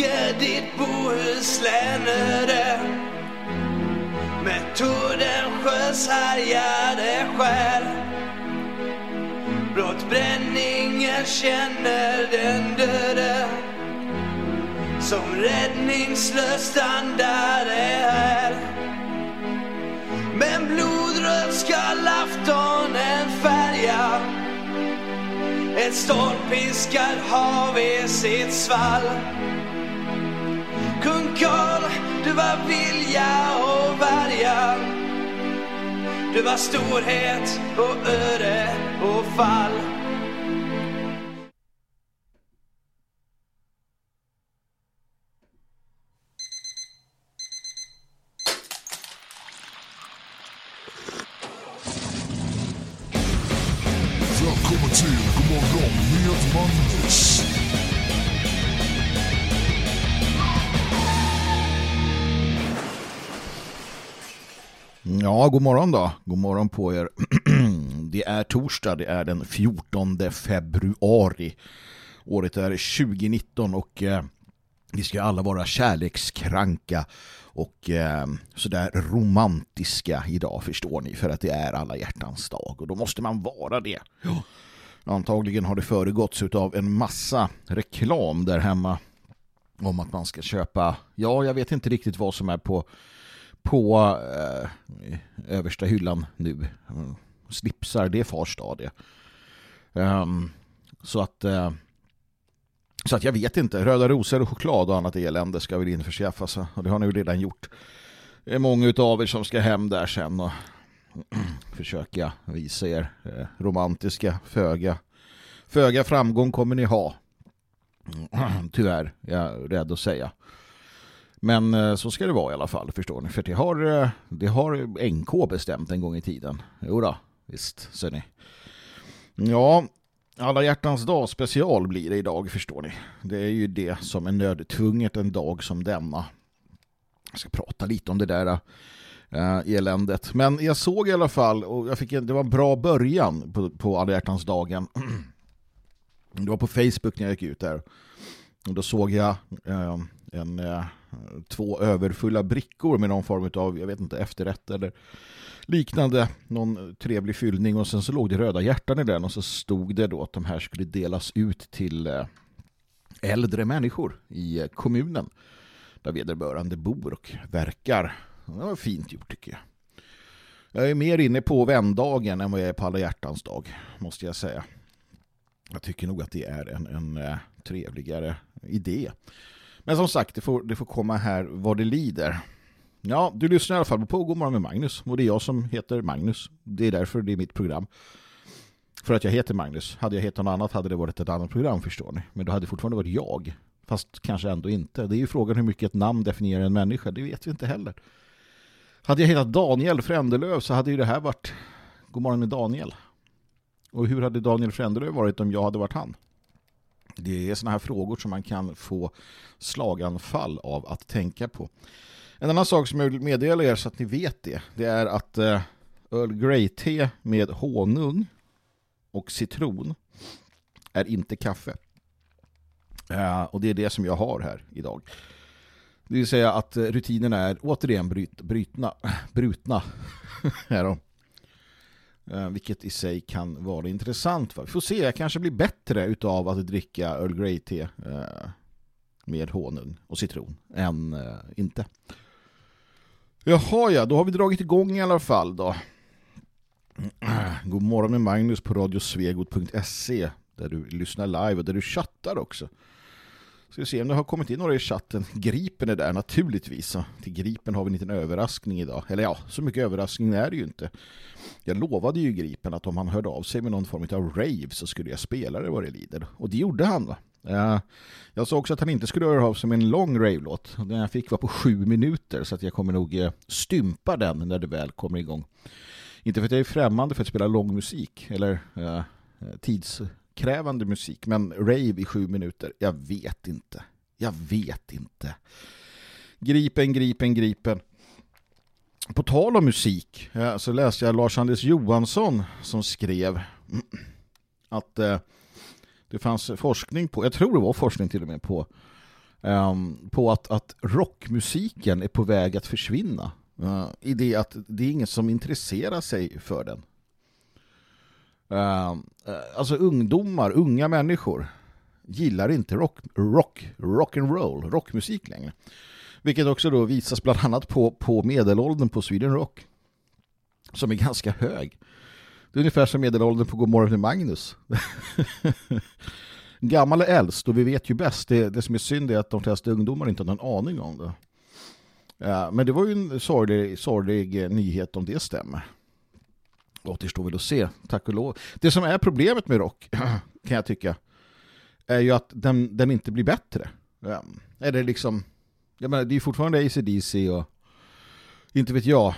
Åker ditt Bohuslän öde med Tordensjös härjade själ. Blott bränningen känner den döde som räddningslös standare här. Men blodröd skall aftonen färga ett stormpiskat hav i sitt svall. Kung Karl, du var vilja och värja. Du var storhet och öde och fall. Ja, god morgon då. God morgon på er. Det är torsdag, det är den 14 februari. Året är 2019 och eh, vi ska alla vara kärlekskranka och eh, sådär romantiska idag förstår ni för att det är alla hjärtans dag och då måste man vara det. Ja. Antagligen har det föregåtts av en massa reklam där hemma om att man ska köpa, ja jag vet inte riktigt vad som är på på eh, översta hyllan nu. Mm, slipsar, det är fars dag det. Um, så att eh, så att jag vet inte. Röda rosor och choklad och annat elände ska väl införskaffas. Och det har ni ju redan gjort. Det är många av er som ska hem där sen och försöka visa er eh, romantiska föga. Föga framgång kommer ni ha. Tyvärr, jag är rädd att säga. Men eh, så ska det vara i alla fall, förstår ni. För det har, eh, det har NK bestämt en gång i tiden. Jo då, visst, ser ni. Ja, alla hjärtans dag special blir det idag, förstår ni. Det är ju det som är nödtvunget en dag som denna. Jag ska prata lite om det där äh, eländet. Men jag såg i alla fall, och jag fick en, det var en bra början på, på alla hjärtans dagen. Det var på Facebook när jag gick ut där. Och då såg jag äh, en, äh, två överfulla brickor med någon form av, jag vet inte, efterrätt eller liknande, någon trevlig fyllning och sen så låg det röda hjärtan i den och så stod det då att de här skulle delas ut till eh, äldre människor i eh, kommunen där vederbörande bor och verkar. Det var fint gjort tycker jag. Jag är mer inne på vändagen än vad jag är på alla hjärtans dag, måste jag säga. Jag tycker nog att det är en, en eh, trevligare idé. Men som sagt, det får, det får komma här vad det lider. Ja, du lyssnar i alla fall på Godmorgon med Magnus. Och det är jag som heter Magnus. Det är därför det är mitt program. För att jag heter Magnus. Hade jag hetat något annat hade det varit ett annat program, förstår ni. Men då hade det fortfarande varit jag. Fast kanske ändå inte. Det är ju frågan hur mycket ett namn definierar en människa. Det vet vi inte heller. Hade jag hetat Daniel Frändelöv så hade ju det här varit God morgon med Daniel. Och hur hade Daniel Frändelöv varit om jag hade varit han? Det är sådana här frågor som man kan få slaganfall av att tänka på. En annan sak som jag vill meddela er så att ni vet det, det är att eh, Earl Grey-te med honung och citron är inte kaffe. Eh, och det är det som jag har här idag. Det vill säga att eh, rutinerna är återigen bryt, brytna, brutna. Eh, vilket i sig kan vara intressant. Vi får se, jag kanske blir bättre utav att dricka Earl Grey-te eh, med honung och citron än eh, inte. Jaha ja, då har vi dragit igång i alla fall då. God morgon med Magnus på radiosvegot.se där du lyssnar live och där du chattar också. Ska vi se om det har kommit in några i chatten. Gripen är där naturligtvis. Till Gripen har vi en liten överraskning idag. Eller ja, så mycket överraskning är det ju inte. Jag lovade ju Gripen att om han hörde av sig med någon form av rave så skulle jag spela det vad det lider. Och det gjorde han va? Jag sa också att han inte skulle höra av sig med en lång rave-låt. Den jag fick var på sju minuter så att jag kommer nog eh, stympa den när det väl kommer igång. Inte för att jag är främmande för att spela lång musik eller eh, eh, tids... Krävande musik men rave i sju minuter, jag vet inte. Jag vet inte. Gripen, gripen, gripen. På tal om musik eh, så läste jag Lars-Anders Johansson som skrev att eh, det fanns forskning på, jag tror det var forskning till och med på ehm, på att, att rockmusiken är på väg att försvinna. Eh, I det att det är ingen som intresserar sig för den. Uh, alltså ungdomar, unga människor gillar inte rock, rock, rock and roll, rockmusik längre. Vilket också då visas bland annat på, på medelåldern på Sweden Rock. Som är ganska hög. Det är ungefär som medelåldern på Godmorgon Magnus. Gammal är äldst och vi vet ju bäst. Det, det som är synd är att de flesta ungdomar inte har någon aning om det. Uh, men det var ju en sorglig, sorglig nyhet om det stämmer. Återstår väl att se, tack och lov. Det som är problemet med rock, kan jag tycka, är ju att den, den inte blir bättre. Ja, är det liksom, jag menar, det är ju fortfarande ACDC och inte vet jag,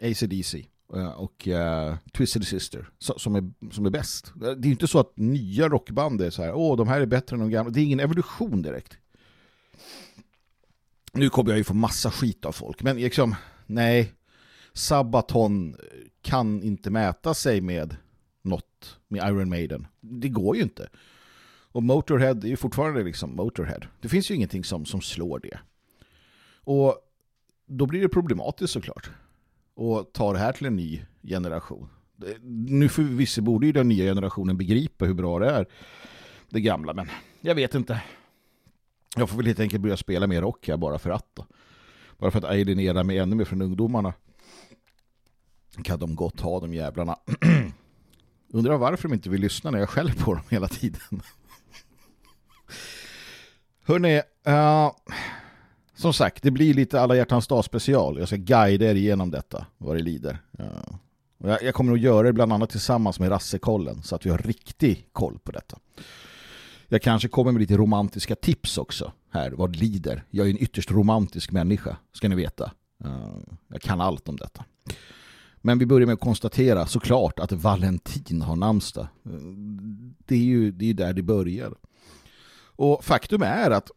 ACDC eh, och uh, Twisted Sister som är, som är bäst. Eh, det är ju inte så att nya rockband är så här, åh de här är bättre än de gamla. Det är ingen evolution direkt. Nu kommer jag ju få massa skit av folk, men liksom, nej, Sabaton kan inte mäta sig med något med Iron Maiden. Det går ju inte. Och Motorhead är ju fortfarande liksom Motorhead. Det finns ju ingenting som, som slår det. Och då blir det problematiskt såklart. Och ta det här till en ny generation. Nu förvisso borde ju den nya generationen begripa hur bra det är. Det gamla, men jag vet inte. Jag får väl helt enkelt börja spela mer rock här bara för att då. Bara för att alienera mig ännu mer från ungdomarna. Kan de gott ha de jävlarna. Undrar varför de inte vill lyssna när jag skäller på dem hela tiden. Hörrni, uh, som sagt, det blir lite alla hjärtans dag special. Jag ska guida er igenom detta, vad det lider. Uh, jag, jag, kommer att göra det bland annat tillsammans med Rassekollen så att vi har riktig koll på detta. Jag kanske kommer med lite romantiska tips också här, vad det lider. Jag är en ytterst romantisk människa, ska ni veta. Uh, jag kan allt om detta. Men vi börjar med att konstatera såklart att Valentin har namnsdag. Det är ju det är där det börjar. Och faktum är att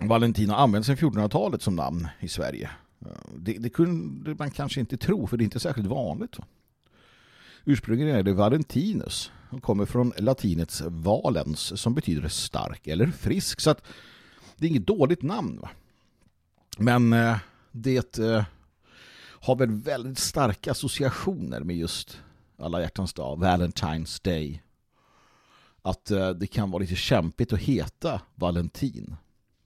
Valentin har använts sedan 1400-talet som namn i Sverige. Det, det, kunde man kanske inte tro för det är inte särskilt vanligt. Ursprungligen är det Valentinus och kommer från latinets valens som betyder stark eller frisk. Så att det är inget dåligt namn. Va? Men eh, det eh, har väl väldigt starka associationer med just alla hjärtans dag, Valentine's Day. Att eh, det kan vara lite kämpigt att heta Valentin.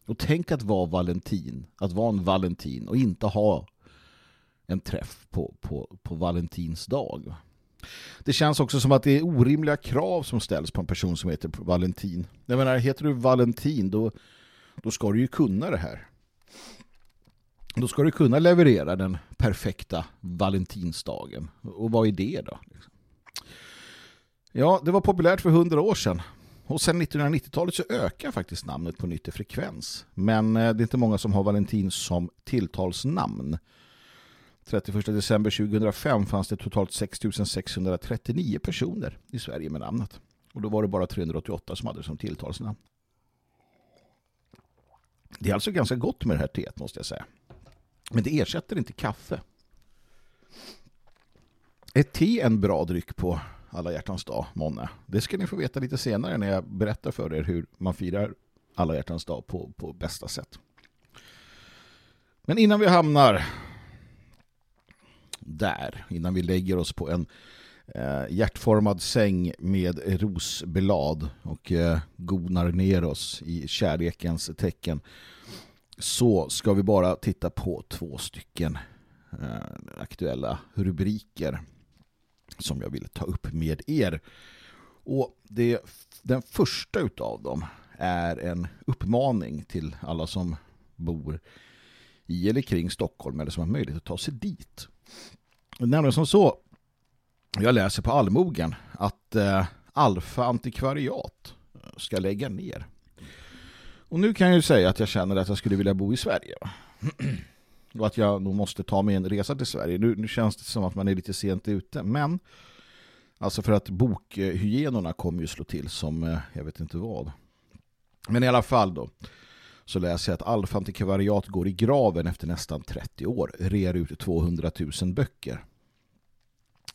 Och tänk att vara Valentin, att vara en Valentin och inte ha en träff på, på, på Valentins dag. Det känns också som att det är orimliga krav som ställs på en person som heter Valentin. Jag menar, heter du Valentin då, då ska du ju kunna det här. Då ska du kunna leverera den perfekta valentinsdagen. Och vad är det då? Ja, det var populärt för hundra år sedan. Och sen 1990-talet så ökar faktiskt namnet på nytt i frekvens. Men eh, det är inte många som har Valentin som tilltalsnamn. 31 december 2005 fanns det totalt 6639 personer i Sverige med namnet. Och då var det bara 388 som hade det som tilltalsnamn. Det är alltså ganska gott med det här teet måste jag säga. Men det ersätter inte kaffe. Är te en bra dryck på alla hjärtans dag, månne? Det ska ni få veta lite senare när jag berättar för er hur man firar alla hjärtans dag på, på bästa sätt. Men innan vi hamnar där, innan vi lägger oss på en eh, hjärtformad säng med rosblad och eh, gonar ner oss i kärlekens tecken så ska vi bara titta på två stycken eh, aktuella rubriker som jag vill ta upp med er. Och det, den första utav dem är en uppmaning till alla som bor i eller kring Stockholm eller som har möjlighet att ta sig dit. Nämligen som så, jag läser på Allmogen att eh, Alfa Antikvariat ska lägga ner. Och nu kan jag ju säga att jag känner att jag skulle vilja bo i Sverige. Och att jag nog måste ta mig en resa till Sverige. Nu, nu känns det som att man är lite sent ute. Men alltså för att bokhyenorna kommer ju slå till som eh, jag vet inte vad. Men i alla fall då så läser jag att alfantikvariat går i graven efter nästan 30 år. Rear ut 200 000 böcker.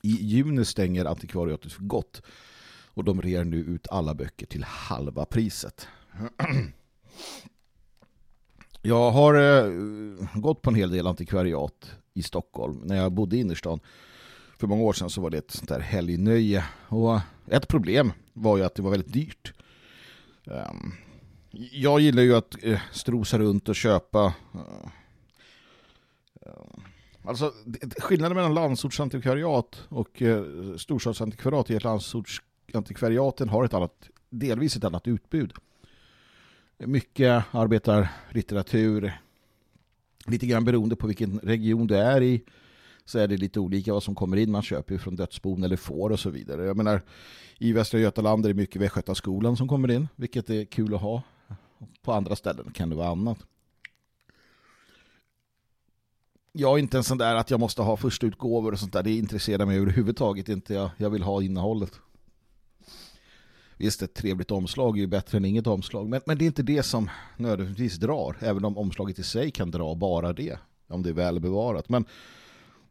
I juni stänger antikvariatet för gott och de rear nu ut alla böcker till halva priset. Jag har eh, gått på en hel del antikvariat i Stockholm när jag bodde i innerstan. För många år sedan så var det ett sånt där helgnöje. Och ett problem var ju att det var väldigt dyrt. Um, jag gillar ju att eh, strosa runt och köpa uh, Alltså skillnaden mellan landsortsantikvariat och eh, storstadsantikvariat är att landsortsantikvariaten har ett annat, delvis ett annat utbud. Mycket arbetar litteratur, lite grann beroende på vilken region du är i så är det lite olika vad som kommer in. Man köper ju från dödsbon eller får och så vidare. Jag menar, i Västra Götaland är det mycket Västgötaskolan som kommer in, vilket är kul att ha. På andra ställen kan det vara annat jag är inte en sån där att jag måste ha första utgåvor och sånt där. Det intresserar mig överhuvudtaget inte. Jag, jag vill ha innehållet. Visst, ett trevligt omslag är ju bättre än inget omslag. Men, men det är inte det som nödvändigtvis drar. Även om omslaget i sig kan dra bara det. Om det är väl bevarat. Men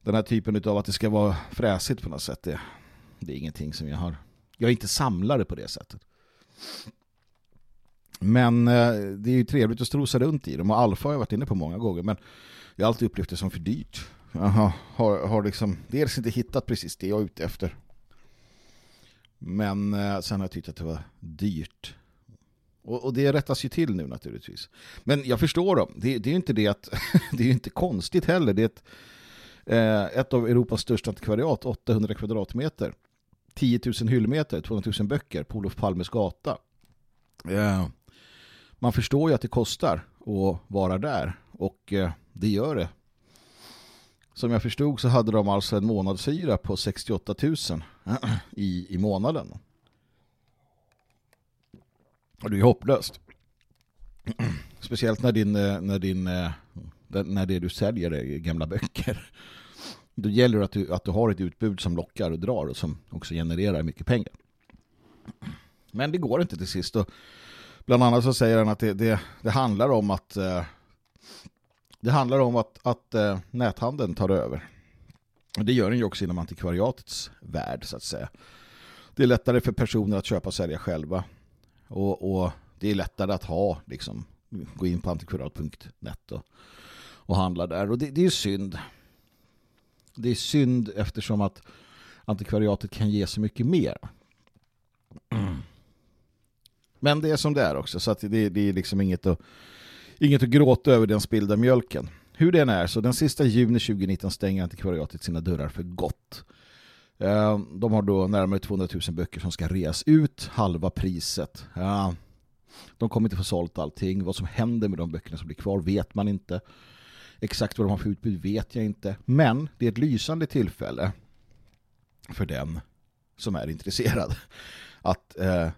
den här typen av att det ska vara fräsigt på något sätt. Det, det är ingenting som jag har. Jag är inte samlare på det sättet. Men eh, det är ju trevligt att strosa runt i dem. Och Alfa har jag varit inne på många gånger. Men jag har alltid upplevt det som för dyrt. Jag har, har liksom dels inte hittat precis det jag är ute efter. Men eh, sen har jag tyckt att det var dyrt. Och, och, det rättas ju till nu naturligtvis. Men jag förstår dem. Det, det är ju inte det att det är inte konstigt heller. Det är ett, eh, ett av Europas största antikvariat, 800 kvadratmeter. 10 000 hyllmeter, 200 000 böcker på Olof Palmes gata. Eh, man förstår ju att det kostar att vara där. Och eh, det gör det. Som jag förstod så hade de alltså en månadshyra på 68 000 i, i månaden. Och det är hopplöst. Speciellt när din, eh, när din eh, när det du säljer är gamla böcker. Då gäller det att du, att du har ett utbud som lockar och drar och som också genererar mycket pengar. Men det går inte till sist. Och bland annat så säger han att det, det, det handlar om att eh, det handlar om att, att eh, näthandeln tar över. Det gör den ju också inom antikvariatets värld så att säga. Det är lättare för personer att köpa och sälja själva. Och, och det är lättare att ha, liksom, gå in på antikvariat.net och, och handla där. Och det, det är synd. Det är synd eftersom att antikvariatet kan ge så mycket mer. Men det är som det är också. Så att det, det är liksom inget att Inget att gråta över den spillda mjölken. Hur den är så den sista juni 2019 stänger antikvariatet sina dörrar för gott. Eh, de har då närmare 200 000 böcker som ska reas ut, halva priset. De kommer inte få sålt allting. Vad som händer med de böckerna som blir kvar vet man inte. Exakt vad de har för utbud vet jag inte. Men det är ett lysande tillfälle för den som är intresserad att eh,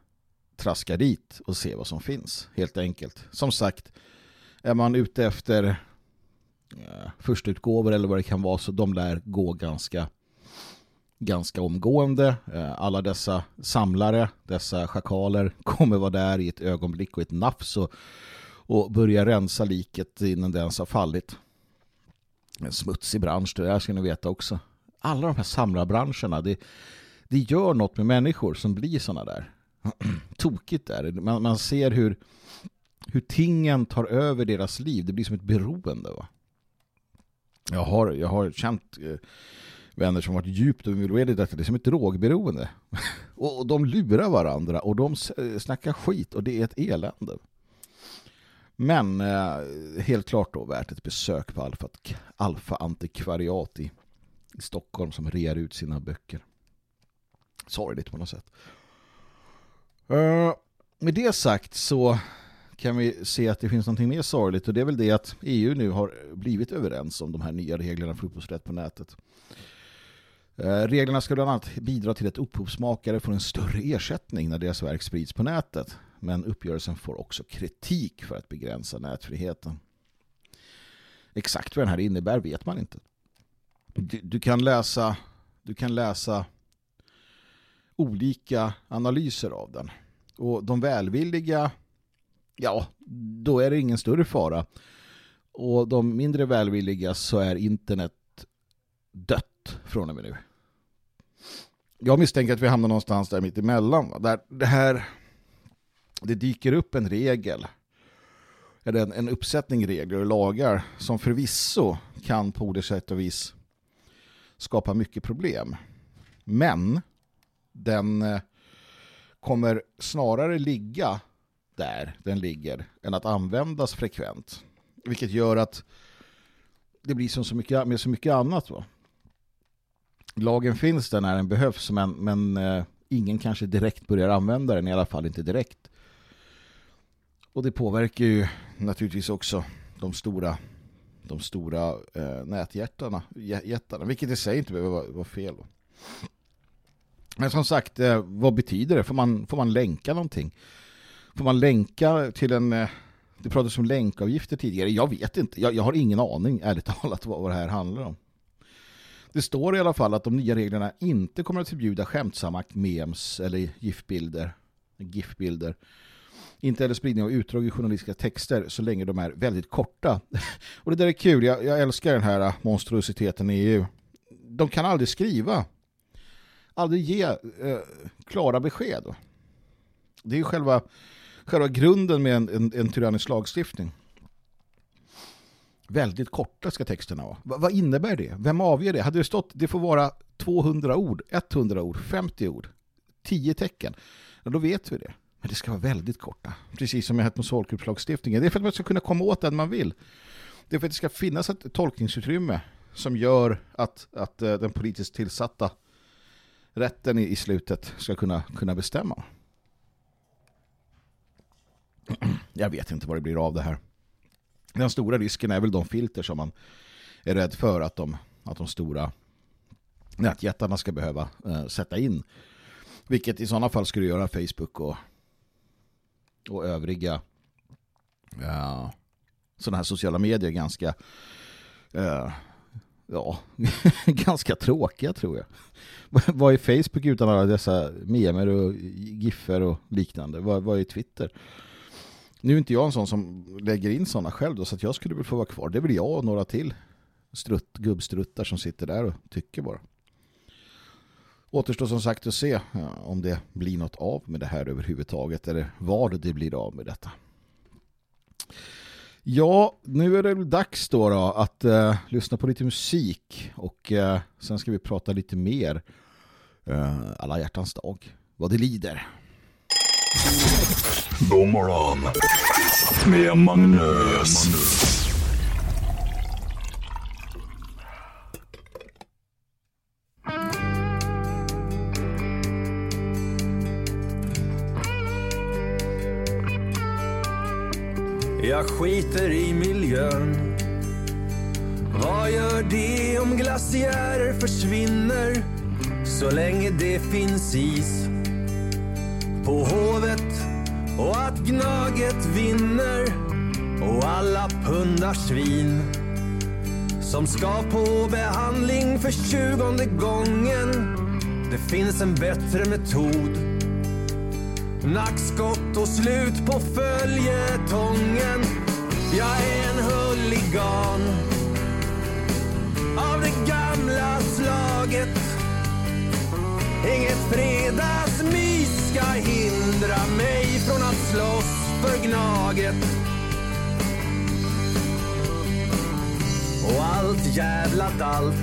traska dit och se vad som finns. Helt enkelt. Som sagt, är man ute efter eh, förstutgåvor eller vad det kan vara så de lär gå ganska ganska omgående. Eh, alla dessa samlare, dessa schakaler kommer vara där i ett ögonblick och ett nafs och, och börja rensa liket innan det ens har fallit. En smutsig bransch, det här ska ni veta också. Alla de här samlarbranscherna, det, det gör något med människor som blir sådana där. Tokigt är det. Man, man ser hur hur tingen tar över deras liv. Det blir som ett beroende va? Jag har, jag har känt eh, vänner som varit djupt involverade i detta. Det är som ett drogberoende. och, och de lurar varandra och de eh, snackar skit och det är ett elände. Men eh, helt klart då värt ett besök på Alfa, Alfa Antikvariat i, i Stockholm som rear ut sina böcker. Sorgligt på något sätt. Uh, med det sagt så kan vi se att det finns något mer sorgligt och det är väl det att EU nu har blivit överens om de här nya reglerna för upphovsrätt på nätet. Eh, reglerna ska bland annat bidra till att upphovsmakare får en större ersättning när deras verk sprids på nätet. Men uppgörelsen får också kritik för att begränsa nätfriheten. Exakt vad den här innebär vet man inte. Du, du kan läsa du kan läsa olika analyser av den. Och de välvilliga ja, då är det ingen större fara. Och de mindre välvilliga så är internet dött från och med nu. Jag misstänker att vi hamnar någonstans där mitt emellan. Där det här det dyker upp en regel eller en, en uppsättning regler och lagar som förvisso kan på olika sätt och vis skapa mycket problem. Men den eh, kommer snarare ligga där den ligger än att användas frekvent. Vilket gör att det blir som så mycket, med så mycket annat. Va? Lagen finns där när den behövs men, men eh, ingen kanske direkt börjar använda den, i alla fall inte direkt. Och det påverkar ju naturligtvis också de stora de stora eh, nätjättarna, jättarna, vilket i sig inte behöver vara, vara fel. Men som sagt, eh, vad betyder det? Får man, får man länka någonting? Får man länka till en... Eh, det pratades om länkavgifter tidigare. Jag vet inte. Jag, jag har ingen aning, ärligt talat, vad, vad det här handlar om. Det står i alla fall att de nya reglerna inte kommer att förbjuda skämtsamma memes eller GIF-bilder. inte heller spridning av utdrag i journalistiska texter så länge de är väldigt korta. Och det där är kul, jag, jag älskar den här eh, monstruositeten i EU. De kan aldrig skriva, aldrig ge eh, klara besked. Det är ju själva, själva grunden med en, en, en tyrannisk lagstiftning. Väldigt korta ska texterna vara. Va, vad innebär det? Vem avgör det? Hade det stått, det får vara 200 ord, 100 ord, 50 ord, 10 tecken. Ja, då vet vi det. Men det ska vara väldigt korta. Precis som med etnosolgruppslagstiftningen. Det är för att man ska kunna komma åt den man vill. Det är för att det ska finnas ett tolkningsutrymme som gör att, att eh, den politiskt tillsatta rätten i, slutet ska kunna, kunna bestämma. Jag vet inte vad det blir av det här. Den stora risken är väl de filter som man är rädd för att de, att de stora nätjättarna ska behöva eh, sätta in. Vilket i sådana fall skulle göra Facebook och och övriga eh, ja, sådana här sociala medier ganska eh, ja, ganska tråkiga tror jag. vad är Facebook utan alla dessa memer och giffer och liknande? Vad, vad är Twitter? Nu är inte jag en sån som lägger in sådana själv då, så att jag skulle väl få vara kvar. Det blir jag och några till strutt, gubbstruttar som sitter där och tycker bara. Återstår som sagt att se om det blir något av med det här överhuvudtaget eller vad det blir av med detta. Ja, nu är det dags då, då att uh, lyssna på lite musik och uh, sen ska vi prata lite mer uh, alla hjärtans dag. Vad det lider. God med Magnus. Jag skiter i miljön. Vad gör det om glaciärer försvinner så länge det finns is på Hovet och att Gnaget vinner och alla pundarsvin som ska på behandling för tjugonde gången. Det finns en bättre metod Nackskott och slut på följetongen. Jag är en huligan av det gamla slaget. Inget fredagsmys ska hindra mig från att slåss för Gnaget. Och allt jävla allt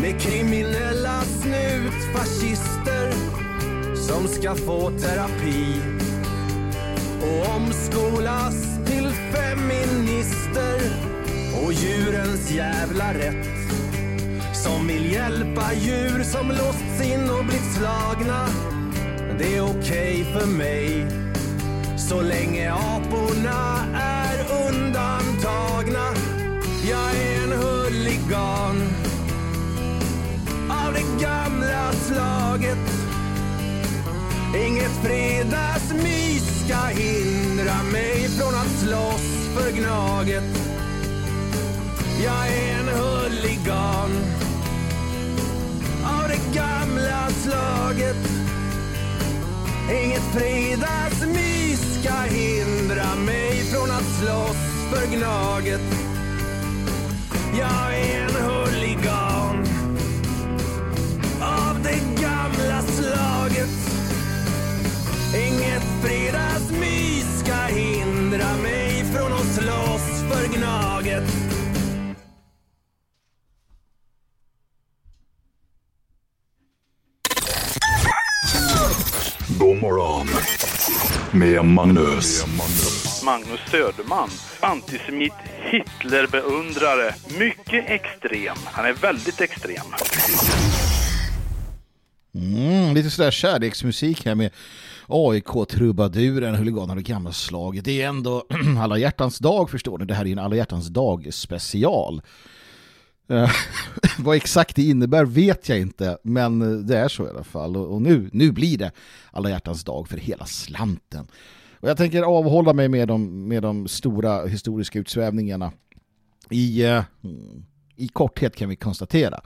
med kriminella snutfascister som ska få terapi och omskolas till feminister och djurens jävla rätt som vill hjälpa djur som låsts in och blivit slagna. Det är okej okay för mig så länge aporna är undantagna. Jag är en huligan av det gamla slaget Inget fredagsmys ska hindra mig från att slåss för Gnaget. Jag är en huligan gamla slaget. Inget fredagsmys ska hindra mig från att slåss för Gnaget. Jag är en huligan av det gamla slaget. Inget fredagsmys med Magnus. Magnus Söderman. Antisemit, Hitlerbeundrare. Mycket extrem. Han är väldigt extrem. Mm, lite sådär kärleksmusik här med AIK-trubaduren, huliganer och gamla slaget. Det är ändå alla hjärtans dag förstår ni. Det här är en alla hjärtans dag special. Eh, vad exakt det innebär vet jag inte, men det är så i alla fall. Och, nu, nu blir det alla hjärtans dag för hela slanten. Och jag tänker avhålla mig med de, med de stora historiska utsvävningarna. I, eh, I korthet kan vi konstatera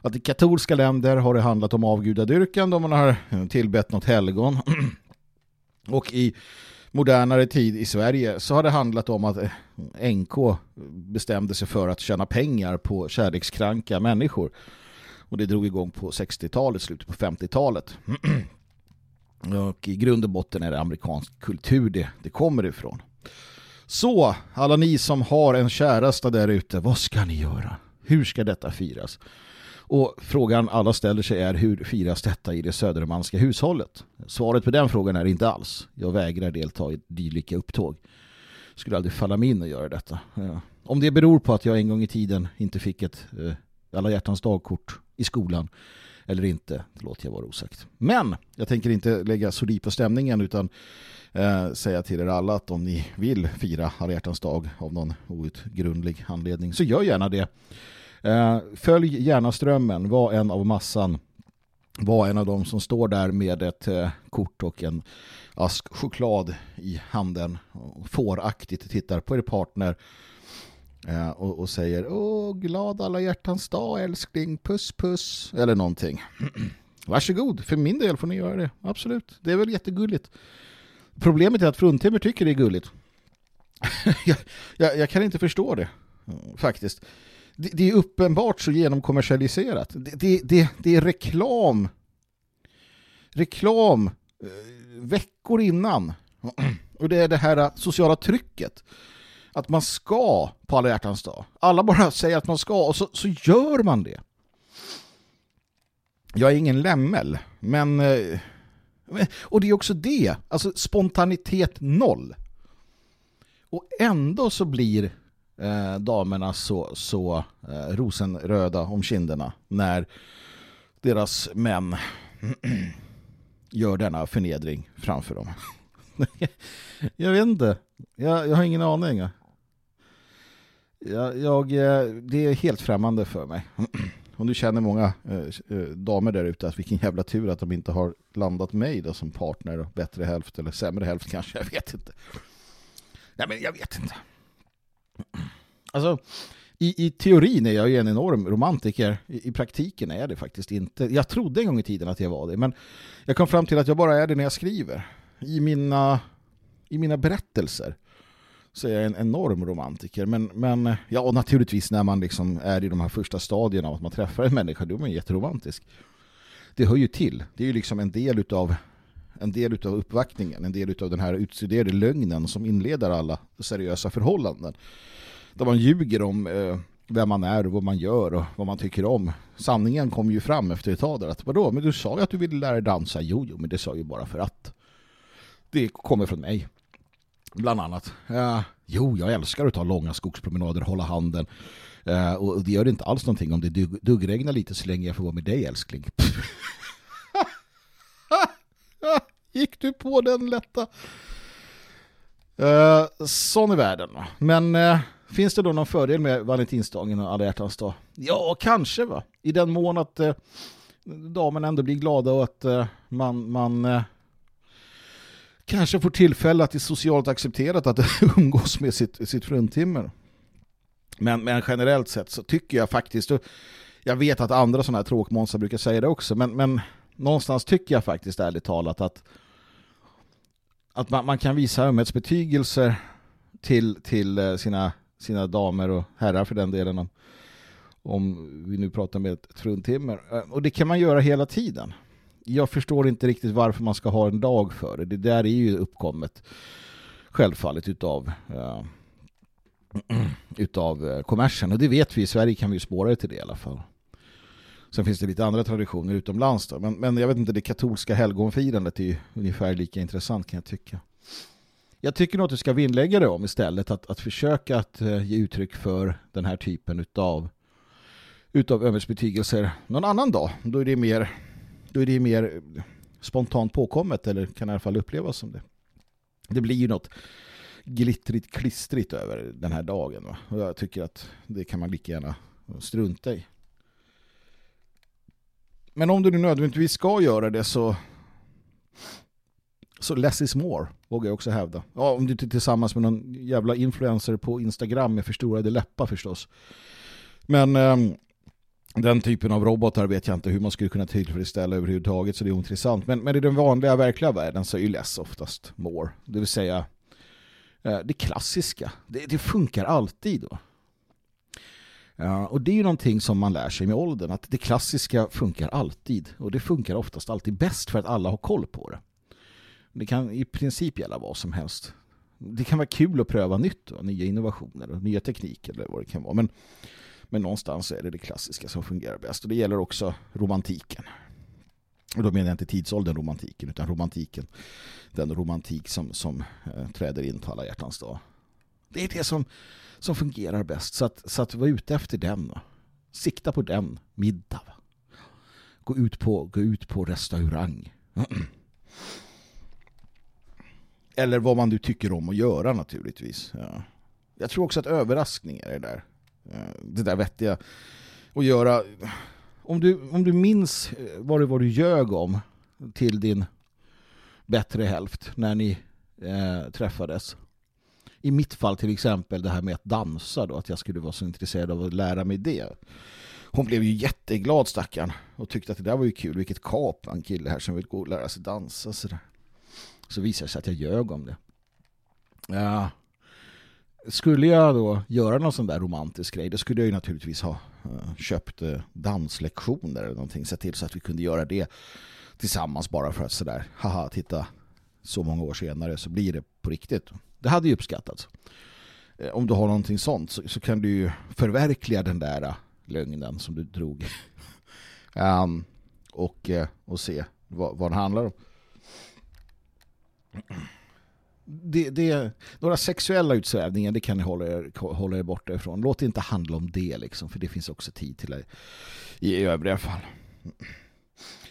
att i katolska länder har det handlat om avgudadyrkan då man har tillbett något helgon. Och i modernare tid i Sverige så har det handlat om att eh, NK bestämde sig för att tjäna pengar på kärlekskranka människor. Och det drog igång på 60-talet, slutet på 50-talet. Och i grund och botten är det amerikansk kultur det, det kommer ifrån. Så, alla ni som har en kärasta där ute, vad ska ni göra? Hur ska detta firas? Och frågan alla ställer sig är hur firas detta i det södermanska hushållet? Svaret på den frågan är inte alls. Jag vägrar delta i dylika upptåg. Skulle aldrig falla mig in att göra detta. Om det beror på att jag en gång i tiden inte fick ett eh, alla hjärtans dagkort i skolan eller inte, det låter jag vara osagt. Men jag tänker inte lägga så på stämningen utan eh, säga till er alla att om ni vill fira alla hjärtans dag av någon outgrundlig anledning så gör gärna det. Eh, följ gärna strömmen, var en av massan. Var en av dem som står där med ett eh, kort och en ask choklad i handen. och Fåraktigt tittar på er partner eh, och, och, säger Åh, glad alla hjärtans dag älskling, puss puss eller någonting. Varsågod, för min del får ni göra det. Absolut, det är väl jättegulligt. Problemet är att fruntimmer tycker det är gulligt. jag, jag, jag kan inte förstå det, faktiskt det, det, är uppenbart så genomkommersialiserat. Det, det, det, det är reklam. Reklam eh, veckor innan. Och det är det här eh, sociala trycket. Att man ska på alla hjärtans dag. Alla bara säger att man ska och så, så gör man det. Jag är ingen lämmel, men... Eh, och det är också det. Alltså spontanitet noll. Och ändå så blir eh, damerna så, så eh, rosenröda om kinderna när deras män gör denna förnedring framför dem. jag vet inte. Jag, jag har ingen aning. Jag, jag, eh, det är helt främmande för mig. Och nu känner många eh, eh, damer där ute att vilken jävla tur att de inte har landat mig då som partner och bättre hälft eller sämre hälft kanske, jag vet inte. Nej men jag vet inte. Alltså, i, i teorin är jag ju en enorm romantiker. I, I, praktiken är det faktiskt inte. Jag trodde en gång i tiden att jag var det, men jag kom fram till att jag bara är det när jag skriver. I mina, i mina berättelser så är jag en enorm romantiker. Men, men ja, och naturligtvis när man liksom är i de här första stadierna av att man träffar en människa, då är man jätteromantisk. Det hör ju till. Det är ju liksom en del utav en del utav uppvaktningen, en del utav den här utstuderade lögnen som inleder alla seriösa förhållanden. Där man ljuger om eh, vem man är och vad man gör och vad man tycker om. Sanningen kom ju fram efter ett tag där att vadå, men du sa ju att du ville lära dig dansa. Jo, jo, men det sa ju bara för att. Det kommer från mig. Bland annat. Eh, jo, jag älskar att ta långa skogspromenader, hålla handen. Eh, och det gör inte alls någonting om det duggregnar lite så länge jag får vara med dig, älskling. Gick du på den lätta? Uh, sån är världen. Men uh, finns det då någon fördel med valentinsdagen och alla hjärtans dag? Ja, kanske va. I den mån att uh, damen ändå blir glada och att uh, man, man kanske får tillfälle att det är socialt accepterat att umgås med sitt, sitt fruntimmer. Men, men generellt sett så tycker jag faktiskt, och jag vet att andra sådana här tråkmånsar brukar säga det också, men, men någonstans tycker jag faktiskt ärligt talat att att man, man kan visa ömhetsbetygelser till, till eh, sina, sina damer och herrar för den delen om, om vi nu pratar med ett fruntimmer. Eh, och det kan man göra hela tiden. Jag förstår inte riktigt varför man ska ha en dag för det. Det där är ju uppkommet självfallet utav uh, utav kommersen. Och det vet vi, i Sverige kan vi ju spåra det till det i alla fall. Sen finns det lite andra traditioner utomlands då. Men, men jag vet inte, det katolska helgonfirandet är ju ungefär lika intressant kan jag tycka. Jag tycker nog att du ska vinnlägga dig om istället att, att försöka att eh, ge uttryck för den här typen utav utav överbetygelser någon annan dag. Då är det mer då är det mer spontant påkommet eller kan i alla fall upplevas som det. Det blir ju något glittrigt klistrigt över den här dagen. Va? Och jag tycker att det kan man lika gärna strunta i. Men om du nu nödvändigtvis ska göra det så så less is more, vågar jag också hävda. Ja, om du inte tillsammans med någon jävla influencer på Instagram med förstorade läppar förstås. Men eh, den typen av robotar vet jag inte hur man skulle kunna tillfredsställa överhuvudtaget så det är intressant. Men, men i den vanliga verkliga världen så är ju less oftast more. Det vill säga eh, det klassiska. Det, det funkar alltid då. Och det är ju någonting som man lär sig med åldern att det klassiska funkar alltid och det funkar oftast alltid bäst för att alla har koll på det. Det kan i princip gälla vad som helst. Det kan vara kul att pröva nytt, då, nya innovationer och nya tekniker eller vad det kan vara. Men men någonstans är det det klassiska som fungerar bäst. Och det gäller också romantiken. Och då menar jag inte tidsåldern romantiken utan romantiken. Den romantik som, som eh, träder in på alla hjärtans dag. Det är det som, som fungerar bäst. Så att, så att vara ute efter den. Va? Sikta på den. Middag. Va? Gå, ut på, gå ut på restaurang. Eller vad man nu tycker om att göra naturligtvis. Ja. Jag tror också att överraskningar är där. Det där vettiga att göra. Om du, om du minns eh, vad det var du ljög om till din bättre hälft när ni eh, träffades. I mitt fall till exempel det här med att dansa då, att jag skulle vara så intresserad av att lära mig det. Hon blev ju jätteglad stackaren och tyckte att det där var ju kul. Vilket kap en kille här som vill gå och lära sig dansa. Så, där. så visade det sig att jag ljög om det. Ja, skulle jag då göra någon sån där romantisk grej då skulle jag ju naturligtvis ha eh, köpt eh, danslektioner eller någonting. Sett till så att vi kunde göra det tillsammans bara för att sådär, haha, titta så många år senare så blir det på riktigt. Det hade ju uppskattats. Eh, om du har någonting sånt så, så, kan du ju förverkliga den där eh, lögnen som du drog. um, och, eh, och se vad, vad det handlar om det, det, några sexuella utsvävningar det kan ni hålla er, hålla er borta ifrån. Låt det inte handla om det liksom, för det finns också tid till det i övriga fall.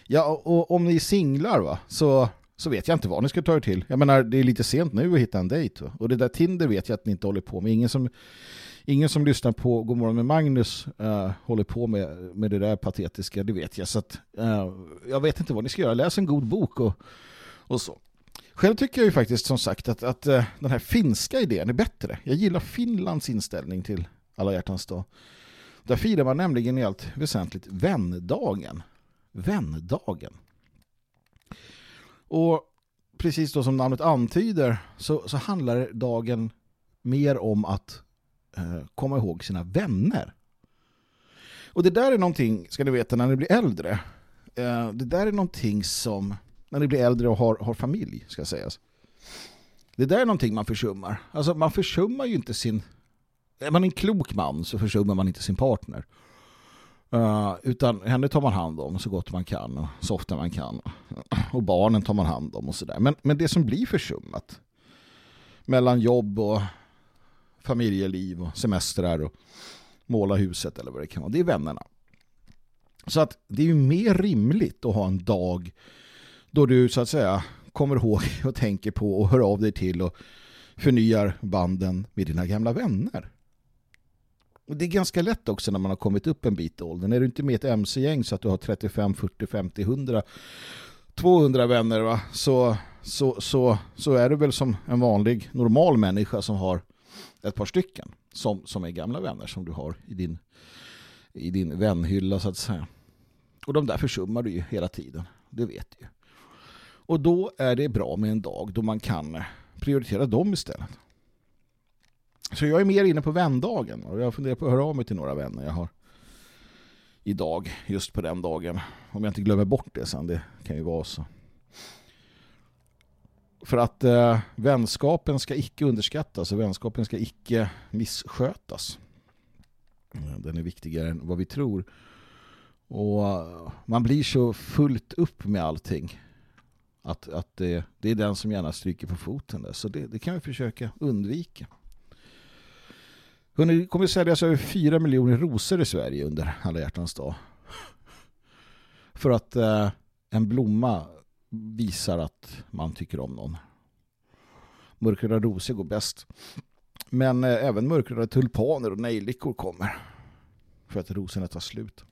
Ja, och om ni är singlar va, så, så vet jag inte vad ni ska ta er till. Jag menar, det är lite sent nu att hitta en dejt. Va? Och det där Tinder vet jag att ni inte håller på med. Ingen som, ingen som lyssnar på Godmorgon med Magnus uh, håller på med, med det där patetiska, det vet jag. Så att, uh, jag vet inte vad ni ska göra. Läs en god bok och, och så. Själv tycker jag ju faktiskt som sagt att, att uh, den här finska idén är bättre. Jag gillar Finlands inställning till alla hjärtans dag. Där firar man nämligen i allt väsentligt vändagen. Vändagen. Och precis då som namnet antyder så, så handlar dagen mer om att eh, komma ihåg sina vänner. Och det där är någonting, ska ni veta, när ni blir äldre. Eh, det där är någonting som när ni blir äldre och har, har familj, ska sägas. Det där är någonting man försummar. Alltså man försummar ju inte sin... Är man en klok man så försummar man inte sin partner. Uh, utan henne tar man hand om så gott man kan och så ofta man kan. Och barnen tar man hand om och sådär. Men, men det som blir försummat mellan jobb och familjeliv och semestrar och måla huset eller vad det kan vara, det är vännerna. Så att det är ju mer rimligt att ha en dag då du så att säga kommer ihåg och tänker på och hör av dig till och förnyar banden med dina gamla vänner. Och det är ganska lätt också när man har kommit upp en bit i åldern. Är du inte med ett MC-gäng så att du har 35, 40, 50, 100 200 vänner va? Så, så, så, så är du väl som en vanlig normal människa som har ett par stycken som, som är gamla vänner som du har i din, i din vänhylla så att säga. Och de där försummar du ju hela tiden. Det vet du ju. Och då är det bra med en dag då man kan prioritera dem istället. Så jag är mer inne på vändagen och jag funderar på att höra av mig till några vänner jag har idag, just på den dagen. Om jag inte glömmer bort det sen, det kan ju vara så. för att eh, vänskapen ska icke underskattas och vänskapen ska icke misskötas. Eh, den är viktigare än vad vi tror. Och eh, man blir så fullt upp med allting. Att, att det, det är den som gärna stryker på foten. Där. Så det, det kan vi försöka undvika. Det kommer säljas över 4 miljoner rosor i Sverige under alla hjärtans dag. För att eh, en blomma visar att man tycker om någon. Mörkröda rosor går bäst. Men eh, även mörkröda tulpaner och nejlikor kommer. För att rosorna tar slut.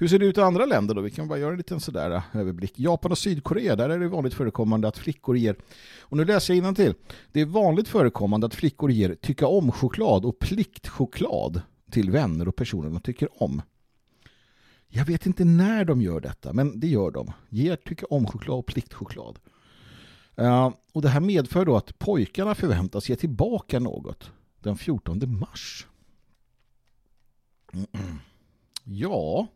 Hur ser det ut i andra länder då? Vi kan bara göra en liten sådär eh, överblick. Japan och Sydkorea, där är det vanligt förekommande att flickor ger, och nu läser jag till. det är vanligt förekommande att flickor ger tycka om choklad och pliktchoklad till vänner och personer de tycker om. Jag vet inte när de gör detta, men det gör de. Ger tycka om choklad och pliktchoklad. Uh, och det här medför då att pojkarna förväntas ge tillbaka något den 14 mars. Ja.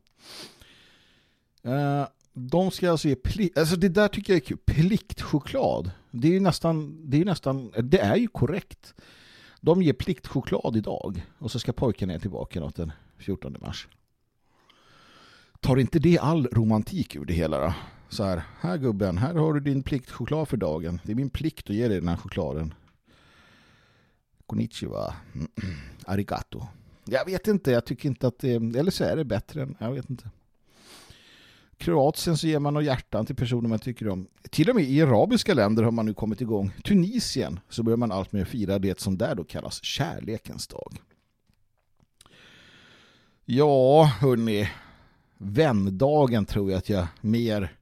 Eh, de ska alltså ge plikt, alltså det där tycker jag är kul. Pliktchoklad. Det är ju nästan, det är nästan, det är ju korrekt. De ger pliktchoklad idag och så ska pojken ner tillbaka något den 14 mars. Tar inte det all romantik ur det hela då? Så här, här gubben, här har du din pliktchoklad för dagen. Det är min plikt att ge dig den här chokladen. Konnichiwa. Arigato. Jag vet inte, jag tycker inte att det, eller så är det bättre än, jag vet inte. Kroatien så ger man några hjärtan till personer man tycker om. Till och med i arabiska länder har man nu kommit igång. Tunisien så börjar man allt mer fira det som där då kallas kärlekens dag. Ja, hörni. Vändagen tror jag att jag mer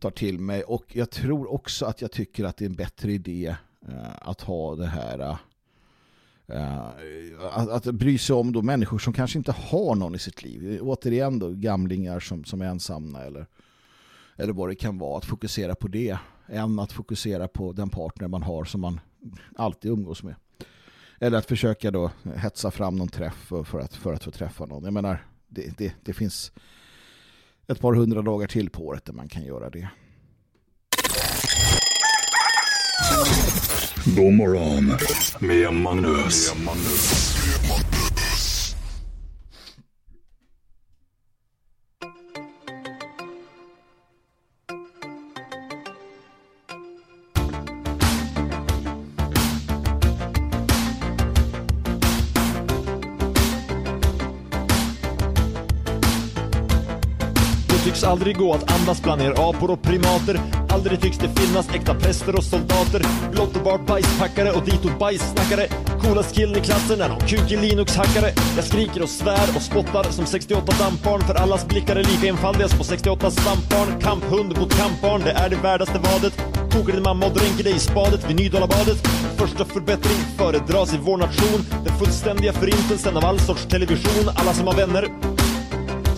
tar till mig. Och jag tror också att jag tycker att det är en bättre idé eh, att ha det här eh, Eh, att, att bry sig om då människor som kanske inte har någon i sitt liv. Återigen då gamlingar som, som är ensamma eller, eller vad det kan vara. Att fokusera på det än att fokusera på den partner man har som man alltid umgås med. Eller att försöka då hetsa fram någon träff för att, för att få träffa någon. Jag menar, det, det, det finns ett par hundra dagar till på året där man kan göra det. God morgon med Magnus. Med Magnus. Aldrig gå att andas bland er apor och primater. Aldrig tycks det finnas äkta präster och soldater. Glottobart bajspackare och dito bajssnackare. Coolast killen i klassen är någon kukig Linux-hackare. Jag skriker och svär och spottar som 68 dampbarn För allas blickar är lika enfaldiga som på 68 svampbarn. Kamphund mot kampbarn, det är det värdaste vadet. Kokar din mamma och dränker dig i spadet vid Nydalabadet. Första förbättring föredras i vår nation. Den fullständiga förintelsen av all sorts television. Alla som har vänner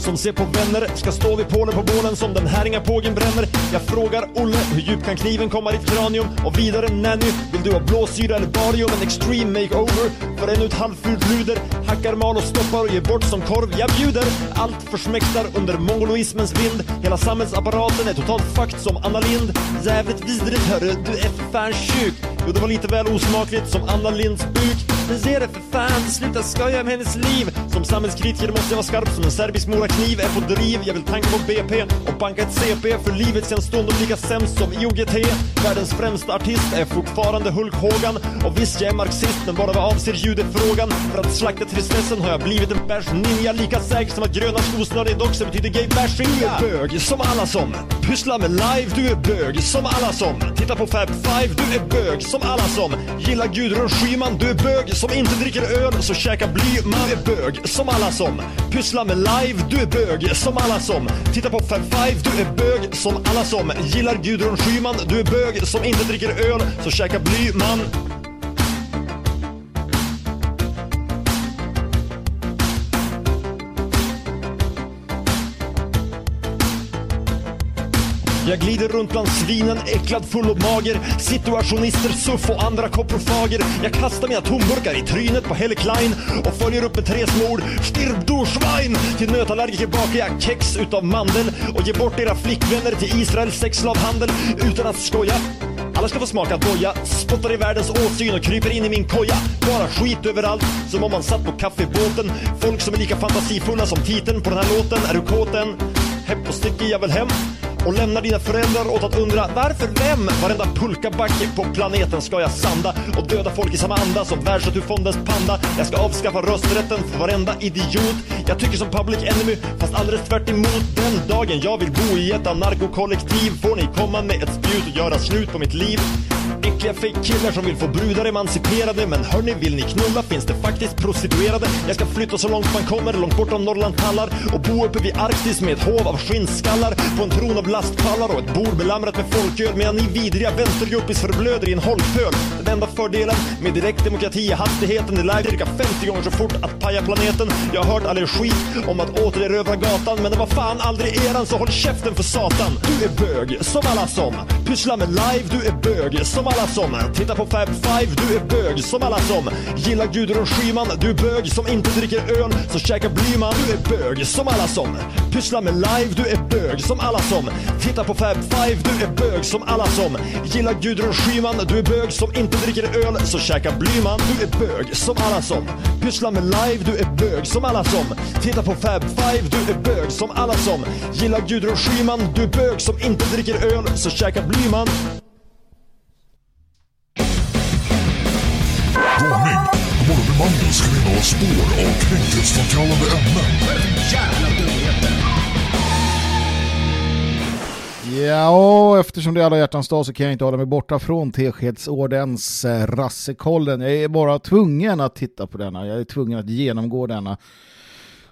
som ser på vänner ska stå vid pålen på bålen som den här inga pågen bränner. Jag frågar Olle, hur djupt kan kniven komma i ditt kranium? Och vidare Nanny, vill du ha blåsyra eller barium? En extreme makeover för ännu ett halvfult luder. Hackar, mal och stoppar och ger bort som korv. Jag bjuder. Allt försmäktar under mongoloismens vind. Hela samhällsapparaten är totalt fucked som Anna Lind. Jävligt vidrigt hörru, du är för fan sjuk. Jo, det var lite väl osmakligt som Anna Linds buk. Men ge det för fan, sluta skoja om hennes liv. Som samhällskritiker måste jag vara skarp som en serbisk morakniv. Är på driv, jag vill tanka på BP och banka ett CP. För livet känns stundom lika sämst som IOGT. Världens främsta artist är fortfarande Hulk Hogan. Och visst, jag är marxist, men bara vad avser judefrågan. För att slakta tristessen har jag blivit en bärs ninja. Lika säker som att gröna skosnöre dock betyder gay bashing. Du är bög, som alla som pysslar med live. Du är bög, som alla som tittar på Fab Five. Du är bög, som alla som gillar Gudrun Schyman. Du är bög, som inte dricker öl, så käka bly. Man är bög, som alla som pysslar med live. Du är bög, som alla som tittar på Fab Five. Du är bög, som alla som gillar Gudrun Schyman. Du är bög, som inte dricker öl, så käka bly. Man Jag glider runt bland svinen, äcklad, full och mager. Situationister, suff och andra koprofager. Jag kastar mina tomburkar i trynet på Helle Klein och följer upp med tre små ord. Stirb du Schwein! Till nötallergiker bakar jag kex utav mandel och ger bort era flickvänner till Israels sexslavhandel utan att skoja. Alla ska få smaka doja, spottar i världens åsyn och kryper in i min koja. Bara skit överallt, som om man satt på kaffebåten. Folk som är lika fantasifulla som titeln på den här låten. Är du kåten? Hepp och sticker jag väl hem och lämnar dina föräldrar åt att undra varför vem? Varenda pulkabacke på planeten ska jag sanda och döda folk i samma anda som Världsnaturfondens panda. Jag ska avskaffa rösträtten för varenda idiot. Jag tycker som Public Enemy, fast alldeles tvärt emot. Den dagen jag vill bo i ett anarkokollektiv får ni komma med ett spjut och göra slut på mitt liv. Äckliga fake-killar som vill få brudar emanciperade. Men hörni, vill ni knulla finns det faktiskt prostituerade. Jag ska flytta så långt man kommer, långt bortom norrland tallar. Och bo uppe vid Arktis med ett hov av skinnskallar. På en tron av lastpallar och ett bord belamrat med folköl. Medan ni vidriga vänstergruppis förblöder i en holkpöl Den enda fördelen med direktdemokrati är hastigheten. Det lär cirka 50 gånger så fort att paja planeten. Jag har hört all er skit om att återerövra gatan. Men det var fan aldrig eran så håll käften för satan. Du är bög, som alla som. Pysslar med live, du är bög, som alla som Tittar på Fab Five, du är bög, som alla som Gillar Gudrun Schyman, du är bög som inte dricker öl Så käkar Blyman, du är bög, som alla som Pysslar med live, du är bög, som alla som Tittar på Fab Five, du är bög som alla som Gillar Gudrun Schyman, du är bög som inte dricker öl Så käkar Blyman, du är bög som alla som Pysslar med live, du är bög som alla som Tittar på Fab Five, du är bög som alla som Gillar Gudrun Schyman, du är bög som inte dricker öl Så käkar Blyman Morgonbemanningen spår av kränkthetsframkallande ämnen. Ja, och eftersom det är alla hjärtans dag så kan jag inte hålla mig borta från Teskedsordens eh, rassekollen. Jag är bara tvungen att titta på denna. Jag är tvungen att genomgå denna.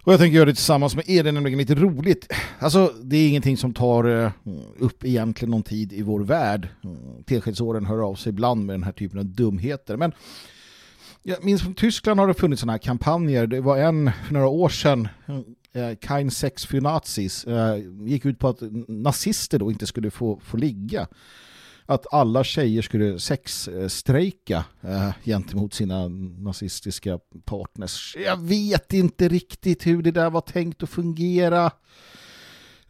Och jag tänker göra det tillsammans med er, det är nämligen lite roligt. Alltså, det är ingenting som tar eh, upp egentligen någon tid i vår värld. Mm, teskedsorden hör av sig ibland med den här typen av dumheter. Men jag minns från Tyskland har det funnits sådana här kampanjer. Det var en för några år sedan, eh, Kein Sex für Nazis, eh, gick ut på att nazister då inte skulle få, få ligga. Att alla tjejer skulle sexstrejka eh, gentemot sina nazistiska partners. Jag vet inte riktigt hur det där var tänkt att fungera.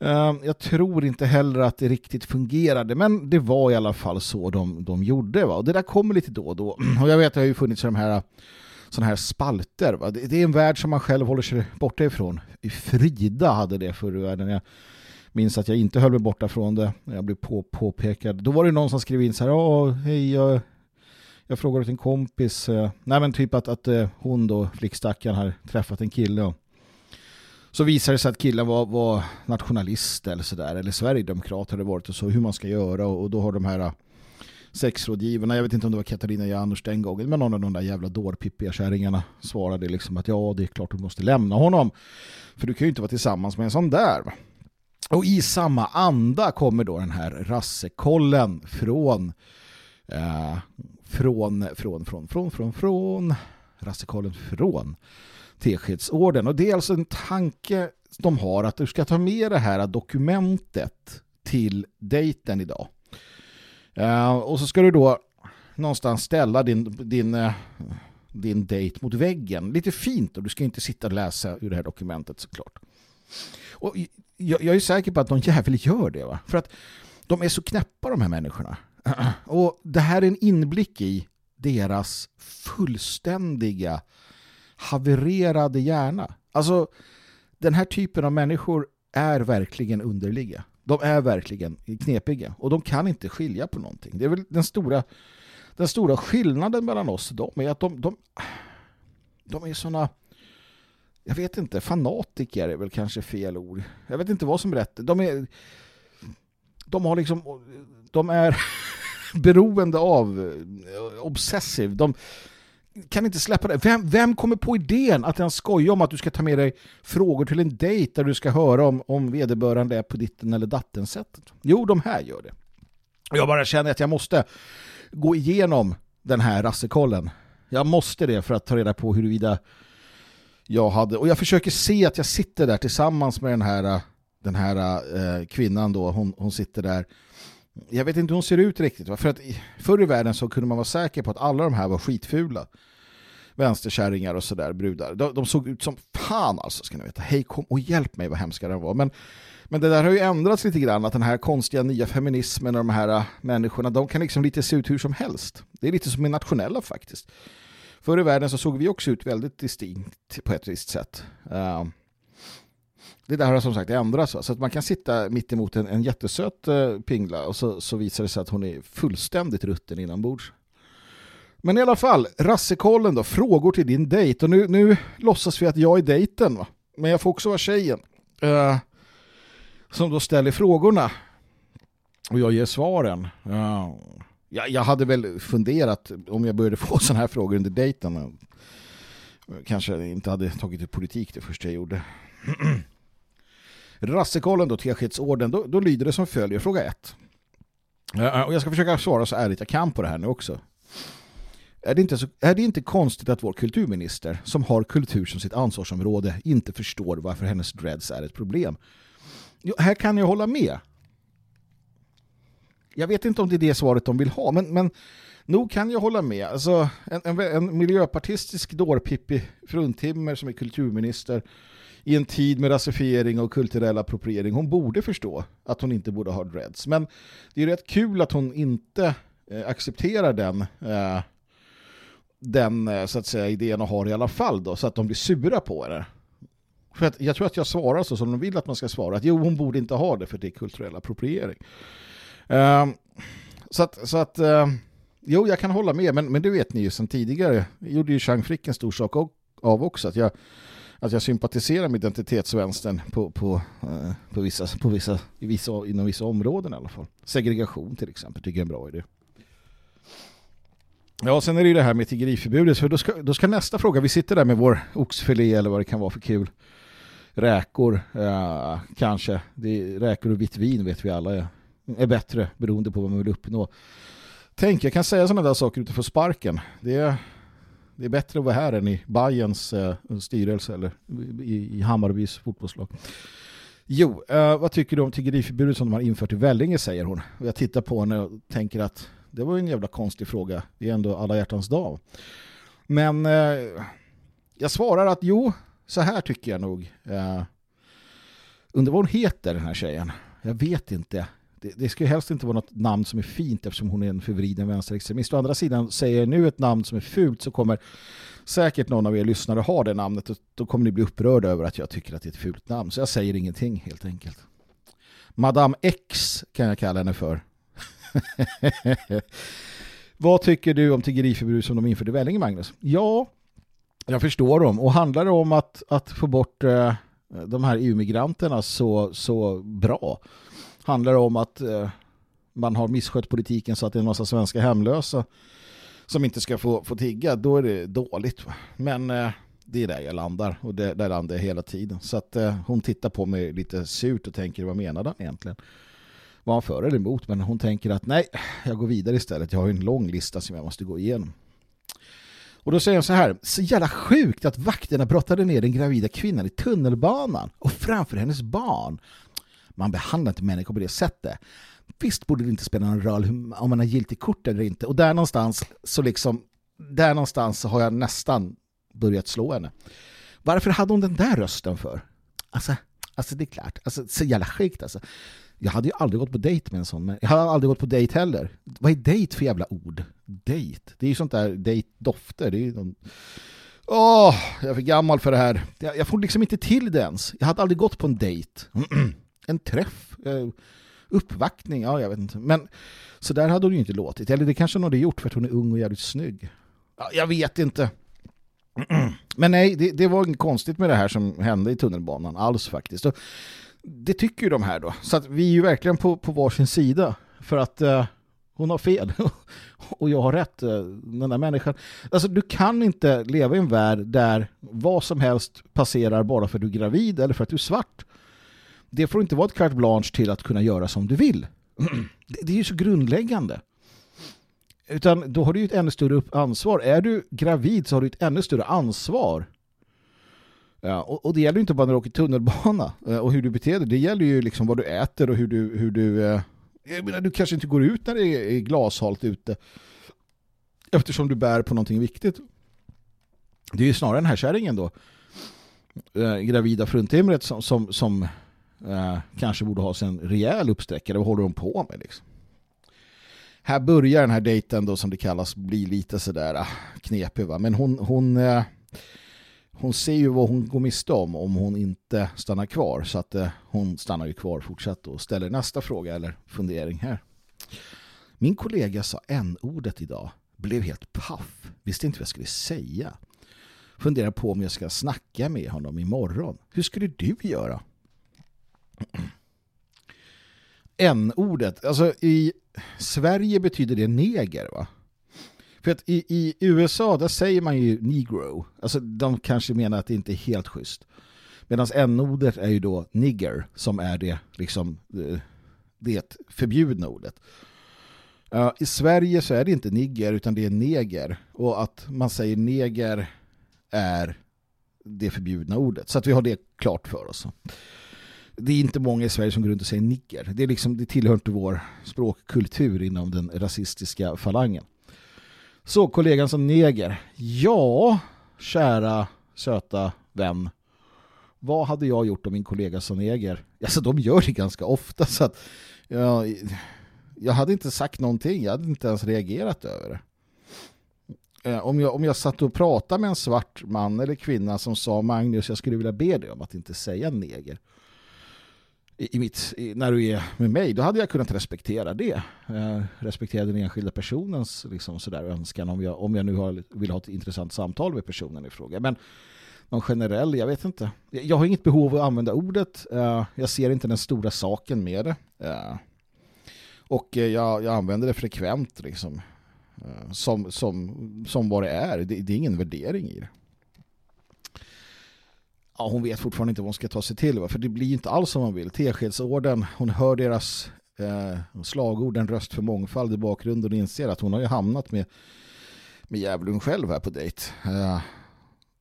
Ehm, jag tror inte heller att det riktigt fungerade, men det var i alla fall så de, de gjorde. Va? Och det där kommer lite då och då. Och jag vet att det har ju funnits de här sådana här spalter. Va? Det, det är en värld som man själv håller sig borta ifrån. Frida hade det förr i världen. Jag minns att jag inte höll mig borta från det. Jag blev på, påpekad. Då var det någon som skrev in så här, hej, jag, jag frågar åt en kompis. Eh. Nej men typ att, att eh, hon då, flickstackaren, har träffat en kille. Och så visade det sig att killen var, var nationalist eller sådär. Eller Sverigedemokrat hade varit och så hur man ska göra. Och, och då har de här äh, sexrådgivarna, jag vet inte om det var Katarina Janouch den gången, men någon av de där jävla dårpippiga kärringarna svarade liksom att ja, det är klart du måste lämna honom. För du kan ju inte vara tillsammans med en sån där. Va? Och i samma anda kommer då den här rassekollen från eh, från, från, från, från, från, från rassekollen från Teskedsorden. Och det är alltså en tanke de har att du ska ta med det här dokumentet till dejten idag. Eh, och så ska du då någonstans ställa din, din, eh, din dejt mot väggen. Lite fint och du ska inte sitta och läsa ur det här dokumentet såklart. Och jag, jag är säker på att någon jävel gör det va? För att de är så knäppa de här människorna. Och det här är en inblick i deras fullständiga havererade hjärna. Alltså den här typen av människor är verkligen underliga. De är verkligen knepiga och de kan inte skilja på någonting. Det är väl den stora den stora skillnaden mellan oss och dem är att de, de, de är såna jag vet inte, fanatiker är väl kanske fel ord. Jag vet inte vad som är rätt. De är de har liksom de är beroende av eh, obsessiv. De kan inte släppa det. Vem, vem kommer på idén att ens skoja om att du ska ta med dig frågor till en dejt där du ska höra om, om vederbörande är på ditten eller datten sättet? Jo, de här gör det. Jag bara känner att jag måste gå igenom den här rassekollen. Jag måste det för att ta reda på huruvida jag hade... Och jag försöker se att jag sitter där tillsammans med den här, den här eh, kvinnan då, hon, hon sitter där. Jag vet inte hur hon ser ut riktigt. För att förr i världen så kunde man vara säker på att alla de här var skitfula. Vänsterkärringar och sådär, brudar. De, de, såg ut som fan alltså, ska ni veta. Hej, kom och hjälp mig vad hemska den var. Men, men det där har ju ändrats lite grann, att den här konstiga nya feminismen och de här uh, människorna, de kan liksom lite se ut hur som helst. Det är lite som i nationella faktiskt. Förr i världen så såg vi också ut väldigt distinkt på ett visst sätt. Uh, det där har som sagt ändrats. Så att man kan sitta mitt emot en, en jättesöt uh, pingla och så, så visar det sig att hon är fullständigt rutten inombords. Men i alla fall, rassekollen då, frågor till din dejt. Och nu, nu låtsas vi att jag är dejten va? Men jag får också vara tjejen. Uh, som då ställer frågorna. Och jag ger svaren. Uh, jag, jag hade väl funderat om jag började få sådana här frågor under dejten. Kanske inte hade tagit till politik det första jag gjorde. Rassekollen då, teskedsorden, då, då lyder det som följer. Fråga ett. Uh, och jag ska försöka svara så ärligt jag kan på det här nu också. Är det, inte så, är det inte konstigt att vår kulturminister, som har kultur som sitt ansvarsområde, inte förstår varför hennes dreads är ett problem? Jo, här kan jag hålla med. Jag vet inte om det är det svaret de vill ha, men, men nog kan jag hålla med. Alltså, en, en, en miljöpartistisk dårpippi fruntimmer som är kulturminister i en tid med rasifiering och kulturell appropriering, hon borde förstå att hon inte borde ha dreads. Men det är rätt kul att hon inte eh, accepterar den eh, den eh, så att säga idén och har i alla fall då, så att de blir sura på det. För att jag tror att jag svarar så som de vill att man ska svara. Att jo, hon borde inte ha det för det är kulturell appropriering. Uh, så att, så att uh, jo, jag kan hålla med, men, men det vet ni ju sedan tidigare. Jag gjorde ju Chang Frick en stor sak av också, att jag, att jag sympatiserar med identitetsvänstern på, på, uh, på, vissa, på vissa, i vissa, inom vissa områden i alla fall. Segregation till exempel tycker jag är en bra idé. Ja, sen är det ju det här med tiggeriförbudet. För då ska, då ska nästa fråga, vi sitter där med vår oxfilé eller vad det kan vara för kul. Räkor, ja, kanske. Det är, räkor och vitt vin vet vi alla är, är bättre beroende på vad man vill uppnå. Tänk, jag kan säga sådana där saker utifrån sparken. Det är, det är bättre att vara här än i Bayerns eh, styrelse eller i, i Hammarbys fotbollslag. Jo, eh, vad tycker du om tiggeriförbudet som de har infört i Vällinge, säger hon. Och jag tittar på henne och tänker att det var ju en jävla konstig fråga. Det är ändå alla hjärtans dag. Men eh, jag svarar att jo, så här tycker jag nog. Eh, undrar vad hon heter den här tjejen. Jag vet inte. Det, det ska ju helst inte vara något namn som är fint eftersom hon är en förvriden vänsterextremist. Å andra sidan säger jag nu ett namn som är fult så kommer säkert någon av er lyssnare ha det namnet och då kommer ni bli upprörda över att jag tycker att det är ett fult namn. Så jag säger ingenting helt enkelt. Madame X kan jag kalla henne för. Vad tycker du om tiggeriförbud som de införde i Vällinge, Magnus? Ja, jag förstår dem. Och handlar det om att, att få bort eh, de här EU-migranterna så, så bra? Handlar det om att eh, man har misskött politiken så att det är en massa svenska hemlösa som inte ska få, få tigga, då är det dåligt. Men eh, det är där jag landar och det, där landar jag hela tiden. Så att eh, hon tittar på mig lite surt och tänker, vad menar han egentligen? Var han för eller emot men hon tänker att nej, jag går vidare istället. Jag har en lång lista som jag måste gå igenom. Och då säger hon så här, så jävla sjukt att vakterna brottade ner den gravida kvinnan i tunnelbanan och framför hennes barn. Man behandlar inte människor på det sättet. Visst borde det inte spela någon roll om man har giltigt kort eller inte. Och där någonstans så liksom, där någonstans så har jag nästan börjat slå henne. Varför hade hon den där rösten för? Alltså, alltså det är klart, alltså så jävla sjukt alltså. Jag hade ju aldrig gått på dejt med en sån. Men jag hade aldrig gått på dejt heller. Vad är dejt för jävla ord? Dejt. Det är ju sånt där dejtdofter. Det är ju någon... Åh, jag är för gammal för det här. Jag, jag, får liksom inte till det ens. Jag hade aldrig gått på en dejt. en träff. Eh, uppvaktning. Ja, jag vet inte. Men så där hade hon ju inte låtit. Eller det kanske hon hade gjort för att hon är ung och jävligt snygg. Ja, jag vet inte. Men nej, det, det var inget konstigt med det här som hände i tunnelbanan alls faktiskt. Och det tycker ju de här då. Så att vi är ju verkligen på, på varsin sida. För att eh, hon har fel. och jag har rätt. Eh, den där människan. Alltså du kan inte leva i en värld där vad som helst passerar bara för att du är gravid eller för att du är svart. Det får inte vara ett carte blanche till att kunna göra som du vill. det, det är ju så grundläggande. Utan då har du ju ett ännu större ansvar. Är du gravid så har du ett ännu större ansvar Ja, och, och det gäller ju inte bara när du åker tunnelbana eh, och hur du beter dig. Det gäller ju liksom vad du äter och hur du... Hur du eh, jag menar, du kanske inte går ut när det är glashalt ute eftersom du bär på någonting viktigt. Det är ju snarare den här kärringen då, äh, gravida fruntimret som, som, som äh, kanske borde ha sig en rejäl uppsträckare. Vad håller de på med liksom? Här börjar den här dejten då som det kallas bli lite sådär knepig va? Men hon, hon, äh, hon ser ju vad hon går miste om om hon inte stannar kvar. Så att eh, hon stannar ju kvar fortsatt och ställer nästa fråga eller fundering här. Min kollega sa n-ordet idag. Blev helt paff. Visste inte vad jag skulle säga. Funderar på om jag ska snacka med honom imorgon. Hur skulle du göra? N-ordet. Alltså i Sverige betyder det neger va? För att i, i USA där säger man ju negro. Alltså de kanske menar att det inte är helt schysst. Medan n-ordet är ju då nigger som är det liksom eh, det förbjudna ordet. Uh, I Sverige så är det inte nigger utan det är neger. Och att man säger neger är det förbjudna ordet. Så att vi har det klart för oss. Det är inte många i Sverige som går runt och säger nigger. Det, är liksom, det tillhör inte vår språkkultur inom den rasistiska falangen. Så kollegan som neger. Ja, kära söta vän. Vad hade jag gjort om min kollega som neger? Alltså de gör det ganska ofta så att ja, jag hade inte sagt någonting. Jag hade inte ens reagerat över det. Eh, om jag, om jag satt och pratade med en svart man eller kvinna som sa Magnus, jag skulle vilja be dig om att inte säga neger. I, mitt, i, när du är med mig, då hade jag kunnat respektera det. Eh, respektera den enskilda personens liksom, sådär, önskan om jag, om jag nu har, vill ha ett intressant samtal med personen i fråga. Men någon generell, jag vet inte. Jag har inget behov av att använda ordet. Eh, jag ser inte den stora saken med det. Eh, och eh, jag, jag använder det frekvent liksom. Eh, som, som, som vad det är. Det, det är ingen värdering i det. Ja, hon vet fortfarande inte vad hon ska ta sig till. Va? För det blir inte alls som hon vill. Teskedsorden, hon hör deras eh, slagord, en röst för mångfald i bakgrunden och inser att hon har ju hamnat med, med djävulen själv här på dejt. Eh,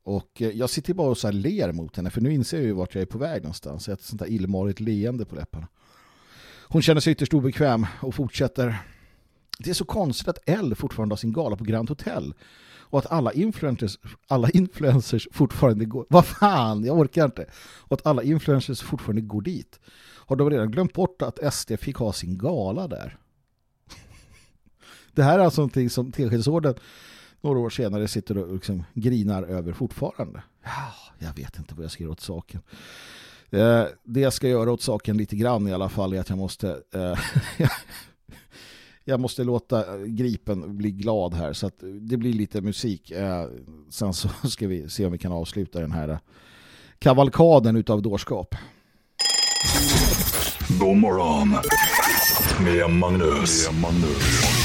och eh, jag sitter bara och så här ler mot henne för nu inser jag ju vart jag är på väg någonstans. Ett sånt där illmarigt leende på läpparna. Hon känner sig ytterst obekväm och fortsätter. Det är så konstigt att L fortfarande har sin gala på Grand Hotel. Och att alla influencers, alla influencers fortfarande går... Vad fan, jag orkar inte. Och att alla influencers fortfarande går dit. Har de redan glömt bort att SD fick ha sin gala där? Det här är alltså någonting som Teskedsorden några år senare sitter och liksom grinar över fortfarande. Ja, jag vet inte vad jag ska göra åt saken. Eh, det jag ska göra åt saken lite grann i alla fall är att jag måste eh, jag måste låta Gripen bli glad här så att det blir lite musik. Eh, sen så ska vi se om vi kan avsluta den här eh, kavalkaden utav dårskap. God morgon med Magnus. Med Magnus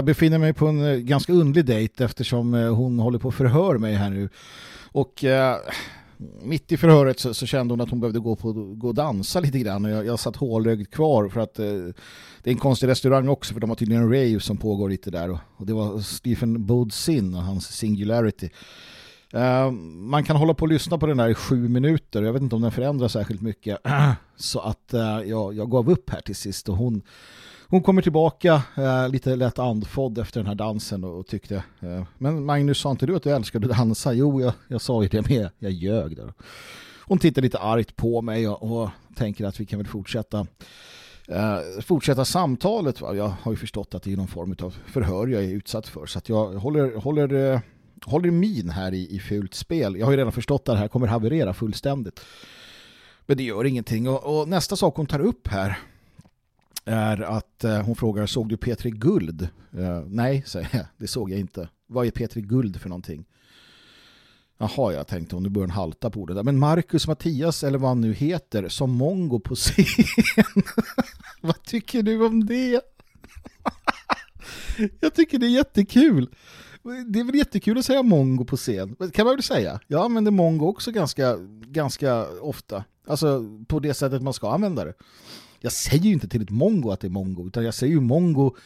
Jag befinner mig på en eh, ganska undlig dejt eftersom eh, hon håller på att förhör mig här nu. Och eh, mitt i förhöret så, så, kände hon att hon behövde gå, på, gå och dansa lite grann. Och jag, jag satt hålögd kvar för att eh, det är en konstig restaurang också för de har tydligen en rave som pågår lite där. Och, och det var Stephen Bodsin och hans Singularity. Uh, man kan hålla på och lyssna på den där i sju minuter. Jag vet inte om den förändrar särskilt mycket. Så att uh, jag, jag gav upp här till sist och hon hon kommer tillbaka eh, lite lätt andfådd efter den här dansen och, och tyckte eh, men Magnus sa inte du att du älskade att dansa? Jo, jag, jag sa ju det med. Jag ljög där. Hon tittar lite argt på mig och, och tänker att vi kan väl fortsätta eh, fortsätta samtalet. Va? Jag har ju förstått att det är någon form av förhör jag är utsatt för så att jag håller, håller, eh, håller min här i, i fult spel. Jag har ju redan förstått att det här kommer haverera fullständigt. Men det gör ingenting. Och, och nästa sak hon tar upp här är att eh, hon frågar, såg du Petri Guld? Uh, nej, säger jag, det såg jag inte. Vad är Petri Guld för någonting? Jaha, jag tänkte om du börjar halta på det där. Men Marcus Mattias, eller vad han nu heter, som mongo på scen. vad tycker du om det? jag tycker det är jättekul. Det är väl jättekul att säga mongo på scen. Kan man väl säga? Jag använder mongo också ganska, ganska ofta. Alltså på det sättet man ska använda det jag säger ju inte till ett mongo att det är mongo, utan jag säger ju mongo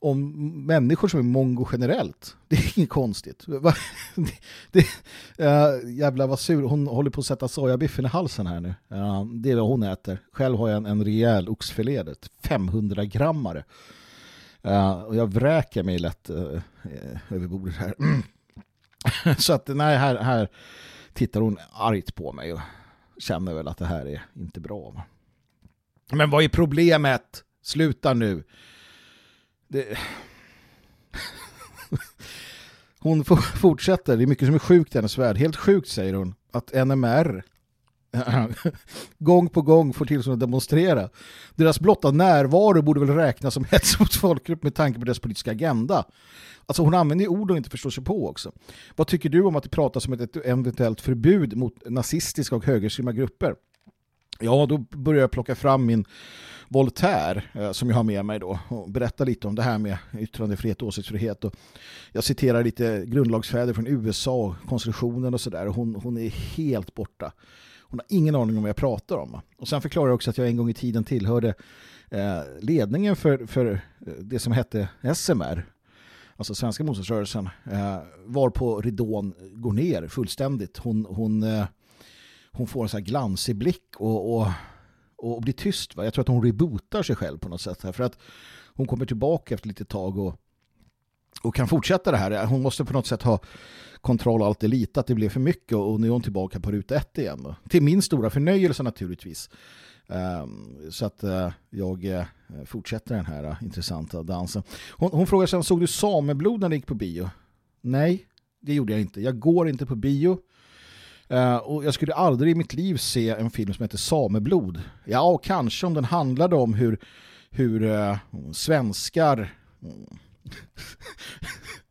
om människor som är mongo generellt. Det är inget konstigt. det, det, äh, jävlar vad sur. Hon håller på att sätta sojabiffen i halsen här nu. Äh, det är vad hon äter. Själv har jag en, en rejäl oxfilé, 500 grammare. Äh, och jag vräker mig lätt uh, över bordet här. Så att nej, här, här tittar hon argt på mig och känner väl att det här är inte bra. Men vad är problemet? Sluta nu. Det... Hon fortsätter, det är mycket som är sjukt i hennes värld. Helt sjukt säger hon att NMR gång på gång får till att demonstrera. Deras blotta närvaro borde väl räknas som hets mot folkgrupp med tanke på deras politiska agenda. Alltså hon använder ord och inte förstår sig på också. Vad tycker du om att det pratas om ett eventuellt förbud mot nazistiska och högerextrema grupper? Ja, då börjar jag plocka fram min Voltaire eh, som jag har med mig då och berätta lite om det här med yttrandefrihet och åsiktsfrihet. Och jag citerar lite grundlagsfäder från USA-konstitutionen och sådär. Hon, hon är helt borta. Hon har ingen aning om vad jag pratar om. Och sen förklarar jag också att jag en gång i tiden tillhörde eh, ledningen för, för eh, det som hette SMR, alltså Svenska motståndsrörelsen, eh, var på ridån går ner fullständigt. Hon, hon hon får en så här glansig blick och, och, och blir tyst. Va? Jag tror att hon rebootar sig själv på något sätt. Här, för att hon kommer tillbaka efter lite tag och, och kan fortsätta det här. Hon måste på något sätt ha kontroll och alltid lita att det blev för mycket och nu är hon tillbaka på ruta ett igen. Då. Till min stora förnöjelse naturligtvis. Ehm, så att eh, jag eh, fortsätter den här eh, intressanta dansen. Hon, hon frågar sen, såg du sameblod när du gick på bio? Nej, det gjorde jag inte. Jag går inte på bio. Uh, och jag skulle aldrig i mitt liv se en film som heter Sameblod. Ja, och kanske om den handlade om hur, hur uh, svenskar uh,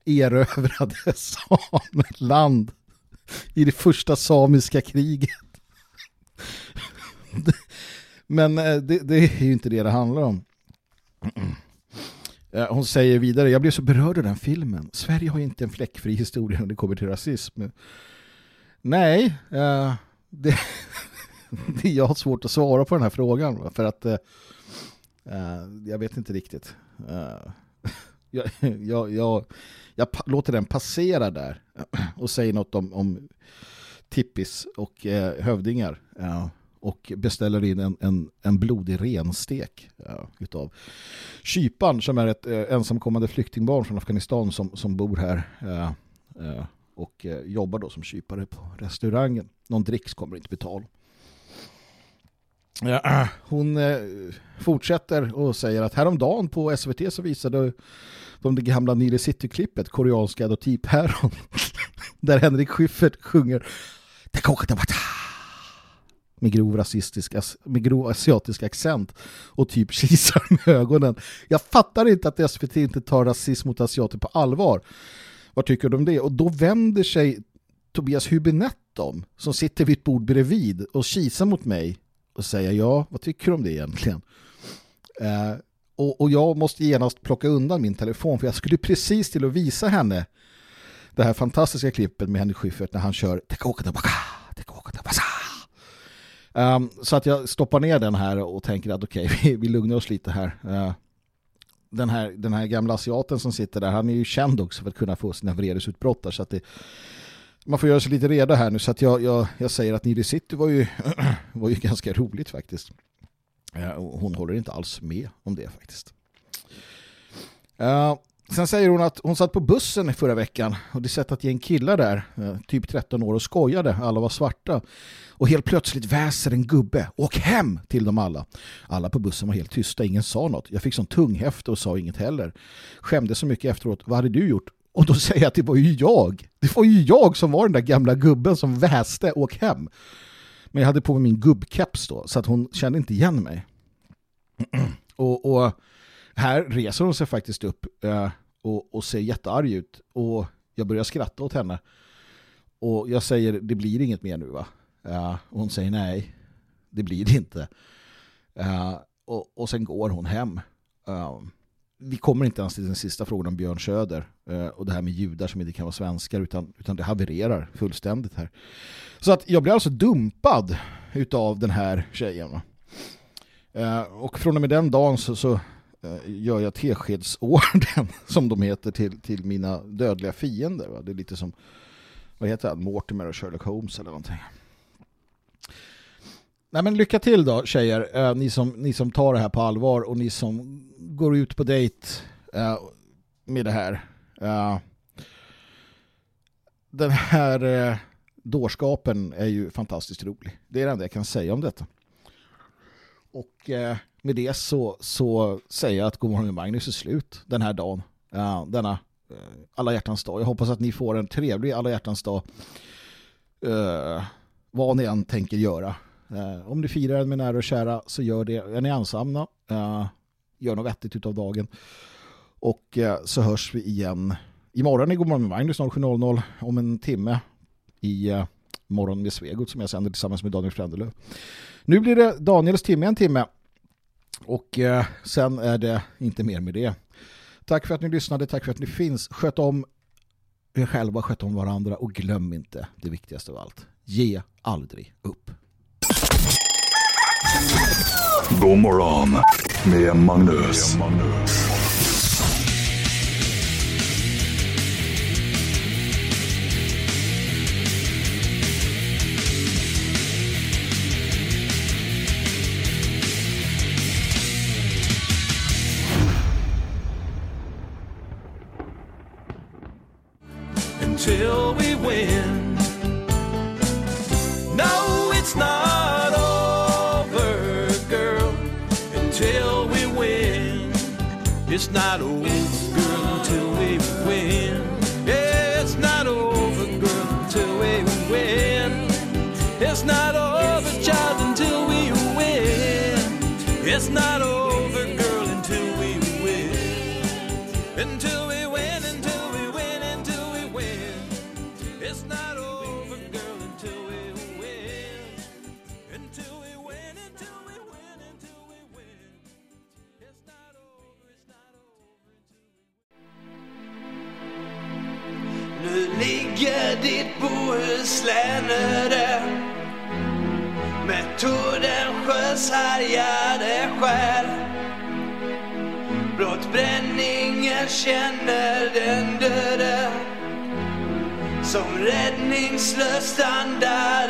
erövrade sameland i det första samiska kriget. Men eh, det, det, är ju inte det det handlar om. Hon säger vidare, jag blev så berörd av den filmen. Sverige har inte en fläckfri historia när det kommer till rasism. Nej, eh, det, det, jag har svårt att svara på den här frågan för att eh, eh, jag vet inte riktigt. Eh, jag, jag, jag, jag, låter den passera där och säger något om, om tippis och eh, hövdingar eh, och beställer in en, en, en blodig renstek ja, utav Kypan som är ett eh, ensamkommande flyktingbarn från Afghanistan som, som bor här eh, eh, och eh, jobbar då som kypare på restaurangen. Någon dricks kommer inte betala. Ja, äh, hon eh, fortsätter och säger att häromdagen på SVT så visade de det gamla Nile City-klippet koreanska adoptivpäron där Henrik Schyffert sjunger med grov rasistisk med grov asiatisk accent och typ kisar med ögonen. Jag fattar inte att SVT inte tar rasism mot asiater på allvar. Vad tycker du om det? Och då vänder sig Tobias Hübinette om, som sitter vid ett bord bredvid och kisar mot mig och säger ja, vad tycker du om det egentligen? Eh, och, och jag måste genast plocka undan min telefon för jag skulle precis till att visa henne det här fantastiska klippet med Henrik Schyffert när han kör um, Så att jag stoppar ner den här och tänker att okej, okay, vi, vi lugnar oss lite här. Uh, den här. Den här gamla asiaten som sitter där, han är ju känd också för att kunna få sina vredesutbrott där, så att det, man får göra sig lite reda här nu så att jag, jag, jag säger att Nile City var ju, var ju ganska roligt faktiskt. Hon håller inte alls med om det faktiskt. Uh, Sen säger hon att hon satt på bussen i förra veckan och det satt ett gäng killar där, eh, typ 13 år och skojade, alla var svarta. Och helt plötsligt väser en gubbe, åk hem till dem alla. Alla på bussen var helt tysta, ingen sa något. Jag fick sån tunghäfte och sa inget heller. Skämde så mycket efteråt, vad hade du gjort? Och då säger jag att det var ju jag. Det var ju jag som var den där gamla gubben som väste, åk hem. Men jag hade på mig min gubbkeps då, så att hon kände inte igen mig. och, och här reser hon sig faktiskt upp eh, och, och ser jättearg ut. Och jag börjar skratta åt henne. Och jag säger, det blir inget mer nu va? Uh, och hon säger nej, det blir det inte. Uh, och, och sen går hon hem. Uh, vi kommer inte ens till den sista frågan om Björn Söder eh, och det här med judar som inte kan vara svenskar utan, utan det havererar fullständigt här. Så att jag blir alltså dumpad utav den här tjejen. Eh, och från och med den dagen så, så eh, gör jag teskedsorden som de heter till, till mina dödliga fiender. Va? Det är lite som vad heter det? Mortimer och Sherlock Holmes eller någonting. Nej men lycka till då tjejer, eh, ni, som, ni som tar det här på allvar och ni som går ut på dejt eh, med det här. Eh, den här eh, dårskapen är ju fantastiskt rolig. Det är det enda jag kan säga om detta. Och eh, med det så, så säger jag att Godmorgon Magnus är slut den här dagen. Eh, denna eh, alla hjärtans dag. Jag hoppas att ni får en trevlig alla hjärtans dag. Eh, vad ni än tänker göra. Eh, om ni firar den med nära och kära så gör det. Är ni ensamma, eh, gör något vettigt av dagen. Och eh, så hörs vi igen imorgon i Godmorgon med Magnus 07.00 om en timme i eh, Morgon med Svegot som jag sänder tillsammans med Daniel Frändelöv. Nu blir det Daniels timme en timme. Och eh, sen är det inte mer med det. Tack för att ni lyssnade, tack för att ni finns. Sköt om er själva, sköt om varandra och glöm inte det viktigaste av allt. Ge aldrig upp. God morgon med Magnus. Med Magnus. until we It's not over, slänade. Metoden med Tordensjös härjade själ. Blott bränningen känner den döde. Som räddningslös standard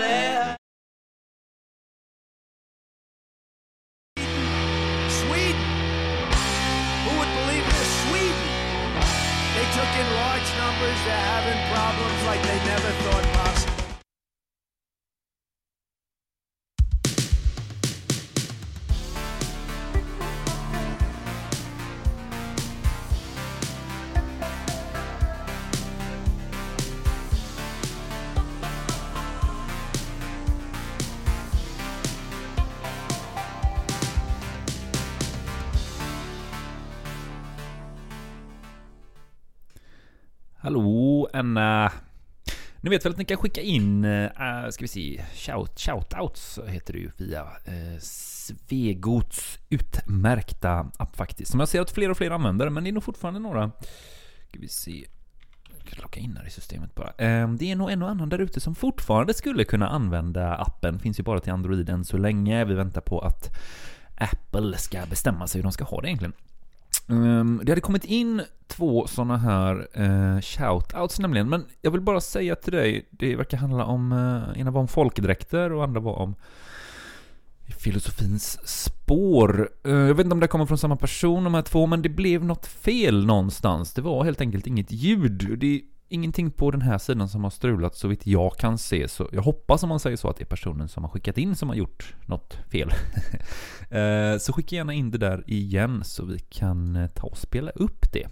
Hallå, en... Eh, ni vet väl att ni kan skicka in, äh, ska vi se, shout, shoutouts heter det ju via äh, Svegots utmärkta app faktiskt. Som jag ser att fler och fler använder, men det är nog fortfarande några, ska vi se, jag kan locka in här i systemet bara. Äh, det är nog en och annan där ute som fortfarande skulle kunna använda appen. Finns ju bara till Android än så länge. Vi väntar på att Apple ska bestämma sig hur de ska ha det egentligen. Um, det hade kommit in två sådana här uh, shoutouts nämligen, men jag vill bara säga till dig, det verkar handla om, uh, ena var om folkdräkter och andra var om filosofins spår. Uh, jag vet inte om det kommer från samma person de här två, men det blev något fel någonstans. Det var helt enkelt inget ljud. Det ingenting på den här sidan som har strulat så vitt jag kan se. Så jag hoppas om man säger så att det är personen som har skickat in som har gjort något fel. Eh, så skicka gärna in det där igen så vi kan eh, ta och spela upp det.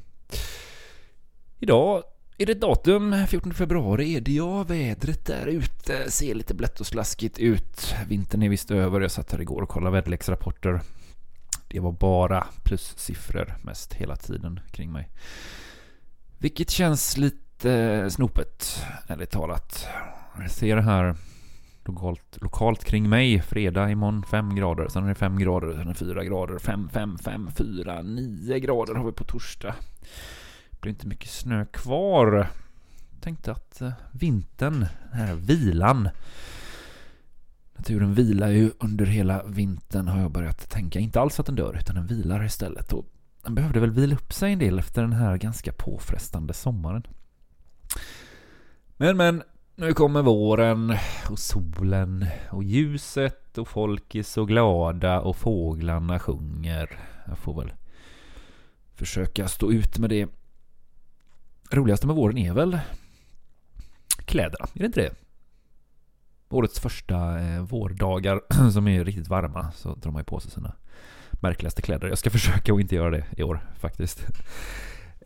Idag är det datum, 14 februari är det ja, vädret där ute ser lite blött och slaskigt ut. Vintern är visst över, jag satt här igår och kollade väderleksrapporter. Det var bara plussiffror mest hela tiden kring mig. Vilket känns lite lite eh, snopet, ärligt talat. Jag ser här lokalt, lokalt kring mig, fredag imorgon 5 grader, sen är det 5 grader, sen är det 4 grader, 5, 5, 5, 4, 9 grader har vi på torsdag. Det blir inte mycket snö kvar. Jag tänkte att eh, vintern, den här vilan, Naturen vilar ju under hela vintern har jag börjat tänka. Inte alls att den dör, utan den vilar istället. Och den behövde väl vila upp sig en del efter den här ganska påfrestande sommaren. Men men, nu kommer våren och solen och ljuset och folk är så glada och fåglarna sjunger. Jag får väl försöka stå ut med det. Roligaste med våren är väl kläderna, är det inte det? Årets första eh, vårdagar som är riktigt varma så drar man ju på sig sina märkligaste kläder. Jag ska försöka att inte göra det i år faktiskt.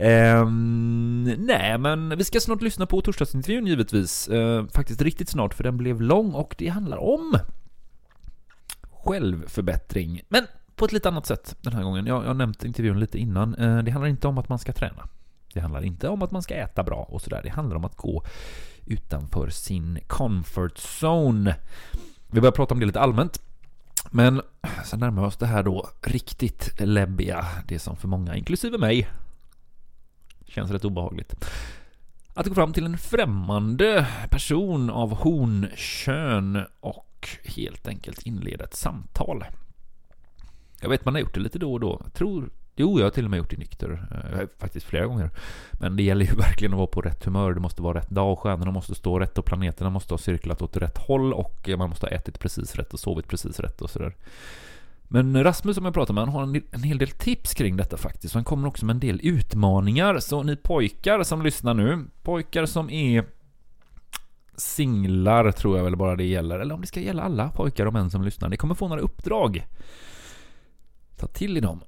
Um, nej, men vi ska snart lyssna på torsdagsintervjun givetvis. Uh, faktiskt riktigt snart, för den blev lång och det handlar om självförbättring. Men på ett lite annat sätt den här gången. Jag, har nämnt intervjun lite innan. Uh, det handlar inte om att man ska träna. Det handlar inte om att man ska äta bra och sådär. Det handlar om att gå utanför sin comfort zone. Vi börjar prata om det lite allmänt. Men sen närmar vi oss det här då riktigt läbbiga, det som för många, inklusive mig, Känns rätt obehagligt. Att gå fram till en främmande person av honkön och helt enkelt inleda ett samtal. Jag vet man har gjort det lite då och då. Jag tror, jo, jag har till och med gjort det nykter. Eh, faktiskt flera gånger. Men det gäller ju verkligen att vara på rätt humör. Det måste vara rätt dag. Stjärnorna måste stå rätt och planeterna måste ha cirklat åt rätt håll och man måste ha ätit precis rätt och sovit precis rätt och sådär. Men Rasmus som jag pratar med, han har en, en hel del tips kring detta faktiskt. Han kommer också med en del utmaningar. Så ni pojkar som lyssnar nu, pojkar som är singlar tror jag väl bara det gäller. Eller om det ska gälla alla pojkar och män som lyssnar. Ni kommer få några uppdrag. Ta till i dem.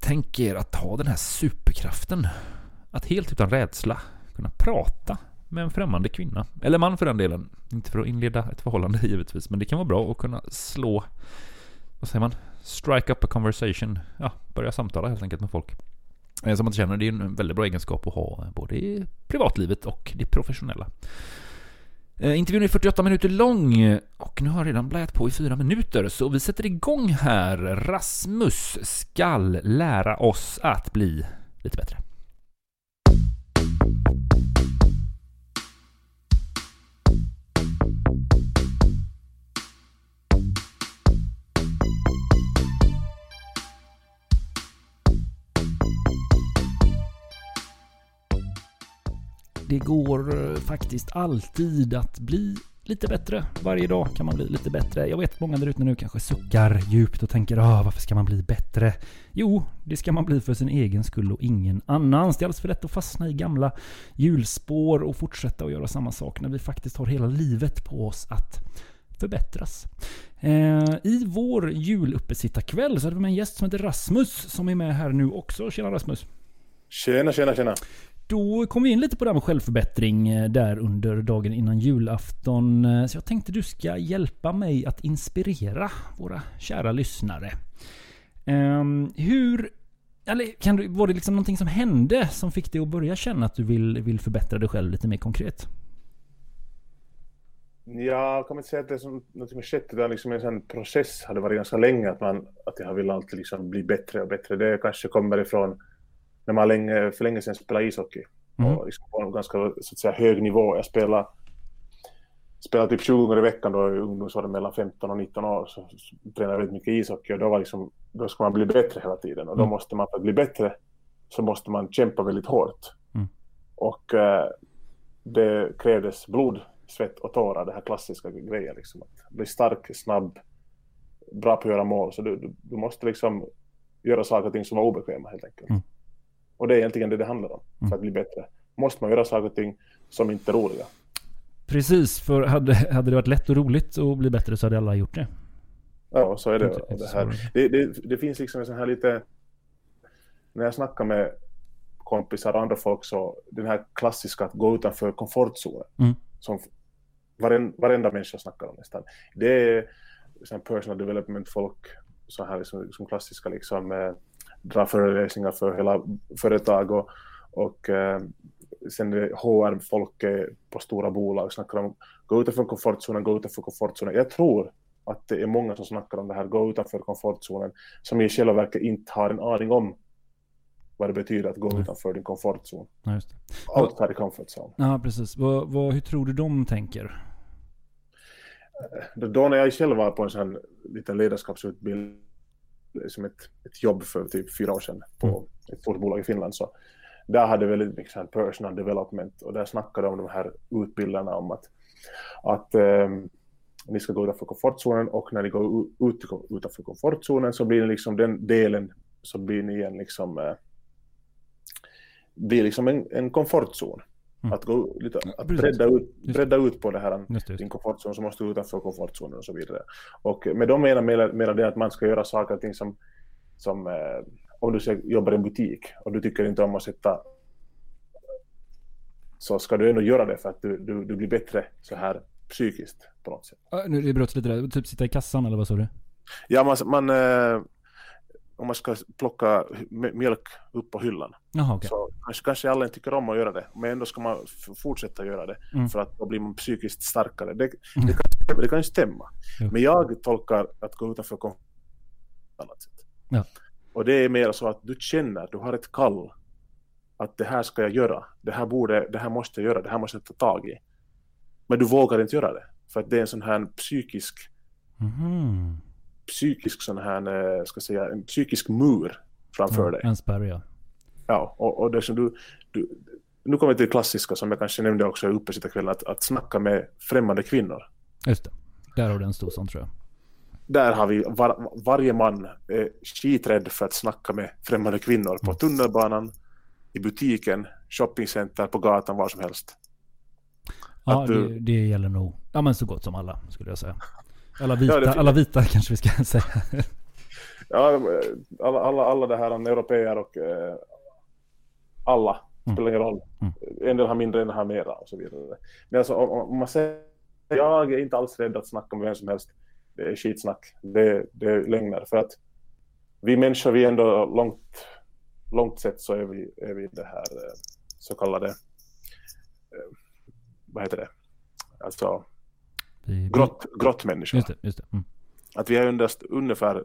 Tänk er att ha den här superkraften. Att helt utan rädsla kunna prata med en främmande kvinna. Eller man för den delen. Inte för att inleda ett förhållande givetvis, men det kan vara bra att kunna slå vad säger man? Strike up a conversation. Ja, börja samtala helt enkelt med folk. Eh, som man känner, det är en väldigt bra egenskap att ha eh, både i privatlivet och det professionella. Eh, intervjun är 48 minuter lång och nu har jag redan blajat på i fyra minuter, så vi sätter igång här. Rasmus skall lära oss att bli lite bättre. Det går eh, faktiskt alltid att bli lite bättre. Varje dag kan man bli lite bättre. Jag vet att många där ute nu kanske suckar djupt och tänker ah, varför ska man bli bättre? Jo, det ska man bli för sin egen skull och ingen annans. Det är alldeles för lätt att fastna i gamla hjulspår och fortsätta att göra samma sak när vi faktiskt har hela livet på oss att förbättras. Eh, I vår juluppesittarkväll så hade vi med en gäst som heter Rasmus som är med här nu också. Tjena Rasmus! Tjena, tjena, tjena! Då kom vi in lite på det här med självförbättring eh, där under dagen innan julafton. Eh, så jag tänkte du ska hjälpa mig att inspirera våra kära lyssnare. Ehm, hur... Eller kan du, var det liksom någonting som hände som fick dig att börja känna att du vill, vill förbättra dig själv lite mer konkret? Jag kan inte säga att det är som, något som har skett, utan liksom en sån process har det varit ganska länge att, man, att jag har velat alltid liksom bli bättre och bättre. Det kanske kommer ifrån när man länge, för länge sedan spelade ishockey. Mm. Och liksom på en ganska så att säga, hög nivå. Jag spelade, spelade typ 20 gånger i veckan då i ungdomsåldern mellan 15 och 19 år. Så tränade jag väldigt mycket ishockey och då, var liksom, då ska man bli bättre hela tiden. Och då Mm. måste man, för att bli bättre, så måste man kämpa väldigt hårt. Mm. Och eh, det krävdes blod, svett och tårar, det här klassiska grejen. Liksom. Att bli stark, snabb, bra på att göra mål. Så du, du, du måste liksom göra saker och ting som är obekväma helt enkelt. Mm. Och det är egentligen det det handlar om, Mm. för att bli bättre. Måste man göra saker och ting som inte är roliga. Precis, för hade, hade det varit lätt och roligt att bli bättre så hade alla gjort det. Ja, så är det. Det, här. Det, det, det finns liksom en sån här lite... När jag snackar med kompisar och andra folk så den här klassiska att gå utanför komfortzonen. Mm. Som varen, varenda människa snackar om nästan. Det är sån personal development-folk, så här liksom, som klassiska liksom eh, dra föreläsningar för hela företag och, och eh, sen HR-folk eh, på stora bolag snackar om gå utanför komfortzonen, gå utanför komfortzonen. Jag tror att det är många som snackar om det här, gå utanför komfortzonen, som i själva verket inte har en aning om vad det betyder att gå Nej. utanför din komfortzon. Ja, just det. Outside the comfort zone. Ja, precis. Vad, vad, hur tror du de tänker? Då, då när jag själv var på en sån liten ledarskapsutbildning, som ett, ett jobb för typ fyra år sedan på Mm. ett stort bolag i Finland, så där hade vi väldigt mycket här personal development och där snackade de om de här utbildarna om att, att ehm, ni ska gå utanför komfortzonen och när ni går ut utanför komfortzonen så blir ni liksom den delen så blir ni en liksom eh, blir liksom en, en komfortzon. Mm. Att, gå, lite, att bredda, ut, bredda ut på det här Just det. din komfortzon så måste du utanför komfortzonen och så vidare. Och med de menar mer, det att man ska göra saker och ting som, som eh, om du säger, jobbar i en butik och du tycker inte om att sätta så ska du ändå göra det för att du, du, du blir bättre så här psykiskt på något sätt. Ja, nu, det bröts lite där. Typ sitta i kassan eller vad sa du? Ja, man, man eh, om man ska plocka mjölk upp på hyllan Jaha, okej. så kanske, kanske alla inte tycker om att göra det, men ändå ska man fortsätta göra det Mm. för att då blir man psykiskt starkare. Det, Mm. det, kan, det kan stämma, Jo. men jag tolkar att gå utanför kom- på ett annat sätt. Ja. Och det är mer så att du känner, du har ett kall att det här ska jag göra, det här, borde, det här måste jag göra, det här måste jag ta tag i. Men du vågar inte göra det, för att det är en sån här psykisk Mhm. Psykisk sån här, eh, ska säga, en psykisk mur framför Ja, dig. En spärr ja. Ja, och, och det som du, du, nu kommer jag till det klassiska som jag kanske nämnde också i uppesittarkvällen, att, att snacka med främmande kvinnor. Just det. Där har du en stor sån tror jag. Där har vi, var, varje man är skiträdd för att snacka med främmande kvinnor på tunnelbanan, i butiken, shoppingcenter, på gatan, var som helst. Ja, du- det, det gäller nog. Ja, men så gott som alla skulle jag säga. Alla vita, Ja, alla vita kanske vi ska säga. Ja, alla, alla, alla det här europeer och eh, alla, Mm. spelar ingen roll. Mm. En del har mindre, en del har mera och så vidare. Men alltså om, om man säger, jag är inte alls rädd att snacka med vem som helst. Det är skitsnack. Det, det är lögner. För att vi människor, vi är ändå långt, långt sett så är vi, är vi det här eh, så kallade, eh, vad heter det, alltså Vi- grott, grottmänniskor. Just det, just det. Mm. Att vi har endast ungefär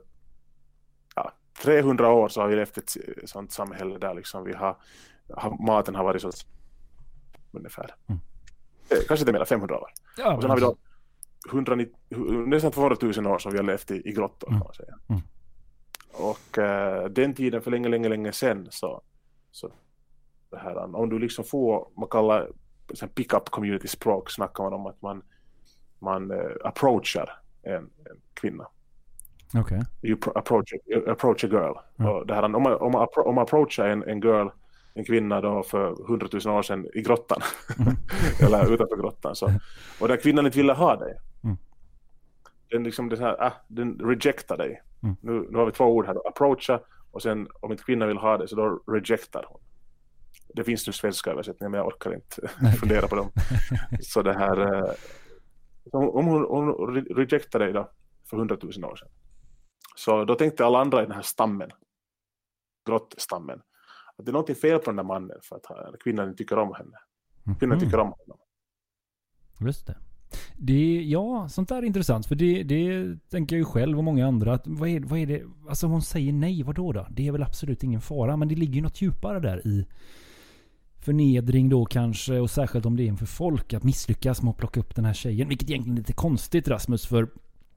ja, 300 år så har vi levt ett sånt samhälle där liksom vi har, har maten har varit så ungefär. Mm. Eh, Kanske inte mer än 500 år. Ja, Och sen har vi då 190, nästan 200 000 år som vi har levt i, i grottor kan Mm. man säga. Mm. Och eh, den tiden för länge, länge, länge sedan så, så det här, om du liksom får, man kallar pick-up community språk snackar man om att man, man eh, approachar en, en kvinna. Okej. You pro- approach, you approach a girl. Mm. Det här, om, man, om, man om man approachar en, en girl, en kvinna då för hundratusen år sedan i grottan, Mm. eller utanför grottan, så, och den kvinnan inte ville ha dig, Mm. den, liksom, så här, ah, den rejectar dig. Mm. Nu, nu har vi två ord här, då. approacha och sen om inte kvinnan vill ha dig så då rejectar hon. Det finns nu svenska översättningar men jag orkar inte fundera på dem. Så det här, eh, om hon, hon re- rejectar dig då för hundratusen år sedan. Så då tänkte alla andra i den här stammen, grottstammen, att det är något fel på den där mannen för att kvinnan tycker om henne. Kvinnan Mhm. tycker om honom. Just det. Det, ja, sånt där är intressant. För det, det tänker jag ju själv och många andra. Att vad, är, vad är det? Alltså om hon säger nej, vad då då? Det är väl absolut ingen fara. Men det ligger ju något djupare där i förnedring då kanske. Och särskilt om det är inför folk. Att misslyckas med att plocka upp den här tjejen. Vilket egentligen är lite konstigt Rasmus. För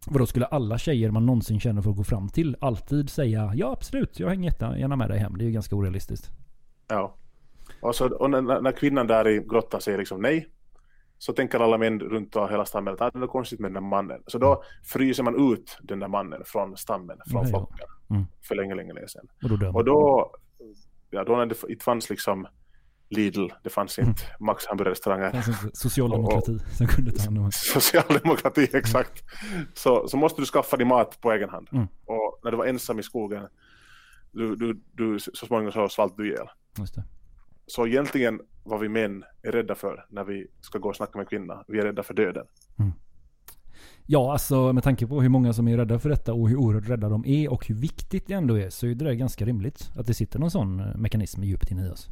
Vadå skulle alla tjejer man någonsin känner för att gå fram till alltid säga ja absolut, jag hänger jättegärna med dig hem. Det är ju ganska orealistiskt. Ja. Och, så, och när, när kvinnan där i grottan säger liksom nej, så tänker alla män runt och hela stammen att ah, det är konstigt med den där mannen. Så då fryser man ut den där mannen från stammen, från Ja, ja. flocken. Mm. För länge, länge, länge sedan. Och då. Och då, ja, då när det inte fanns liksom Lidl, det fanns Mm. inte Max hamburgerrestauranger. Det fanns inte socialdemokrati som kunde ta hand om Socialdemokrati, exakt. Så, så måste du skaffa dig mat på egen hand. Mm. Och när du var ensam i skogen, du, du, du, så småningom så svalt du ihjäl. Så egentligen vad vi män är rädda för när vi ska gå och snacka med kvinna, vi är rädda för döden. Ja, alltså med tanke på hur många som är rädda för detta och hur oerhört rädda de är och hur viktigt det ändå är så är det där ganska rimligt. Att det sitter någon sån eh, mekanism djupt inne i oss.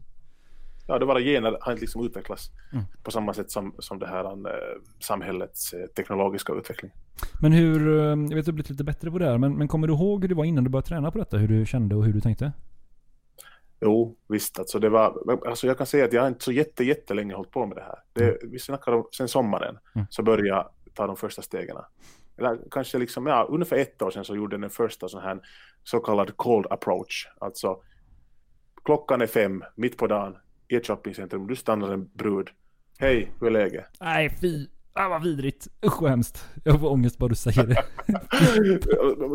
Ja, det våra gener har inte liksom utvecklats Mm. på samma sätt som, som det här eh, samhällets eh, teknologiska utveckling. Men hur, eh, jag vet att du blivit lite bättre på det här, men, men kommer du ihåg hur det var innan du började träna på detta? Hur du kände och hur du tänkte? Jo, visst. Alltså det var, alltså jag kan säga att jag har inte så jätte, jättelänge hållit på med det här. Det, vi snackar om sen sommaren Mm. så började jag ta de första stegen. Eller kanske liksom, ja, ungefär ett år sedan så gjorde jag den första sån här så kallad cold approach. Alltså klockan är fem, mitt på dagen, i ett shoppingcentrum, du stannar en brud. Hej, hur är läget? Nej, fy. Ah, vad vidrigt. Usch vad hemskt. Jag får ångest bara du säger det.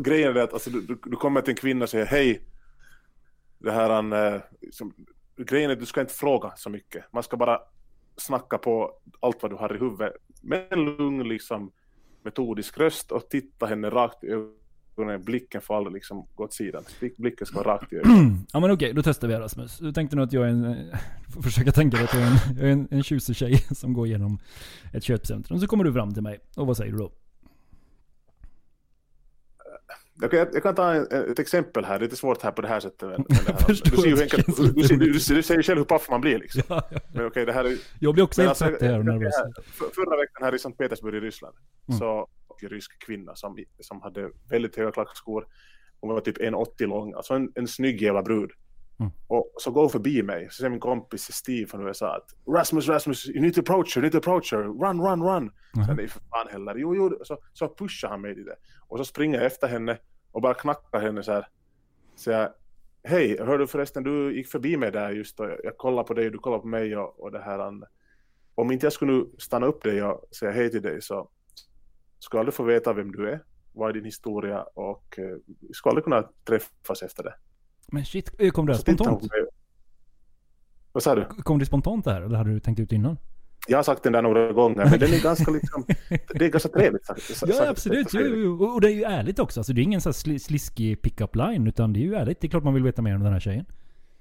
Grejen är att alltså, du, du- du kommer till en kvinna och säger hej. Det här han, eh, som, grejen är att du ska inte fråga så mycket. Man ska bara snacka på allt vad du har i huvudet. Med en lugn liksom metodisk röst och titta henne rakt i ögonen. Blicken får aldrig liksom gå åt sidan. Blicken ska vara rakt i ögat. ja men okej, då testar vi Rasmus. Du tänkte nog att jag är en... Eh, får försöka tänka dig att jag är en, jag är en, en tjusig tjej som går igenom ett köpcentrum. Så kommer du fram till mig. Och vad säger du då? Jag kan, jag kan ta ett exempel här, det är lite svårt här på det här sättet. Men, men här, du, ser ju enkelt, du, du, ser- du, du, du ser själv hur paff man blir liksom. Ja, ja. Men okej, det här är Jag blir också helt alltså, svettig här och nervös. Förra veckan här i Sankt Petersburg i Ryssland Mm. så en rysk kvinna som, som hade väldigt höga klackskor. Hon var typ 1,80 lång, alltså en, en snygg jävla brud. Mm. Och så går hon förbi mig, så säger min kompis Steve från USA att Rasmus, Rasmus, you need to approach her, you need to approach her, run, run, run. Mhm. Så nej för fan heller, jo, jo, så, så pushar han mig i det. Och så springer jag efter henne och bara knackar henne så här. Jag, hej, hörde du förresten, du gick förbi mig där just och jag, kollade på dig och du kollade på mig och, och det här. Om inte jag skulle stanna upp dig och säga hej till dig så skulle aldrig få veta vem du är, vad är din historia och eh, skulle aldrig kunna träffas efter det. Men shit, eh, kom det här spontant? Vad sa du? Kom det spontant det här? Eller hade du tänkt ut innan? Jag har sagt den där några gånger, men den är ganska liksom, det är ganska trevligt sagt. sagt- Ja sagt- absolut, jo. Och- det är ju ärligt också. Alltså, det är ingen så här sli- sliskig pick-up line utan det är ju ärligt. Det är klart man vill veta mer om den här tjejen.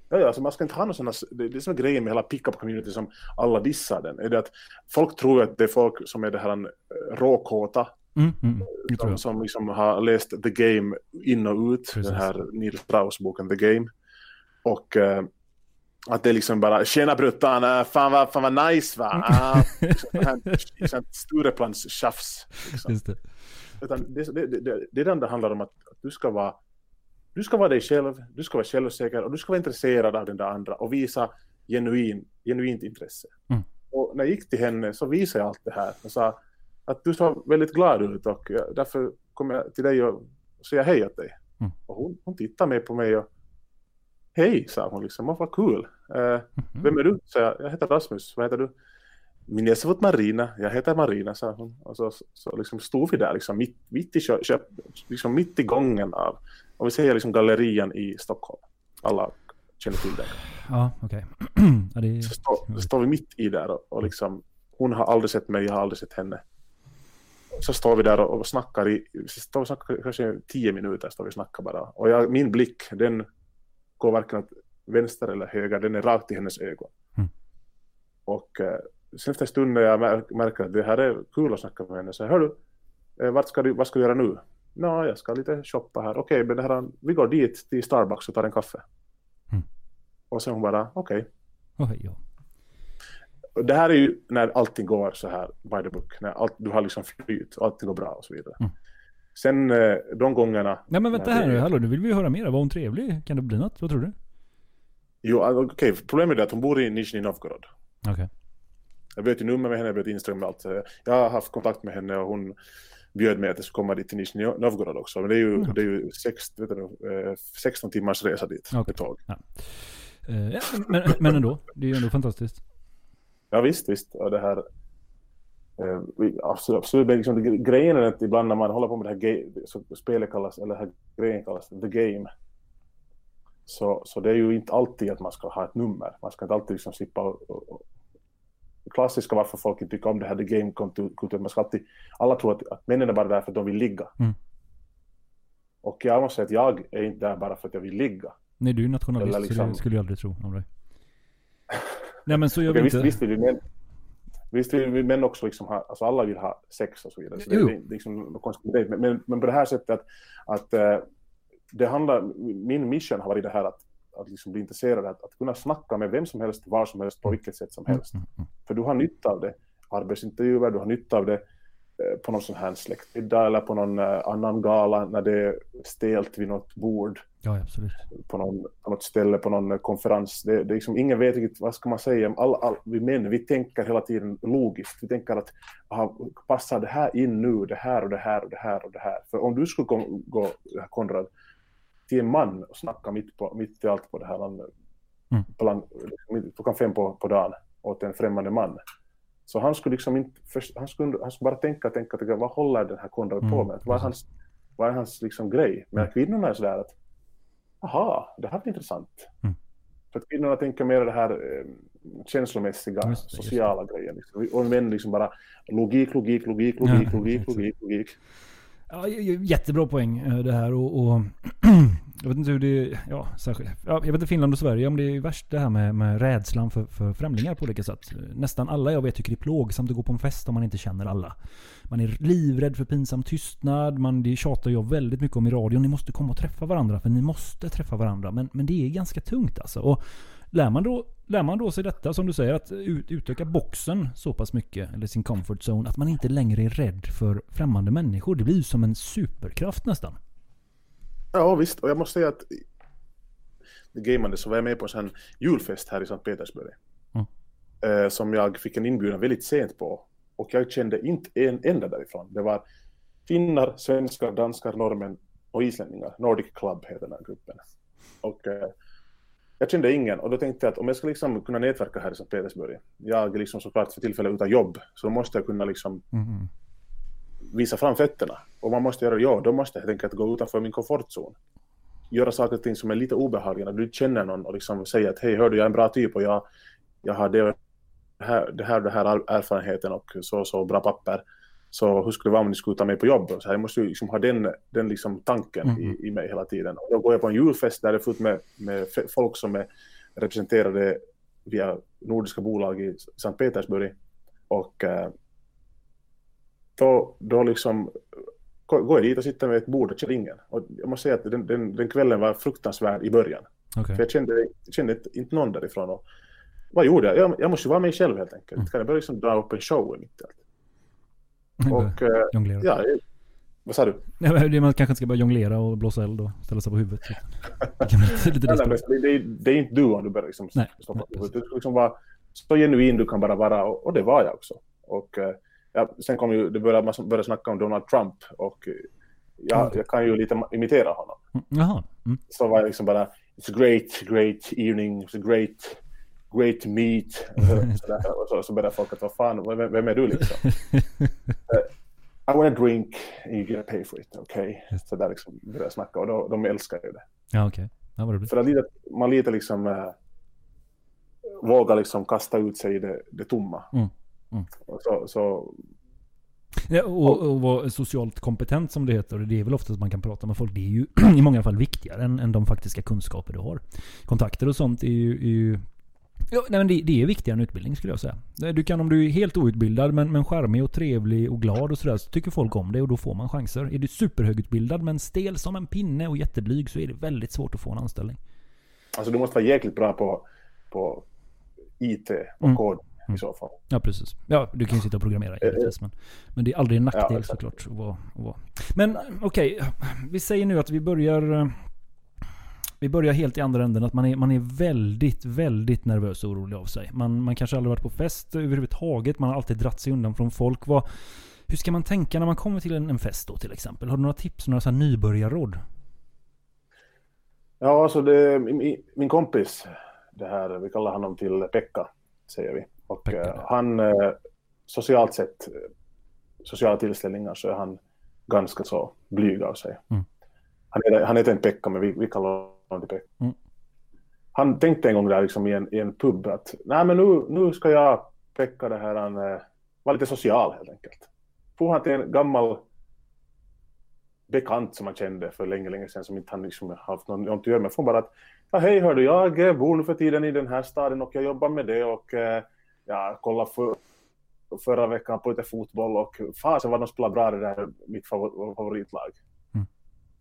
Ja, ja, alltså man ska inte ha någon sån det är det som är grejen med hela pickup-community som alla dissar den. Är det att folk tror att det är folk som är det här eh, råkåta, Mm, mm, det som, jag. som liksom har läst The Game in och ut, Precis. den här Neil Strauss-boken The Game. Och eh, att det liksom bara, tjena bruttan, fan vad, fan vad nice va? Ah, liksom, det här- liksom. Just det. Utan det, det, det, det, det är den det handlar om att, att du ska vara du ska vara dig själv, du ska vara självsäker och du ska vara intresserad av den där andra och visa genuin, genuint intresse. Mm. Och när jag gick till henne så visade jag allt det här och sa att du såg väldigt glad ut och jag, därför kommer jag till dig och säga hej åt dig. Mm. Och hon, hon tittade med på mig och hej, sa hon liksom, vad kul. Eh, Mhm. vem är du? Så jag, jag heter Rasmus, vad heter du? Min är Marina, jag heter Marina, sa hon. Och så, så liksom stod vi där liksom mitt, mitt, i, kö, köp, liksom mitt i gången av, om vi säger liksom gallerian i Stockholm. Alla känner till det. Ja, okej. är... Så står, så står vi mitt i där och, och liksom, hon har aldrig sett mig, jag har aldrig sett henne. Så står vi där och, snackar i, står snackar, kanske tio minuter står vi snackar bara. Och jag, min blick, den går varken åt vänster eller höger, den är rakt i hennes ögon. Mm. Och eh, sen efter en stund när jag mär- märker att det här är kul att snacka med henne, så hör du, eh, vart ska du, vad ska du göra nu? Nå, jag ska lite shoppa här. Okej, men det här, vi går dit till Starbucks och tar en kaffe. Mm. Och sen hon bara, okej. Oj, ja. Det här är ju när allting går så här by the book. När allt, du har liksom flyt, och allting går bra och så vidare. Mm. Sen eh, de gångerna... Nej men vänta här nu, hallå nu vill vi ju höra mer. Var hon trevlig? Kan det bli något? Vad tror du? Jo, okej, problemet är att hon bor i Nizjnij Novgorod. Okej. Jag vet ju nummer med henne, jag vet Instagram och allt. Jag har haft kontakt med henne och hon bjöd mig att jag skulle komma dit till Nizjnij Novgorod också. Men det är ju, Mm. det är ju sex, vet du, eh, 16 timmars resa dit Okej. med tåg. Eh, ja, men, men ändå, det är ju ändå fantastiskt. Ja visst, visst. Och det här... Eh, absolut, absolut. Liksom, grejen är att ibland när man håller på med det här så spelet kallas, eller det här grejen kallas the game. Så, så det är ju inte alltid att man ska ha ett nummer. Man ska inte alltid liksom slippa och, klassiska varför folk inte tycker om det här the game kulturen. Man ska alltid, alla tror att, att männen är bara där för att de vill ligga. Mm. Och jag måste säga att jag är inte där bara för att jag vill ligga. Nej du är nationalist Eller så liksom- det skulle jag aldrig tro om dig. Nej men så gör vi visst, inte. visst vill vi män, visst vill vi män också liksom ha, alltså alla vill ha sex och så vidare. Så det, Jo. det, liksom. Men, men, men på det här sättet att, att eh, det handlar, min mission har varit det här att, att liksom bli intresserad, att, att kunna snacka med vem som helst, var som helst, på vilket sätt som helst. Mm, mm, För du har nytta av det. Arbetsintervjuer, du har nytta av det på någon sån här släktmiddag eller på någon eh, annan gala när det är stelt vid något bord Ja absolut. på, någon, på något ställe, på någon eh, konferens. Det, det är liksom, ingen vet riktigt, vad ska man säga, all, all, vi män, vi tänker hela tiden logiskt. Vi tänker att aha, passar det här in nu, det här och det här och det här och det här. För om du skulle gå, gå Konrad, till en man och snacka mitt, på, mitt i allt på det här landet, Mm. bland, liksom, klockan fem på, på dagen åt en främmande man. Så han skulle liksom inte, först, han skulle, han skulle bara tänka, tänka, tänka, vad håller den här Konrad på Mm, med? Vad är hans, vad är hans liksom grej? Men kvinnorna är sådär att, aha, det här blir intressant. Mm. För att kvinnorna tänker mer det här eh, känslomässiga, Just det, sociala grejen. Liksom. Och män liksom bara logik, logik, logik, Ja, logik, logik, logik, logik. Ja, jättebra poäng eh, det här och, och jag vet inte hur det är, ja, särskilt, ja, jag vet inte Finland och Sverige om det är värst det här med, med rädslan för, för främlingar på olika sätt. Nästan alla jag vet tycker det är plågsamt att gå på en fest om man inte känner alla. Man är livrädd för pinsam tystnad, man, det tjatar jag väldigt mycket om i radion. Ni måste komma och träffa varandra för ni måste träffa varandra. Men, men det är ganska tungt alltså. Och lär man då, lär man då sig detta, som du säger, att ut, utöka boxen så pass mycket, eller sin comfort zone, att man inte längre är rädd för främmande människor. Det blir ju som en superkraft nästan. Ja visst, och jag måste säga att gamande så var jag med på en sån julfest här i Sankt Petersburg. Mm. Eh, som jag fick en inbjudan väldigt sent på. Och jag kände inte en enda därifrån. Det var finnar, svenskar, danskar, norrmän och islänningar. Nordic Club heter den här gruppen. Och eh, jag kände ingen och då tänkte jag att om jag ska liksom kunna nätverka här i Sankt Petersburg. Jag är liksom såklart för tillfället utan jobb. Så då måste jag kunna liksom Mm. Visa fram fötterna. Och man måste göra ja, då måste jag helt enkelt gå utanför min komfortzon. Göra saker och ting som är lite obehagliga. När du känner någon och liksom säger att hej, hör du, jag är en bra typ och jag, jag har det här, det här, det här erfarenheten och så så bra papper. Så hur skulle det vara om ni skulle ta mig på jobb? Så jag måste ju liksom ha den, den liksom tanken Mm. i, i mig hela tiden. Och då går jag på en julfest där det är fullt med, med folk som är representerade via nordiska bolag i Sankt Petersburg. Och eh, då, då liksom gå- går jag dit och sitter med ett bord och känner ingen. Och jag måste säga att den, den, den kvällen var fruktansvärd i början. Okej. För jag kände, kände inte- någon därifrån. Och vad gjorde jag? jag? Jag måste vara mig själv helt enkelt. Mm. Kan jag börja liksom dra upp en show mitt allt? Och eh, Jonglera. ja, vad sa du? Nej, men man kanske inte ska börja jonglera och blåsa eld och ställa sig på huvudet. Det lite, lite Nej, nej, det, det, det är inte du om du börjar liksom Nej, stoppa nej, på huvudet. Du liksom vara så genuin du kan bara vara och, och det var jag också. Och eh, ja, sen kom ju, det började, man började snacka om Donald Trump och eh, jag, Okej. jag kan ju lite imitera honom. Mm, Jaha. Mm. så var jag liksom bara It's a great, great evening, it's a great, great meet. Så, där, och så, så började folk att vad fan, vem, vem är du liksom? Eh, I want a drink and you gotta pay for it, okej? Okay? Så där liksom började jag snacka och då, de älskar ju det. Ja okej. Ja, vad roligt. För att lite, man lite liksom äh, vågar liksom kasta ut sig i det, det tomma. Mm, mm. Och Så, så Ja, och, och vara socialt kompetent som det heter. Det är väl ofta att man kan prata med folk. Det är ju i många fall viktigare än, än de faktiska kunskaper du har. Kontakter och sånt är ju... Är ju ja, nej, men det, det är viktigare än utbildning skulle jag säga. Du kan om du är helt outbildad men, men charmig och trevlig och glad och sådär så tycker folk om det och då får man chanser. Är du superhögutbildad men stel som en pinne och jätteblyg så är det väldigt svårt att få en anställning. alltså du måste vara jäkligt bra på, på IT och Mm. kod. I så fall. Ja, precis. Ja, du kan ju sitta och programmera givetvis. Men, men det är aldrig en nackdel Ja, såklart. Att vara, att vara. Men okej, vi säger nu att vi börjar... eh, Vi börjar helt i andra änden. Att man är, man är väldigt, väldigt nervös och orolig av sig. Man, man kanske aldrig varit på fest överhuvudtaget. Man har alltid dratt sig undan från folk. Vad, hur ska man tänka när man kommer till en, en fest då till exempel? Har du några tips? Några så här nybörjarråd? Ja, alltså det, min, min kompis, det här, vi kallar honom till Pekka, säger vi. Och Pekka, eh, han, eh, socialt sett, eh, sociala tillställningar så är han ganska så blyg av sig. Mm. Han, heter, han heter inte Pekka, men vi, vi kallar honom till Pekka. Mm. Han tänkte en gång där liksom i, en, i en pub att nej men nu, nu ska jag, Pekka, det här, han, vara lite social helt enkelt. Får han till en gammal bekant som han kände för länge, länge sedan som inte han liksom haft någon, något att göra med. Får bara att, ja hej hördu, jag eh, bor nu för tiden i den här staden och jag jobbar med det och eh, jag kollade för, förra veckan på lite fotboll och fasen vad de spelar bra det där, mitt favor, favoritlag. Mm.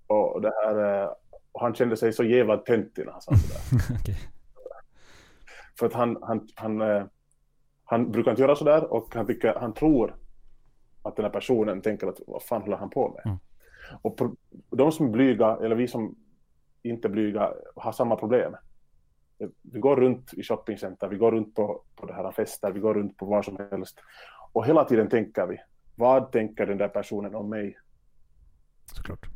Och det här, eh, och han kände sig så jävla töntig när han sa sådär. Okej. För att han, han, han, eh, han brukar inte göra sådär och han, tycker, han tror att den här personen tänker att vad fan håller han på med? Mm. Och de som är blyga, eller vi som inte är blyga, har samma problem. Vi går runt i shoppingcenter, vi går runt på, på det här fester, vi går runt på var som helst. Och hela tiden tänker vi, vad tänker den där personen om mig? Såklart.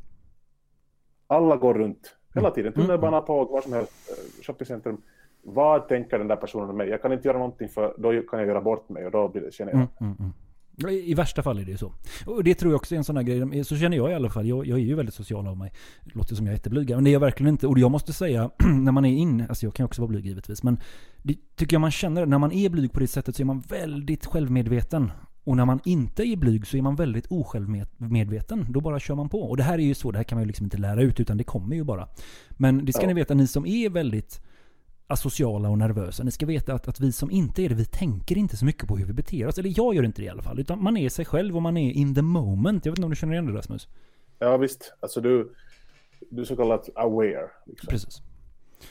Alla går runt hela tiden, Mm. tunnelbana på var som helst, eh, shoppingcentrum. Vad tänker den där personen om mig? Jag kan inte göra någonting för då kan jag göra bort mig och då blir det generande. Mm, mm, mm. I värsta fall är det ju så. Och det tror jag också är en sån här grej. Så känner jag i alla fall. Jag, jag är ju väldigt social av mig. Det låter som jag är jätteblyg. Men det är jag verkligen inte. Och jag måste säga, när man är in, alltså jag kan också vara blyg givetvis. Men det tycker jag man känner, när man är blyg på det sättet så är man väldigt självmedveten. Och när man inte är blyg så är man väldigt osjälvmedveten. Då bara kör man på. Och det här är ju så, det här kan man ju liksom inte lära ut utan det kommer ju bara. Men det ska Ja. ni veta, ni som är väldigt asociala och nervösa. Ni ska veta att, att vi som inte är det, vi tänker inte så mycket på hur vi beter oss. Eller jag gör inte det i alla fall. Utan man är sig själv och man är in the moment. Jag vet inte om du känner igen det Rasmus? Ja visst, alltså du, du är så kallat aware. Liksom. Precis.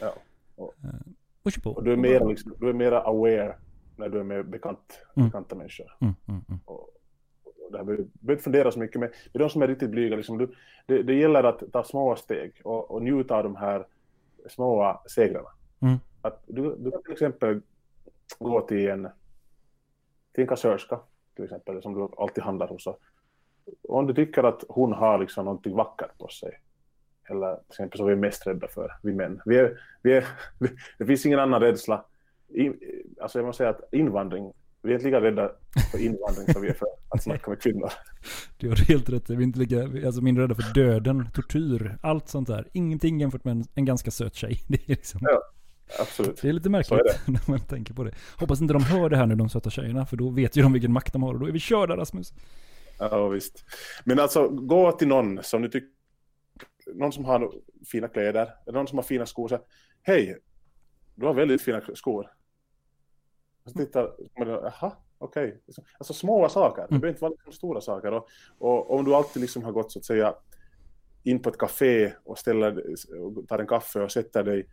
Ja. Och, Och kör på. och du, är mer, liksom, du är mera aware när du är med bekant, Mm. bekanta människor. Mm, mm, mm. Och, och det här behöver inte fundera så mycket, men det är de som är riktigt blyga. Liksom, du, det, det gäller att ta små steg och, och njuta av de här små segrarna. Mm. Att du, du kan till exempel gå till en, till en kassörska, till exempel, som du alltid handlar hos. Om du tycker att hon har liksom någonting vackert på sig, eller till exempel som vi är mest rädda för, vi män. Vi är, vi är, det finns ingen annan rädsla. I, alltså jag måste säga att invandring, vi är inte lika rädda för invandring som vi är för att snacka med kvinnor. Du har helt rätt. Vi är inte lika, alltså mindre rädda för döden, tortyr, allt sånt där. Ingenting jämfört med en, en ganska söt tjej. Det är, liksom, Ja, absolut. det är lite Så är märkligt när man tänker på det. Hoppas inte de hör det här nu, de söta tjejerna. För då vet ju de vilken makt de har och då är vi körda Rasmus. Ja, visst. Men alltså, gå till någon som du tycker, någon som har fina kläder, eller någon som har fina skor. Så här, Hej, du har väldigt fina skor. Och så tittar man, jaha, okej. Alltså små saker, det behöver inte vara liksom stora saker. Och, och om du alltid liksom har gått så att säga in på ett café och ställer, och tar en kaffe och sätter dig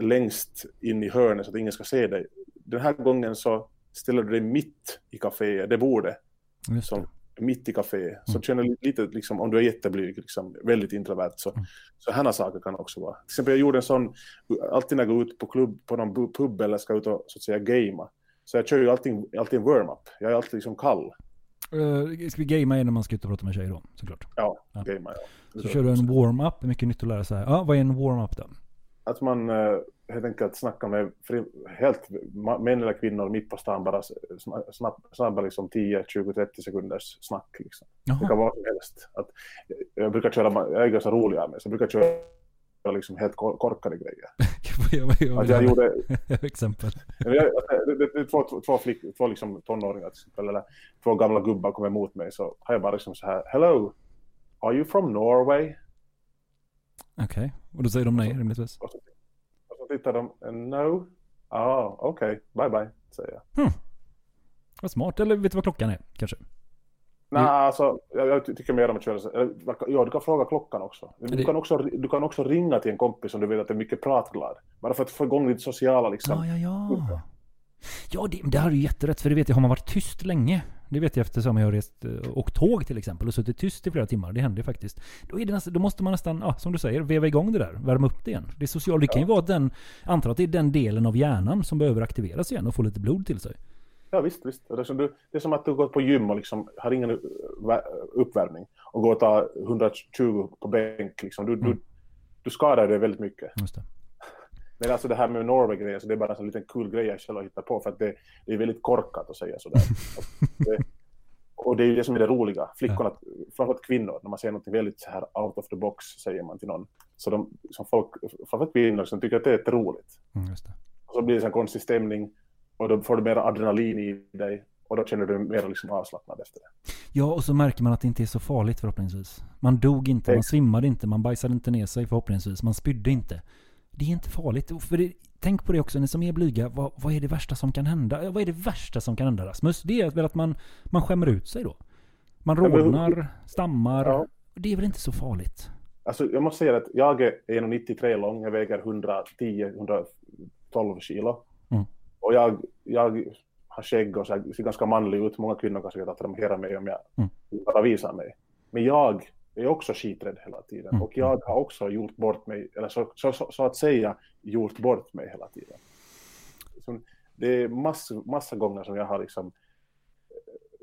längst in i hörnet så att ingen ska se dig. Den här gången så ställer du dig mitt i kaféet, det bordet Just som mitt i café. Så känner du lite, liksom, om du är jätteblyg, liksom, väldigt introvert, så, Mm. så här saker kan också vara. Till exempel jag gjorde en sån, alltid när jag går ut på, klubb, på någon pub eller ska ut och så att säga gamea, så jag kör ju alltid, alltid warm-up. Jag är alltid liksom kall. Uh, ska vi gamea innan man ska ut och prata med tjejer då? Såklart. Ja, Ja. gamea, ja. Så kör du en warm-up, mycket nytt att lära sig. Ja, vad är en warm-up då? Att man eh, helt enkelt snackar med fri, helt män eller kvinnor mitt på stan, bara sna- snabb, snabba liksom 10, 20, 30 sekunders snack. Liksom. Det kan vara som helst. Att, jag brukar köra, jag är ganska rolig av mig, så jag brukar köra liksom helt kor- korkade grejer. jag, jag, Att jag gjorde, exempel. jag, det, två, flick, två liksom tonåringar till exempel, eller två gamla gubbar kommer emot mig, så har jag bara liksom så här, Hello, are you from Norway? Okej, och då säger de nej rimligtvis. Och så, och så tittar de, No? Ah, okej, bye bye, säger jag. Vad smart, eller vet du vad klockan är kanske? Nej, alltså, jag, jag ty- tycker mer om att köra... Ja, du kan fråga klockan också. Du, det- kan också. du kan också ringa till en kompis om du vet att det är mycket pratglad. Bara för att få igång lite sociala liksom. Ja, ja, ja. Ja, det, det har du jätterätt. För det vet jag, har man varit tyst länge. Det vet jag eftersom jag har rest eh, åkt tåg till exempel och suttit tyst i flera timmar. Det händer ju faktiskt. Då, är det nästan, då måste man nästan, ja, som du säger, veva igång det där. Värma upp det igen. Det är socialt. Det kan ju vara den, antar att det är den delen av hjärnan som behöver aktiveras igen och få lite blod till sig. Ja visst, visst. Och Det är, som du, det är som att du går på gym och liksom har ingen vä- uppvärmning och går och tar 120 på bänk. Liksom. Du, du, du skadar dig väldigt mycket. Just det. Men alltså det här med Norway-grejen, så det är bara en liten kul grej jag själv har hittat på för att det, det är väldigt korkat att säga sådär. Och det, och det är ju det som är det roliga. Flickorna, framförallt kvinnor, när man säger något väldigt så här out of the box säger man till någon. Så de, som folk, framförallt kvinnor, som tycker att det är jätteroligt. Mm. Och så blir det en konstig stämning och då får du mer adrenalin i dig och då känner du dig mer liksom avslappnad efter det. Ja, och så märker man att det inte är så farligt förhoppningsvis. Man dog inte, man svimmade inte, man bajsade inte ner sig förhoppningsvis, man spydde inte. Det är inte farligt. För det, tänk på det också, ni som är blyga, vad, vad är det värsta som kan hända? Vad är det värsta som kan hända Rasmus? Det är väl att man, man skämmer ut sig då. Man rodnar, stammar. Ja. Det är väl inte så farligt? Alltså jag måste säga att jag är 1,93 lång, jag väger 110-112 kilo. Mm. Och jag, jag har skägg och så ser ganska manlig ut. Många kvinnor kanske attraherar mig om jag Mm. bara visar mig. Men jag är också skiträdd hela tiden. Mm. Och jag har också gjort bort mig, eller så, så, så, så att säga gjort bort mig hela tiden. Så det är massa, massa gånger som jag har liksom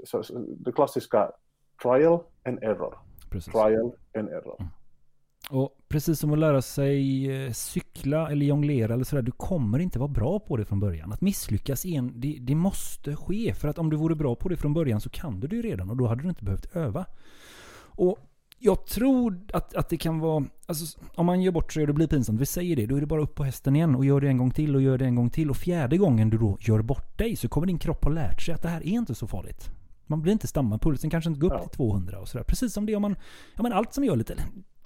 så, så, det klassiska trial and error. Precis. Trial and error. Och precis som att lära sig eh, cykla eller jonglera eller sådär, du kommer inte vara bra på det från början. Att misslyckas igen, det, det måste ske. För att om du vore bra på det från början så kan du det ju redan och då hade du inte behövt öva. Och jag tror att, att det kan vara, alltså om man gör bort sig och det blir pinsamt, vi säger det, då är det bara upp på hästen igen och gör det en gång till och gör det en gång till. Och fjärde gången du då gör bort dig så kommer din kropp ha lärt sig att det här är inte så farligt. Man blir inte stamma, pulsen kanske inte går upp Ja. till 200 och sådär. Precis som det om man, ja men allt som gör lite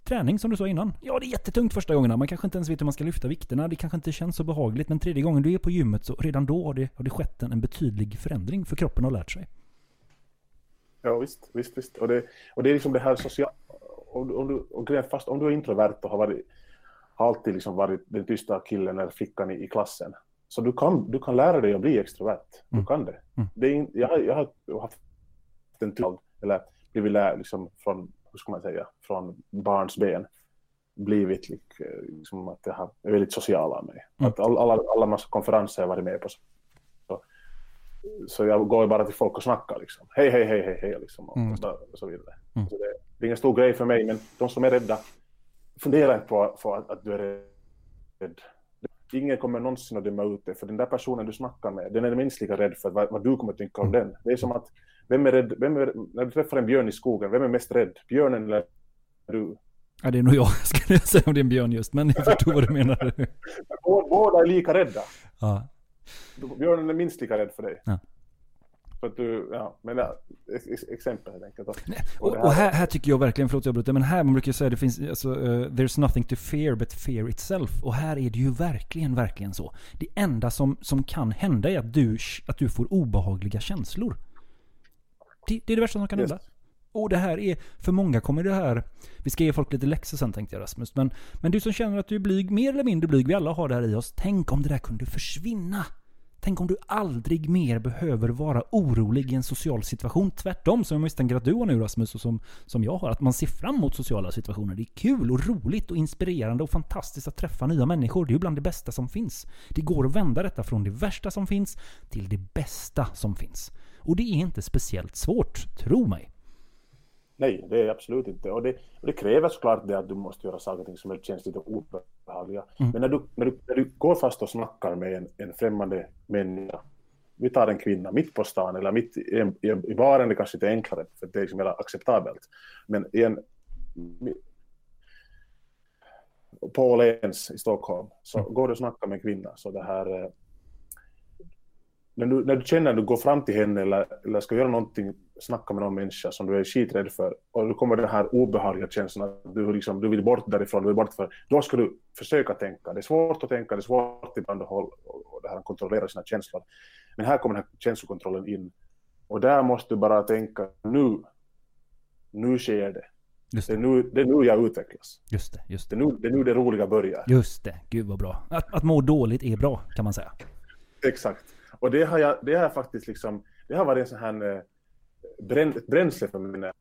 träning som du sa innan. Ja, det är jättetungt första gångerna. Man kanske inte ens vet hur man ska lyfta vikterna. Det kanske inte känns så behagligt. Men tredje gången du är på gymmet så redan då har det, har det skett en, en betydlig förändring. För kroppen har lärt sig. Ja, visst, visst, visst. Och det, och det är liksom det här sociala... Om, du- om, du, är fast om du är introvert och har, varit, har alltid liksom varit den tysta killen eller flickan i, i klassen, så du kan, du kan lära dig att bli extrovert. Du Mm. kan det. Mm. det är, in- jag, har- jag har haft en typ eller blivit lärd liksom från, hur ska man säga, från barns ben blivit lik- liksom att jag är väldigt social av mig. Mm. Att all, alla, alla massa konferenser jag varit med på så, så jag går bara till folk och snackar liksom. Hej, hej, hej, hej, hej liksom. Och, Mm. och så vidare. Mm. Så det, det är ingen stor grej för mig, men de som är rädda, fundera inte på, på att, att du är rädd. Ingen kommer någonsin att döma ut dig, för den där personen du snackar med, den är minst lika rädd för vad, vad du kommer att tänka om den. Det är som att, vem är rädd, vem är, när du träffar en björn i skogen, vem är mest rädd? Björnen eller du? Ja, det är nog jag skulle jag säga om det är en björn just. Men jag förstår vad du menar. Bå- Båda är lika rädda. Ja. Björnen är minst lika rädd för dig. Ja. För att du, ja, men ja, ex- ex- exempel helt enkelt. Och, det och här, här tycker jag verkligen, förlåt jag bryter, men här man brukar säga det finns, alltså, eh, there's nothing to fear but fear itself. Och här är det ju verkligen, verkligen så. Det enda som, som kan hända är att du, att du får obehagliga känslor. Det, det är det värsta som kan Yes. hända. Och det här är, för många kommer det här, vi ska ge folk lite läxor sen tänkte jag Rasmus, men, men du som känner att du är blyg, mer eller mindre blyg, vi alla har det här i oss, tänk om det där kunde försvinna. Tänk om du aldrig mer behöver vara orolig i en social situation. Tvärtom, som jag misstänker att du har nu Rasmus och som, som jag har. Att man ser fram emot sociala situationer. Det är kul och roligt och inspirerande och fantastiskt att träffa nya människor. Det är ju bland det bästa som finns. Det går att vända detta från det värsta som finns till det bästa som finns. Och det är inte speciellt svårt, tro mig. Nej, det är absolut inte. Och det, och det kräver såklart det att du måste göra saker och ting som känns lite obehagliga. Mm. Men när du, när, du, när du går fast och snackar med en, en främmande människa, vi tar en kvinna mitt på stan eller mitt i, i, i baren, det kanske inte är enklare för det är liksom mer acceptabelt. Men i en, på Åhléns i Stockholm så går du och snackar med en kvinna så det här eh, när du, när du känner att du går fram till henne eller, eller ska göra någonting, snacka med någon människa som du är skiträdd för och då kommer den här obehagliga känslan att du, liksom, du vill bort därifrån, du vill bort för, då ska du försöka tänka. Det är svårt att tänka, det är svårt ibland att hålla, och, det här kontrollera sina känslor. Men här kommer den här känslokontrollen in och där måste du bara tänka nu, nu sker det. Just Det är det, nu, det är nu jag utvecklas. just det, just Det det. är nu det, är nu det roliga börjar. Just det, gud vad bra. Att, att må dåligt är bra, kan man säga. Exakt. Och det har jag, det har jag faktiskt liksom, det har varit en sån här eh, brän, bränsle för mig när jag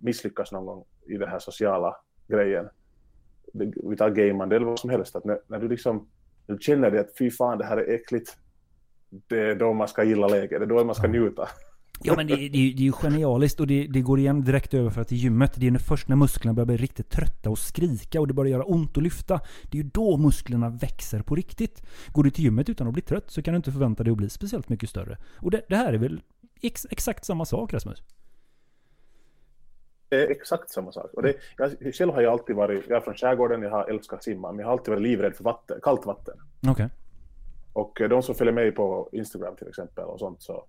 misslyckas någon gång i den här sociala grejen. Vi tar gamande eller vad som helst, att när, när du liksom du känner det att fy fan det här är äckligt, det är då man ska gilla läget, det är då man ska njuta. Ja men det, det, det är ju genialiskt och det, det går igen direkt över för till gymmet. Det är först när musklerna börjar bli riktigt trötta och skrika och det börjar göra ont att lyfta. Det är ju då musklerna växer på riktigt. Går du till gymmet utan att bli trött så kan du inte förvänta dig att bli speciellt mycket större. Och det, här är väl ex, exakt samma sak Rasmus? Det är exakt samma sak. Och det, jag, själv har jag alltid varit, jag är från skärgården, jag har älskat simma, men jag har alltid varit livrädd för vatten, kallt vatten. Okej. Och eh, de som följer mig på Instagram till exempel och sånt så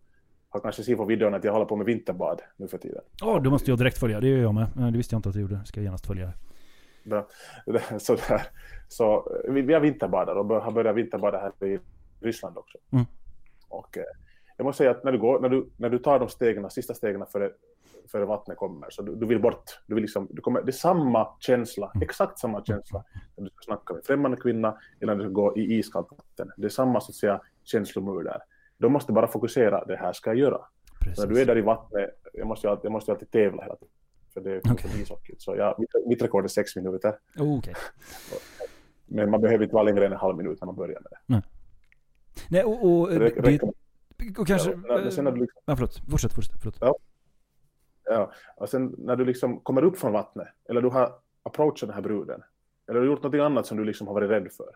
har kanske sett på videon att jag håller på med vinterbad nu för tiden. Ja, då måste jag direkt följa. Det gör jag med. Det visste jag inte att du gjorde. Ska jag genast följa. Bra. Så, där. så vi, vi har vinterbadar och har börjat vinterbada här i Ryssland också. Mm. Och eh, jag måste säga att när du, går, när du, när du tar de stegen, sista stegen före, före vattnet kommer, så du, du vill bort. Du vill liksom, du kommer, det är samma känsla, exakt samma känsla när du ska snacka med främmande kvinna eller när du ska gå i iskallt vatten. Det är samma så att säga, känslomur där. De måste bara fokusera, det här ska jag göra. Precis. När du är där i vattnet, jag måste ju alltid, jag måste alltid tävla hela tiden. För det är okay. ishockey. Så jag, mitt, mitt rekord är sex minuter. Oh, Okej. Men man behöver inte vara längre än en halv minut när man börjar med det. Nej, och, och, Det det, och kanske... Ja, när- sen när du liksom, Ja, förlåt. Fortsätt, fortsätt. Förlåt. ja, och sen när du liksom kommer upp från vattnet, eller du har approachat den här bruden, eller du har gjort något annat som du liksom har varit rädd för.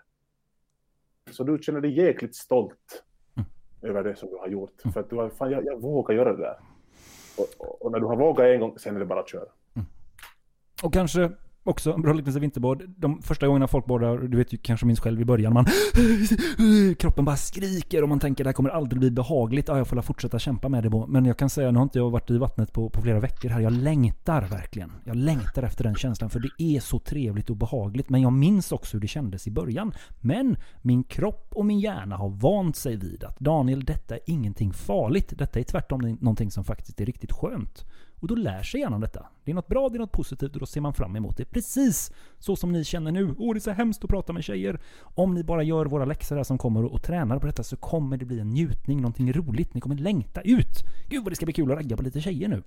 Så du känner dig jäkligt stolt över det som du har gjort. För att du har, fan jag, jag vågar göra det där. Och, och, och när du har vågat en gång, sen är det bara att köra. Och kanske också en bra liknelse vinterbad. De första gångerna folk badar, du vet ju kanske minns själv i början, man kroppen bara skriker och man tänker det här kommer aldrig bli behagligt. Ja, jag får fortsätta kämpa med det. Men jag kan säga, nu har inte jag varit i vattnet på, på flera veckor här. Jag längtar verkligen. Jag längtar efter den känslan för det är så trevligt och behagligt. Men jag minns också hur det kändes i början. Men min kropp och min hjärna har vant sig vid att Daniel, detta är ingenting farligt. Detta är tvärtom någonting som faktiskt är riktigt skönt. Och då lär sig hjärnan detta. Det är något bra, det är något positivt och då ser man fram emot det. Precis så som ni känner nu. Åh, det är så hemskt att prata med tjejer. Om ni bara gör våra läxor här som kommer och, och tränar på detta så kommer det bli en njutning, någonting roligt. Ni kommer längta ut. Gud vad det ska bli kul att ragga på lite tjejer nu.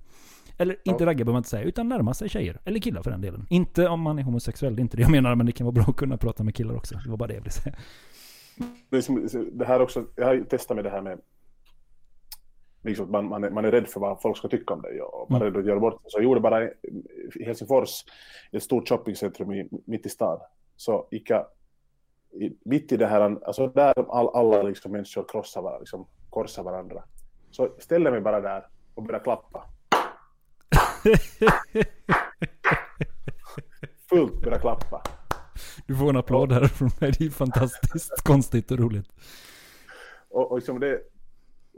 Eller inte ragga behöver man inte säga, utan närma sig tjejer. Eller killar för den delen. Inte om man är homosexuell, det är inte det jag menar, men det kan vara bra att kunna prata med killar också. Det var bara det jag ville säga. det, här också, jag har testat med det här med liksom, man, man, är, man är rädd för vad folk ska tycka om dig och man är rädd att göra bort. Så jag gjorde bara i Helsingfors, ett stort shoppingcentrum i, mitt i stan, så gick jag i, mitt i det här, alltså där all, alla liksom människor krossar varandra, liksom korsar varandra. Så ställde mig bara där och började klappa. Fullt började klappa. Du får en applåd här från mig. Det är fantastiskt konstigt och roligt. Och, och liksom det,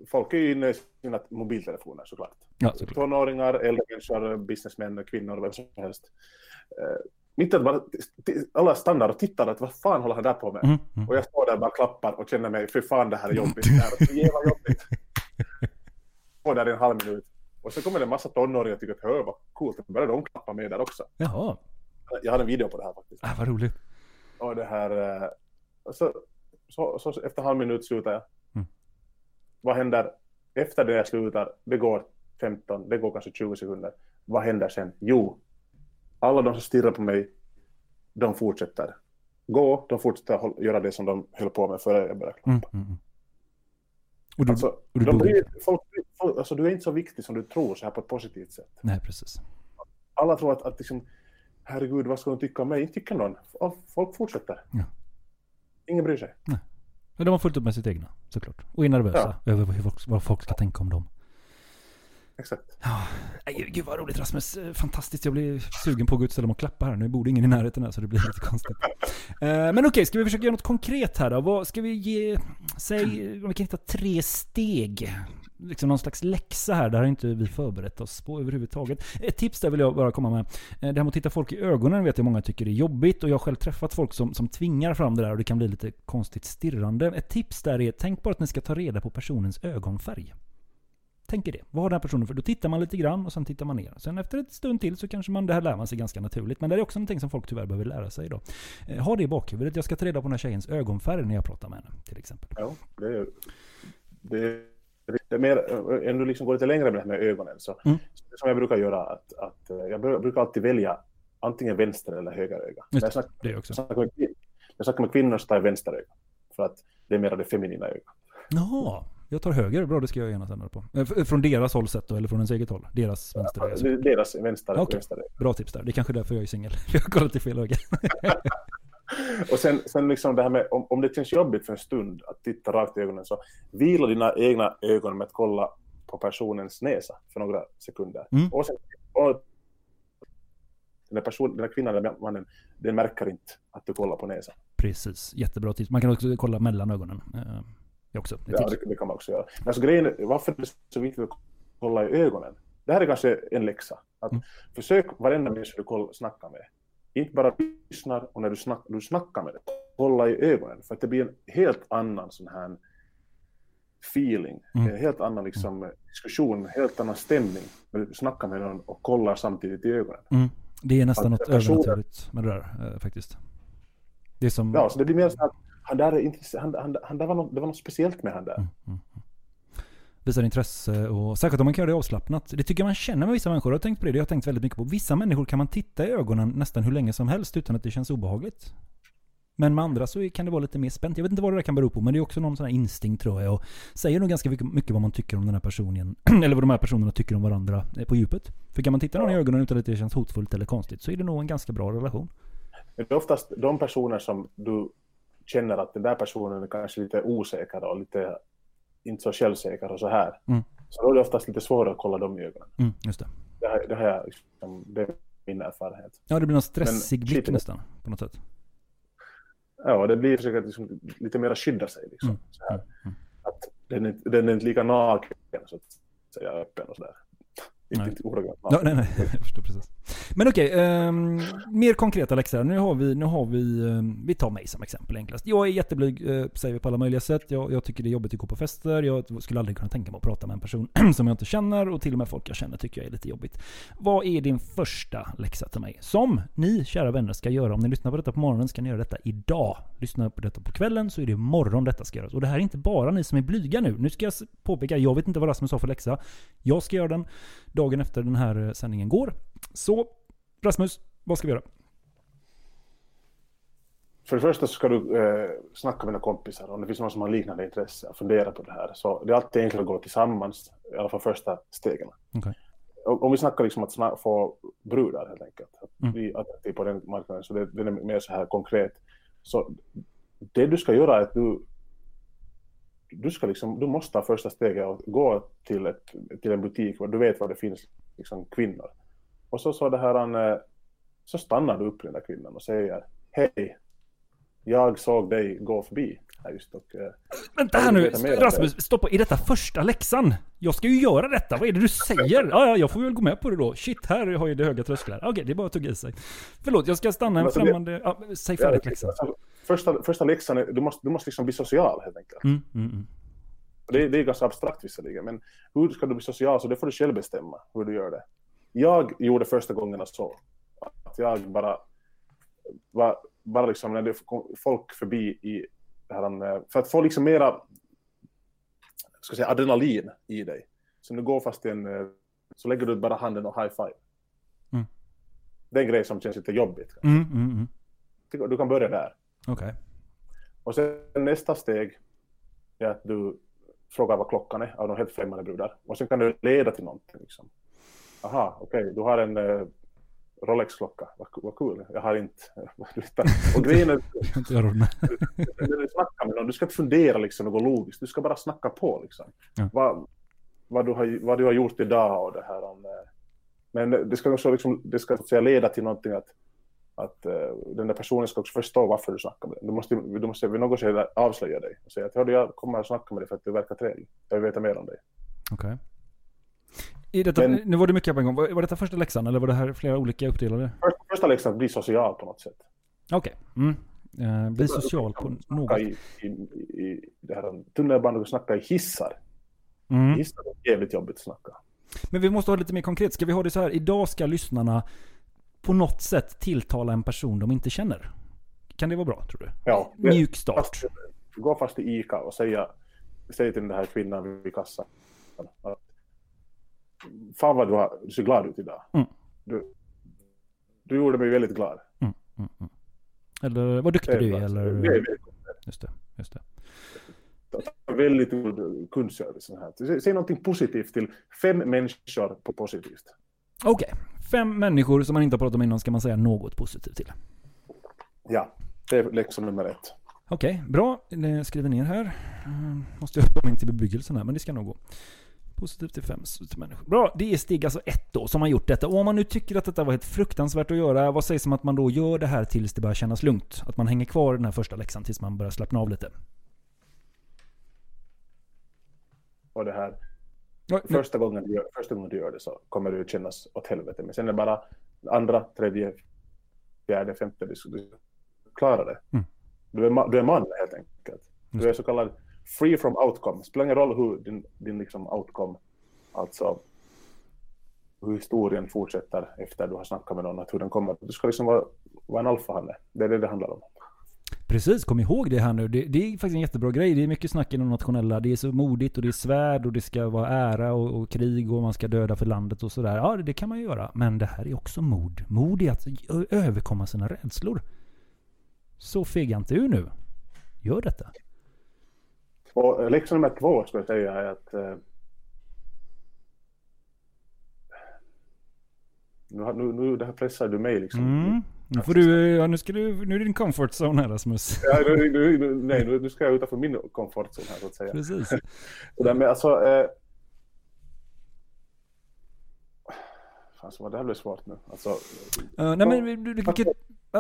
folk är ju inne i sina mobiltelefoner såklart. Ja, såklart. Tonåringar, äldre människor, businessmän, kvinnor, vem som helst. Eh, mitt att bara, alla stannar och tittar att vad fan håller han där på med? Mm, mm. Och jag står där och bara klappar och känner mig, för fan det här är jobbigt. Det här är så jävla jobbigt. Och där i en halv minut. Och så kommer det en massa tonåringar och tycker att hör vad coolt, då börjar de klappa med där också. Jaha, Jag hade en video på det här faktiskt. ah, vad roligt. Och det här... eh, Så, så, så efter halv minut slutar jag. Vad händer efter det jag slutar? Det går 15, det går kanske 20 sekunder. Vad händer sen? Jo, alla de som stirrar på mig, de fortsätter gå, de fortsätter göra det som de höll på med före jag började klappa. Mm, mm, mm. Och du, Alltså, och du de dog blir, inte? folk, folk, alltså, du är inte så viktig som du tror så här på ett positivt sätt. Nej, precis. Alla tror att, att liksom, herregud, vad ska de tycka om mig? Inte tycker någon. Folk fortsätter. Ja. Ingen bryr sig. Men de har fullt upp med sitt egna, såklart. Och är nervösa över hur folk, vad folk ska tänka om dem. Exakt. Nej, Gud, vad roligt Rasmus. Eh, Fantastiskt. Jag blir sugen på att gå ut och ställa mig och klappa här. Nu bor det ingen i närheten här så det blir lite konstigt. Eh, Men okej, ska vi försöka göra något konkret här då? Vad ska vi ge, säg, om vi kan hitta tre steg. Liksom någon slags läxa här, Det här har inte vi förberett oss på överhuvudtaget. Ett tips där vill jag bara komma med. Eh, det här med att titta folk i ögonen vet jag många tycker är jobbigt och jag har själv träffat folk som, som tvingar fram det där och det kan bli lite konstigt stirrande. Ett tips där är, tänk bara att ni ska ta reda på personens ögonfärg. Tänk er det. Vad har den här personen för? Då tittar man lite grann och sen tittar man ner. Sen efter ett stund till så kanske man, det här lär man sig ganska naturligt. Men det är också någonting som folk tyvärr behöver lära sig då. Eh, ha det i bakhuvudet. Jag ska ta reda på den här tjejens ögonfärg när jag pratar med henne, till exempel. Ja, det är, det är, är mer, om du liksom går lite längre med det här med ögonen så, Mm. som jag brukar göra att, att eh, jag bru- brukar alltid välja antingen vänster eller höger öga. Jag snackar, Det också. snackar med, jag snackar med kvinnor så tar jag vänster öga. För att det är mer det feminina ögat. Jaha, jag tar höger. Bra, det ska jag gärna ändra på. Eh, Från deras håll sett då, eller från ens eget håll? Deras vänster är Deras vänster, Okej. vänster öga. Bra tips där. Det är kanske är därför jag är singel. Jag har kollat i fel öga. Och sen, sen liksom det här med om, om det känns jobbigt för en stund att titta rakt i ögonen så vila dina egna ögon med att kolla på personens näsa för några sekunder. Mm. Och sen, och den, person, den här kvinnan eller mannen, den märker inte att du kollar på näsan. Precis, jättebra tips. Man kan också kolla mellan ögonen. Eh, Det också ett Ja, det, det kan man också göra. Men alltså grejen är, varför är det så viktigt att kolla i ögonen? Det här är kanske en läxa. Att Mm. Försök varenda människa du koll- snackar med. Inte bara lyssnar och när du, snack, du snackar med det. Kolla i ögonen. För att det blir en helt annan sån här feeling. Mm. En helt annan liksom, diskussion, en helt annan stämning. När du snackar med någon och kollar samtidigt i ögonen. Mm. Det är nästan Att något personer- övernaturligt med det där eh, faktiskt. Det är som... Ja, så det blir mer så att han där är intresse- han, han, han där var något, det var något speciellt med han där. Mm, mm, mm. Visar intresse och särskilt om man kan göra det avslappnat. Det tycker jag man känner med vissa människor. Jag har tänkt på det, det har jag tänkt väldigt mycket på. Vissa människor kan man titta i ögonen nästan hur länge som helst utan att det känns obehagligt. Men med andra så kan det vara lite mer spänt. Jag vet inte vad det där kan bero på, men det är också någon sån här instinkt tror jag. Och säger nog ganska mycket, vad man tycker om den här personen, eller vad de här personerna tycker om varandra eh, på djupet. För kan man titta någon i ögonen utan att det känns hotfullt eller konstigt så är det nog en ganska bra relation. Det är oftast de personer som du känner att den där personen är kanske lite osäker och lite inte så självsäker och så här. Mm. Så då är det oftast lite svårare att kolla dem i ögonen. Mm, just det. Det, har- det, jag, liksom, det är min erfarenhet. Ja, det blir någon stressig Men- blick nästan, på något sätt. Ja, det blir försöka liksom, lite mer skydda sig. Liksom, Mm. så här. Mm. Att den, är, den är inte lika naken så att säga öppen och sådär. Inte, Nej. inte ordagrant Ja, nej, nej, jag förstår precis. Men okej, ehm, mer konkreta läxor. Nu har vi, nu har vi, ehm, vi tar mig som exempel enklast. Jag är jätteblyg, eh, säger vi på alla möjliga sätt. Jag, jag tycker det är jobbigt att gå på fester. Jag skulle aldrig kunna tänka mig att prata med en person som jag inte känner och till och med folk jag känner tycker jag är lite jobbigt. Vad är din första läxa till mig? Som ni, kära vänner, ska göra. Om ni lyssnar på detta på morgonen ska ni göra detta idag. Lyssnar på detta på kvällen så är det imorgon detta ska göras. Och det här är inte bara ni som är blyga nu. Nu ska jag påpeka, jag vet inte vad Rasmus sa för läxa. Jag ska göra den dagen efter den här eh, sändningen går. Så Rasmus, vad ska vi göra? För det första så ska du eh, snacka med dina kompisar om det finns någon som har liknande intresse och fundera på det här. Så det är alltid enklare att gå tillsammans, i alla fall första stegen. Okej. Om vi snackar liksom att få brudar helt enkelt, att Mm. bli attraktiv på den marknaden, så det, det är mer så här konkret. Så det du ska göra är att du, du, ska liksom, du måste ta första steget och gå till, ett, till en butik och du vet var det finns liksom kvinnor. Och så, så, det här, eh, så stannar du upp den där kvinnan och säger hej, jag såg dig gå förbi just och eh, Vänta här nu, Rasmus, stoppa. Är detta första läxan? Jag ska ju göra detta, vad är det du säger? Ja, ja, jag får väl gå med på det då. Shit, här har ju det höga trösklar. Okej, det är bara att tugga i sig. Förlåt, jag ska stanna en Alltså, främmande... Ja, säg färdigt läxan. Alltså, första, första läxan är du måste, du måste liksom bli social helt enkelt. Mm, mm, mm. Det, det är ganska abstrakt visserligen, men hur ska du bli social så det får du själv bestämma hur du gör det. Jag gjorde första gångerna så att jag bara var, bara liksom när det folk förbi i här, för att få liksom mera ska säga, adrenalin i dig. Så när du går fast i en, eh, så lägger du bara handen och high five. Mm. Det är en grej som känns lite jobbigt. Mm, mm, mm. Du- kan börja där. Okej. Och sen nästa steg är att du frågar vad klockan är av de helt främmande brudar. Och sen kan du leda till någonting. Liksom. Aha, okej, du har en eh, Rolex-klocka. Vad, vad kul. Jag har inte... och grejen är, när du snackar med någon, du ska inte fundera liksom något logiskt. Du ska bara snacka på liksom. Ja. Vad, vad, du har, vad du har gjort idag och det här. Om, eh, men det ska också liksom, det ska säga, leda till någonting att, att eh, den där personen ska också förstå varför du snackar med den. Du måste, du måste vid något skede avslöja dig och säga att jag kommer att snacka med dig för att du verkar trevlig. Jag vill veta mer om dig. Okej. I detta, Men- nu var det mycket på en gång. Var, var detta första läxan eller var det här flera olika uppdelade? Först, första läxan bli social på något sätt. Okej. Mm. Eh, bli social på något. I, i, i det här tunnelbanan och snacka i hissar. Mm. Gissa det är jävligt jobbigt att snacka. Men vi måste ha lite mer konkret. Ska vi ha det så här? Idag ska lyssnarna på något sätt tilltala en person de inte känner. Kan det vara bra, tror du? Ja, Mjuk start. Fast, gå fast till ICA och säga, säg till den här kvinnan vid kassan. att, Fan vad du, har, du ser glad ut idag. Mm. Du, du gjorde mig väldigt glad. Mm, mm, mm. Eller vad duktig du är, Det eller... är Just det, just det. väldigt god kundservice. Här. Säg- någonting positivt till fem människor på positivt. Okej. Fem människor som man inte har pratat om innan ska man säga något positivt till. Ja, det är läxa nummer ett. Okej, bra. Det skriver ner här. Mm, Måste jag hoppa in till bebyggelsen här, men det ska nog gå. Positivt till fem till människor. Bra, det är steg alltså ett då som har gjort detta. Och om man nu tycker att detta var helt fruktansvärt att göra, vad sägs om att man då gör det här tills det börjar kännas lugnt? Att man hänger kvar i den här första läxan tills man börjar slappna av lite. Och det här, Ja, första, gången du gör, första gången du gör det så kommer det ju kännas åt helvete. Men sen är det bara andra, tredje, fjärde, femte, du, du klarar det. Mm. Du, är, du är man helt enkelt. Du är så kallad free from outcome. Spelar ingen roll hur din, din liksom outcome, alltså hur historien fortsätter efter du har snackat med någon, att hur den kommer. Du ska liksom vara, vara en alfahanne. Det är det det handlar om. Precis, kom ihåg det här nu. Det, det är faktiskt en jättebra grej. Det är mycket snack inom nationella. Det är så modigt och det är svärd och det ska vara ära och, och krig och man ska döda för landet och sådär. Ja, det kan man ju göra. Men det här är också mod. Mod är att överkomma sina rädslor. Så fega inte ur nu. Gör detta. Och läxa nummer två skulle jag säga är att eh, nu, nu, nu det här pressar du mig liksom. Mm. Nu får du, ja, nu ska du, nu är det din comfort zone här Rasmus. Ja, nu, nu, nej, nu, ska jag utanför min komfortzon här så att säga. Precis. Och det, men alltså, eh, så vad det här blev svårt nu. Alltså, Uh, nej, men, du, du, kan,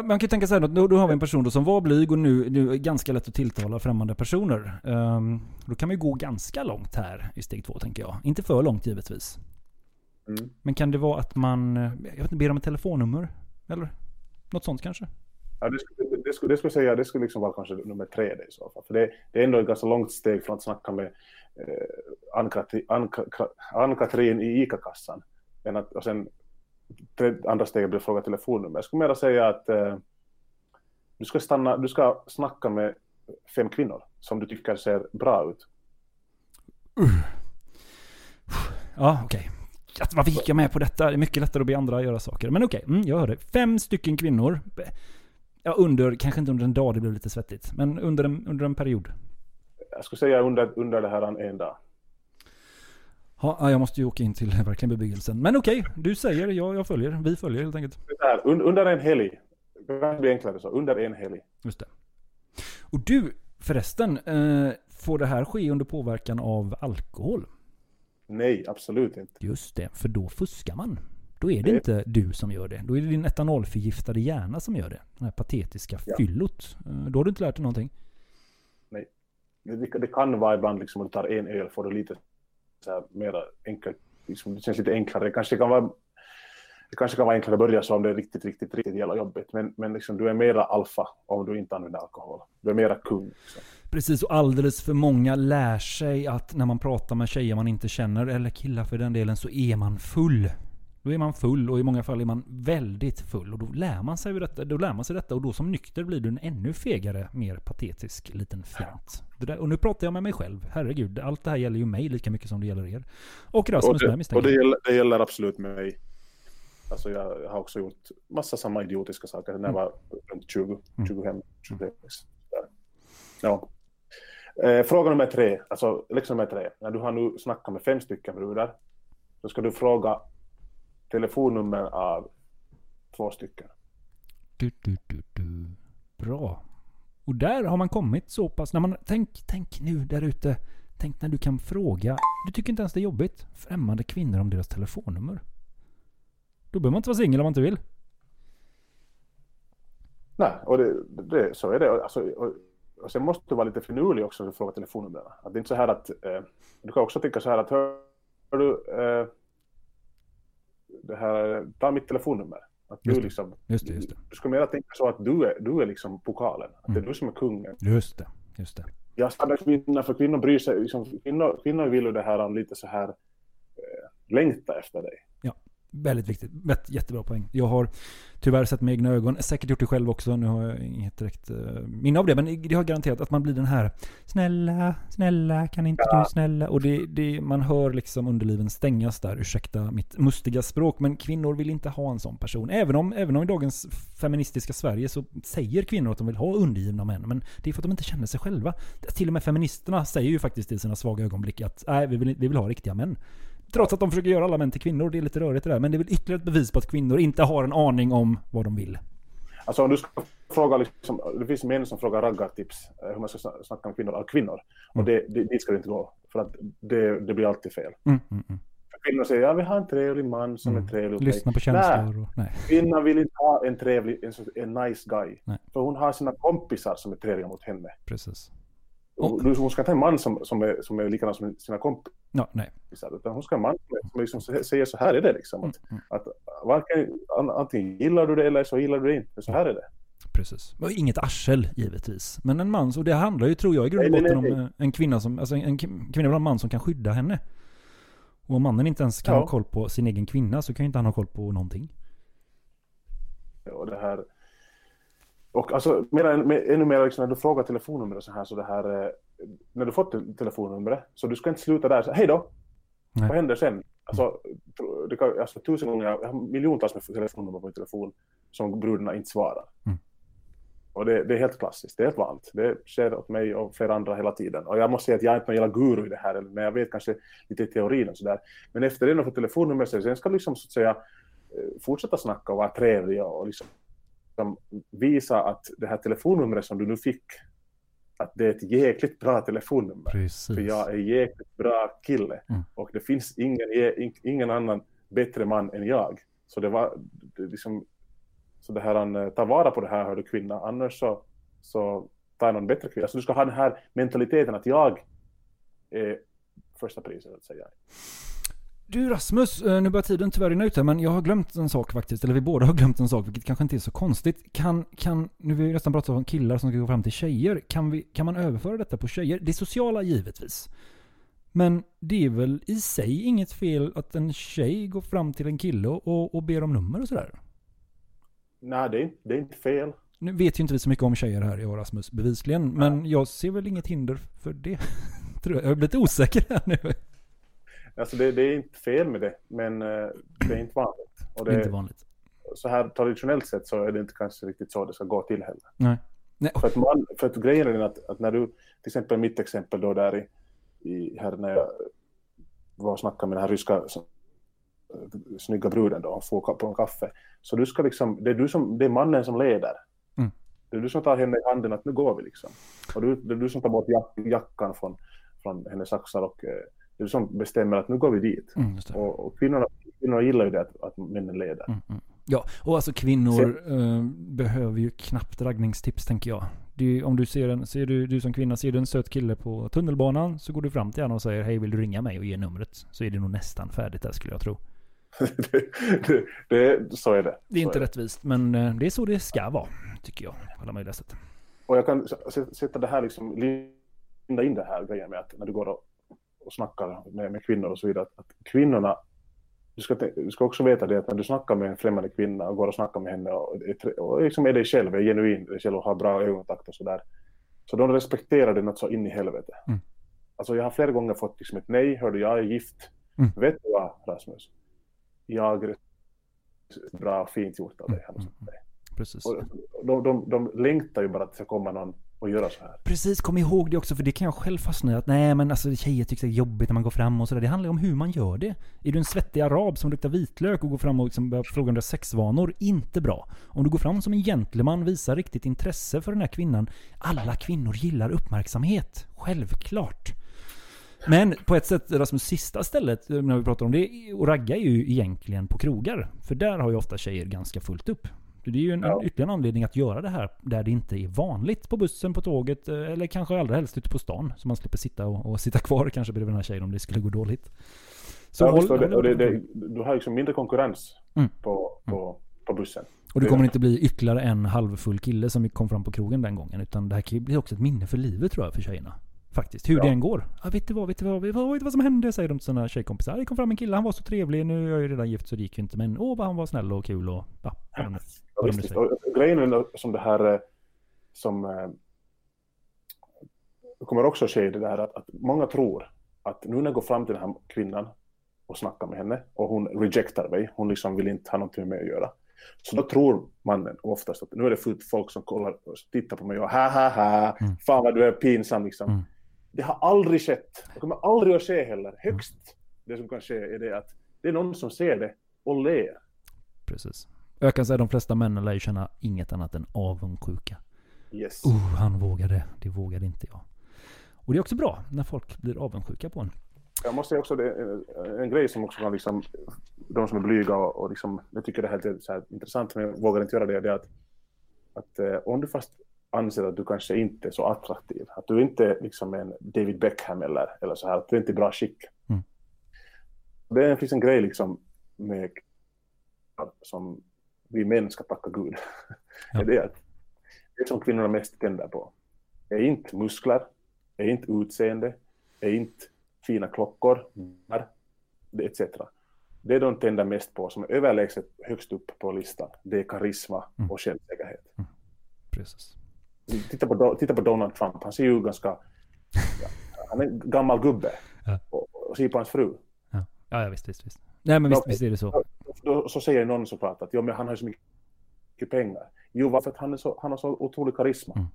man kan ju tänka så här, då, då har vi en person då som var blyg och nu, nu är ganska lätt att tilltala främmande personer. Ehm, då kan man ju gå ganska långt här i steg två tänker jag. Inte för långt givetvis. Mm. Men kan det vara att man, jag vet inte, ber om ett telefonnummer? Eller? Något sånt kanske? ja, det, skulle, det, skulle, det skulle säga, det skulle liksom vara kanske nummer tre det i så fall. För det, det är ändå ett ganska långt steg från att snacka med eh, Ann-Katrin Ann i ICA-kassan. att- Och sen andra steget blir fråga telefonnummer. Jag skulle mera säga att eh, du, ska stanna, du ska snacka med fem kvinnor som du tycker ser bra ut. Ja, okej. Ja, Varför gick jag med på detta? Det är mycket lättare att be andra göra saker. Men okej, mm, jag hör det. Fem stycken kvinnor. Ja, under, kanske inte under en dag, det blev lite svettigt. Men under en, under en period. Jag skulle säga under, under det här en dag. Ja, ja, jag måste ju åka in till verkligen bebyggelsen. Men okej, du säger, jag, jag följer. Vi följer helt enkelt. Un, under en helg. Det kan bli enklare så. Under en helg. Just det. Och du, förresten. Eh, får det här ske under påverkan av alkohol? Nej, absolut inte. Just det, för då fuskar man. Då är det Det- inte du som gör det. Då är det din etanolförgiftade hjärna som gör det. Den här patetiska Ja. fyllot. Eh, Då har du inte lärt dig någonting. Det, det kan vara ibland liksom om du tar en öl får du lite så här mera enkelt, liksom, det känns lite enklare. Det kanske kan vara, det kanske kan vara enklare att börja så om det är riktigt, riktigt, riktigt jävla jobbigt. Men, men liksom, du är mera alfa om du inte använder alkohol. Du är mera kung. Liksom. Precis, och alldeles för många lär sig att när man pratar med tjejer man inte känner, eller killar för den delen, så är man full. Då är man full och i många fall är man väldigt full. Och då lär man sig detta, då lär man sig detta och då som nykter blir du en ännu fegare, mer patetisk liten fjant. Där, och nu pratar jag med mig själv. Herregud, allt det här gäller ju mig lika mycket som det gäller er. Och Och Rasmus med det, och misstänker det, gäller, det gäller absolut mig. Alltså jag, har också gjort massa samma idiotiska saker när jag var runt 20, Mm. 25, 26. Där. Ja. Eh, fråga nummer tre, alltså liksom nummer tre. När du har nu snackat med fem stycken brudar, så ska du fråga telefonnummer av två stycken. Du, du, du, du. Bra. Och där har man kommit så pass. När man, tänk, tänk nu där ute. Tänk när du kan fråga. Du tycker inte ens det är jobbigt. Främmande kvinnor om deras telefonnummer. Då behöver man inte vara singel om man inte vill. Nej, och det, det, så är det. Alltså, och, och sen måste du vara lite finurlig också när du frågar telefonnumren. Att det är inte så här att... Eh, du kan också tycka så här att hör, hör du... Eh, det här, ta mitt telefonnummer. Att du Just liksom... Just det, just det. Du ska mer tänka så att du är, du är liksom pokalen. Att det är Mm. du som är kungen. Just det. Just det. jag stannar kvinnor, för kvinnor bryr sig, liksom, kvinnor, kvinnor vill ju det här lite så här eh, längta efter dig. Väldigt viktigt. Jättebra poäng. Jag har tyvärr sett med egna ögon, säkert gjort det själv också, nu har jag inget direkt uh, minne av det, men det har garanterat att man blir den här Snälla, snälla, kan inte du snälla? Och det, det, man hör liksom underliven stängas där, ursäkta mitt mustiga språk, men kvinnor vill inte ha en sån person. Även om, även om i dagens feministiska Sverige så säger kvinnor att de vill ha undergivna män, men det är för att de inte känner sig själva. Till och med feministerna säger ju faktiskt i sina svaga ögonblick att nej, vi vill, vi vill ha riktiga män. Trots att de försöker göra alla män till kvinnor. Det är lite rörigt det där. Men det är väl ytterligare ett bevis på att kvinnor inte har en aning om vad de vill. Alltså om du ska fråga, liksom, det finns män som frågar raggartips eh, hur man ska sna- snacka om kvinnor av kvinnor. Och det, det, dit ska det inte gå, för att det, det blir alltid fel. Mm, mm, mm. Kvinnor säger jag vill ha en trevlig man som Mm. är trevlig. mot mig." Lyssna på känslor och... Nej. kvinnan vill inte ha en trevlig, en, en nice guy. Nej. För hon har sina kompisar som är trevliga mot henne. Precis. Och du- Hon ska inte ha en man som, som, är, som är likadan som sina kompisar. Ja, nej. Utan hon ska ha en man som- som liksom sä- säger så här är det liksom. Att, Mm, att varken, an- antingen gillar du det eller så gillar du det inte. Så här är det. Precis. Och inget arsel givetvis. Men en man, och det handlar ju tror jag i grund och Nej, nej, botten om eh, en kvinna som, alltså en kvinna vill ha en man som kan skydda henne. Och om mannen inte ens kan Ja. ha koll på sin egen kvinna så kan ju inte han ha koll på någonting. Och det här... Och alltså, mer, ännu mer liksom, när du frågar telefonnummer och så här, så det här... eh, När du fått te- telefonnumret, så du ska inte sluta där, så hej då! Nej. Vad händer sen? Alltså, det kan, alltså tusen gånger, jag har miljontals med telefonnummer på min telefon som brudarna inte svarar. Mm. Och det, det är helt klassiskt, det är helt vanligt. Det sker åt mig och flera andra hela tiden. Och jag måste säga att jag är inte någon jävla guru i det här, men jag vet kanske lite i teorin och sådär. Men efter det när du får telefonnummer, så sen ska du liksom så att säga eh, fortsätta snacka och vara trevlig och liksom liksom visa att det här telefonnumret som du nu fick, att det är ett jäkligt bra telefonnummer. Precis. För jag är jäkligt bra kille. Mm. Och det finns ingen, in- ingen annan bättre man än jag. Så det var det liksom, så det här, eh, ta vara på det här hör du kvinna, annars så, så ta någon bättre kvinna. Så du ska ha den här mentaliteten att jag är första priset att säga. Du Rasmus, eh, nu börjar tiden tyvärr rinna ut här, men jag har glömt en sak faktiskt. Eller vi båda har glömt en sak, vilket kanske inte är så konstigt. Kan, kan, nu har vi nästan pratat om killar som ska gå fram till tjejer. Kan, vi, kan man överföra detta på tjejer? Det sociala givetvis. Men det är väl i sig inget fel att en tjej går fram till en kille och, och ber om nummer och sådär? Nej, det är, inte- det är inte fel. Nu vet ju inte vi så mycket om tjejer här, jag och Rasmus, bevisligen. Men jag ser väl inget hinder för det. Tror jag. jag är lite osäker här nu. Alltså det, det är inte fel med det, men eh, det är inte vanligt. Och Det är det, inte vanligt. så här traditionellt sett så är det inte kanske riktigt så det ska gå till heller. Nej. Nej. För att, man, för att grejen är den att, att när du, till exempel mitt exempel då där i, i här när jag var och snackade med den här ryska så- snygga bruden då, får på en kaffe. Så du ska liksom, det är, du som, det är mannen som leder. Mm. Det är du som tar henne i handen att nu går vi liksom. Och du, det är du som tar bort jack, jackan från, från hennes axlar och eh, är du som bestämmer att nu går vi dit. Mm. Och, och kvinnorna, kvinnorna gillar ju det att, att männen leder. Mm, mm. Ja, och alltså kvinnor eh, behöver ju knappt raggningstips tänker jag. Är, ju- om du ser en, ser du, du som kvinna, ser du en söt kille på tunnelbanan så går du fram till honom och säger hej vill du ringa mig och ge numret. Så är det nog nästan färdigt där skulle jag tro. det, det, det, så är det. Det är Så inte rättvist men eh, det är så det ska vara. Tycker jag på alla möjliga sätt. Och jag kan sätta det här liksom, linda in det här grejen med att när du går och, och snackar med, med kvinnor och så vidare, att, att kvinnorna, du ska, du ska också veta det att när du snackar med en främmande kvinna och går och snackar med henne och, tre- och liksom är dig själv, är genuin, dig själv och har bra ögonkontakt och sådär, så de respekterar det något så in i helvete. Mm. Alltså jag har flera gånger fått liksom ett nej, hörde jag är gift. Mm. Vet du vad Rasmus? Jag är bra, fint gjort av dig. Mm, mig. Precis. Och de, de, de längtar ju bara att det ska komma någon och göra så här. Precis, kom ihåg det också för det kan jag själv fastna i att nej men alltså tjejer tycker det är jobbigt när man går fram och sådär. Det handlar ju om hur man gör det. Är du en svettig arab som luktar vitlök och går fram och liksom börjar fråga om sexvanor, inte bra. Om du går fram som en gentleman, visar riktigt intresse för den här kvinnan. Alla kvinnor gillar uppmärksamhet. Självklart. Men på ett sätt, Rasmus, sista stället eh, när vi pratar om det, och ragga är ju egentligen på krogar. För där har ju ofta tjejer ganska fullt upp. Det är ju en, Ja. en ytterligare anledning att göra det här där det inte är vanligt. På bussen, på tåget eh, eller kanske allra helst ute på stan. Så man slipper sitta och, och sitta kvar kanske bredvid den här tjejen om det skulle gå dåligt. Så ja, håll, det, och det, det, du har liksom mindre konkurrens Mm. på, på, på bussen. Och det kommer inte bli ytterligare en halvfull kille som kom fram på krogen den gången. Utan det här kan ju bli också ett minne för livet tror jag för tjejerna. Faktiskt. Hur Ja. det än går. Ja, vet du vad, vet du vad, vet du vad, vet du vad som hände? Säger de till sina tjejkompisar. Det kom fram en kille, han var så trevlig. Nu är jag ju redan gift så det gick ju inte. Men åh vad han var snäll och kul och ja. vad de vad de nu. Och grejen är som det här eh, som eh, kommer också ske det där att, att många tror att nu när jag går fram till den här kvinnan och snackar med henne och hon rejectar mig, hon liksom vill inte ha någonting med att göra. Så då tror mannen oftast att nu är det fullt folk som kollar och tittar på mig och ha ha ha, Mm. fan vad du är pinsam liksom. Mm. Det har aldrig skett, det kommer aldrig att ske heller. Högst det som kan ske är det att det är någon som ser det och ler. Precis. Jag kan säga att de flesta männen lär ju känna inget annat än avundsjuka. Yes. Oh, han vågade. Det vågade inte jag. Och det är också bra när folk blir avundsjuka på en. Jag måste säga också det, en, en grej som också kan liksom, de som är blyga och, och liksom, jag tycker det är helt så här intressant men vågar inte göra det, det är att, att eh, om du fast anser att du kanske inte är så attraktiv, att du inte är liksom en David Beckham eller, eller så här, att du inte är i bra skick. Mm. Det finns en grej liksom med som vi män ska tacka Gud. Ja. är det att det som kvinnorna mest tänder på är inte muskler, är inte utseende, är inte fina klockor, bilar, etc. Det de tänder mest på, som är överlägset högst upp på listan, det är karisma Mm. och självsäkerhet. Precis. Titta på, titta på Donald Trump, han ser ju ganska... Ja, han är en gammal gubbe. Ja. Och, och se på hans fru. Ja, ja, ja visst, visst, visst. Nej men visst, visst är det så. Då, så säger någon såklart att ja, men han har så mycket pengar. Jo, varför att han, är så, han har så otrolig karisma. Mm.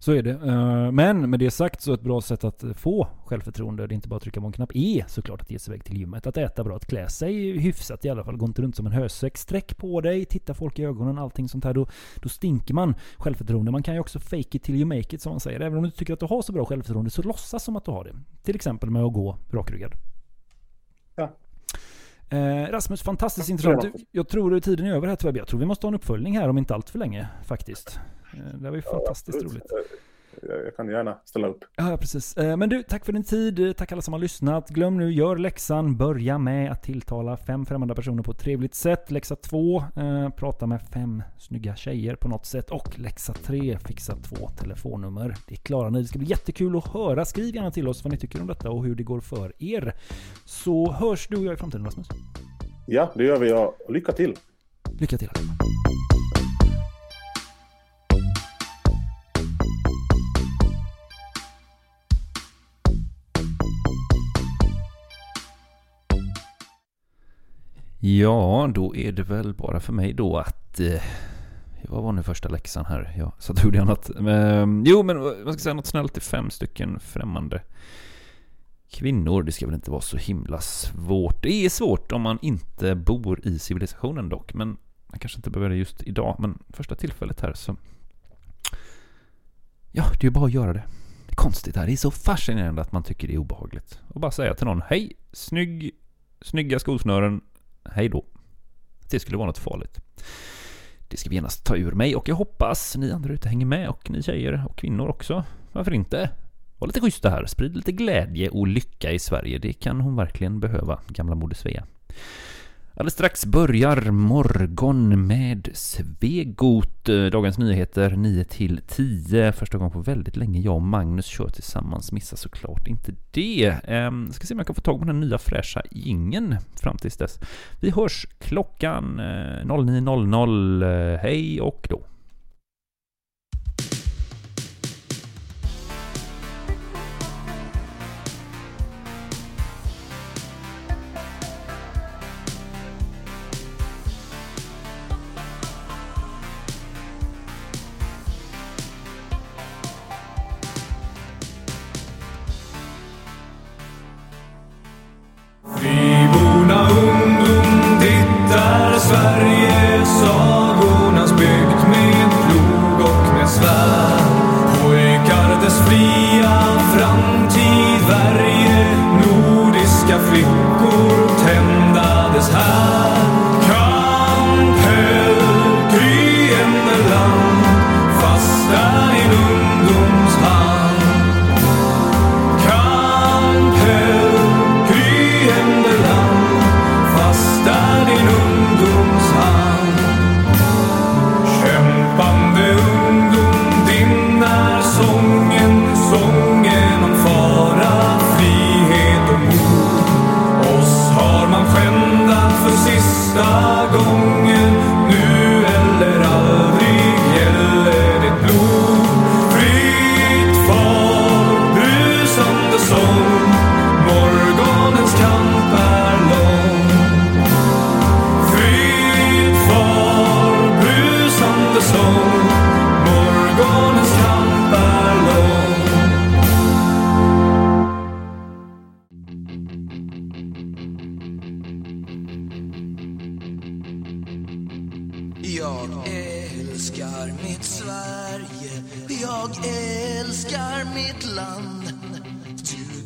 Så är det. Eh, men med det sagt så ett bra sätt att få självförtroende, det är inte bara att trycka på en knapp, är såklart att ge sig iväg till gymmet. Att äta bra, att klä sig hyfsat i alla fall. Gå inte runt som en hösäck. Sträck på dig, titta folk i ögonen, allting sånt här. Då, då stinker man självförtroende. Man kan ju också fake it till you make it som man säger. Även om du tycker att du har så bra självförtroende så låtsas som att du har det. Till exempel med att gå rakryggad. Ja. Eh, Rasmus, fantastiskt intressant. Du, Jag tror att tiden är över här tyvärr. Jag tror vi måste ha en uppföljning här om inte allt för länge faktiskt. Eh, Det var ju fantastiskt absolut. roligt. Jag, kan gärna ställa upp. Ja, precis. Eh, Men du, tack för din tid. Eh, Tack alla som har lyssnat. Glöm nu, gör läxan. Börja med att tilltala fem främmande personer på ett trevligt sätt. Läxa två, eh, prata med fem snygga tjejer på något sätt. Och läxa tre, fixa två telefonnummer. Det klarar ni. Det ska bli jättekul att höra. Skriv gärna till oss vad ni tycker om detta och hur det går för er. Så hörs du och jag i framtiden, Rasmus. Ja, det gör vi. Lycka till. Lycka till. Ja, då är det väl bara för mig då att... Eh, vad var nu första läxan här? Jag satt och gjorde annat. Men, jo, men eh, man ska säga något snällt till fem stycken främmande kvinnor. Det ska väl inte vara så himla svårt. Det är svårt om man inte bor i civilisationen dock. Men man kanske inte behöver det just idag. Men första tillfället här så... Ja, det är ju bara att göra det. Det är konstigt här. Det är så fascinerande att man tycker det är obehagligt. Och bara säga till någon, hej, snygg, snygga skosnören, hej då. Det skulle vara något farligt. Det ska vi genast ta ur mig och jag hoppas ni andra ute hänger med och ni tjejer och kvinnor också. Varför inte? Var lite schyssta här, sprid lite glädje och lycka i Sverige. Det kan hon verkligen behöva, gamla Moder Svea. Alldeles strax börjar morgon med Svegot. Eh, Dagens nyheter 9 till 10. Första gången på väldigt länge jag och Magnus kör tillsammans. Missa såklart inte det. Ehm, ska se om jag kan få tag på den nya fräscha ingen fram tills dess. Vi hörs klockan eh, 09.00. Hej och då.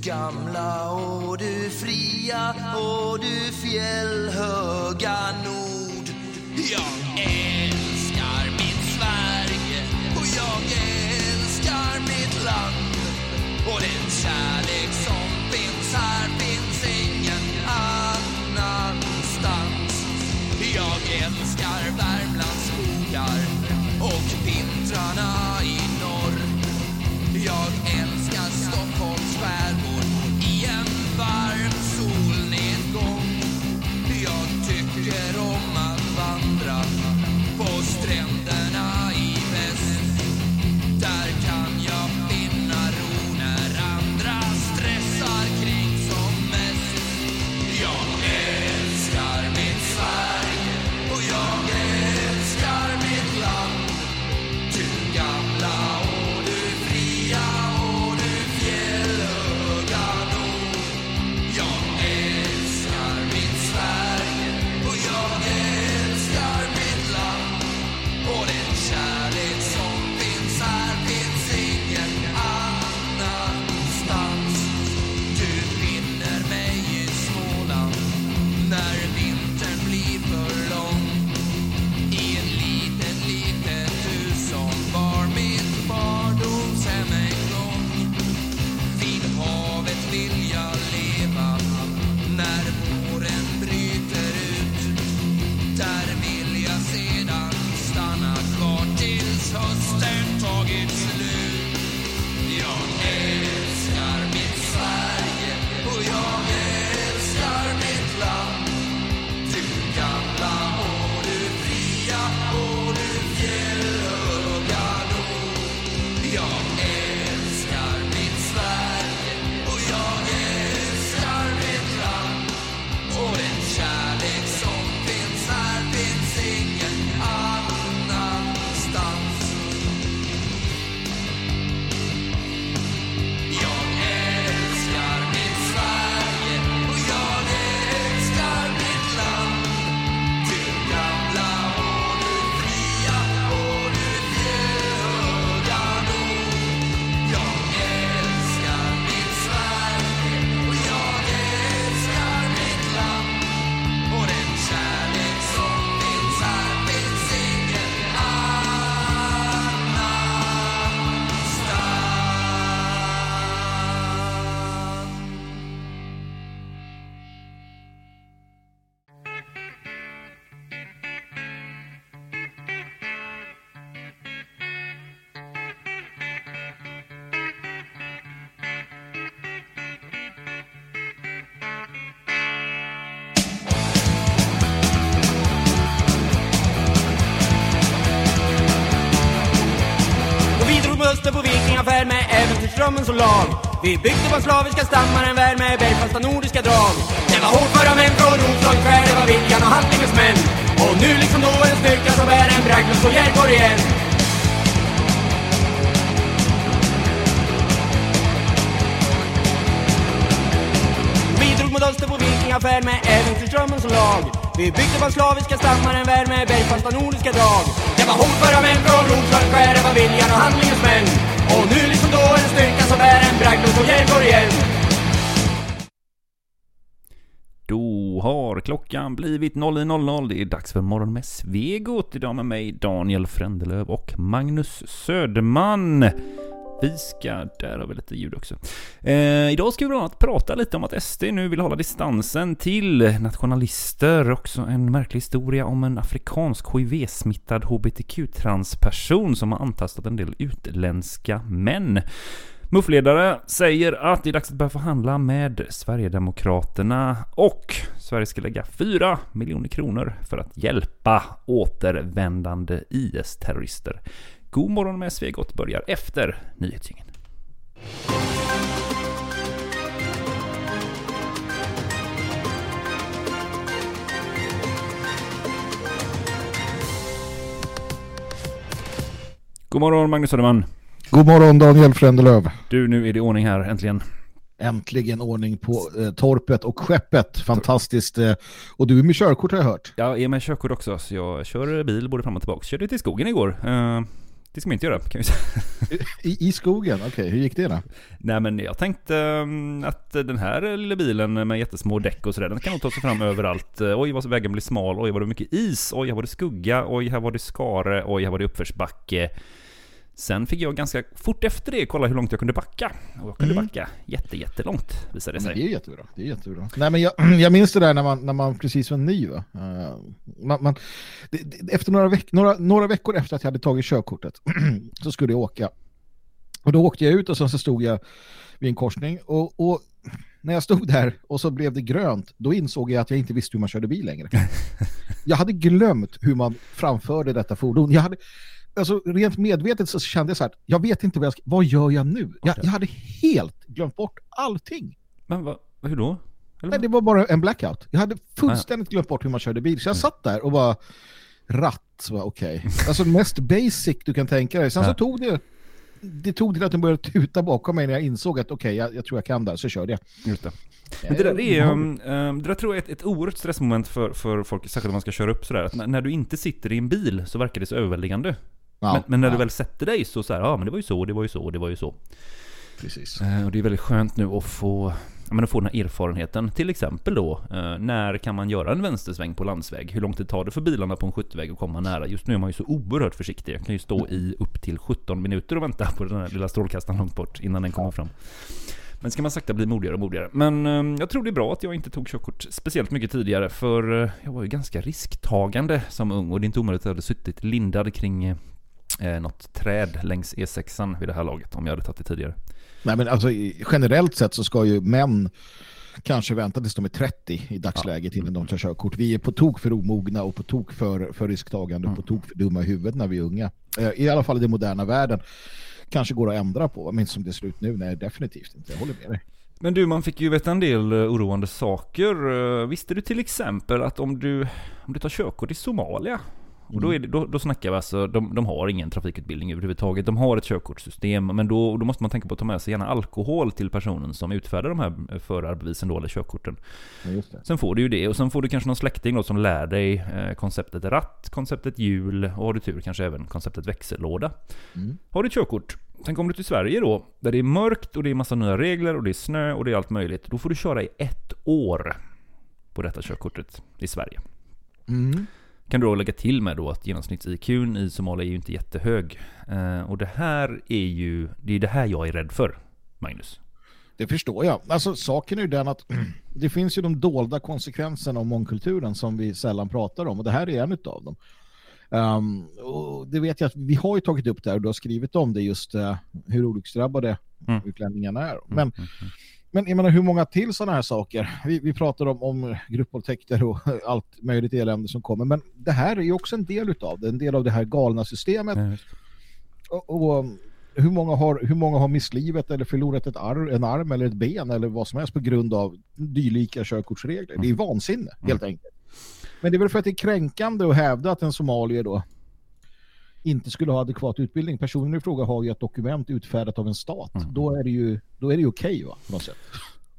Gamla och du fria och du fjällhöga nord. Jag älskar mitt Sverige och jag älskar mitt land. Och den kärlek som finns här äventyrsdrömmen. Vi byggde på slaviska stammar en värld med bergfasta nordiska drag. Det var hårdföra män från Roslagsskär, det var viljan och handlingens män. Och nu liksom då en styrka som bär en bragd och står Järborg igen. Vi drog mot öster på vikingafärd med äventyrsdrömmen som lag. Vi byggde på slaviska stammar en värld med bergfasta nordiska drag. Jag var hårdföra män från Roslagsskär, det var viljan och handlingens män. Och nu liksom då en styrka som bär en bragd och står Järborg igen. Då har klockan blivit 09.00. Det är dags för morgon med Svegot. Idag med mig Daniel Frändelöv och Magnus Söderman. Vi ska, där har vi lite ljud också. Eh, idag ska vi bland annat prata lite om att SD nu vill hålla distansen till nationalister. Också en märklig historia om en afrikansk HIV-smittad hbtq-transperson som har antastat en del utländska män. MUF-ledare säger att det är dags att börja förhandla med Sverigedemokraterna och Sverige ska lägga 4 miljoner kronor för att hjälpa återvändande IS-terrorister. God morgon med Svegot börjar efter nyhetsgängen. God morgon Magnus Söderman. God morgon Daniel Frändelöv. Du, nu är det ordning här äntligen. Äntligen ordning på eh, torpet och skeppet. Fantastiskt. Eh, och du är med körkort har jag hört. Jag är med körkort också, så jag kör bil både fram och tillbaka. Körde till skogen igår. Eh, Det ska man inte göra, kan vi säga. I, I skogen, okej. Hur gick det då? Nej men jag tänkte mm, att den här lilla bilen med jättesmå däck och sådär, den kan nog ta sig fram överallt. Eh, Oj vad vägen blir smal, oj vad det är mycket is, oj här var det skugga, oj här var det skare, oj här var det uppförsbacke. Sen fick jag ganska fort efter det kolla hur långt jag kunde backa. Och jag kunde Mm. backa jätte, jättelångt visade det Men det är sig. jättebra. Det är jättebra. Nej, men jag, jag minns det där när man, när man precis var ny. Va? Eh, man, man, det, efter några, veck, några, några veckor efter att jag hade tagit körkortet så skulle jag åka. Och då åkte jag ut och sen så stod jag vid en korsning. Och, och när jag stod där och så blev det grönt, då insåg jag att jag inte visste hur man körde bil längre. Jag hade glömt hur man framförde detta fordon. Jag hade, alltså, rent medvetet så kände jag så här, jag vet inte vad jag ska, vad gör jag nu? Jag, jag hade helt glömt bort allting. Men vad, hur då? Eller Nej, det var bara en blackout. Jag hade fullständigt glömt bort hur man körde bil. Så jag satt där och bara ratt, okej. Alltså mest basic du kan tänka dig. Sen så tog det det tog till att den började tuta bakom mig när jag insåg att okej, jag, jag tror jag kan där, så körde jag. Just det. Men det där är, um, um, det där tror jag är ett, ett oerhört stressmoment för, för folk, särskilt om man ska köra upp sådär. Att när, när du inte sitter i en bil så verkar det så överväldigande. Ja, men, men när ja. du väl sätter dig så så här, ja men det var ju så, det var ju så, det var ju så. Precis. Eh, och det är väldigt skönt nu att få, ja, men att få den här erfarenheten. Till exempel då, eh, när kan man göra en vänstersväng på landsväg? Hur lång tid tar det för bilarna på en 70-väg att komma nära? Just nu är man ju så oerhört försiktig. Jag kan ju stå i upp till 17 minuter och vänta på den här lilla strålkastaren långt bort innan den kommer fram. Men ska man sakta bli modigare och modigare. Men eh, jag tror det är bra att jag inte tog körkort speciellt mycket tidigare för eh, jag var ju ganska risktagande som ung och det är inte omöjligt att jag hade suttit lindad kring eh, något träd längs E6an vid det här laget om jag hade tagit det tidigare. Nej, men alltså, generellt sett så ska ju män kanske vänta tills de är 30 i dagsläget innan de tar körkort. Vi är på tok för omogna och på tok för, för risktagande och på tok för dumma i huvudet när vi är unga. Eh, I alla fall i den moderna världen. Kanske går att ändra på, men som det ser ut nu, nej definitivt inte. Jag håller med dig. Men du, man fick ju veta en del eh, oroande saker. Eh, Visste du till exempel att om du, om du tar körkort i Somalia, och då, är det, då, då snackar vi alltså, de, de har ingen trafikutbildning överhuvudtaget. De har ett körkortssystem, men då, då måste man tänka på att ta med sig gärna alkohol till personen som utfärdar de här eh, förarbevisen då, eller körkorten. Ja. Sen får du ju det, och sen får du kanske någon släkting då som lär dig eh, konceptet ratt, konceptet hjul, och har du tur kanske även konceptet växellåda. Mm. Har du ett körkort, sen kommer du till Sverige då, där det är mörkt och det är massa nya regler och det är snö och det är allt möjligt. Då får du köra i ett år på detta körkortet i Sverige. Mm. Kan du då lägga till med då att genomsnitts-IQn i Somalia är ju inte jättehög. Eh, och det här är ju, det är det här jag är rädd för, Magnus. Det förstår jag. Alltså saken är ju den att det finns ju de dolda konsekvenserna av mångkulturen som vi sällan pratar om och det här är en av dem. Um, och det vet jag att vi har ju tagit upp där och du har skrivit om det just eh, hur olycksdrabbade Mm. utlänningarna är. Men, men jag menar hur många till sådana här saker? Vi, vi pratar om, om gruppvåldtäkter och allt möjligt elände som kommer. Men det här är ju också en del utav det. En del av det här galna systemet. Just Och, och um, hur, många har, hur många har mist livet eller förlorat ett ar, en arm eller ett ben eller vad som helst på grund av dylika körkortsregler? Det är vansinne, helt enkelt. Men det är väl för att det är kränkande att hävda att en somalier då inte skulle ha adekvat utbildning. Personen i fråga har ju ett dokument utfärdat av en stat. Då är det ju, då är det okej va, på något sätt.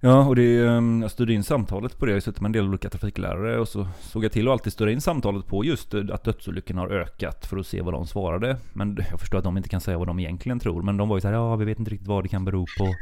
Ja, och det, ehm, jag styrde in samtalet på det. Jag suttit med en del olika trafiklärare och så såg jag till att alltid styra in samtalet på just att dödsolyckorna har ökat för att se vad de svarade. Men jag förstår att de inte kan säga vad de egentligen tror. Men de var ju så här, ja vi vet inte riktigt vad det kan bero på.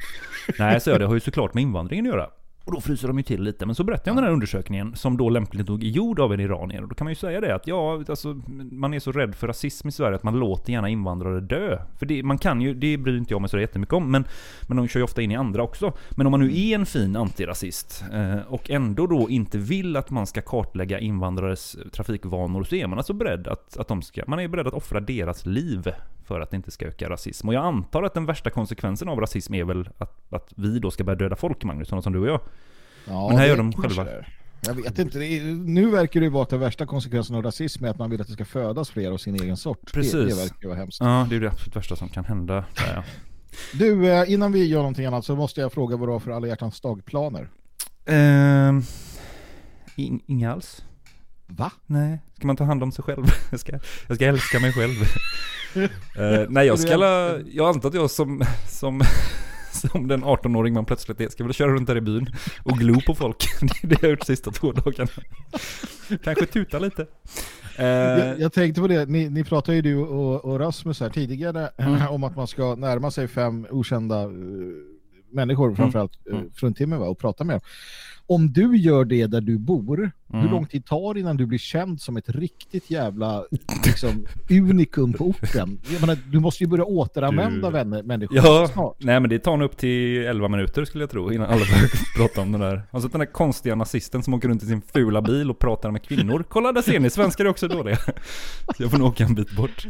Nej, så jag, det har ju såklart med invandringen att göra. Och då fryser de ju till lite. Men så berättade jag om den här undersökningen som då lämpligt nog är gjord av en iranier. Och då kan man ju säga det att ja, alltså, man är så rädd för rasism i Sverige att man låter gärna invandrare dö. För det, man kan ju, det bryr inte jag mig så jättemycket om. Men, men de kör ju ofta in i andra också. Men om man nu är en fin antirasist eh, och ändå då inte vill att man ska kartlägga invandrares trafikvanor så är man alltså beredd att, att de ska, man är beredd att offra deras liv för att det inte ska öka rasism. Och jag antar att den värsta konsekvensen av rasism är väl att, att vi då ska börja döda folk, Magnus, sådana som du och jag. Ja, Men här gör de själva. Jag vet inte. Är, nu verkar det ju vara att den värsta konsekvensen av rasism är att man vill att det ska födas fler av sin egen sort. Precis. Det, det verkar ju vara hemskt. Ja, det är det absolut värsta som kan hända. Där, ja. Du, eh, innan vi gör någonting annat så måste jag fråga vad du har för alla hjärtans dagplaner. In, inga alls. Va? Nej, ska man ta hand om sig själv? Jag ska, jag ska älska mig själv. Eh, nej, jag ska la, jag antar att jag som, som, som den 18-åring man plötsligt är, ska väl köra runt där i byn och glo på folk. Det är det jag har gjort de sista två dagarna. Kanske tuta lite. Eh, Jag, jag tänkte på det, ni, ni pratade ju du och, och Rasmus här tidigare Mm. om att man ska närma sig fem okända eh, människor framförallt Mm. uh, fruntimmer och prata med dem. Om du gör det där du bor, hur Mm. lång tid tar det innan du blir känd som ett riktigt jävla liksom, unikum på orten? Jag menar, du måste ju börja återanvända Du- vänner, människor Ja, snart. nej men det tar nog upp till 11 minuter skulle jag tro innan alla börjar prata om det där. Alltså den där konstiga nazisten som åker runt i sin fula bil och pratar med kvinnor. Kolla där ser ni, svenskar är också dåliga. Så jag får nog åka en bit bort.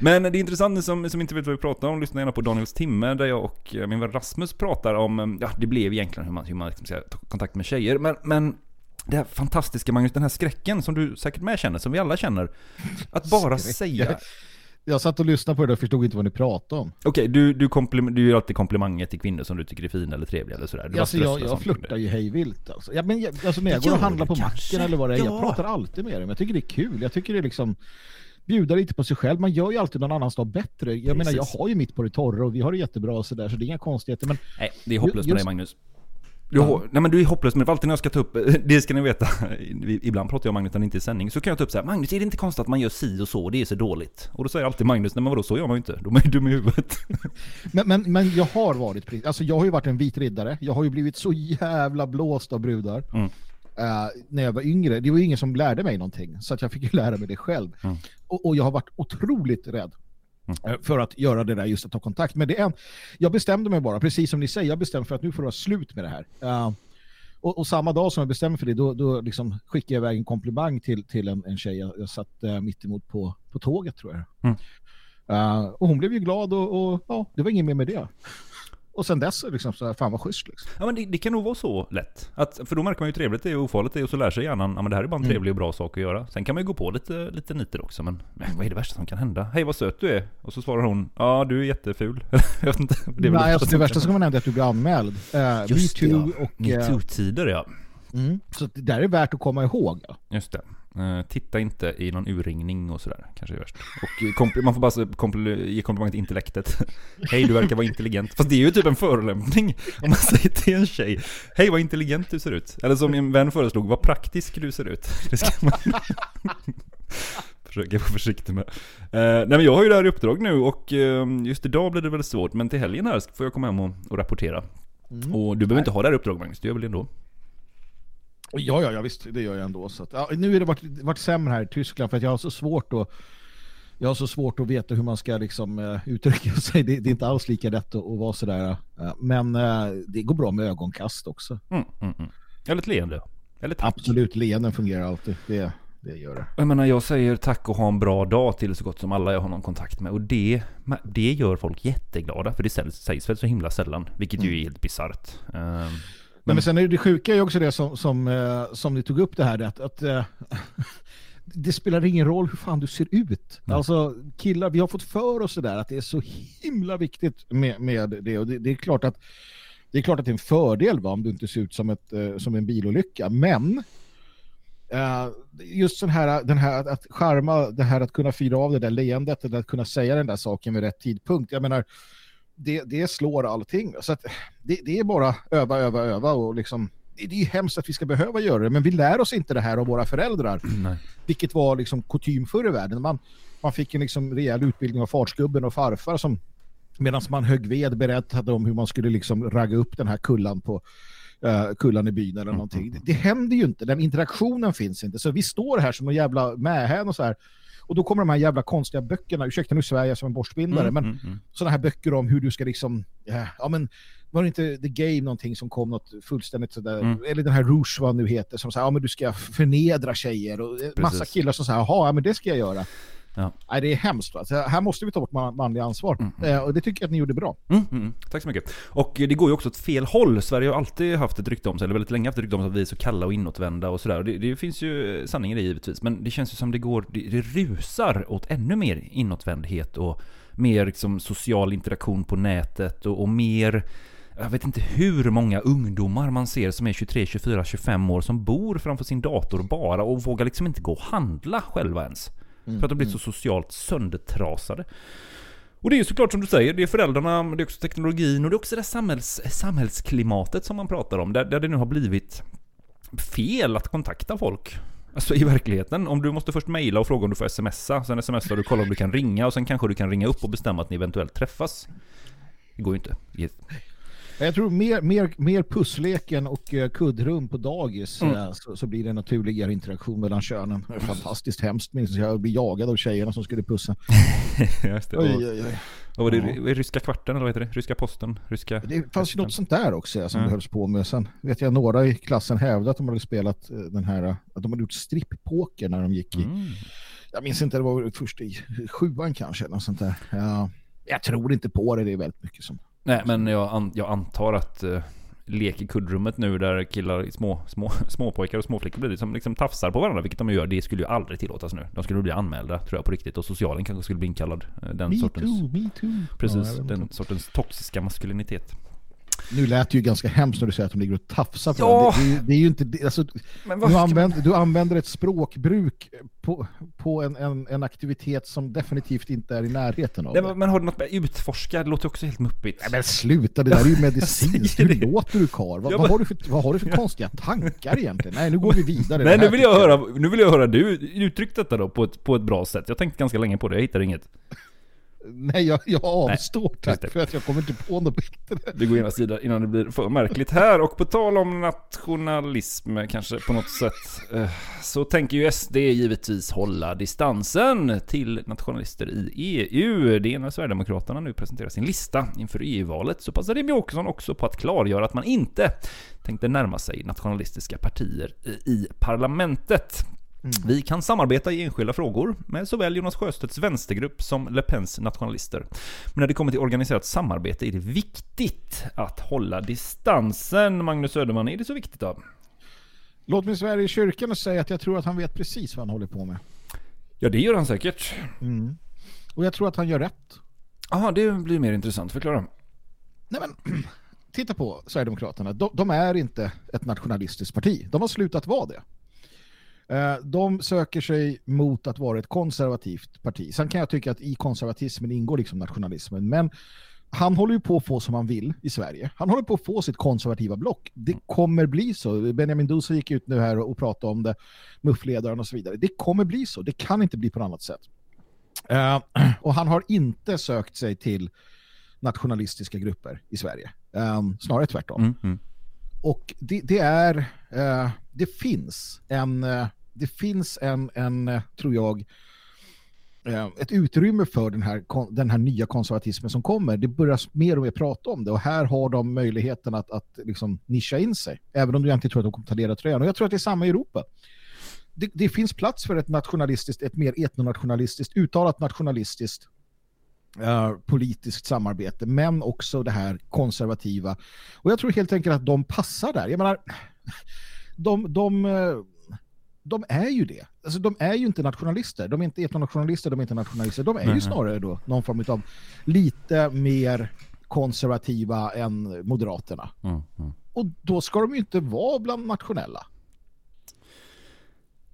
Men det är intressant, ni som, som inte vet vad vi pratar om, lyssna gärna på Daniels timme där jag och eh, min vän Rasmus pratar om, eh, ja det blev egentligen hur man, hur man liksom ska ta kontakt med tjejer. Men, men det här fantastiska Magnus, den här skräcken som du säkert med känner, som vi alla känner. Att bara Skräck. säga Jag satt och lyssnade på det och förstod inte vad ni pratade om. Okej, du, du, komplim- du gör alltid komplimanger till kvinnor som du tycker är fina eller trevliga eller sådär. Du Alltså jag, jag flörtar ju hejvilt alltså. Ja, men jag, alltså när jag Det går och handlar på kanske. macken eller vad det är, Ja. jag pratar alltid med dem. Jag tycker det är kul. Jag tycker det är liksom bjuda lite på sig själv. Man gör ju alltid någon annans dag bättre. Jag menar, jag Precis. har ju mitt på det torra och vi har det jättebra och sådär, så det är inga konstigheter. Men Nej, det är hopplöst med Just- dig Magnus. Du, har, nej men du är hopplös med alltid när jag ska ta upp, det ska ni veta, ibland pratar jag om Magnus när inte är sändning, så kan jag ta upp så här, Magnus är det inte konstigt att man gör si och så, det är så dåligt? Och då säger alltid Magnus, nej men vadå så gör man ju inte, då är man ju dum i huvudet. Men, men, men jag har varit, alltså jag har ju varit en vit riddare. Jag har ju blivit så jävla blåst av brudar. Mm. eh, när jag var yngre. Det var ju ingen som lärde mig någonting. Så att jag fick ju lära mig det själv. Mm. Och, och jag har varit otroligt rädd. Eh, För att göra det där, just att ta kontakt. Men det är en, jag bestämde mig bara, precis som ni säger, jag bestämde för att nu får det vara slut med det här. Eh, och, och samma dag som jag bestämde för det, då, då liksom skickade jag iväg en komplimang till, till en, en tjej jag, jag satt uh, mitt emot på, på tåget tror jag. Mm. Eh, och hon blev ju glad och, och ja, det var inget mer med det. Och sen dess liksom så fan vad schysst liksom. Ja men det, det kan nog vara så lätt. Att, för då märker man ju hur trevligt det är och ofarligt det är och så lär sig hjärnan, ja men det här är bara en Mm. trevlig och bra sak att göra. Sen kan man ju gå på lite, lite niter också men, men vad är det värsta som kan hända? Hej vad söt du är. Och så svarar hon, ja du är jätteful. jag vet inte. Det är Nej, alltså det värsta som kan hända är att du blir anmäld. Uh, Just det, MeToo ja. och... eh, Metoo-tider ja. mm, så det där är värt att komma ihåg. Ja. Just det. Eh, titta inte i någon urringning och sådär, kanske är värst. Och man får bara kompl- ge komplimang till intellektet. Hej, du verkar vara intelligent. Fast det är ju typ en förolämpning om man säger till en tjej. Hej, vad intelligent du ser ut. Eller som min vän föreslog, vad praktisk du ser ut. Det ska man försöka vara försiktig med. Eh, nej men jag har ju det här i uppdrag nu och eh, just idag blir det väldigt svårt. Men till helgen här får jag komma hem och, rapportera. Och du behöver inte ha det här uppdraget Magnus, du gör väl det ändå? Ja, ja, ja, visst, det gör jag ändå. Så att, ja, nu har det varit, varit sämre här i Tyskland för att jag har så svårt att jag har så svårt att veta hur man ska liksom, uh, uttrycka sig. Det, det är inte alls lika lätt att, att vara sådär. Uh, men uh, det går bra med ögonkast också. Mm, mm, mm. Eller ett leende. Eller tack. Absolut, leenden fungerar alltid. Det, det gör det. Jag menar, jag säger tack och ha en bra dag till så gott som alla jag har någon kontakt med. Och det, det gör folk jätteglada, för det sägs, sägs väl så himla sällan. Vilket ju är helt bisarrt. Ehm, Men, men sen är det, sjuka är ju också det som, som, eh, som ni tog upp det här, att, att eh, det spelar ingen roll hur fan du ser ut. Alltså killar, vi har fått för oss det där att det är så himla viktigt med, med det. Och det, det är klart att det är klart att det är en fördel va, om du inte ser ut som, ett, eh, som en bilolycka. Men just den här, den här att, att charma, det här att kunna fira av det där leendet, att kunna säga den där saken vid rätt tidpunkt. Jag menar, det, det slår allting. Så det, det är bara öva, öva, öva och liksom det det är hemskt att vi ska behöva göra det, men vi lär oss inte det här av våra föräldrar. Nej. Vilket var liksom kutym förr i världen. Man, man fick en liksom rejäl utbildning av farsgubben och farfar som medan man högg ved berättade om hur man skulle liksom ragga upp den här kullan på eh, kullan i byn eller någonting. Det, det händer ju inte, den interaktionen finns inte. Så vi står här som en jävla mähän och så här. Och då kommer de här jävla konstiga böckerna, ursäkta nu svär jag som en borstbindare, Mm, men mm, mm. sådana här böcker om hur du ska liksom, ja, ja men var det inte The Game någonting som kom något fullständigt sådär, Mm. eller den här Rouge vad nu heter, som säger ja men du ska förnedra tjejer och eh, massa Precis. killar som säger jaha, ja men det ska jag göra. Ja. Nej, det är hemskt. Va? Så här måste vi ta bort man, manliga ansvar. Eh, och det tycker jag att ni gjorde bra. Mm, mm, tack så mycket. Och det går ju också åt fel håll. Sverige har alltid haft ett rykte om sig, eller väldigt länge haft ett rykte om sig att vi är så kalla och inåtvända och sådär. Det, det finns ju eh, sanning i det givetvis, men det känns ju som det går, det, det rusar åt ännu mer inåtvändhet och mer liksom social interaktion på nätet och, och mer jag vet inte hur många ungdomar man ser som är 23, 24, 25 år som bor framför sin dator bara och vågar liksom inte gå och handla själva ens. För att de blivit så socialt söndertrasade. Och det är ju såklart som du säger, det är föräldrarna, det är också teknologin och det är också det samhälls, samhällsklimatet som man pratar om. Där, där det nu har blivit fel att kontakta folk. Alltså i verkligheten, om du måste först mejla och fråga om du får smsa, sen smsar du och kollar om du kan ringa och sen kanske du kan ringa upp och bestämma att ni eventuellt träffas. Det går ju inte. Jag tror mer, mer, mer pussleken och eh, kuddrum på dagis Mm. eh, så, så blir det en naturligare interaktion mellan könen. Det är Fantastiskt hemskt minns jag blir jagad av tjejerna som skulle pussa. Just det. Oj, Och- oj, oj. Var det? Ja. Ryska kvarten eller vad heter det? Ryska posten? Ryska... Det fanns ju något sånt där också ja, som Ja. vi hölls på med. Sen vet jag några i klassen hävdade att de hade spelat eh, den här, att de hade gjort stripppoker när de gick i, Mm. jag minns inte, det var först i sjuan kanske, något sånt där. Ja, jag tror inte på det, det är väldigt mycket som Nej, men jag, an, jag antar att uh, lek i kuddrummet nu där killar, små, små, småpojkar och småflickor blir det, som liksom tafsar på varandra, vilket de gör, det skulle ju aldrig tillåtas nu. De skulle bli anmälda, tror jag på riktigt. Och socialen kanske skulle bli inkallad. eh, Den Me sortens, too, me too. Ja, Precis, vet den sortens toxiska maskulinitet. Nu lät det ju ganska hemskt när du säger att de ligger och tafsar på Ja. det, det, det är ju inte, alltså, du, använder, du använder ett språkbruk på, på en, en, en aktivitet som definitivt inte är i närheten av Nej, det. men- har du något med utforska? Det låter också helt muppigt. Nej, men sluta, det där är ju medicinskt. Hur låter du karl? Vad, Ja, vad, har du för, vad har du för konstiga tankar egentligen? Nej, nu går vi vidare. Nej, nu vill jag höra, nu vill jag höra du uttryck detta då på ett, på ett bra sätt. Jag tänkte ganska länge på det, jag hittar inget. Nej, jag, jag avstår just tack det. för att jag kommer inte på något bättre. Vi går ena sidan innan det blir för märkligt här. Och på tal om nationalism kanske på något sätt. eh, Så tänker ju SD givetvis hålla distansen till nationalister i EU. Det är när Sverigedemokraterna nu presenterar sin lista inför EU-valet. Så passar Jimmie Åkesson också på att klargöra att man inte tänkte närma sig nationalistiska partier i- i parlamentet. Vi kan samarbeta i enskilda frågor med såväl Jonas Sjöstedts vänstergrupp som Le Pens nationalister. Men när det kommer till organiserat samarbete är det viktigt att hålla distansen. Magnus Söderman, är det så viktigt då? Låt mig svära i kyrkan och säga att jag tror att han vet precis vad han håller på med. Ja, det gör han säkert. Mm. Och jag tror att han gör rätt. Jaha, det blir mer intressant. Förklara. Nej, men, titta på Sverigedemokraterna. De, de är inte ett nationalistiskt parti. De har slutat vara det. Eh, de söker sig mot att vara ett konservativt parti. Sen kan jag tycka att i konservatismen ingår liksom nationalismen. Men han håller ju på att få som han vill i Sverige. Han håller på att få sitt konservativa block. Det kommer bli så. Benjamin Dosa gick ut nu här och pratade om det. Muffledaren och så vidare. Det kommer bli så. Det kan inte bli på något annat sätt. Eh, och han har inte sökt sig till nationalistiska grupper i Sverige. Eh, snarare tvärtom. Mm, mm. Och det, det är, eh, det finns en, eh, det finns en, en eh, tror jag, eh, ett utrymme för den här, den här nya konservatismen som kommer. Det börjar mer och mer prata om det och här har de möjligheten att, att liksom nischa in sig. Även om jag inte tror att de kommer ta ledartröjan. Och jag tror att det är samma i Europa. Det, det finns plats för ett nationalistiskt, ett mer etnonationalistiskt, uttalat nationalistiskt eh, politiskt samarbete, men också det här konservativa. Och jag tror helt enkelt att de passar där. Jag menar, de, de, eh, de är ju det. Alltså, de är ju inte nationalister. De är inte etnonationalister, de är inte nationalister. De är ju snarare då någon form av lite mer konservativa än Moderaterna. Mm, mm. Och då ska de ju inte vara bland nationella.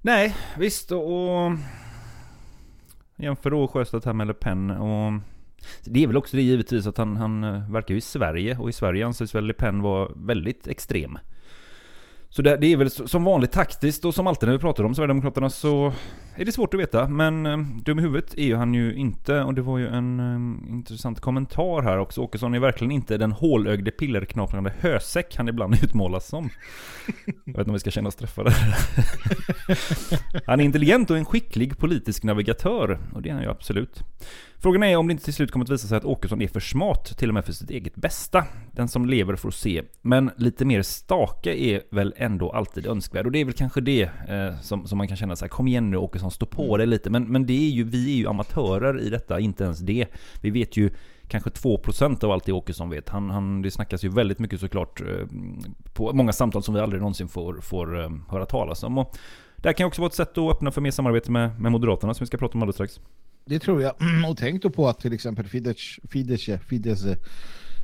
Nej, visst och... och jämför då Sjöstedt här med Le Pen och... Det är väl också det givetvis att han, han eh, verkar ju i Sverige och i Sverige anses väl Le Pen vara väldigt extrem. Så det, det är väl som vanligt taktiskt och som alltid när vi pratar om Sverigedemokraterna så är det svårt att veta. Men eh, dum i huvudet är ju han ju inte och det var ju en um, intressant kommentar här också. Åkesson är verkligen inte den hålögde pillerknaprande hösäck han ibland utmålas som. Jag vet inte om vi ska känna oss träffade. Han är intelligent och en skicklig politisk navigatör. Och det är han ju absolut. Frågan är om det inte till slut kommer att visa sig att Åkesson är för smart, till och med för sitt eget bästa. Den som lever får se. Men lite mer stake är väl ändå alltid önskvärd. Och det är väl kanske det eh, som, som man kan känna så här, kom igen nu Åkesson, stå på dig lite. Men, men det är ju, vi är ju amatörer i detta, inte ens det. Vi vet ju kanske 2% av allt det Åkesson vet. Han, han, det snackas ju väldigt mycket såklart eh, på många samtal som vi aldrig någonsin får, får eh, höra talas om. Och det här kan ju också vara ett sätt att öppna för mer samarbete med, med Moderaterna som vi ska prata om alldeles strax. Det tror jag. Och tänk då på att till exempel Fidesz, Fidesz, Fidesz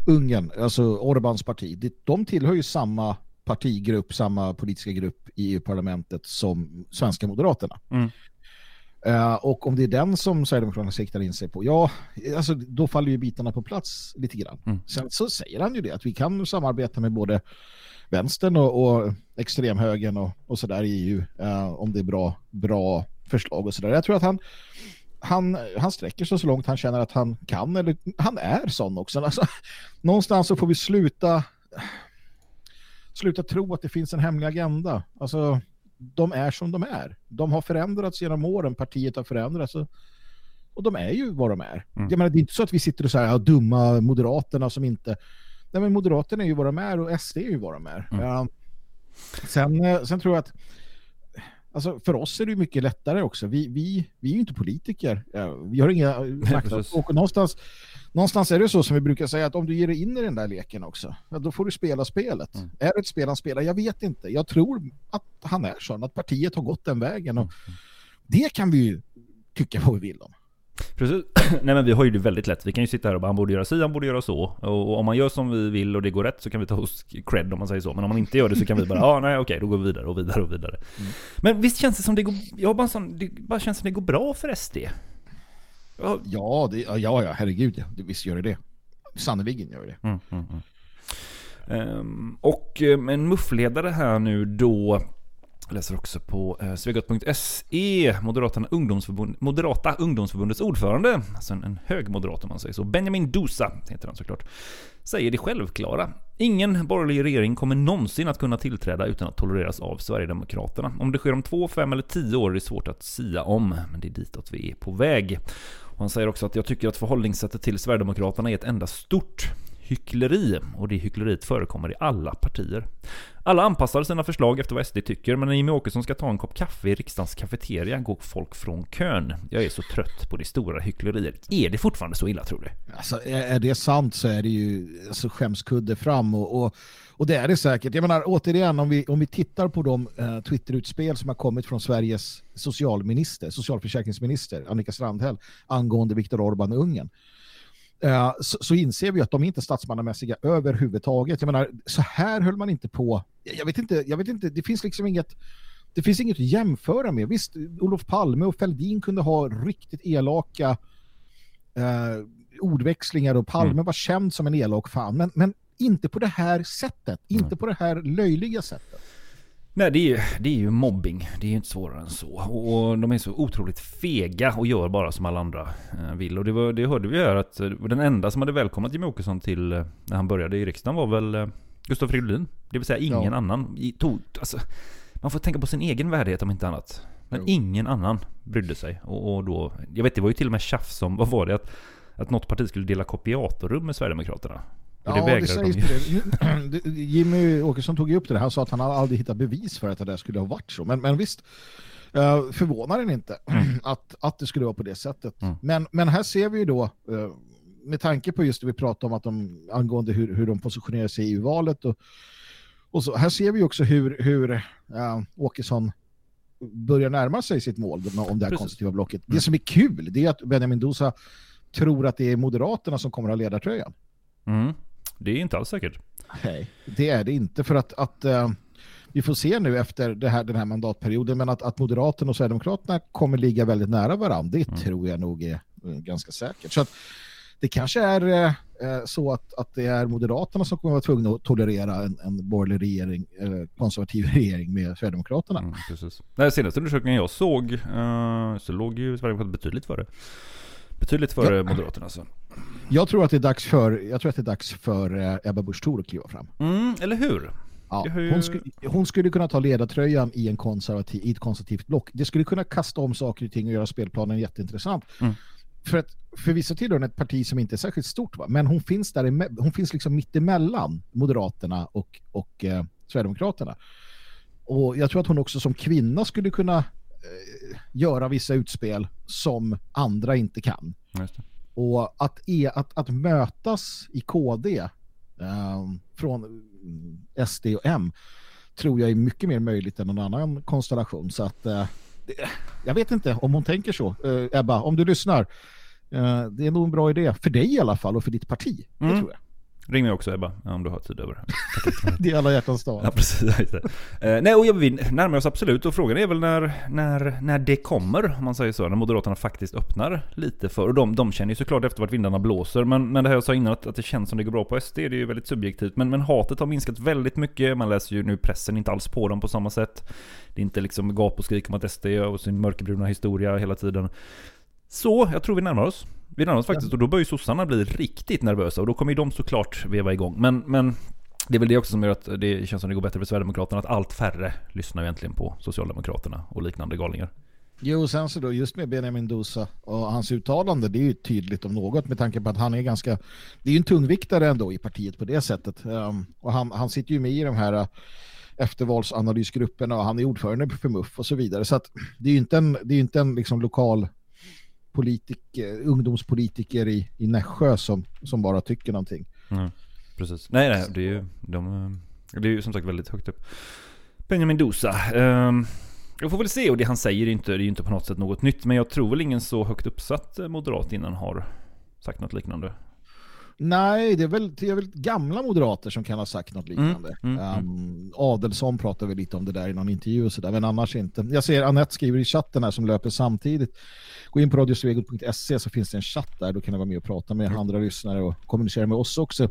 Ungern, alltså Orbans parti, de tillhör ju samma partigrupp, samma politiska grupp i EU-parlamentet som svenska Moderaterna. Mm. Eh, och om det är den som Sverigedemokraterna siktar in sig på, ja, alltså, då faller ju bitarna på plats lite grann. Mm. Sen så säger han ju det, att vi kan samarbeta med både vänstern och, och extremhögern och, och sådär i EU eh, om det är bra, bra förslag och sådär. Jag tror att han, han, han sträcker sig så långt han känner att han kan, eller han är sån också. Alltså, någonstans så får vi sluta sluta tro att det finns en hemlig agenda. Alltså, de är som de är. De har förändrats genom åren, partiet har förändrats och, de är ju vad de är. Mm. Jag menar, det är inte så att vi sitter och säger ja, dumma Moderaterna som inte... Nej, men Moderaterna är ju vad de är och SD är ju vad de är. Mm. Ja, sen, eh, sen tror jag att Alltså för oss är det mycket lättare också. Vi, vi, vi är ju inte politiker. Vi har inga precis. och någonstans, någonstans är det så som vi brukar säga att om du ger dig in i den där leken också, då får du spela spelet. Mm. Är det ett spel han spelar? Jag vet inte. Jag tror att han är sån, att partiet har gått den vägen. Och Mm. det kan vi ju tycka vad vi vill om. Precis. Nej men vi har ju det väldigt lätt. Vi kan ju sitta här och bara han borde göra si, han borde göra så. Och, och om man gör som vi vill och det går rätt så kan vi ta oss cred om man säger så. Men om man inte gör det så kan vi bara, ja ah, nej okej, då går vi vidare och vidare och vidare. Men visst känns det som det går, jag har bara en sån, det bara känns som det går bra för SD. Ja, Ja, det, ja, ja, herregud, ja. Visst gör det det. Sannoliken gör det. Mm, mm, mm. Ehm, och eh, en muffledare här nu då jag läser också på eh, svegot.se, Moderaterna ungdomsförbund, Moderata ungdomsförbundets ordförande, alltså en, en hög moderat om man säger så, Benjamin Dosa heter han såklart, säger det självklara. Ingen borgerlig regering kommer någonsin att kunna tillträda utan att tolereras av Sverigedemokraterna. Om det sker om två, fem eller tio år är det svårt att sia om, men det är ditåt vi är på väg. Och han säger också att jag tycker att förhållningssättet till Sverigedemokraterna är ett enda stort hyckleri och det hyckleriet förekommer i alla partier. Alla anpassar sina förslag efter vad SD tycker, men när Jimmie Åkesson ska ta en kopp kaffe i riksdagens kafeteria går folk från kön. Jag är så trött på det stora hyckleriet. Är det fortfarande så illa tror du? Alltså, är det sant så är det ju alltså, skämskudde fram och, och, och det är det säkert. Jag menar återigen om vi, om vi tittar på de eh, Twitterutspel som har kommit från Sveriges socialminister, socialförsäkringsminister Annika Strandhäll angående Viktor Orbán och Ungern. Eh, så, så inser vi att de är inte statsmannamässiga överhuvudtaget. Jag menar, så här höll man inte på. Jag vet inte, jag vet inte det finns liksom inget det finns inget att jämföra med. Visst, Olof Palme och Fälldin kunde ha riktigt elaka eh, ordväxlingar och Palme Mm. var känd som en elak fan. Men, men inte på det här sättet. Inte på det här löjliga sättet. Nej, det är, ju, det är ju mobbing. Det är ju inte svårare än så. Och, de är så otroligt fega och gör bara som alla andra eh, vill. Och det, var, det hörde vi här att eh, den enda som hade välkomnat Jimmie Åkesson till eh, när han började i riksdagen var väl Gustav Fridolin. Det vill säga ingen Ja. annan. I, tog, alltså, man får tänka på sin egen värdighet om inte annat. Men Jo. ingen annan brydde sig. Och, och då, jag vet det var ju till och med tjafs om, vad var det? Att, att något parti skulle dela kopiatorrum med Sverigedemokraterna. Och Ja, det de sägs ju. det. Jimmy Åkesson tog ju upp det där. Han sa att han aldrig hittat bevis för att det där skulle ha varit så. Men, men visst, eh, förvånar den inte att, att det skulle vara på det sättet. Mm. Men, men här ser vi ju då, eh, med tanke på just det vi pratade om att de, angående hur, hur de positionerar sig i EU-valet och, och så, här ser vi också hur, hur eh, Åkesson börjar närma sig sitt mål om det här Precis. konservativa blocket. Mm. Det som är kul det är att Benjamin Dosa tror att det är Moderaterna som kommer att ha ledartröjan. Mm. Det är inte alls säkert. Nej, det är det inte för att, att eh, vi får se nu efter här, den här mandatperioden men att, att Moderaterna och Sverigedemokraterna kommer ligga väldigt nära varandra det tror jag nog är eh, ganska säkert. Så att det kanske är eh, så att, att det är Moderaterna som kommer vara tvungna att tolerera en, en borgerlig regering, konservativ regering med Sverigedemokraterna. Mm, precis. Den senaste undersökningen jag såg så låg ju Sverigedemokraterna betydligt före. Betydligt före Ja. Moderaterna alltså. Jag tror att det är dags för, jag tror att det är dags för eh, Ebba Busch Thor att kliva fram. Mm, eller hur? Ja, ju- hon, skulle, hon skulle kunna ta ledartröjan i, en konservativ, i ett konservativt block. Det skulle kunna kasta om saker och ting och göra spelplanen jätteintressant. Mm. För att förvisso tillhör hon ett parti som inte är särskilt stort, va? men hon finns där hon finns liksom mittemellan Moderaterna och, och eh, Sverigedemokraterna. Och jag tror att hon också som kvinna skulle kunna eh, göra vissa utspel som andra inte kan. Just det. Och att, e, att, att mötas i KD eh, från SD och M tror jag är mycket mer möjligt än någon annan konstellation. Så att eh, det, jag vet inte om hon tänker så. Eh, Ebba, om du lyssnar. Eh, det är nog en bra idé för dig i alla fall och för ditt parti. Det Mm. tror jag. Ring mig också Ebba, om du har tid över. Det är alla hjärtans dag. Ja precis. Eh, nej och vi närmar oss absolut och frågan är väl när, när, när det kommer, om man säger så, när Moderaterna faktiskt öppnar lite för, och de, de känner ju såklart efter vart vindarna blåser, men, men det här jag sa innan att, att det känns som det går bra på SD, det är ju väldigt subjektivt, men, men hatet har minskat väldigt mycket, man läser ju nu pressen inte alls på dem på samma sätt. Det är inte liksom gap och skrik om att SD och sin mörkerbruna historia hela tiden. Så, jag tror vi närmar oss. Vi närmar oss faktiskt och då börjar ju sossarna bli riktigt nervösa och då kommer ju de såklart veva igång. Men, men det är väl det också som gör att det känns som det går bättre för Sverigedemokraterna, att allt färre lyssnar egentligen på Socialdemokraterna och liknande galningar. Jo, sen så då just med Benjamin Dosa och hans uttalande, det är ju tydligt om något med tanke på att han är ganska, det är ju en tungviktare ändå i partiet på det sättet. Um, och han, han sitter ju med i de här uh, eftervalsanalysgrupperna och han är ordförande för MUF och så vidare. Så att det är ju inte en, det är inte en liksom lokal politiker, ungdomspolitiker i, i Nässjö som, som bara tycker någonting. Mm, precis. Nej, nej, det är ju, de, eh, det är ju som sagt väldigt högt upp. Benjamin Dosa. Um, ehm, jag får väl se, och det han säger är inte, det är ju inte på något sätt något nytt, men jag tror väl ingen så högt uppsatt eh, moderat innan har sagt något liknande. Nej, det är, väl, det är väl gamla moderater som kan ha sagt något liknande. Mm, mm, um, Adelsson pratade väl lite om det där i någon intervju och sådär, men annars inte. Jag ser Annette skriver i chatten här som löper samtidigt. Gå in på radiosvegot.se så finns det en chatt där, då kan du vara med och prata med andra lyssnare och kommunicera med oss också.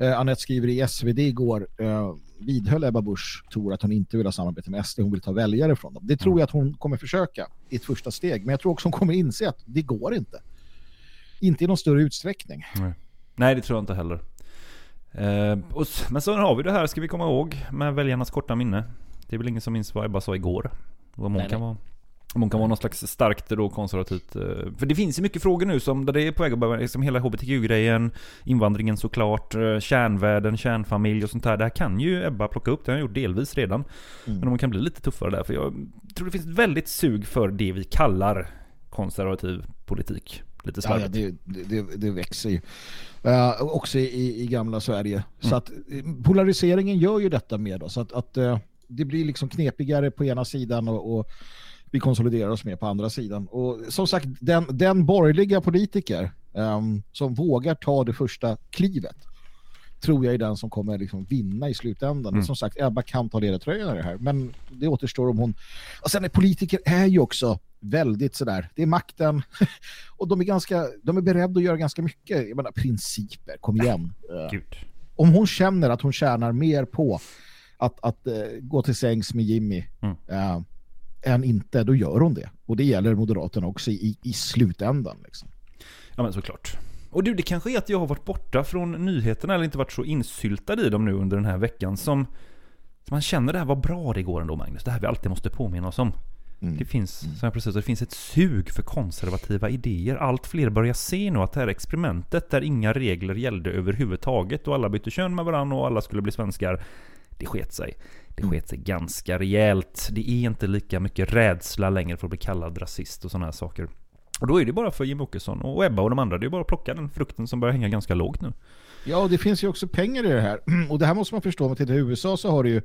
Uh, Annette skriver i SvD igår, uh, vidhöll Ebba Busch tror att hon inte vill ha samarbete med SD, hon vill ta väljare från dem. Det tror jag att hon kommer försöka i ett första steg, men jag tror också hon kommer inse att det går inte. Inte i någon större utsträckning. Nej. Nej, det tror jag inte heller. Eh, och, s- men så har vi det här, ska vi komma ihåg, med väljarnas korta minne. Det är väl ingen som minns vad Ebba sa igår. Och om hon kan vara om hon kan vara någon slags starkt då konservativt. eh, För det finns ju mycket frågor nu som där det är på väg att börja, liksom hela HBTQ-grejen, invandringen såklart, eh, kärnvärlden, kärnfamilj och sånt där. Det här kan ju Ebba plocka upp, det har hon gjort delvis redan. Men om hon kan bli lite tuffare där, för jag tror det finns ett väldigt sug för det vi kallar konservativ politik. Lite Ja, ja, slarvigt. det, det, det växer ju. Eh, också i, i gamla Sverige. Så att eh, polariseringen gör ju detta med oss. Att, att eh, det blir liksom knepigare på ena sidan och, och vi konsoliderar oss mer på andra sidan. Och som sagt, den, den borgerliga politiker ehm, som vågar ta det första klivet tror jag är den som kommer liksom vinna i slutändan. Mm. Som sagt, Ebba kan ta ledartröjan i det här. Men det återstår om hon... Och sen är politiker är ju också väldigt sådär, det är makten och de är ganska, de är beredda att göra ganska mycket. Jag menar, principer, kom igen. Gud. Om hon känner att hon tjänar mer på att, att eh, gå till sängs med Jimmy Mm. eh, än inte, då gör hon det. Och det gäller Moderaterna också i, i slutändan. Liksom. Ja men såklart. Och du, det kanske är att jag har varit borta från nyheterna eller inte varit så insyltad i dem nu under den här veckan som, som man känner det här var bra det går ändå Magnus. Det här vi alltid måste påminna oss om. Det finns, som jag precis det finns ett sug för konservativa idéer. Allt fler börjar se nu att det här experimentet där inga regler gällde överhuvudtaget och alla bytte kön med varandra och alla skulle bli svenskar. Det sket sig. Det sket sig ganska rejält. Det är inte lika mycket rädsla längre för att bli kallad rasist och sådana här saker. Och då är det bara för Jim Åkesson och Ebba och de andra, det är bara att plocka den frukten som börjar hänga ganska lågt nu. Ja, och det finns ju också pengar i det här. Och det här måste man förstå. Om man tittar i USA så har det ju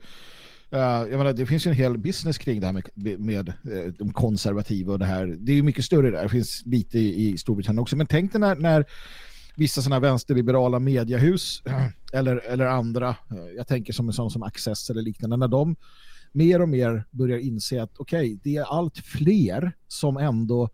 Uh, jag menar, det finns ju en hel business kring det här med, med eh, de konservativa och det här. Det är ju mycket större där. Det finns lite i, i Storbritannien också. Men tänk dig när, när vissa sådana vänsterliberala mediehus eller, eller andra, eh, jag tänker som en sån som Access eller liknande, när de mer och mer börjar inse att okej, det är allt fler som ändå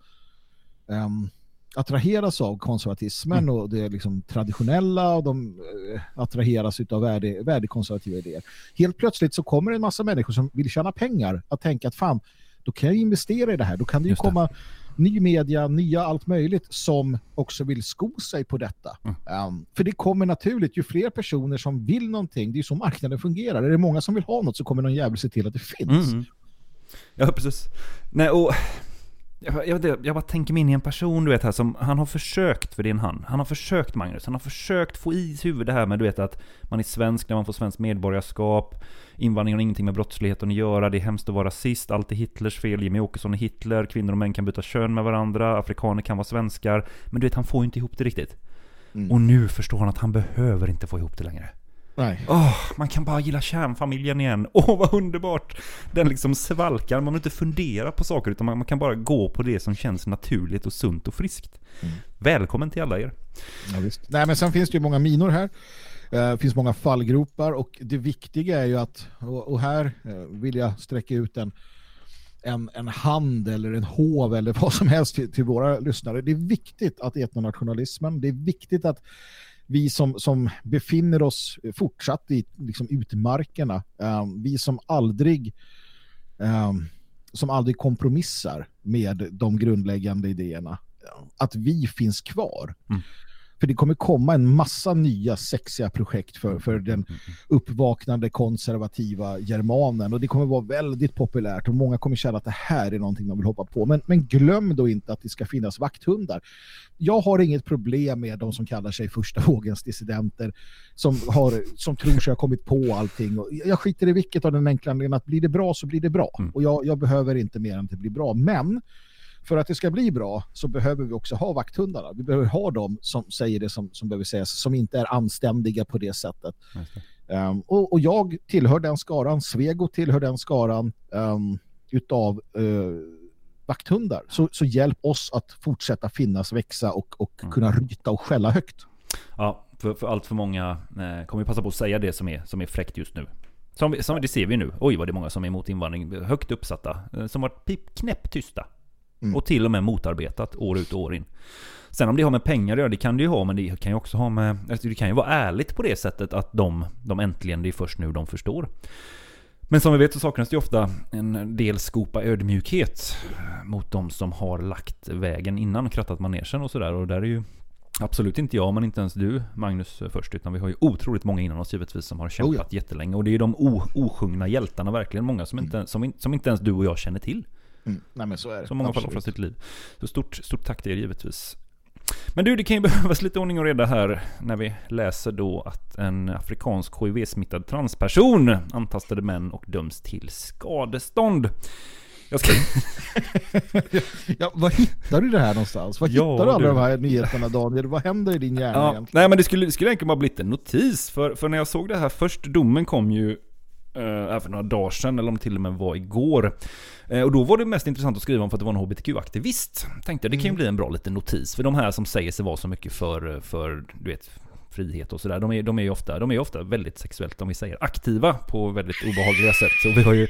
ehm, attraheras av konservatismen och det liksom traditionella och de eh, attraheras av värde, värdekonservativa idéer. Helt plötsligt så kommer en massa människor som vill tjäna pengar att tänka att fan, då kan jag investera i det här. Då kan det ju Just det. komma ny media, nya allt möjligt som också vill sko sig på detta. Um, för det kommer naturligt, ju fler personer som vill någonting, det är ju så marknaden fungerar. Är det många som vill ha något så kommer någon jävel se till att det finns. Mm. Ja, precis. Nej, och... Jag, jag, vet jag bara tänker mig in i en person du vet här som, han har försökt, för det är en han, han har försökt Magnus, han har försökt få i sitt huvud det här med du vet att man är svensk när man får svenskt medborgarskap, invandring har ingenting med brottsligheten att göra, det är hemskt att vara rasist, allt är Hitlers fel, Jimmy Åkesson är Hitler, kvinnor och män kan byta kön med varandra, afrikaner kan vara svenskar, men du vet han får ju inte ihop det riktigt. Och nu förstår han att han behöver inte få ihop det längre. Nej. Åh, man kan bara gilla kärnfamiljen igen. Åh, vad underbart! Den liksom svalkar, man behöver inte fundera på saker utan man, man kan bara gå på det som känns naturligt och sunt och friskt. Välkommen till alla er. Ja, visst. Nej, men sen finns det ju många minor här. Det finns många fallgropar och det viktiga är ju att, och, och här eh, vill jag sträcka ut en, en, en hand eller en hov eller vad som helst till, till våra lyssnare. Det är viktigt att etnonationalismen, det är viktigt att vi som, som befinner oss fortsatt i liksom, utmarkerna, eh, vi som aldrig eh, som aldrig kompromissar med de grundläggande idéerna, att vi finns kvar. Mm. För det kommer komma en massa nya sexiga projekt för, för den uppvaknande konservativa germanen och det kommer vara väldigt populärt och många kommer känna att det här är någonting de vill hoppa på. Men, men glöm då inte att det ska finnas vakthundar. Jag har inget problem med de som kallar sig första vågens dissidenter som, har, som tror sig ha kommit på allting. Och jag skiter i vilket av den enkla anledningen att blir det bra så blir det bra. Och jag, jag behöver inte mer än att det blir bra. Men för att det ska bli bra så behöver vi också ha vakthundarna. Vi behöver ha dem som säger det som, som behöver sägas, som inte är anständiga på det sättet. Um, och, och jag tillhör den skaran, Svego tillhör den skaran um, utav uh, vakthundar. Så, så hjälp oss att fortsätta finnas, växa och, och kunna ryta och skälla högt. Ja, för, för allt för många eh, kommer passa på att säga det som är, som är fräckt just nu. Som, som det ser vi nu. Oj vad det är många som är emot invandring. Högt uppsatta. eh, Som varit knäpptysta. Mm. Och till och med motarbetat år ut och år in. Sen om det har med pengar att göra, det kan det ju ha, men det kan ju också ha med... Alltså det kan ju vara ärligt på det sättet att de, de äntligen, det är först nu de förstår. Men som vi vet så saknas det ju ofta en del skopa ödmjukhet mot de som har lagt vägen innan, krattat manegen och sådär. Och där är ju absolut inte jag, men inte ens du Magnus först. Utan vi har ju otroligt många innan oss givetvis som har kämpat jättelänge. Och det är ju de osjungna hjältarna verkligen. Många som inte, som, som inte ens du och jag känner till. Mm. Nej men så är det. Som många fall Absolut. offrar sitt liv. Så stort, stort tack till er givetvis. Men du, det kan ju behövas lite ordning och reda här när vi läser då att en afrikansk HIV-smittad transperson antastade män och döms till skadestånd. Jag ska... Ja, var hittar du det här någonstans? Var Ja, hittar du alla du. de här nyheterna Daniel? Vad händer i din hjärna Ja, egentligen? nej men det skulle, det skulle egentligen bara blivit en notis. För, för när jag såg det här först, domen kom ju eh, för några dagar sedan, eller om det till och med var igår. Eh, och då var det mest intressant att skriva om för att det var en HBTQ-aktivist. Tänkte jag, det kan ju bli en bra liten notis. För de här som säger sig vara så mycket för, för du vet, frihet och sådär. De är, de är ju ofta, de är ofta väldigt sexuellt, om vi säger aktiva, på väldigt obehagliga sätt. Så vi har ju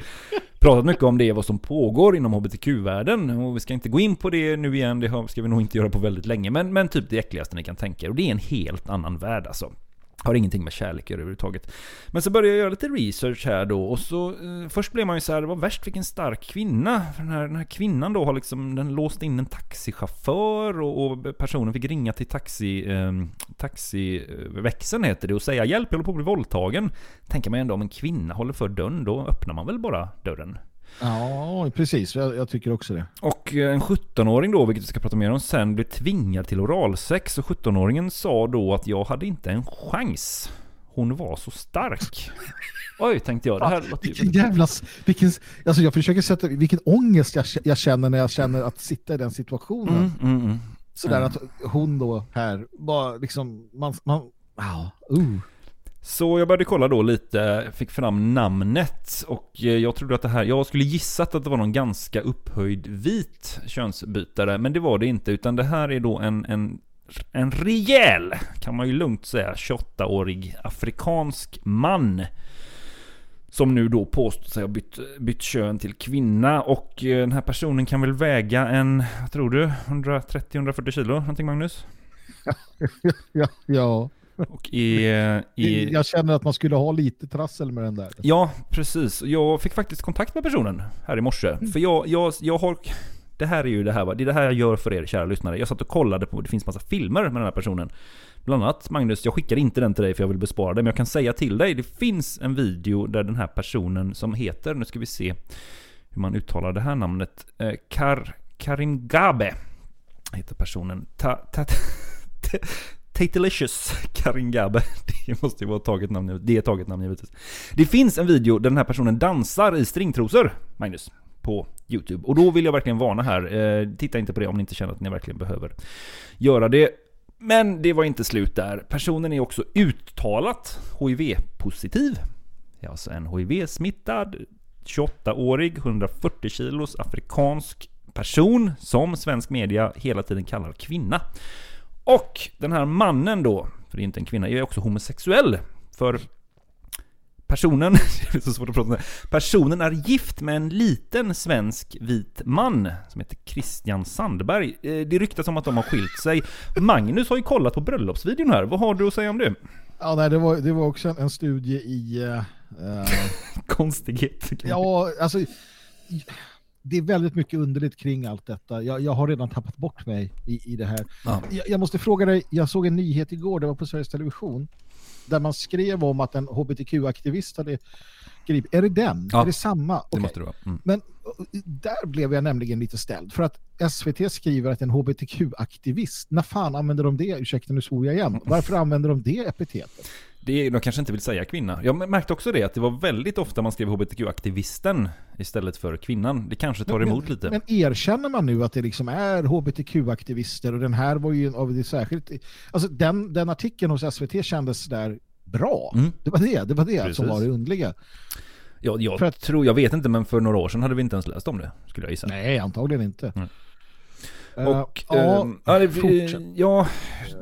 pratat mycket om det, vad som pågår inom HBTQ-världen. Och vi ska inte gå in på det nu igen, det ska vi nog inte göra på väldigt länge. Men, men typ det äckligaste ni kan tänka er. Och det är en helt annan värld alltså. Har ingenting med kärlek att göra överhuvudtaget. Men så började jag göra lite research här då och så eh, först blev man ju så här, det var värst vilken stark kvinna. För den här, den här kvinnan då har liksom, den låst in en taxichaufför och, och personen fick ringa till taxi, eh, taxiväxeln heter det och säga hjälp, jag håller på att bli våldtagen. Tänker man ändå om en kvinna håller för dörren, då öppnar man väl bara dörren. Ja, precis. Jag, jag tycker också det. Och eh, en 17-åring då, vilket vi ska prata mer om sen, blev tvingad till oralsex. Och 17-åringen sa då att jag hade inte en chans. Hon var så stark. Oj, tänkte jag. Det här ju... Vilken jävla... Vilken, alltså jag försöker sätta... Vilken ångest jag, jag känner när jag känner att sitta i den situationen. Mm, mm, mm. Sådär Mm. att hon då här bara liksom... Man, man, ja, uh. Så jag började kolla då lite, fick fram namnet och eh, jag trodde att det här, jag skulle gissat att det var någon ganska upphöjd vit könsbytare, men det var det inte, utan det här är då en, en, en rejäl, kan man ju lugnt säga, 28-årig afrikansk man. Som nu då påstår sig ha bytt, bytt kön till kvinna och eh, den här personen kan väl väga en, vad tror du, 130-140 kilo någonting Magnus? ja, ja. Och i, eh, i, Jag känner att man skulle ha lite trassel med den där. Ja, precis. Jag fick faktiskt kontakt med personen här i morse. För jag, jag, jag har... Det här är ju det här, va? det är det här jag gör för er kära lyssnare. Jag satt och kollade på, det finns massa filmer med den här personen. Bland annat, Magnus, jag skickar inte den till dig för jag vill bespara dig, men jag kan säga till dig. Det finns en video där den här personen som heter, nu ska vi se hur man uttalar det här namnet. Eh, Kar, Karim Gabe heter personen. Ta, ta, ta, Tatelicious Karin Gabe. Det måste ju vara taget namn. Det är taget namn givetvis. Det finns en video där den här personen dansar i stringtrosor, Magnus. På YouTube. Och då vill jag verkligen varna här. Eh, titta inte på det om ni inte känner att ni verkligen behöver göra det. Men det var inte slut där. Personen är också uttalat HIV-positiv. Det är alltså en HIV-smittad 28-årig, 140 kilos afrikansk person som svensk media hela tiden kallar kvinna. Och den här mannen då, för det är inte en kvinna, är också homosexuell. För personen, det är så svårt att prata om det. Personen är gift med en liten svensk vit man som heter Christian Sandberg. Eh, Det ryktas om att de har skilt sig. Magnus har ju kollat på bröllopsvideon här, vad har du att säga om det? Ja, nej, det, var, det var också en, studie i... eh, Konstighet. ja, alltså... Det är väldigt mycket underligt kring allt detta. Jag, jag har redan tappat bort mig i, i det här. Ja. Jag, jag måste fråga dig, jag såg en nyhet igår, det var på Sveriges Television, där man skrev om att en hbtq-aktivist hade gripit. Är det den? Ja. Är det samma? Det Okej. måste det vara. Mm. Men där blev jag nämligen lite ställd. För att SVT skriver att en hbtq-aktivist, när fan använder de det? Ursäkta nu svor jag igen. Varför använder de det epitetet? Det, de kanske inte vill säga kvinna. Jag märkte också det, att det var väldigt ofta man skrev hbtq-aktivisten istället för kvinnan. Det kanske tar emot lite. Men erkänner man nu att det liksom är hbtq-aktivister och den här var ju av det särskilt... Alltså den, den artikeln hos SVT kändes där bra. Mm. Det var det, det var det Precis. som var det underliga. Ja, jag För att- tror, jag vet inte, men för några år sedan hade vi inte ens läst om det, skulle jag gissa. Nej, antagligen inte. Mm. Eh, Och, ja, ehm, ja, det, fortsätt. ja,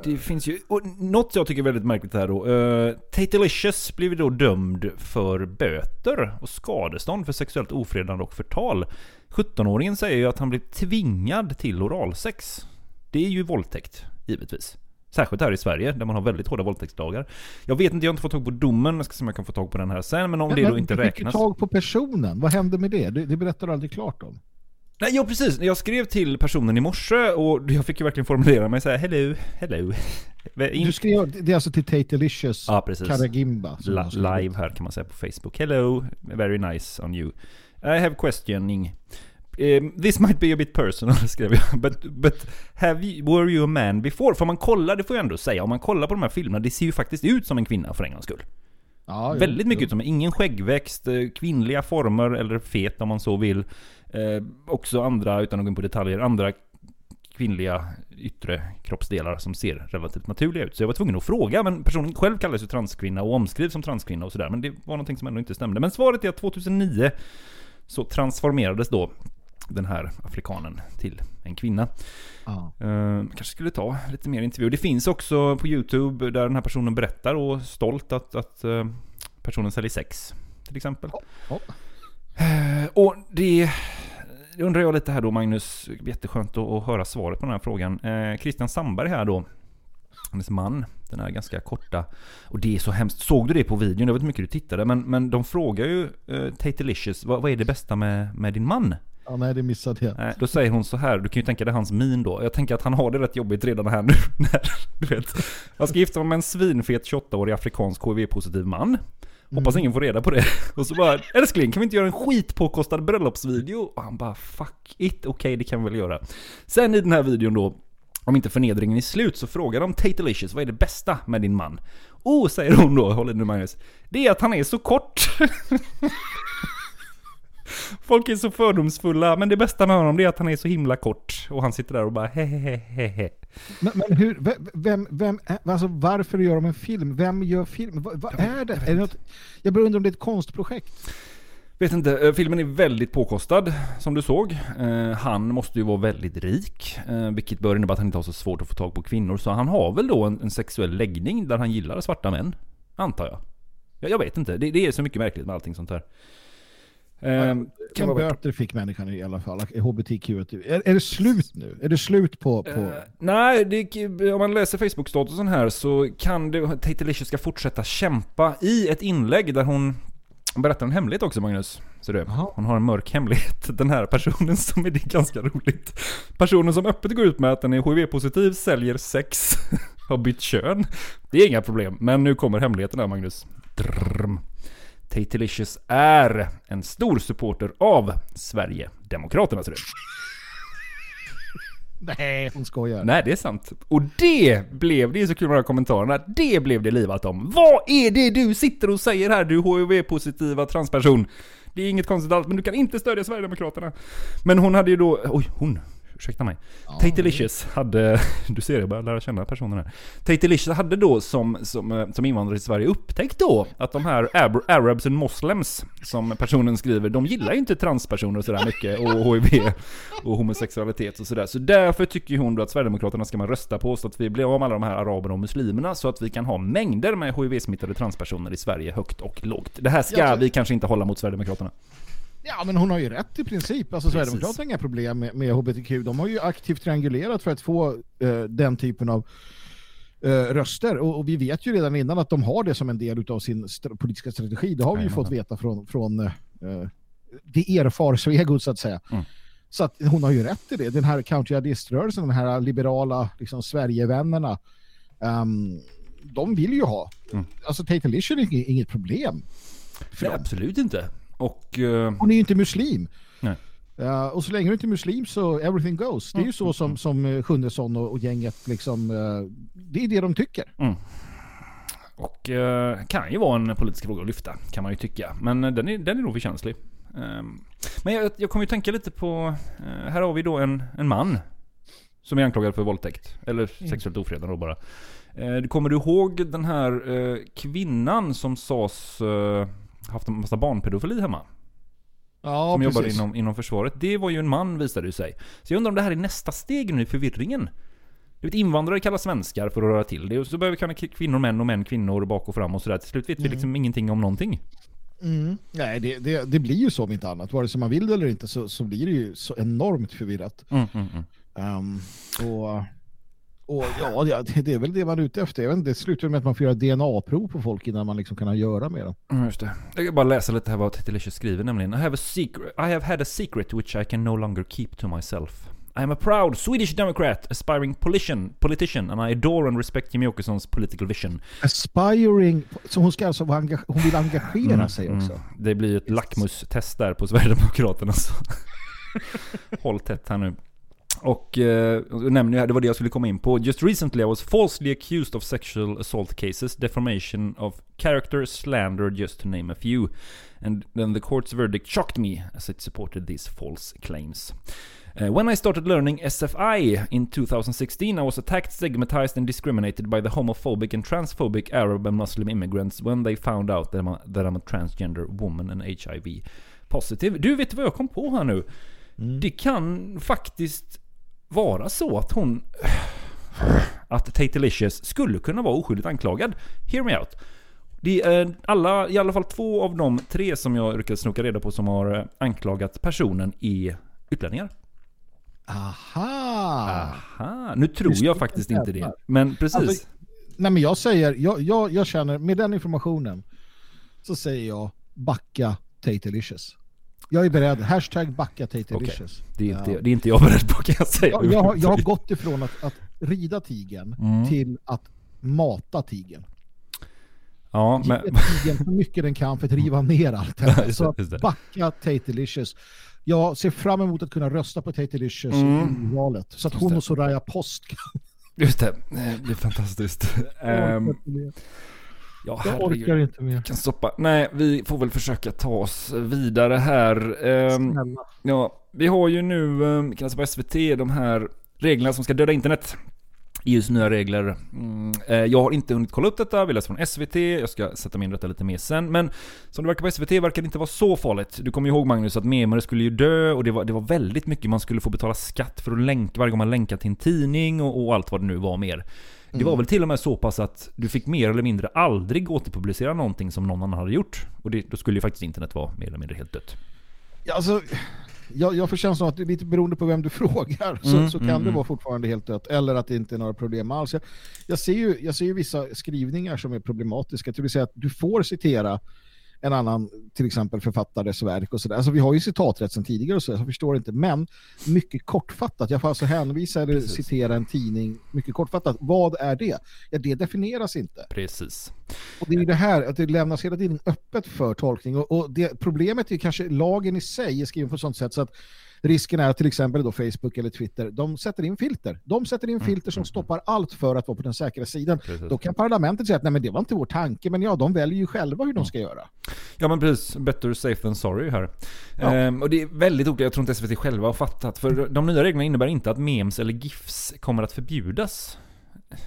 det finns ju, och något jag tycker är väldigt märkligt här då. Uh, Tatalicious blev ju då dömd för böter och skadestånd för sexuellt ofredande och förtal. 17-åringen säger ju att han blev tvingad till oralsex. Det är ju våldtäkt, givetvis. Särskilt här i Sverige, där man har väldigt hårda våldtäktsdagar. Jag vet inte, jag har inte fått tag på domen, jag ska se om jag kan få tag på den här sen, men om det men då inte du fick ju räknas. tag på personen. Vad hände med det? Det, det berättar du aldrig klart om. Nej, ja precis. Jag skrev till personen i morse och jag fick ju verkligen formulera mig så här, hello, hello. Du skrev, det är alltså till Tatalicious Ja, precis. Karagimba. live här kan man säga på Facebook. Hello, very nice on you. I have questioning. Um, this might be a bit personal, skrev jag. But, but have you, were you a man before? För man kollar, det får jag ändå säga, om man kollar på de här filmerna, det ser ju faktiskt ut som en kvinna för en gångs skull. Ja, jo, Väldigt mycket jo. ut som ingen skäggväxt, eh, kvinnliga former eller fet om man så vill. Eh, också andra, utan att gå in på detaljer, andra kvinnliga yttre kroppsdelar som ser relativt naturliga ut. Så jag var tvungen att fråga, men personen själv kallas ju transkvinna och omskrivs som transkvinna och sådär. Men det var någonting som ändå inte stämde. Men svaret är att 2009 så transformerades då den här afrikanen till en kvinna. Ja. Eh, kanske skulle ta lite mer intervju. Det finns också på YouTube där den här personen berättar och stolt att, att eh, personen säljer sex. Till exempel. Ja. Eh, och det undrar jag lite här då Magnus, jätteskönt att, höra svaret på den här frågan. Eh, Christian Sandberg här då, hennes man, den här ganska korta. Och det är så hemskt. Såg du det på videon? Jag vet inte hur mycket du tittade, men, men de frågar ju eh, Tatalicious, vad, vad är det bästa med, med din man? Ja, nej, det missade jag. Nej, då säger hon så här, du kan ju tänka dig hans min då. Jag tänker att han har det rätt jobbigt redan här nu. När, du vet, jag ska gifta mig med en svinfet 28-årig afrikansk HIV-positiv man. Hoppas ingen får reda på det. Och så bara, älskling kan vi inte göra en skitpåkostad bröllopsvideo? Och han bara, fuck it, okej det kan vi väl göra. Sen i den här videon då, om inte förnedringen är slut, så frågar de Tatalicious, vad är det bästa med din man? Oh, säger hon då, håll i nu Magnus. Det är att han är så kort. Folk är så fördomsfulla, men det bästa med honom det är att han är så himla kort. Och han sitter där och bara hehehehe. Men, men hur, vem, vem, vem, alltså varför gör de en film? Vem gör film? Vad, vad är det? Är det något, jag börjar undra om det är ett konstprojekt. Vet inte, eh, filmen är väldigt påkostad som du såg. Eh, han måste ju vara väldigt rik, eh, vilket bör innebära att han inte har så svårt att få tag på kvinnor. Så han har väl då en, en sexuell läggning där han gillar svarta män, antar jag. Jag, jag vet inte, det, det är så mycket märkligt med allting sånt här. Eh, kan böter fick människan i alla fall. HBTQ. Är, är det slut nu? Är det slut på... på... Eh, nej, det, om man läser Facebook-statusen här så kan det, Tatalicious ska fortsätta kämpa i ett inlägg där hon berättar en hemlighet också Magnus. Så det, hon har en mörk hemlighet. Den här personen som är det ganska roligt. Personen som öppet går ut med att den är HIV-positiv, säljer sex, har bytt kön. Det är inga problem, men nu kommer hemligheten här Magnus. Drrrm. Tatalicious är en stor supporter av Sverigedemokraterna ser du. Nej, hon skojar. Nej, det är sant. Och det blev, det är så kul med de här kommentarerna, det blev det livat om. Vad är det du sitter och säger här, du HIV-positiva transperson? Det är inget konstigt alls, men du kan inte stödja Sverigedemokraterna. Men hon hade ju då, oj, hon. Ursäkta mig. Tatalicious hade, du ser jag börjar lära känna personen här. Tatalicious hade då som, som, eh, som invandrare i Sverige upptäckt då att de här Arab, Arabs and Muslims, som personen skriver, de gillar ju inte transpersoner och sådär mycket och HIV och homosexualitet och sådär. Så därför tycker hon då att Sverigedemokraterna ska man rösta på så att vi blir av med alla de här araberna och muslimerna så att vi kan ha mängder med HIV-smittade transpersoner i Sverige, högt och lågt. Det här ska Ja, vi kanske inte hålla mot Sverigedemokraterna. Ja, men hon har ju rätt i princip. Alltså. Sverigedemokraterna har inga problem med, med HBTQ. De har ju aktivt triangulerat för att få eh, den typen av eh, röster. Och, och vi vet ju redan innan att de har det som en del av sin st- politiska strategi. Det har vi ju fått veta från, från eh, det erfar Svegot så att säga. Mm. Så att hon har ju rätt i det. Den här county-radiströrelsen, den här liberala liksom, Sverigevännerna, ehm, de vill ju ha. Mm. Alltså Tate Alicia är inget, problem. För Nej, absolut inte. Och... eh, Hon är ju inte muslim. Nej. Ja, och så länge du inte är muslim så everything goes. Det är ju så som, som eh, Sjunnesson och, och gänget liksom, eh, det är det de tycker. Och eh, kan ju vara en politisk fråga att lyfta, kan man ju tycka. Men eh, den är, den är nog för känslig. Ehm, men jag, jag kommer ju tänka lite på, eh, här har vi då en, en man. Som är anklagad för våldtäkt. Eller sexuellt ofredande då bara. Eh, kommer du ihåg den här eh, kvinnan som sades eh, haft en massa barnpedofili hemma? Ja, som jobbar precis. inom, inom försvaret. Det var ju en man visade det sig. Så jag undrar om det här är nästa steg nu i förvirringen. Du vet, invandrare kallar svenskar för att röra till det. Och så börjar vi kalla kvinnor män och män kvinnor bak och fram och sådär. Till slut vet vi Mm. liksom ingenting om någonting. Mm. Nej, det, det, det blir ju så om inte annat. Vare sig man vill det eller inte så, så blir det ju så enormt förvirrat. Mm. Ehm, och, och ja, det, är väl det man är ute efter. Inte, det slutar med att man får göra DNA-prov på folk innan man liksom kan göra med dem. Mm, just det. Jag kan bara läsa lite här vad Tetelicious skriver nämligen. I have, a secret, I have had a secret which I can no longer keep to myself. I am a proud Swedish Democrat, aspiring politician, politician and I adore and respect Jimmie Åkessons political vision. Aspiring, så hon ska alltså vara hon vill engagera sig också. Mm. Det blir ju ett lackmustest där på Sverigedemokraterna så håll tätt här nu. Och eh, jag ju här, det var det jag skulle komma in på. Just recently I was falsely accused of sexual assault cases, defamation of character, slander, just to name a few. And then the court's verdict shocked me as it supported these false claims. Uh, when I started learning SFI in 2016, I was attacked, stigmatized, and discriminated by the homophobic and transphobic Arab and Muslim immigrants when they found out that I'm a, that I'm a transgender woman and HIV positive. Du, vet vad jag kom på här nu? Det kan faktiskt vara så att hon... Att Tate Licious skulle kunna vara oskyldigt anklagad. Hear me out. Det är alla, i alla fall två av de tre som jag lyckades snoka reda på som har eh, anklagat personen är utlänningar. Aha! Aha, nu tror jag faktiskt inte det. Men precis. Alltså, nej men jag säger, jag, jag, jag känner, med den informationen så säger jag backa Tatelicious. Jag är beredd, hashtag backa Tatelicious. det, är inte, det är inte jag beredd på kan jag säga. Jag, jag, har, jag har gått ifrån att, att rida tigen Mm. till att mata tigen. Ja, men... Ge tigen så mycket den kan för att riva ner allt Ja, här. Så att backa Tatelicious. Jag ser fram emot att kunna rösta på Tatelicious Mm. i valet. Så att hon och Soraya Post kan... Just det, Eh, det är fantastiskt. Ehm, ja, Jag herregud. orkar inte mer. Kan stoppa. Nej, vi får väl försöka ta oss vidare här. Ehm, Snälla. ja, vi har ju nu, um, kan på SVT, de här reglerna som ska döda internet. EUs nya regler. Mm, eh, jag har inte hunnit kolla upp detta, vi läser från SVT, jag ska sätta mig in i detta lite mer sen. Men som det verkar på SVT verkar det inte vara så farligt. Du kommer ihåg Magnus att memare skulle ju dö och det var, det var väldigt mycket man skulle få betala skatt för att länka varje gång man länkade till en tidning och, och allt vad det nu var mer. Det var Mm. väl till och med så pass att du fick mer eller mindre aldrig återpublicera någonting som någon annan hade gjort. Och det, då skulle ju faktiskt internet vara mer eller mindre helt dött. Ja, alltså, jag, jag får känslan att det är lite beroende på vem du frågar så, Mm, så kan mm, det mm. vara fortfarande helt dött eller att det inte är några problem alls. Jag, jag, ser ju, jag ser ju vissa skrivningar som är problematiska, det vill säga att du får citera en annan, till exempel författares verk och sådär. Alltså vi har ju citaträtt sedan tidigare och så, jag förstår inte, men mycket kortfattat. Jag får alltså hänvisa eller Precis. citera en tidning mycket kortfattat. Vad är det? Ja, det definieras inte. Precis. Och det är ju det här, att det lämnas hela tiden öppet för tolkning. Och, och det, problemet är kanske lagen i sig är skriven på ett sånt sätt så att risken är att till exempel då Facebook eller Twitter, de sätter in filter. De sätter in filter som stoppar allt för att vara på den säkra sidan. Precis. Då kan parlamentet säga att nej men det var inte vår tanke, men ja, de väljer ju själva hur de ska göra. Ja men precis, better safe than sorry här. Ja. Ehm, och det är väldigt oklart, jag tror inte SVT själva har fattat. För de nya reglerna innebär inte att memes eller GIFs kommer att förbjudas.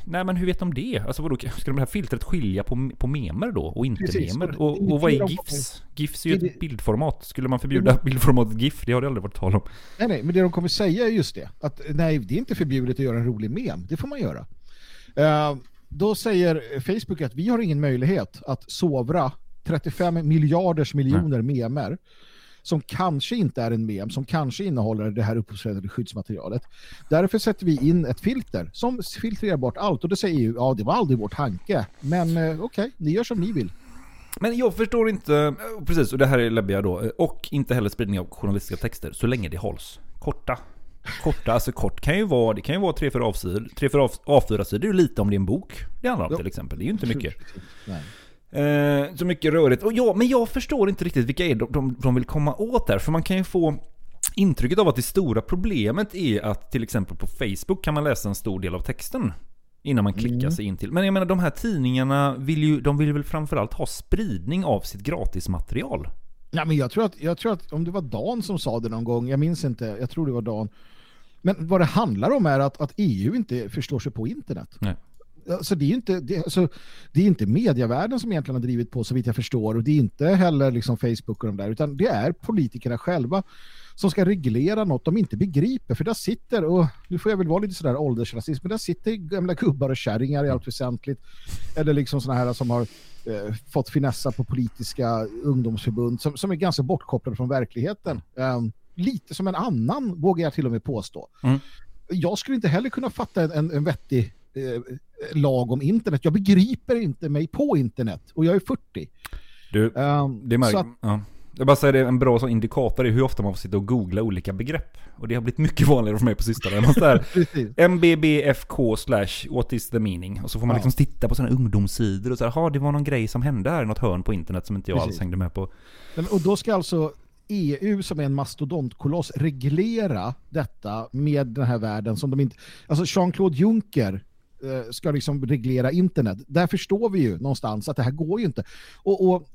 Nej men hur vet de det? Alltså vadå, ska de här filtret skilja på, på memer då och inte Precis, memer? och Och, vad är GIFs? GIFs är ju ett bildformat. Skulle man förbjuda bildformatet GIF? Det har det aldrig varit tal om. Nej, nej, men det de kommer säga är just det. Att nej, det är inte förbjudet att göra en rolig mem. Det får man göra. Eh, då säger Facebook att vi har ingen möjlighet att sovra 35 miljarders miljoner memer som kanske inte är en mem, som kanske innehåller det här upphovsrättade skyddsmaterialet. Därför sätter vi in ett filter som filtrerar bort allt och då säger EU, ja det var aldrig vår tanke, men eh, okej, ni gör som ni vill. Men jag förstår inte, eh, precis, och det här är läbbiga då, eh, och inte heller spridning av journalistiska texter så länge det hålls korta. Korta, alltså kort kan ju vara, det kan ju vara tre, fyra A4, tre, fyra A4 sidor, det är ju lite om det är en bok det handlar om till exempel. Det är ju inte mycket. Nej. Eh, så mycket rörigt. Och ja, men jag förstår inte riktigt vilka är de, de, de vill komma åt där. För man kan ju få intrycket av att det stora problemet är att till exempel på Facebook kan man läsa en stor del av texten. Innan man klickar sig in till. Men jag menar de här tidningarna vill ju, de vill väl framförallt ha spridning av sitt gratismaterial. Ja, men jag tror, att, jag tror att om det var Dan som sa det någon gång, jag minns inte, jag tror det var Dan. Men vad det handlar om är att, att EU inte förstår sig på internet. Nej. Alltså det är inte, det, alltså, det är inte medievärlden som egentligen har drivit på så vitt jag förstår och det är inte heller liksom Facebook och de där utan det är politikerna själva som ska reglera något de inte begriper för där sitter, och nu får jag väl vara lite sådär åldersrasist, men där sitter gamla gubbar och kärringar i allt väsentligt eller liksom sådana här som har eh, fått finessa på politiska ungdomsförbund som, som är ganska bortkopplade från verkligheten. Ehm, lite som en annan vågar jag till och med påstå. Mm. Jag skulle inte heller kunna fatta en, en, en vettig eh, lag om internet. Jag begriper inte mig på internet och jag är 40. Du, Ehm, det märker, att, ja. Jag bara säger det, en bra indikator är hur ofta man får sitta och googla olika begrepp. Och det har blivit mycket vanligare för mig på sistone. MBBFK slash what is the meaning? Och så får man Ja. liksom titta på sådana ungdomssidor och så här, "Ha, det var någon grej som hände här i något hörn på internet som inte jag alls Precis. hängde med på. Och då ska alltså EU som är en mastodontkoloss reglera detta med den här världen som de inte... Alltså Jean-Claude Juncker ska liksom reglera internet. Där förstår vi ju någonstans att det här går ju inte. Och, och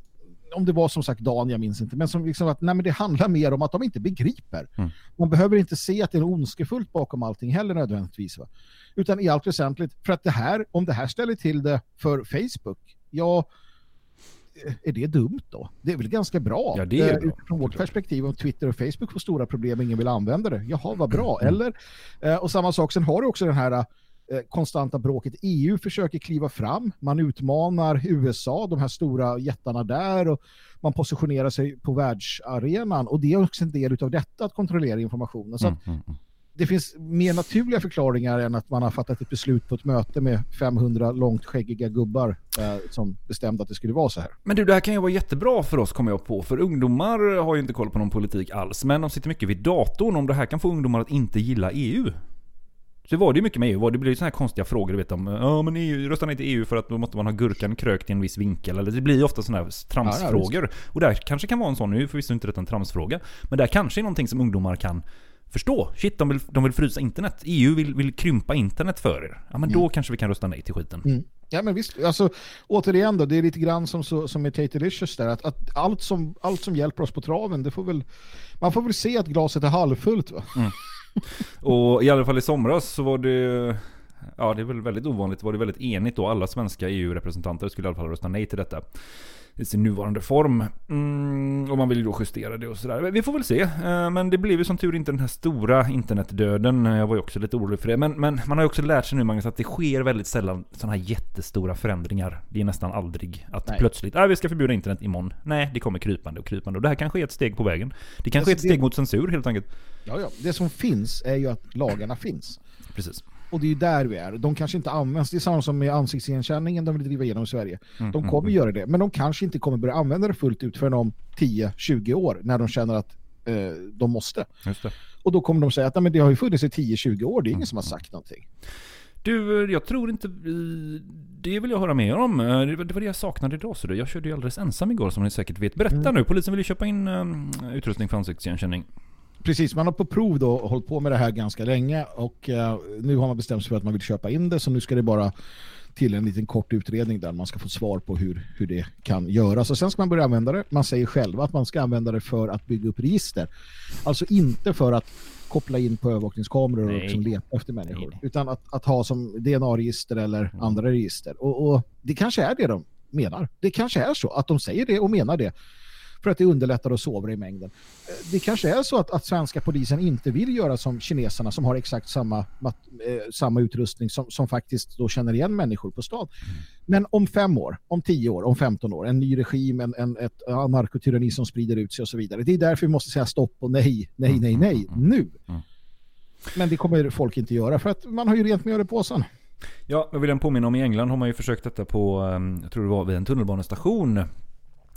om det var som sagt Dan, jag minns inte, men som liksom att nej, men det handlar mer om att de inte begriper. Mm. Man behöver inte se att det är ondskefullt bakom allting heller nödvändigtvis. Va? Utan i allt väsentligt, för att det här, om det här ställer till det för Facebook, ja, är det dumt då? Det är väl ganska bra. Ja, det är Eh, bra, Utifrån vårt perspektiv, om Twitter och Facebook får stora problem och ingen vill använda det. Jaha, vad bra. Mm. Eller, eh, och samma sak, sen har du också den här eh, konstanta bråket. EU försöker kliva fram, man utmanar USA, de här stora jättarna där och man positionerar sig på världsarenan och det är också en del av detta att kontrollera informationen. Så att Mm, mm, mm. det finns mer naturliga förklaringar än att man har fattat ett beslut på ett möte med 500 långt skäggiga gubbar eh, som bestämde att det skulle vara så här. Men du, det här kan ju vara jättebra för oss kommer jag på. För ungdomar har ju inte koll på någon politik alls. Men de sitter mycket vid datorn. Om det här kan få ungdomar att inte gilla EU. Så var det ju mycket med EU. Det blir ju sådana här konstiga frågor, du vet om Ja men EU, röstar inte EU för att då måste man ha gurkan krökt i en viss vinkel. Eller det blir ju ofta sådana här tramsfrågor. och där kanske kan vara en sån, nu förvisso inte detta en tramsfråga. Men där kanske är någonting som ungdomar kan förstå. Shit, de vill, de vill frysa internet. EU vill, vill krympa internet för er. Ja men då kanske vi kan rösta nej till skiten. Mm. Ja men visst, alltså återigen då, det är lite grann som, som med Tate Delicious där, att, att allt, som, allt som hjälper oss på traven, det får väl, man får väl se att glaset är halvfullt va? Och i alla fall i somras så var det Ja det är väl väldigt ovanligt, var det väldigt enigt då. Alla svenska EU-representanter skulle i alla fall rösta nej till detta. I sin nuvarande form. Mm, och man vill ju då justera det och sådär. Vi får väl se. Eh, Men det blev ju som tur inte den här stora internetdöden. Jag var ju också lite orolig för det. Men, men man har ju också lärt sig nu Magnus att det sker väldigt sällan sådana här jättestora förändringar. Det är nästan aldrig att Nej. plötsligt, ah, vi ska förbjuda internet imorgon. Nej, det kommer krypande och krypande. Och det här kanske är ett steg på vägen. Det kanske är ett Alltså, det- steg mot censur helt enkelt. Ja, ja. Det som finns är ju att lagarna finns. Precis. Och det är ju där vi är. De kanske inte används. Det är samma som med ansiktsigenkänningen de vill driva igenom i Sverige. Mm, De kommer göra det, men de kanske inte kommer börja använda det fullt ut förrän om 10-20 år när de känner att eh, de måste. Och då kommer de säga att Nej, men det har ju funnits i 10-20 år, det är ingen som har sagt någonting. Du, jag tror inte... vi- Det vill jag höra mer om. Eh, Det var det jag saknade idag. Så det. Jag körde ju alldeles ensam igår som ni säkert vet. Berätta nu, polisen vill ju köpa in utrustning för ansiktsigenkänning. Precis, man har på prov då hållit på med det här ganska länge och eh, nu har man bestämt sig för att man vill köpa in det så nu ska det bara till en liten kort utredning där man ska få svar på hur, hur det kan göras. Och sen ska man börja använda det. Man säger själva att man ska använda det för att bygga upp register. Alltså inte för att koppla in på övervakningskameror och liksom leta efter människor. Nej. Utan att, att ha som DNA-register eller andra register. Och, och det kanske är det de menar. Det kanske är så att de säger det och menar det för att det underlättar att sova i mängden. Eh, Det kanske är så att, att svenska polisen inte vill göra som kineserna som har exakt samma, eh, samma utrustning som, som faktiskt då känner igen människor på stan. Men om fem år, om tio år, om 15 år, en ny regim, en, en, ett anarkotyranni som sprider ut sig och så vidare. Det är därför vi måste säga stopp och nej, nej, nej, nej, nu. Men det kommer folk inte göra för att man har ju rent mjöl i påsen. Ja, jag vill påminna om i England har man ju försökt detta på, ehm, jag tror det var vid en tunnelbanestation.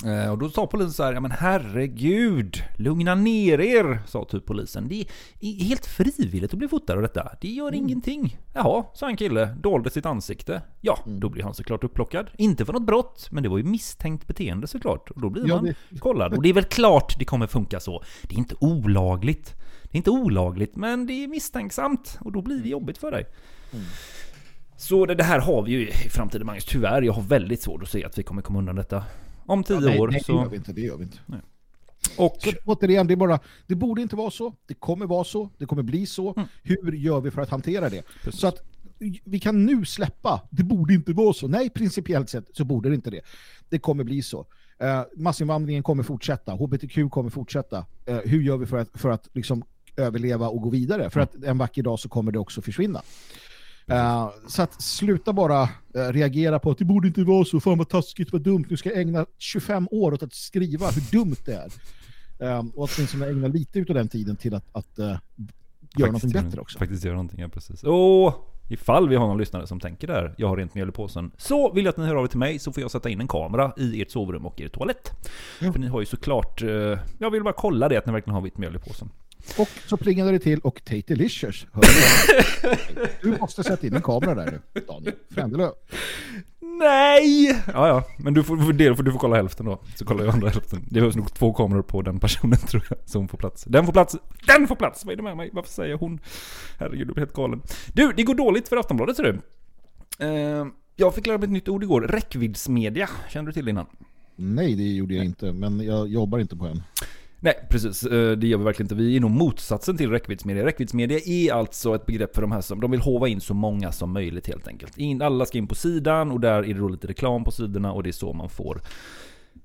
Eh, Och då sa polisen så här, ja men herregud, lugna ner er, sa typ polisen. Det är helt frivilligt att bli fotad av detta. Det gör ingenting. Jaha, sa en kille, dolde sitt ansikte. Ja, då blir han såklart upplockad. Inte för något brott, men det var ju misstänkt beteende såklart. Och då blir Ja, man det- kollad. Och det är väl klart det kommer funka så. Det är inte olagligt. Det är inte olagligt, men det är misstänksamt. Och då blir det jobbigt för dig. Så det, det här har vi ju i framtiden Magnus, tyvärr. Jag har väldigt svårt att se att vi kommer komma undan detta. Om tio Ja, nej, år nej, så... det gör vi inte. Det gör vi inte. Och Så återigen, det är bara, det borde inte vara så. Det kommer vara så. Det kommer bli så. Mm. Hur gör vi för att hantera det? Så att vi kan nu släppa, det borde inte vara så. Nej, principiellt sett så borde det inte det. Det kommer bli så. Uh, massinvandringen kommer fortsätta. HBTQ kommer fortsätta. Eh, hur gör vi för att, för att liksom överleva och gå vidare? För att en vacker dag så kommer det också försvinna. Eh, så att sluta bara eh, reagera på att det borde inte vara så, fan vad taskigt, vad dumt, nu ska jag ägna 25 år åt att skriva hur dumt det är. Um, och åtminstone ägna lite av den tiden till att, att eh, göra något göra- bättre också. Faktiskt göra någonting, ja precis. Åh! Ifall vi har någon lyssnare som tänker där, jag har rent mjöl i påsen, så vill jag att ni hör av er till mig så får jag sätta in en kamera i ert sovrum och er toalett. För ni har ju såklart, jag vill bara kolla det att ni verkligen har vitt mjöl i påsen. Och så plingade det till och Tate Delicious. Du? måste sätta in en kamera där nu, Daniel Frändelöv. Nej! Ja, ja, men du får, du får, du får kolla hälften då. Så kollar jag andra hälften. Det behövs nog två kameror på den personen tror jag. Så hon får plats. Den får plats! Den får plats! Vad är det med mig? Varför säger hon? Herregud, du blir helt galen. Du, det går dåligt för Aftonbladet ser du. Eh, jag fick lära mig ett nytt ord igår. Räckviddsmedia. Kände du till det innan? Nej, det gjorde jag inte, men jag jobbar inte på en. Nej, precis. Eh, det gör vi verkligen inte. Vi är nog motsatsen till räckviddsmedia. Räckviddsmedia är alltså ett begrepp för de här som de vill hova in så många som möjligt helt enkelt. In, alla ska in på sidan och där är det då lite reklam på sidorna och det är så man får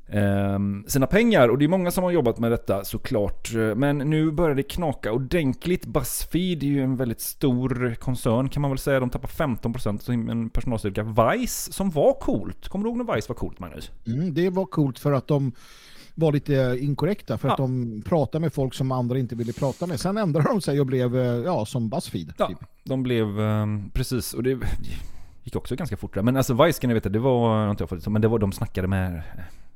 ehm, sina pengar. Och det är många som har jobbat med detta såklart. Eh, men nu börjar det knaka ordentligt. Buzzfeed är ju en väldigt stor koncern kan man väl säga. De tappar 15% av sin personalstyrka. Vice, som var coolt. Kommer du ihåg när Vice var coolt Magnus? Mm, det var coolt för att de var lite inkorrekta, för att Ja. de pratade med folk som andra inte ville prata med. Sen ändrade de sig och blev, eh, ja, som Buzzfeed. Ja, typ. de blev, ehm, precis, och det gick också ganska fort där. Men alltså Vice kan jag veta, det var, inte jag fått, men det var, de snackade med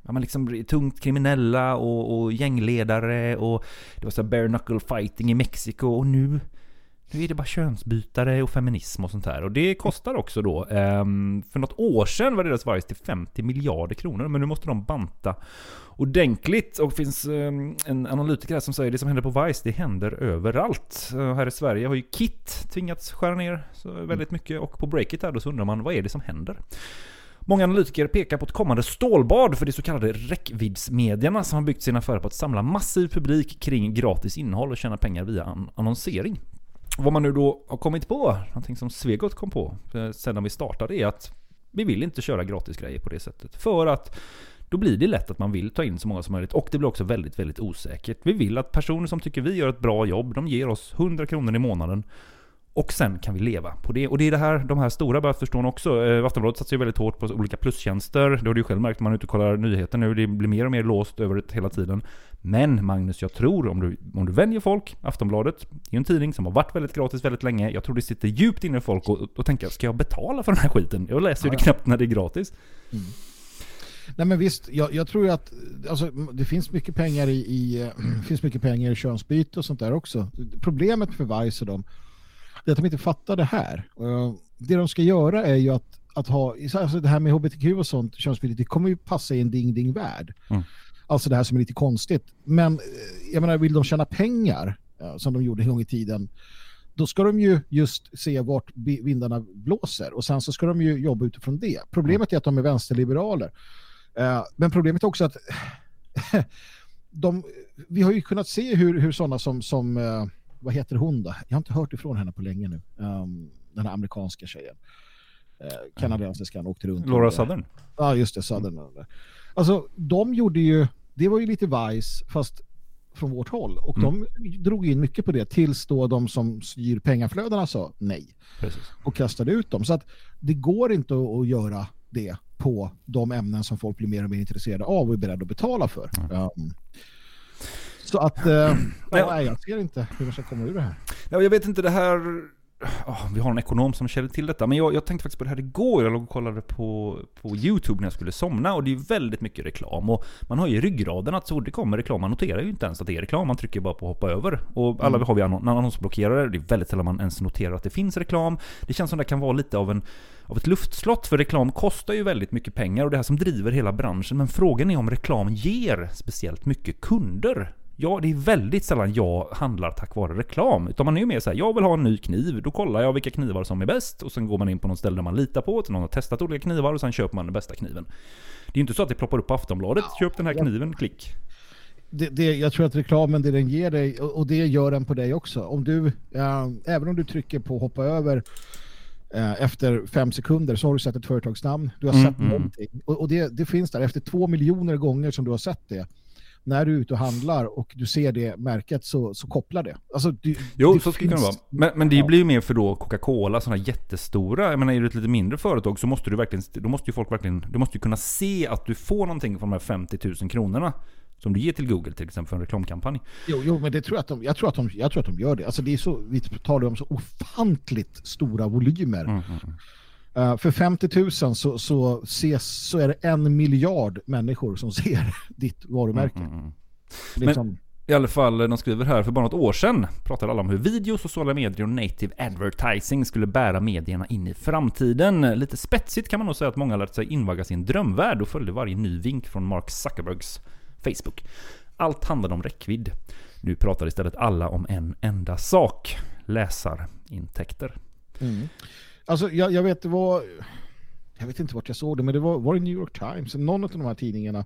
Ja, men liksom tungt kriminella och, och gängledare och det var så här bare knuckle fighting i Mexiko och nu nu är det bara könsbytare och feminism och sånt här. Och det kostar också då. Ehm, för något år sedan var deras Vice till 50 miljarder kronor. Men nu måste de banta ordentligt. Och det finns ehm, en analytiker här som säger det som händer på Vice, det händer överallt. Eh, här i Sverige har ju Kit tvingats skära ner så väldigt mycket. Och på Breakit här då så undrar man, vad är det som händer? Många analytiker pekar på ett kommande stålbad för de så kallade räckviddsmedierna som har byggt sina affärer på att samla massiv publik kring gratis innehåll och tjäna pengar via annonsering. Vad man nu då har kommit på, någonting som Svegot kom på sedan sen när vi startade, är att vi vill inte köra gratisgrejer på det sättet. För att då blir det lätt att man vill ta in så många som möjligt och det blir också väldigt, väldigt osäkert. Vi vill att personer som tycker vi gör ett bra jobb, de ger oss 100 kronor i månaden och sen kan vi leva på det. Och det är det här de här stora börjar förstå också. Eh, Aftonbladet satsar ju väldigt hårt på olika plustjänster. Det har du ju själv märkt när man är ute och kollar nyheter nu. Det blir mer och mer låst över det hela tiden. Men Magnus, jag tror om du, om du vänjer folk, Aftonbladet är ju en tidning som har varit väldigt gratis väldigt länge. Jag tror det sitter djupt inne i folk och, och tänker, ska jag betala för den här skiten? Jag läser ju det knappt när det är gratis. Nej men visst, jag, jag tror ju att alltså, det finns mycket pengar i, i eh, finns mycket pengar i könsbyte och sånt där också. Problemet för Vice och dem det är att de inte fattar det här. Eh, Det de ska göra är ju att, att ha, alltså det här med hbtq och sånt, könsbyte, det kommer ju passa i en ding-ding-värld. Mm. Alltså det här som är lite konstigt. Men eh, jag menar, vill de tjäna pengar, eh, som de gjorde en gång i tiden, då ska de ju just se vart vindarna blåser och sen så ska de ju jobba utifrån det. Problemet är att de är vänsterliberaler. Eh, men problemet är också att de, vi har ju kunnat se hur, hur sådana som, som vad heter hon då? Jag har inte hört ifrån henne på länge nu. Um, den här amerikanska tjejen. Kanadensiskan åkte runt. Laura Southern. Ja, just det. Southern. Alltså, de gjorde ju, det var ju lite Vice, fast från vårt håll. Och Mm. de drog in mycket på det tills då de som styr pengaflödena sa nej. Precis. Och kastade ut dem. Så att det går inte att, göra det på de ämnen som folk blir mer och mer intresserade av och är beredda att betala för. Um, så att, eh, ja, nej, jag ser inte hur man ska komma ur det här. Ja, jag vet inte det här... Ja, vi har en ekonom som känner till detta, men jag, jag tänkte faktiskt på det här igår. Jag låg och kollade på, på YouTube när jag skulle somna och det är ju väldigt mycket reklam. Och man har ju ryggraden att så fort det kommer reklam, man noterar ju inte ens att det är reklam, man trycker bara på hoppa över. Och alla Mm. har vi annon- annonsblockerare, det är väldigt sällan man ens noterar att det finns reklam. Det känns som det kan vara lite av en av ett luftslott, för reklam kostar ju väldigt mycket pengar och det här som driver hela branschen. Men frågan är om reklam ger speciellt mycket kunder. Ja, det är väldigt sällan jag handlar tack vare reklam. Utan man är ju mer såhär, jag vill ha en ny kniv. Då kollar jag vilka knivar som är bäst. Och sen går man in på något ställe där man litar på. Någon har testat olika knivar och sen köper man den bästa kniven. Det är ju inte så att det ploppar upp på Aftonbladet. Köp den här kniven, klick. det, det, jag tror att reklamen, det den ger dig, och det gör den på dig också. Om du, eh, även om du trycker på hoppa över eh, efter fem sekunder så har du sett ett företagsnamn, du har Mm, sett mm. någonting. Och, och det, det finns där, efter två miljoner gånger som du har sett det, när du är ute och handlar och du ser det märket så, så kopplar det. Alltså, du, Jo, det så skulle det kunna vara. Men, men det blir ju mer för då Coca-Cola, sådana jättestora. Jag menar, är du ett lite mindre företag så måste du verkligen, då måste ju folk verkligen, du måste ju kunna se att du får någonting från de här 50 000 kronorna. Som du ger till Google till exempel för en reklamkampanj. Jo, jo, men det tror jag, att de, jag, tror att de, jag tror att de gör det. Alltså det är så, vi talar om så ofantligt stora volymer. Mm, Eh, för 50 000 så, så, ses, så är det en miljard människor som ser ditt varumärke. Mm, Liksom, Men i alla fall, de skriver här, för bara något år sedan pratade alla om hur video, sociala medier och native advertising skulle bära medierna in i framtiden. Lite spetsigt kan man nog säga att många lärt sig invaggas i en drömvärld och följde varje ny vink från Mark Zuckerbergs Facebook. Allt handlade om räckvidd. Nu pratar istället alla om en enda sak. Läsarintäkter. Mm. Alltså jag, jag vet det var jag vet inte vart jag såg det men det var, var det New York Times någon av de här tidningarna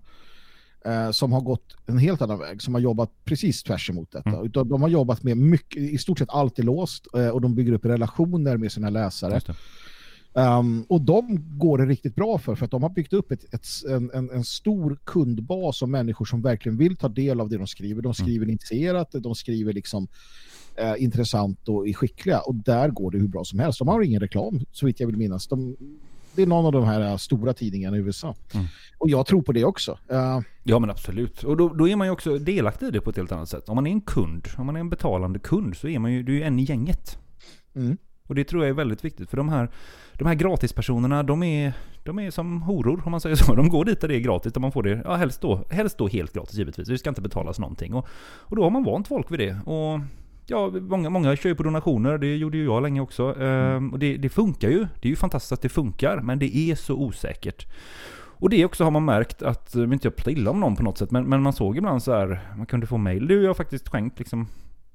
eh, som har gått en helt annan väg som har jobbat precis tvärs emot detta. Mm. De har jobbat med mycket, i stort sett allt är låst eh, och de bygger upp relationer med sina läsare. Um, och de går det riktigt bra för, för att de har byggt upp ett, ett, en, en, en stor kundbas av människor som verkligen vill ta del av det de skriver. De skriver initierat, de skriver liksom eh, intressant och är skickliga. Och där går det hur bra som helst. De har ingen reklam, så vitt jag vill minnas. De, det är någon av de här eh, stora tidningarna i USA. Mm. Och jag tror på det också. Eh, Ja men absolut. Och då, då är man ju också delaktig i det på ett helt annat sätt. Om man är en kund, om man är en betalande kund så är man ju, du är ju en i gänget. Mm. Och det tror jag är väldigt viktigt för de här, de här gratispersonerna, de är, de är som horor om man säger så. De går dit där det är gratis, där man får det, ja helst då, helst då helt gratis givetvis. Det ska inte betalas någonting. Och, och då har man vant folk vid det. Och ja, många, många kör ju på donationer, det gjorde ju jag länge också. Ehm, och det, det funkar ju, det är ju fantastiskt att det funkar, men det är så osäkert. Och det också har man märkt att, jag vill inte jag prata illa om någon på något sätt, men, men man såg ibland så här, man kunde få mail, du jag har faktiskt skänkt liksom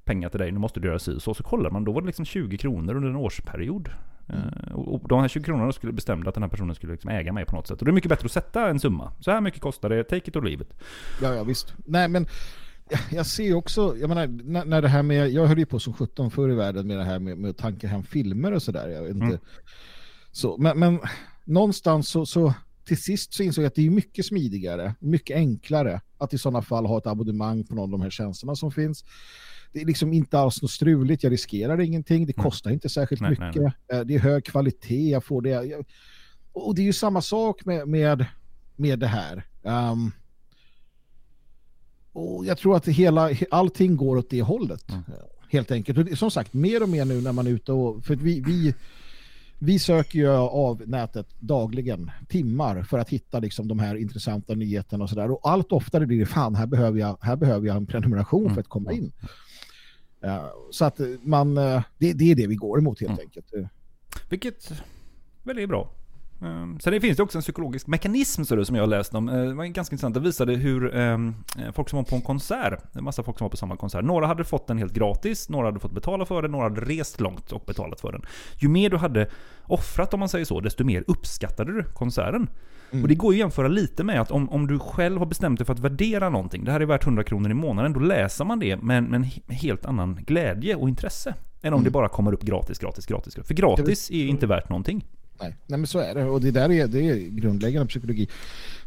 pengar till dig, nu måste du göra si så. Så kollar man, då var det liksom 20 kronor under en årsperiod. Eh, Och, och de här 20 kronorna skulle bestämde att den här personen skulle liksom äga mig på något sätt. Och det är mycket bättre att sätta en summa. Så här mycket kostar det, take it or leave it. Ja, ja visst. Nej, men jag- ser också, jag menar, när, när det här med, jag höll ju på som 17 förr i världen med det här med, med att tanka hem filmer och sådär. Jag vet inte. Mm. Så, men, men någonstans så, så till sist så insåg jag att det är mycket smidigare, mycket enklare att i sådana fall ha ett abonnemang på någon av de här tjänsterna som finns. Det är liksom inte alls något struligt, jag riskerar ingenting, det kostar inte särskilt Nej, nej, mycket, Eh, det är hög kvalitet, jag får det. Och det är ju samma sak med, med, med det här. Ehm, och jag tror att hela, allting går åt det hållet. Mm. Helt enkelt. Och som sagt, mer och mer nu när man är ute och... För vi, vi, vi söker ju av nätet dagligen, timmar, för att hitta liksom de här intressanta nyheterna och sådär. Och allt oftare blir det, fan, här behöver jag, här behöver jag en prenumeration för att komma in. Ja, så att man, eh, det, det är det vi går emot helt enkelt. Vilket väl är bra. Ehm, Sen det finns det också en psykologisk mekanism så det, som jag har läst om. Eh, Det var ganska intressant. Det visade hur ehm, eh, folk som var på en konsert, en massa folk som var på samma konsert. Några hade fått den helt gratis, några hade fått betala för den, några hade rest långt och betalat för den. Ju mer du hade offrat om man säger så, desto mer uppskattade du konserten. Och det går ju att jämföra lite med att om, om du själv har bestämt dig för att värdera någonting, det här är värt 100 kronor i månaden, då läser man det med, med en he- helt annan glädje och intresse. Än om det bara kommer upp gratis, gratis, gratis. För gratis är inte värt någonting. Nej, nej men så är det. Och det där är, det är grundläggande psykologi.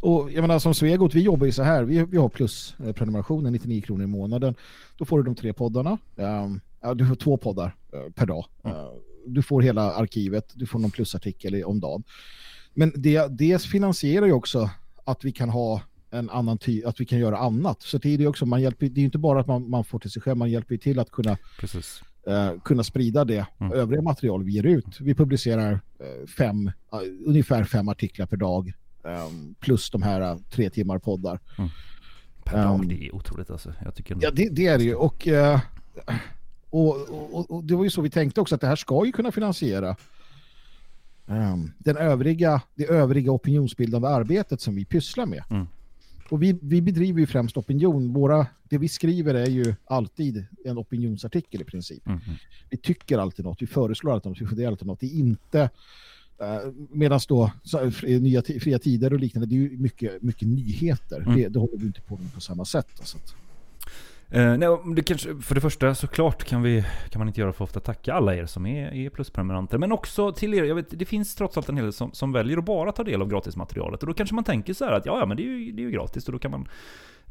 Och jag menar som Svegot, vi jobbar ju så här. Vi, vi har plus eh, prenumerationen, 99 kronor i månaden. Då får du de tre poddarna. Ehm, ja, du får två poddar eh, per dag. Eh, du får hela arkivet. Du får någon plusartikel om dagen. Men det, det finansierar ju också att vi kan ha en annan ty att vi kan göra annat. Så det är det också, man hjälper, det är ju inte bara att man, man får till sig själv, man hjälper ju till att kunna Precis. Eh, kunna sprida det Mm. övriga material vi ger ut. Vi publicerar eh, fem, eh, ungefär fem artiklar per dag eh, plus de här eh, tre timmar poddar. Per dag, Ehm, det är otroligt alltså. Jag tycker Ja, det, det är det ju. Och, eh, och, och, och det var ju så vi tänkte också att det här ska ju kunna finansiera ehm, den övriga, det övriga opinionsbildande arbetet som vi pysslar med. Mm. Och vi, vi bedriver ju främst opinion. Våra, det vi skriver är ju alltid en opinionsartikel i princip. Mm. Vi tycker alltid något, vi föreslår alltid något, vi funderar alltid något. Det är inte eh, Medan då så, nya fria tider och liknande, det är ju mycket, mycket nyheter. Mm. Det, det håller vi inte på med på samma sätt. Alltså. Eh, nej, det kanske, för det första såklart kan, vi, kan man inte göra för ofta tacka alla er som är, är plusprenumeranter. Men också till er, jag vet, det finns trots allt en hel del som, som väljer att bara ta del av gratismaterialet. Och då kanske man tänker så här att ja, ja men det är ju, det är ju gratis och då kan man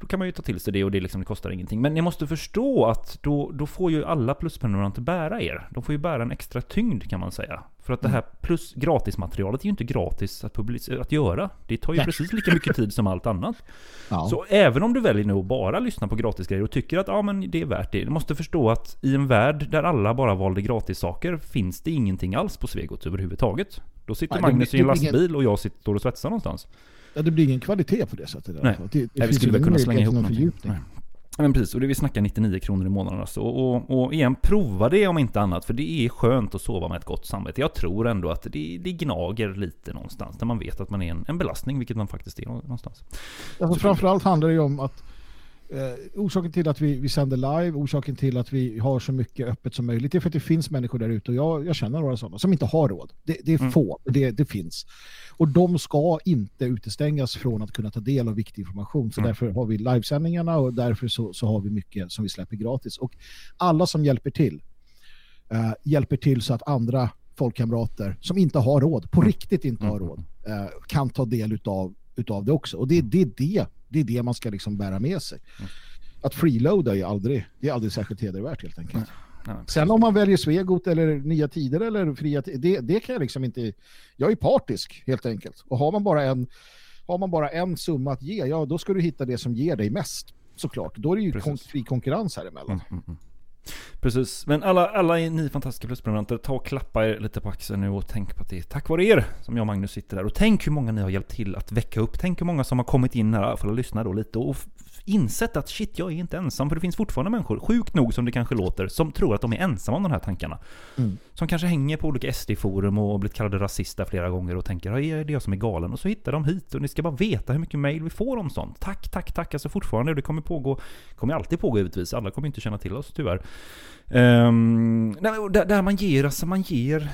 då kan man ju ta till sig det och det, liksom, det kostar ingenting. Men ni måste förstå att då, då får ju alla plusprenumeranter bära er. De får ju bära en extra tyngd kan man säga. För att det här plus gratismaterialet är ju inte gratis att, att göra. Det tar ju Nej. precis lika mycket tid som allt annat. Ja. Så även om du väljer nu att bara lyssna på gratisgrejer och tycker att ja, men det är värt det. Du måste förstå att i en värld där alla bara valde gratissaker finns det ingenting alls på Svegot överhuvudtaget. Då sitter Nej, Magnus i en lastbil och jag sitter och svetsar någonstans. Ja, det blir ingen kvalitet på det sättet. Nej, det, det Nej, vi skulle väl kunna slänga ihop någon någonting. Nej. Ja, men precis, och det vi snackar 99 kronor i månaden alltså. Och, och igen, prova det om inte annat. För det är skönt att sova med ett gott samvete. Jag tror ändå att det, det gnager lite någonstans. Där man vet att man är en, en belastning, vilket man faktiskt är någonstans. Alltså, framförallt handlar det ju om att eh, orsaken till att vi, vi sänder live, orsaken till att vi har så mycket öppet som möjligt, det är för att det finns människor där ute och jag, jag känner några sådana som inte har råd. Det, det är Mm. få, det, det finns. Och de ska inte utestängas från att kunna ta del av viktig information. Så Mm. därför har vi livesändningarna och därför så, så har vi mycket som vi släpper gratis. Och alla som hjälper till eh, hjälper till så att andra folkkamrater som inte har råd, på riktigt inte har råd, eh, kan ta del utav, utav det också. Och det, det, är det, det är det man ska liksom bära med sig. Att freeloada är aldrig, det är aldrig särskilt hedervärt helt enkelt. Nej, Sen om man väljer Svegot eller Nya Tider eller Fria Tider, det, det kan jag liksom inte... Jag är partisk helt enkelt. Och har man bara en, har man bara en summa att ge, ja då ska du hitta det som ger dig mest. Såklart. Då är det ju kon- fri konkurrens här emellan. Precis, men alla, alla ni fantastiska plusprenumeranter, ta och klappa er lite på axeln nu och tänk på att det är tack vare er som jag och Magnus sitter där. Och tänk hur många ni har hjälpt till att väcka upp. Tänk hur många som har kommit in här för att lyssna då lite och insett att shit, jag är inte ensam. För det finns fortfarande människor, sjukt nog som det kanske låter, som tror att de är ensamma om de här tankarna. Mm. Som kanske hänger på olika SD-forum och blivit kallade rasister flera gånger och tänker ja, det är jag som är galen. Och så hittar de hit och ni ska bara veta hur mycket mail vi får om sånt. Tack, tack, tack. Alltså fortfarande, och det kommer pågå, kommer alltid pågå givetvis. Alla kommer inte känna till oss tyvärr. Um, där, där man ger, alltså man ger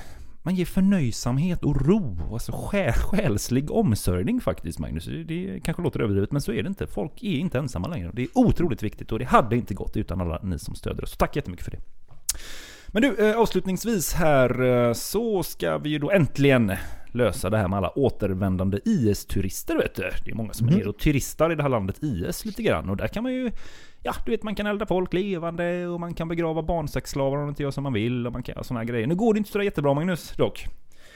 man ger förnöjsamhet och ro, alltså själ, själslig omsörjning faktiskt Magnus. Det, det kanske låter överdrivet men så är det inte. Folk är inte ensamma längre. Det är otroligt viktigt och det hade inte gått utan alla ni som stöder oss. Så tack jättemycket för det. Men du, eh, avslutningsvis här eh, så ska vi ju då äntligen lösa det här med alla återvändande IS-turister vet du. Det är många som är Mhm. nere och turistar i det här landet IS lite grann och där kan man ju Ja, du vet man kan elda folk levande och man kan begrava barnsexslavar om man inte gör som man vill och man kan göra här grejer. Nu går det inte så jättebra Magnus dock.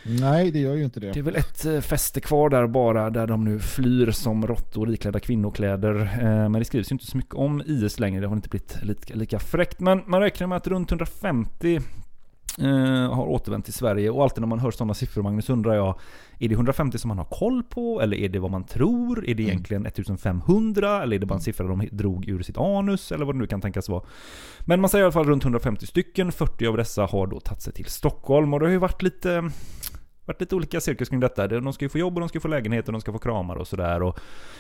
Nej, det gör ju inte det. Det är väl ett eh, fäste kvar där bara, där de nu flyr som råttor iklädda kvinnokläder. Eh, Men det skrivs ju inte så mycket om IS längre, det har inte blivit lika, lika fräckt. Men man räknar med att runt 150 eh, har återvänt till Sverige. Och alltid när man hör sådana siffror, Magnus, undrar jag, är det 150 som man har koll på? Eller är det vad man tror? Är det egentligen 1500? Eller är det bara en siffra de drog ur sitt anus? Eller vad det nu kan tänkas vara. Men man säger i alla fall runt 150 stycken. 40 av dessa har då tagit sig till Stockholm. Och det har ju varit lite varit lite olika cirkus kring detta. De ska ju få jobb och de ska få lägenhet och de ska få kramar och sådär.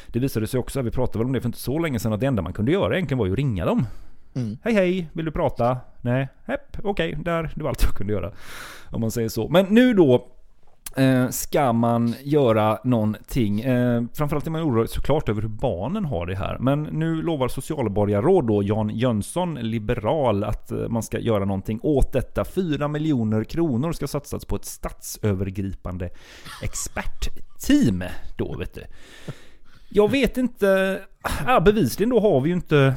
Det visade sig också, vi pratade väl om det för inte så länge sedan, att det enda man kunde göra egentligen var ju att ringa dem. Mm. Hej hej, vill du prata? Nej, hepp, okej, där, det var allt jag kunde göra. Om man säger så. Men nu då eh, ska man göra någonting. Eh, framförallt är man orolig såklart över hur barnen har det här. Men nu lovar socialborgarråd då Jan Jönsson, liberal, att eh, man ska göra någonting åt detta. 4 miljoner kronor ska satsas på ett statsövergripande expertteam då, vet du. Jag vet inte, ja, bevisligen då har vi ju inte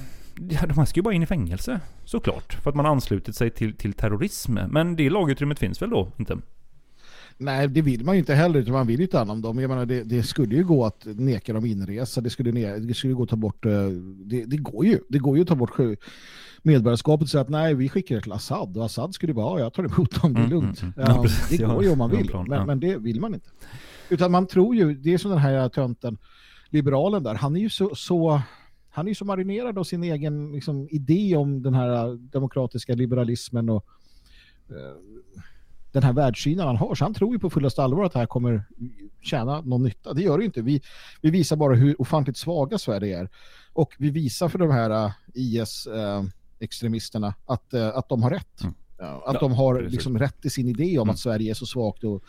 Ja, de här ska ju bara in i fängelse, såklart. För att man har anslutit sig till, till terrorism. Men det lagutrymmet finns väl då inte? Nej, det vill man ju inte heller, utan man vill ju ta hand om dem. Jag menar, det, det skulle ju gå att neka dem inresa, det skulle, ne- det skulle gå att ta bort, eh, det, det går ju, det går ju att ta bort medborgarskapet och säga att nej, vi skickar det till Assad och Assad skulle bara, ja, jag tar emot dem, det är Mm, lugnt. mm, Ja, mm. Ja, precis, det går ju om man vill, plan, men, ja. men det vill man inte. Utan man tror ju, det är som den här tönten, liberalen där, han är ju så, så han är ju så marinerad av sin egen liksom, idé om den här demokratiska liberalismen och eh, den här världssynen han har. Så han tror ju på fullaste allvar att det här kommer tjäna någon nytta. Det gör det ju inte. Vi, vi visar bara hur ofantligt svaga Sverige är. Och vi visar för de här uh, IS-extremisterna att, eh, att de har rätt. Ja, att Ja, de har liksom rätt i sin idé om Mm. att Sverige är så svagt och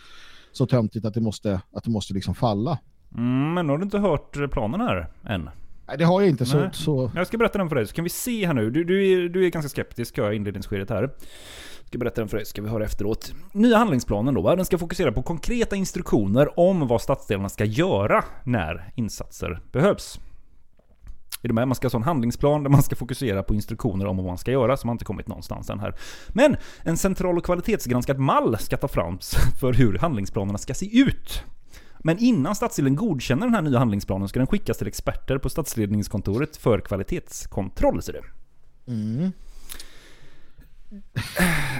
så töntigt att det måste, att det måste liksom falla. Mm, men har du inte hört planen här än? Nej, det har jag inte. Så, så Jag ska berätta den för dig, så kan vi se här nu. Du, du, är, du är ganska skeptisk, hör jag i inledningsskedet här. Jag ska berätta den för dig, ska vi höra efteråt. Nya handlingsplanen då, va? den ska fokusera på konkreta instruktioner om vad stadsdelarna ska göra när insatser behövs. Är du med? Man ska ha en handlingsplan där man ska fokusera på instruktioner om vad man ska göra, så man inte kommit någonstans än här. Men en central och kvalitetsgranskad mall ska ta fram för hur handlingsplanerna ska se ut. Men innan stadsdelen godkänner den här nya handlingsplanen ska den skickas till experter på stadsledningskontoret för kvalitetskontroll, ser du. mm.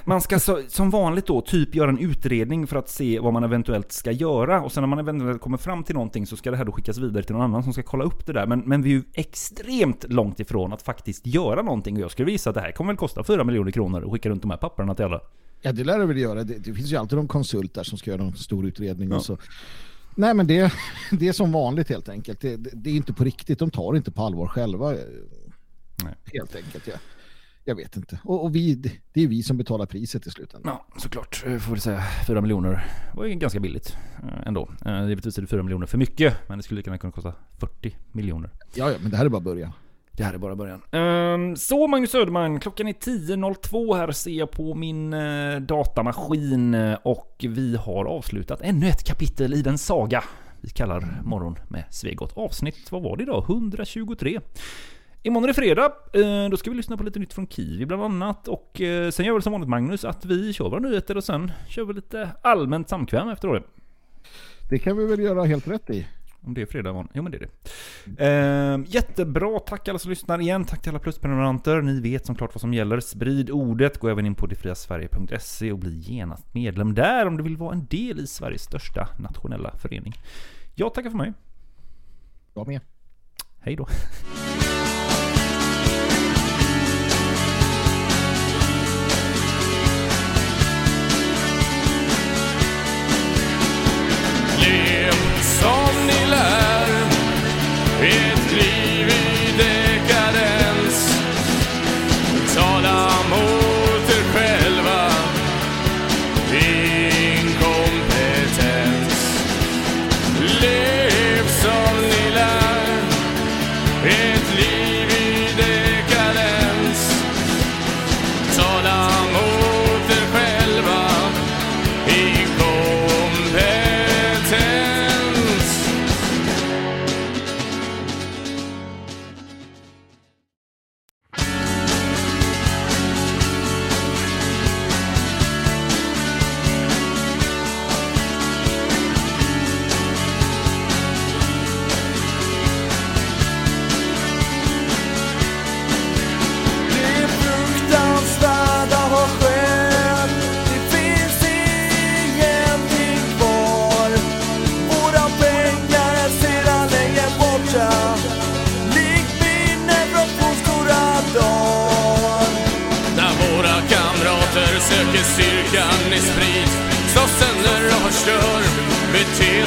Man ska så, som vanligt då typ göra en utredning för att se vad man eventuellt ska göra. Och sen när man eventuellt kommer fram till någonting så ska det här då skickas vidare till någon annan som ska kolla upp det där. Men, men vi är ju extremt långt ifrån att faktiskt göra någonting. Och jag skulle visa att det här kommer väl kosta 4 miljoner kronor att skicka runt de här papperna till alla. Ja, det lär det väl göra. Det, det finns ju alltid någon konsult där som ska göra en stor utredning. Ja. Och så. Nej, men det, det är som vanligt helt enkelt. Det, det, det är inte på riktigt. De tar inte på allvar själva. eh, Nej. Helt enkelt, ja. Jag vet inte. Och, och vi, det är vi som betalar priset i slutändan. Ja, såklart. Jag får väl säga 4 miljoner. Var ju ganska billigt eh, ändå. Eh, Givetvis är det 4 miljoner för mycket, men det skulle lika gärna kunna kosta 40 miljoner. Ja, ja, men det här är bara början. Det här är bara början. Ehm, så Magnus Söderman, klockan är 10.02 här ser jag på min eh, datamaskin eh, och vi har avslutat ännu ett kapitel i den saga vi kallar Morgon med Svegot. Avsnitt, vad var det idag? 123. Imorgon är det fredag, eh, då ska vi lyssna på lite nytt från Kiwi bland annat och sen gör vi som vanligt Magnus att vi kör våra nyheter och sen kör vi lite allmänt samkväm efter det. Det kan vi väl göra helt rätt i. Om det är fredag imorgon. Jo men det är det. Eh, jättebra, tack alla som lyssnar igen. Tack till alla plusprenumeranter. Ni vet som klart vad som gäller. Sprid ordet. Gå även in på detfriasverige.se och bli genast medlem där om du vill vara en del i Sveriges största nationella förening. Jag tackar för mig. Jag med. Hej då. Lev som ni lär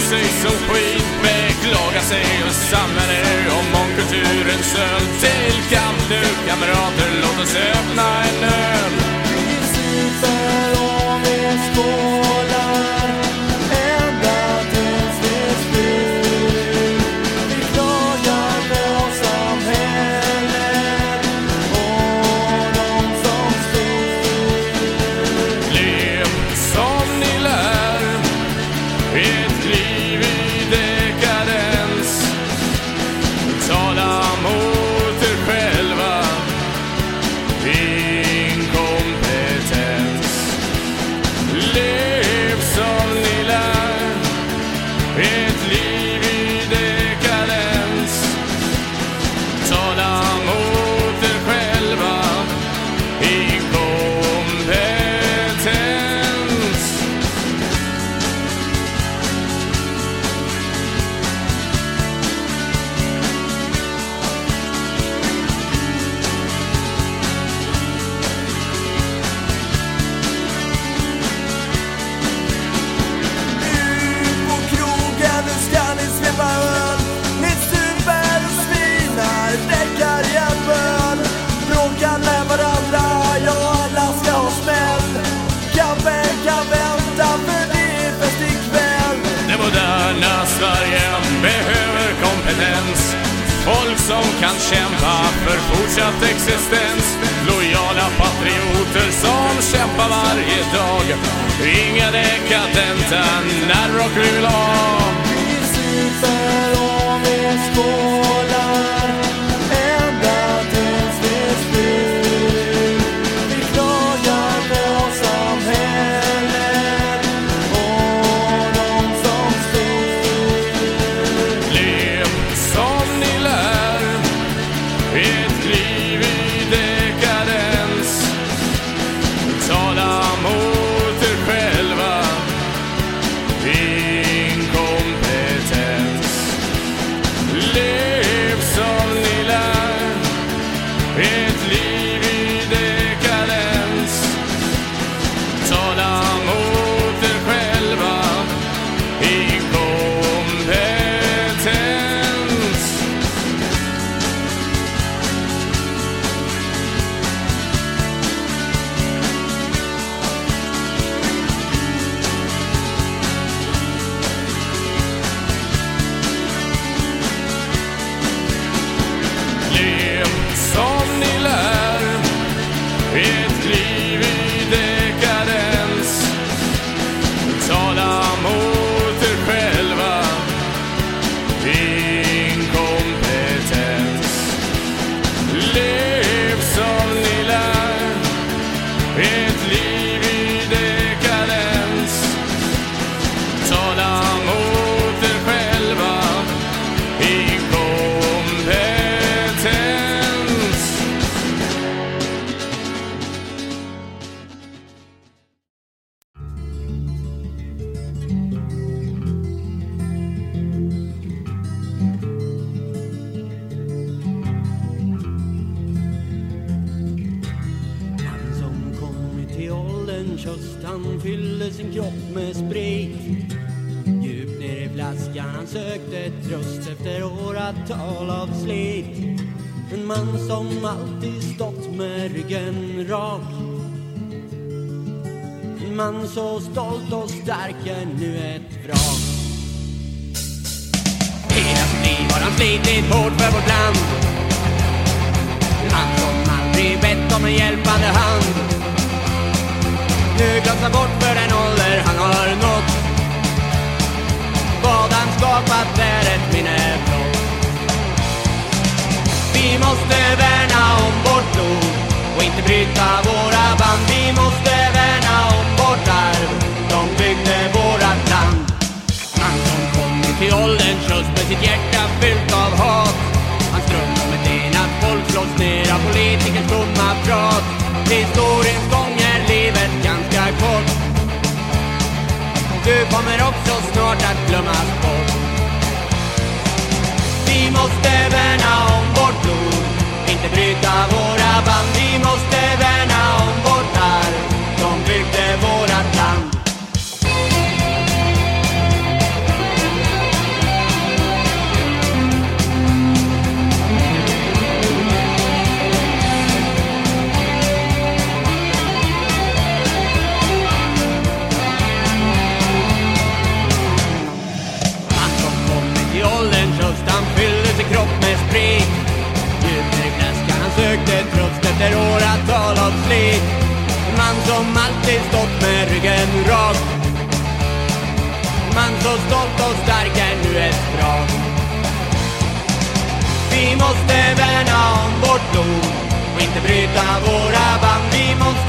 sig som skit, beklaga sig och samhälle om mångkulturens öl. Till kamp nu kamrater, låt oss öppna en öl. Vi sitter och vi skål fortsatt existens. Lojala patrioter som kämpar varje dag. Inga dekadenta nerver och vill ha. Vi super och vi skålar stark nu ett vrak. Hela sitt liv har han slitit hårt för vårt land. Han som aldrig bett om en hjälpande hand. Nu glöms han bort för den ålder han har nått. Vad han skapat är ett minne blott. Vi måste värna om vårt blod och inte bryta våra band. Vi måste till ålderns höst med sitt hjärta fyllt av hat. Hans dröm om ett enat folk slås ner av politikers tomma prat. Historiens gång är livet ganska kort. Du kommer också snart att glömmas bort. Vi måste värna om vårt blod Inte bryta våra band. som alltid stått med ryggen rak. Man så stolt och stark är nu ett krav. Vi måste värna om vårt blod och inte bryta våra band. Vi måste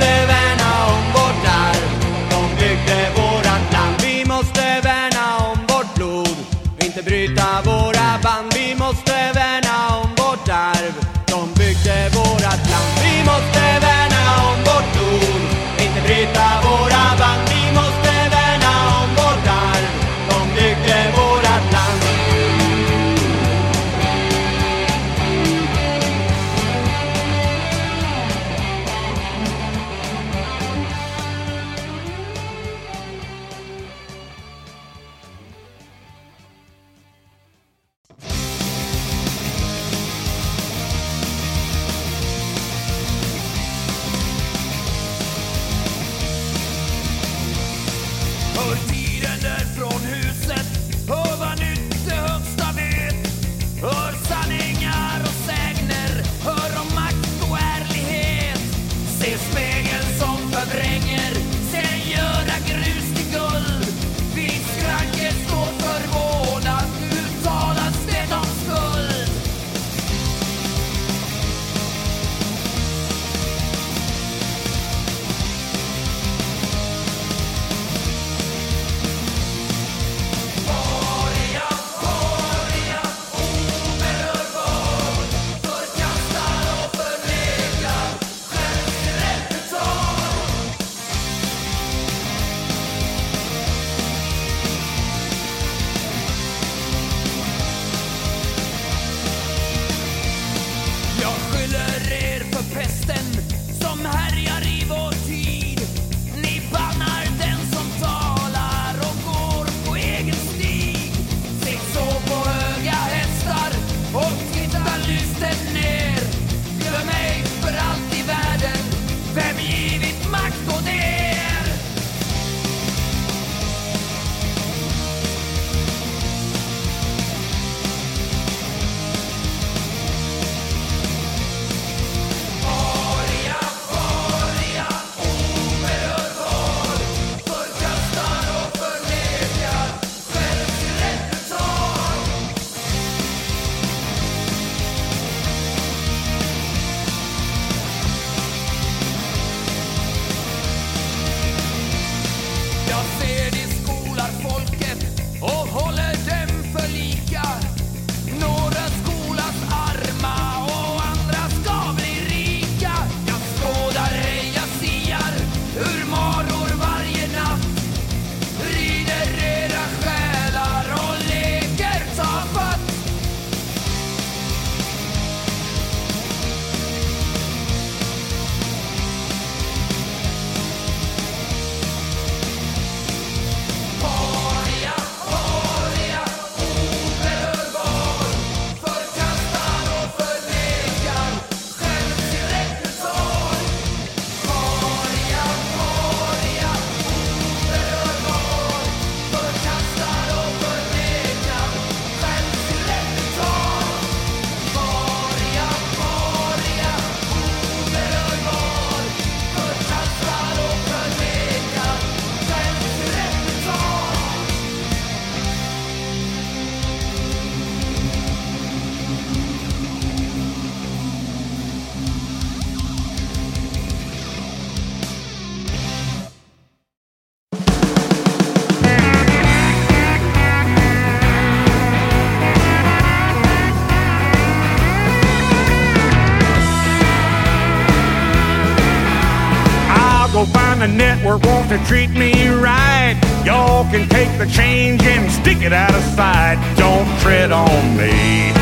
network wants to treat me right. Y'all can take the change and stick it out of sight. Don't tread on me.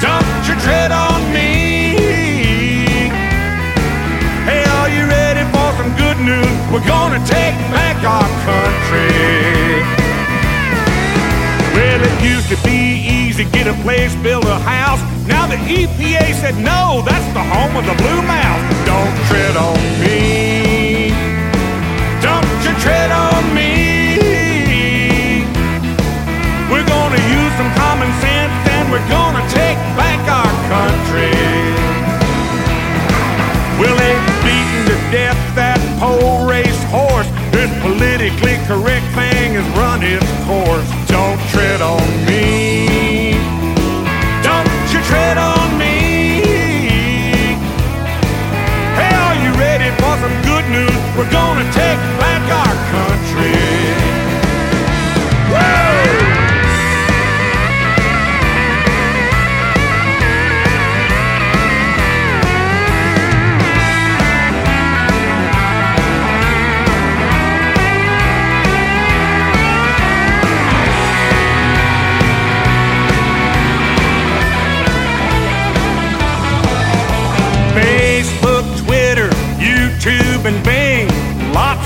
Don't you tread on me. Hey, are you ready for some good news? We're gonna take back our country. Well, it used to be easy, get a place, build a house the EPA said, no, that's the home of the blue mouth. Don't tread on me. Don't you tread on me. We're gonna use some common sense and we're gonna take back our country. Well, they beaten to death that pole race horse. This politically correct thing has run its course. Don't tread on me. We're gonna take back our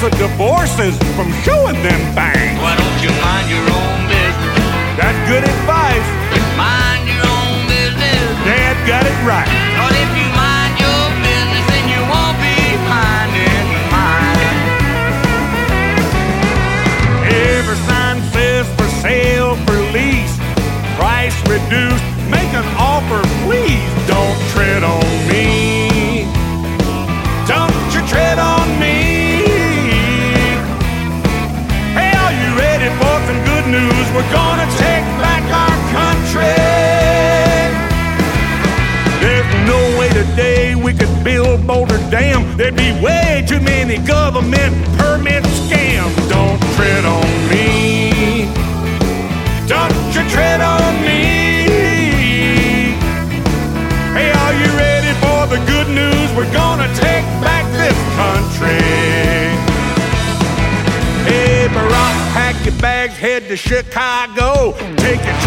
lots of divorces from showing them bangs. Why don't you mind your own business? That's good advice. Mind your own business. Dad got it right. Boulder Dam, there'd be way too many government permit scams. Don't tread on me. Don't you tread on me. Hey, are you ready for the good news? We're gonna take back this country. Hey, Barack, pack your bags, head to Chicago. Take your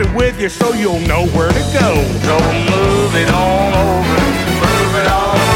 it with you so you'll know where to go. Don't move it all over it all.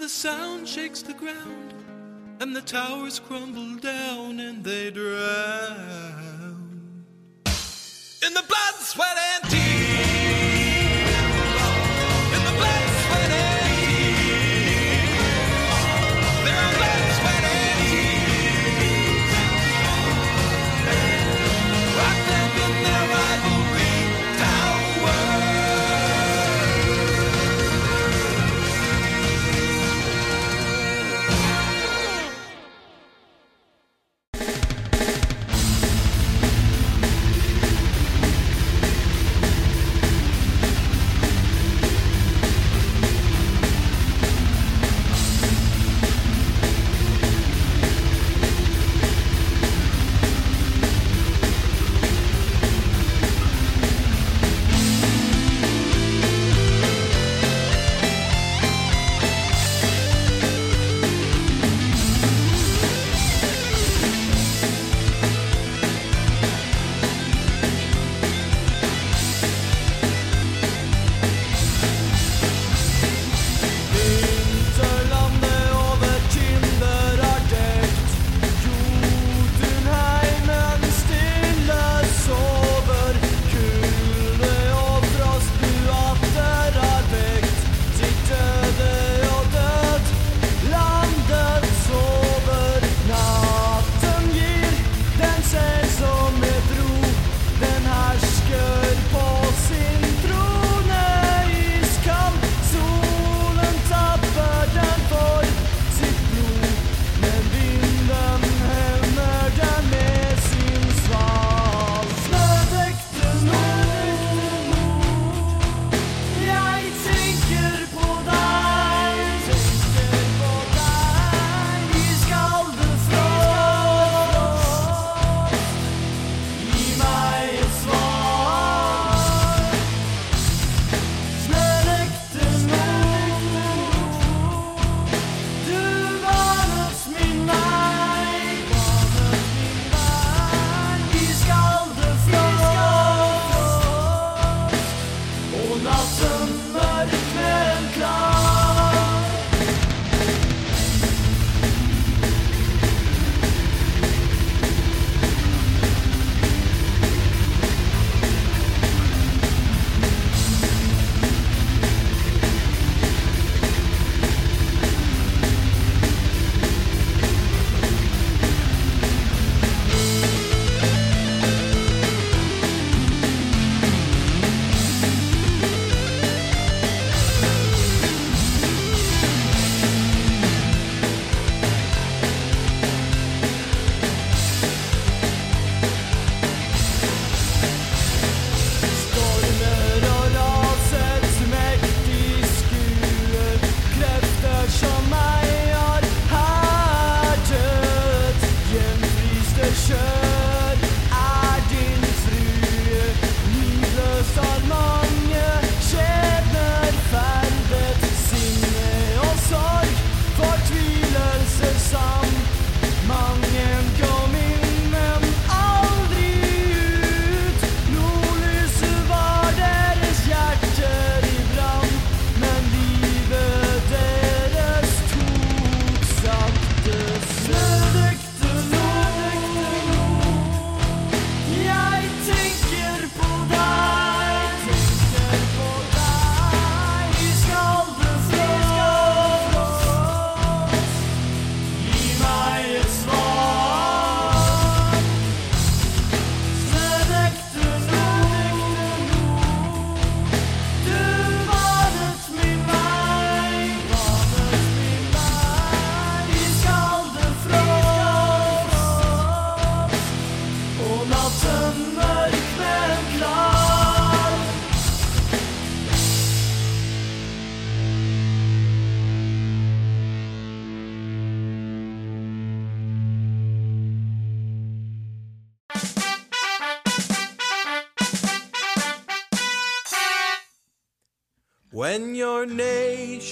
the sound shakes the ground, and the towers crumble down and they drown. In the blood, sweat, and tears.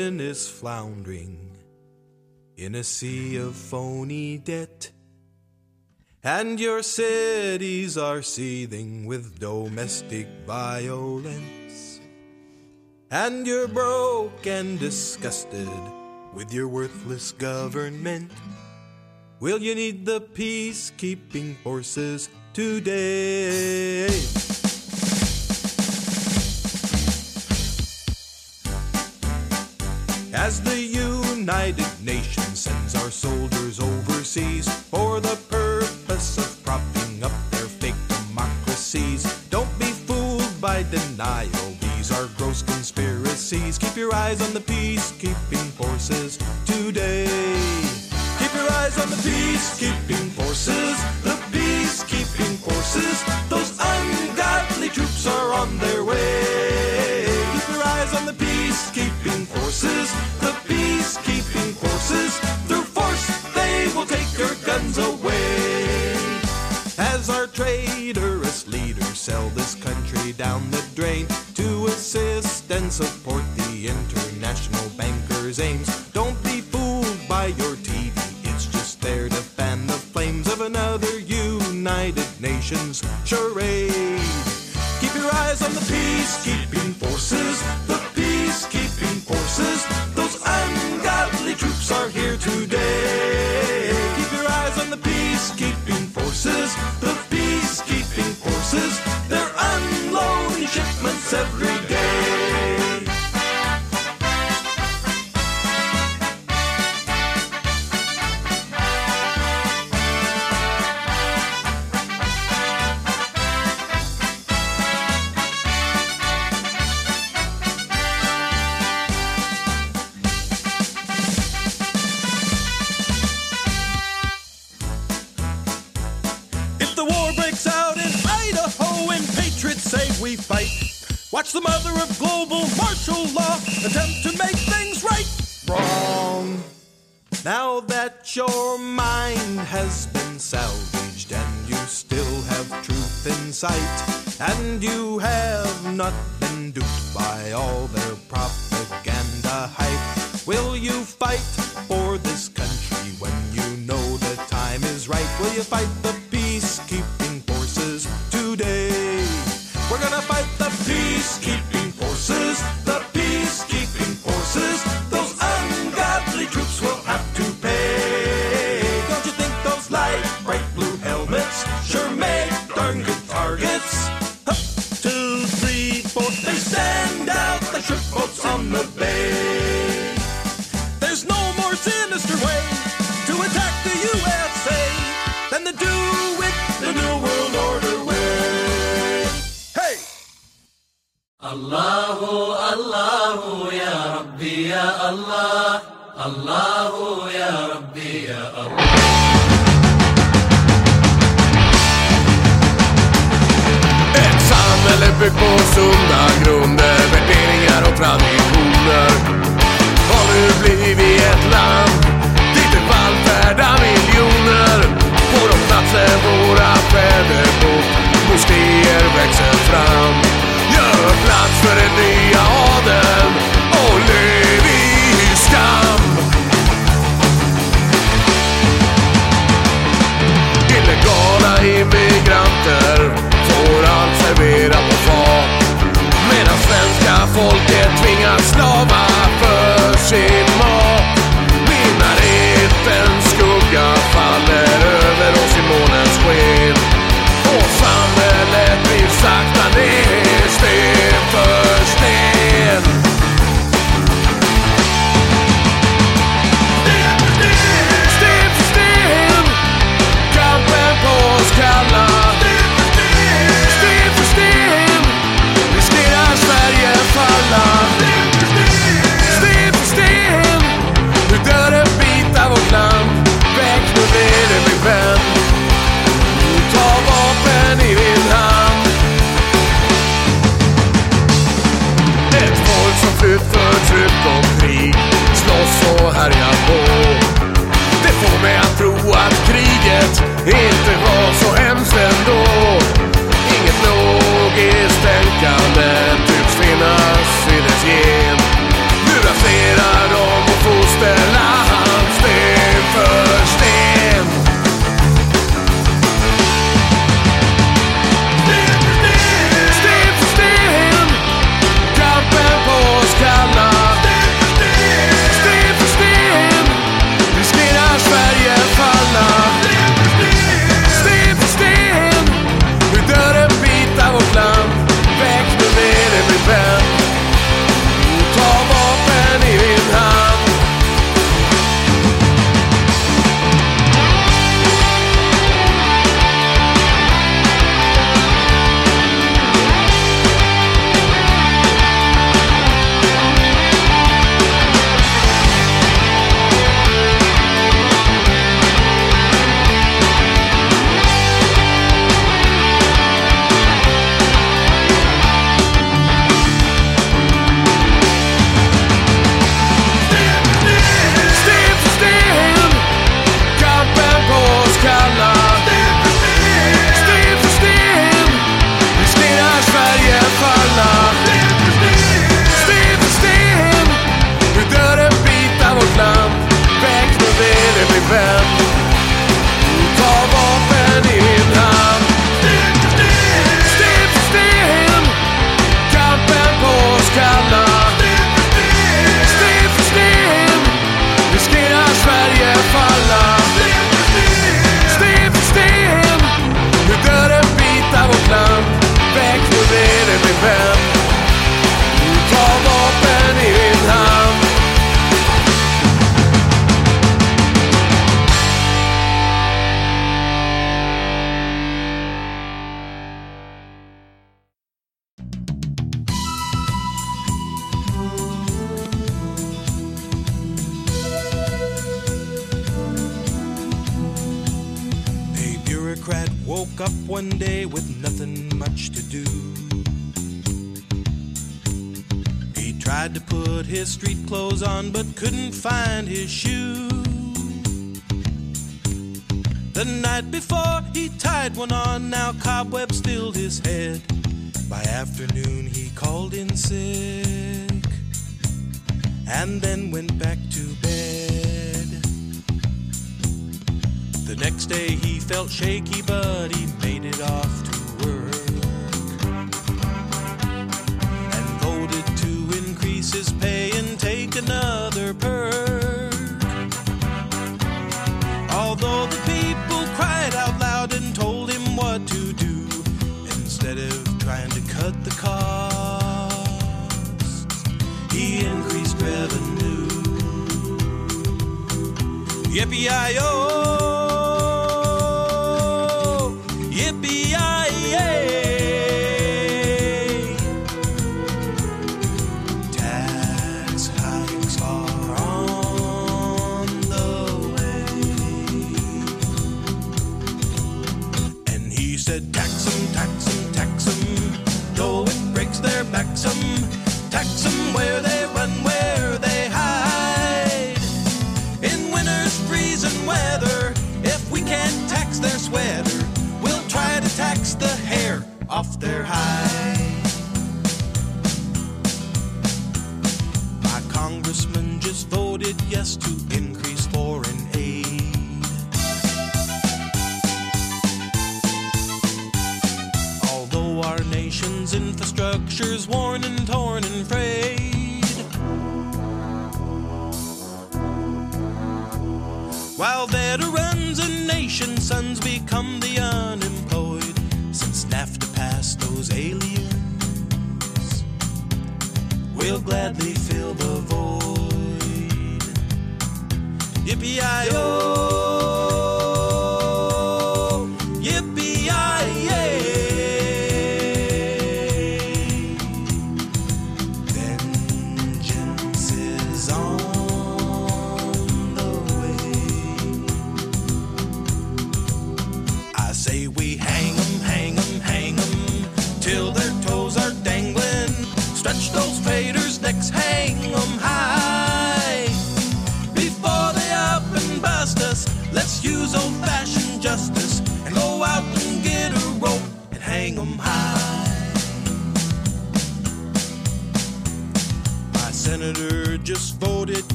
is floundering in a sea of phony debt. And your cities are seething with domestic violence. And you're broke and disgusted with your worthless government. Will you need the peacekeeping forces today? United Nations sends our soldiers overseas for the purpose of propping up their fake democracies. Don't be fooled by denial, these are gross conspiracies. Keep your eyes on the peacekeeping forces today. Keep your eyes on the peacekeeping forces Sure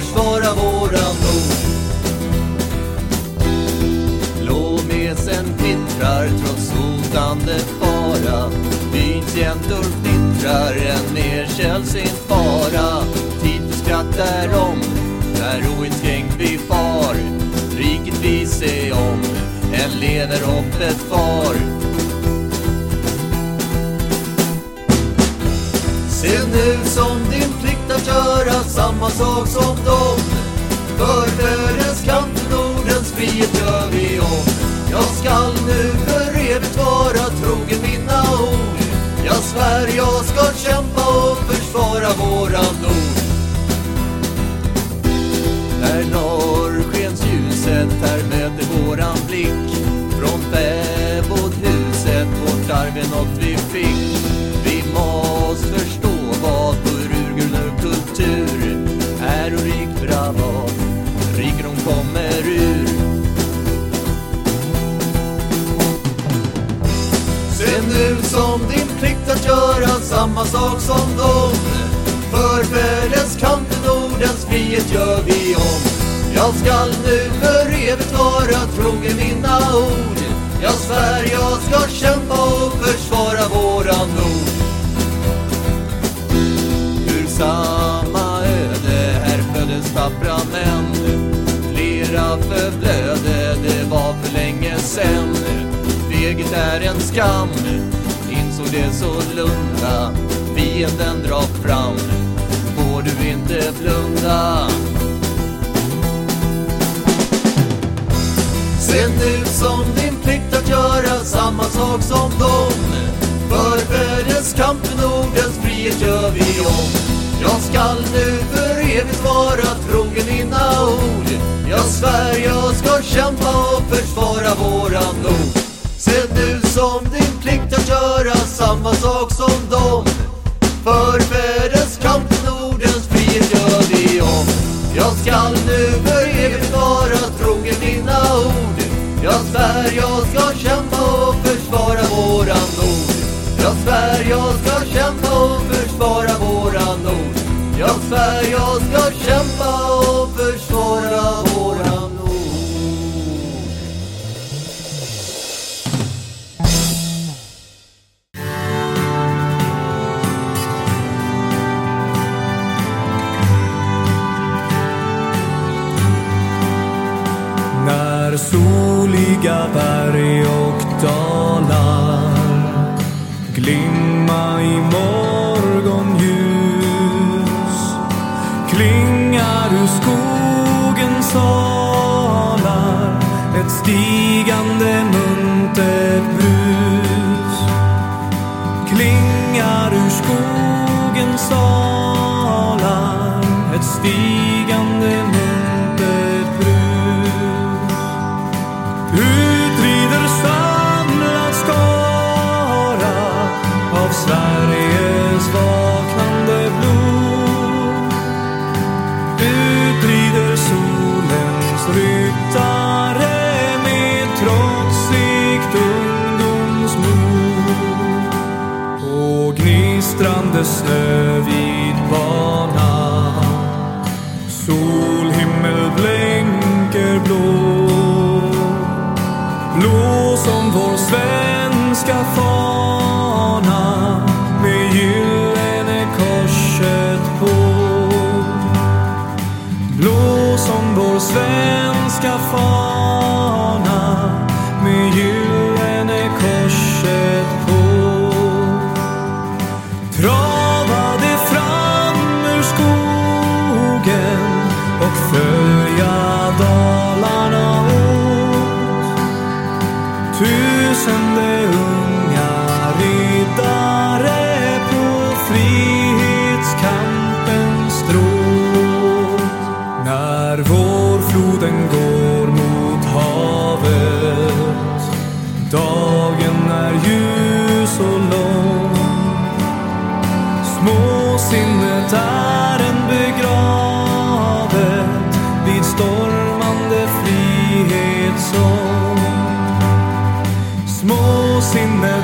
försvara våran nord. Blåmesen kvittrar trots hotande fara. Byns jäntor fnittrar en nerkällsynt fara. Tid för skratt är om, när oinskränkt vi far. Riket vi se om, än lever hoppet kvar. Se nu som samma sak som dem. För världens kamp Nordens frihet gör vi om. Jag skall nu för evigt vara trogen mina ord. Jag svär jag ska kämpa och försvara våran nord. När norrskens ljuset, här möter våran blick. Från fäbodhuset, vårt arv är något vi fick. Göra samma sak som dem. För Färös för Nordens frihet gör vi om. Jag skall nu för evigt vara trogen mina ord. Jag svär jag ska kämpa och försvara våran nord. Ur samma öde här föddes tappra män. Flera förblödde, det var för länge sen. Feghet är en skam, det sålunda. Fienden drar fram, får du inte blunda. Se nu som din plikt att göra samma sak som dem. För Färös kamp för Nordens frihet gör vi om. Jag skall nu för evigt vara trogen dina ord. Jag svär jag ska kämpa och försvara våran nord samma sak som dem. För kamp till Nordens frihet gör vi om. Jag skall nu för evigt vara trogen dina ord. Jag svär jag ska salar ett stigande munter.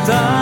time.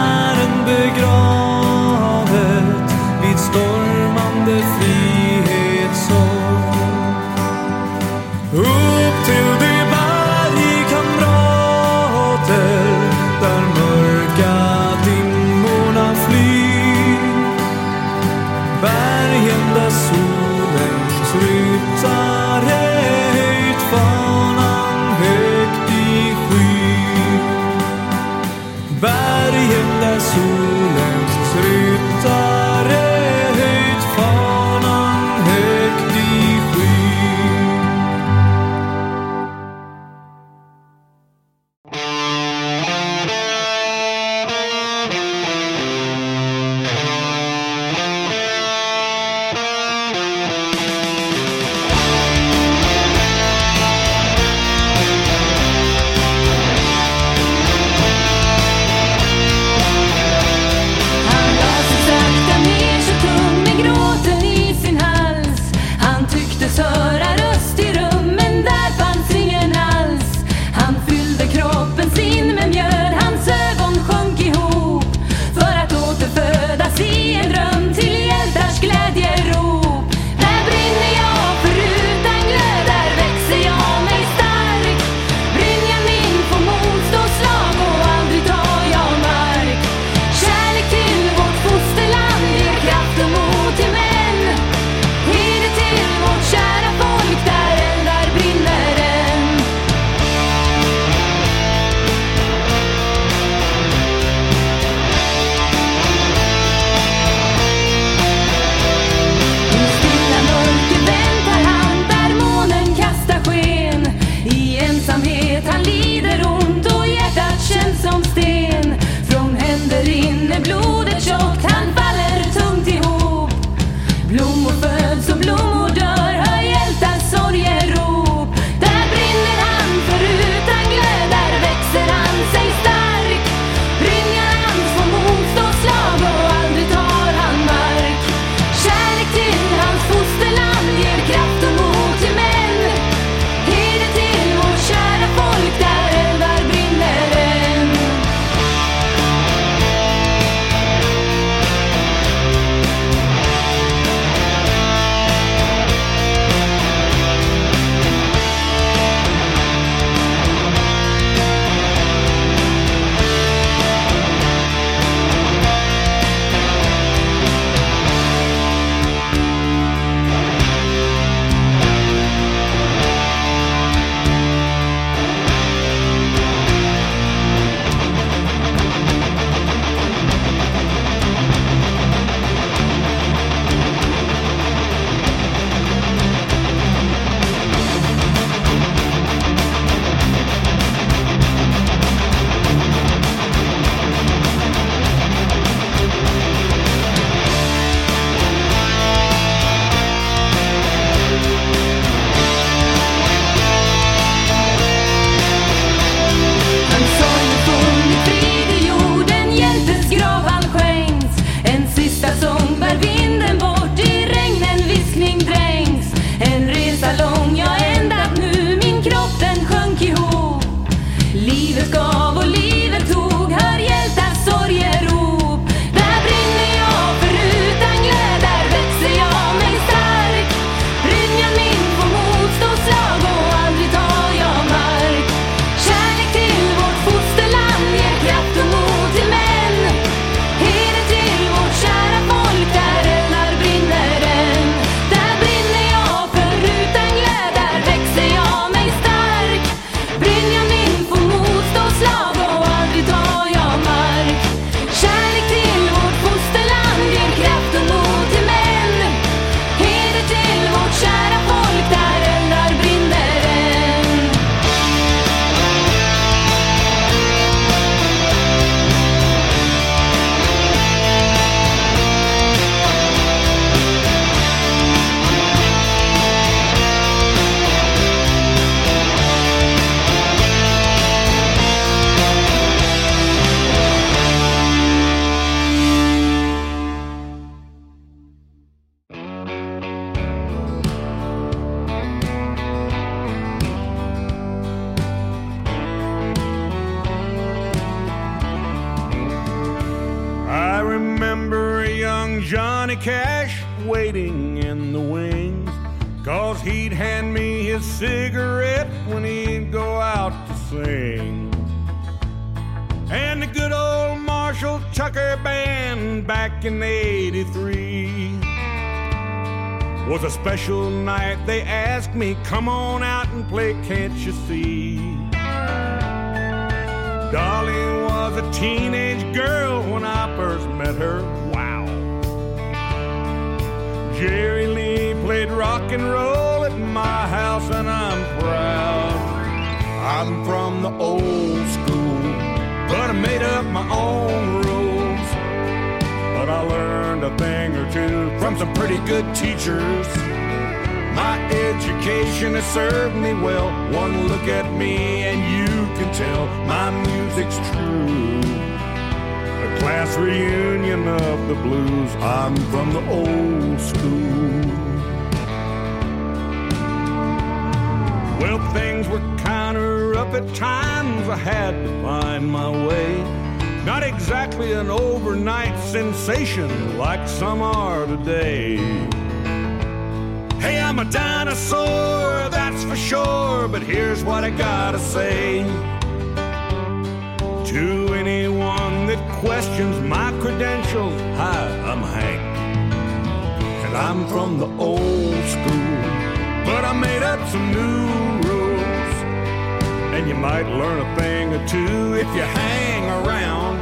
A thing or two if you hang around.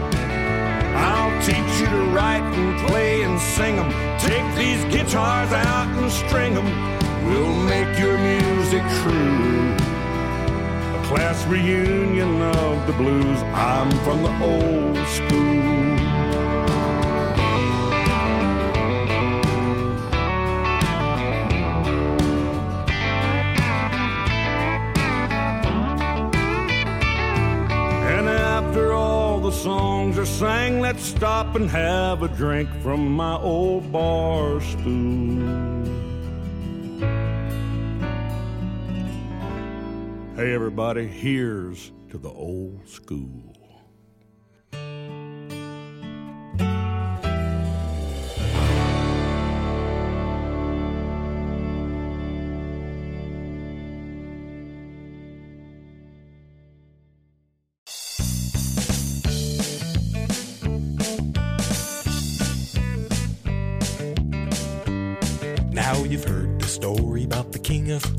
I'll teach you to write and play and sing 'em. Take these guitars out and string 'em. We'll make your music true. A class reunion of the blues. I'm from the old school. Songs are sang, let's stop and have a drink from my old bar stool. Hey, everybody, here's to the old school.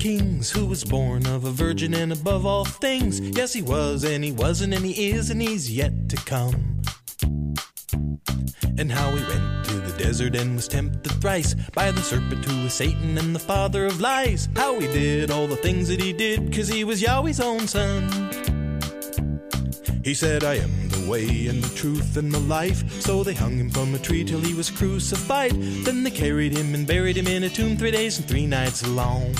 Kings, who was born of a virgin and above all things. Yes, he was, and he wasn't, and he is, and he's yet to come. And how he went to the desert and was tempted thrice by the serpent who was Satan and the father of lies. How he did all the things that he did, cause he was Yahweh's own son. He said, I am the way and the truth and the life. So they hung him from a tree till he was crucified. Then they carried him and buried him in a tomb three days and three nights long.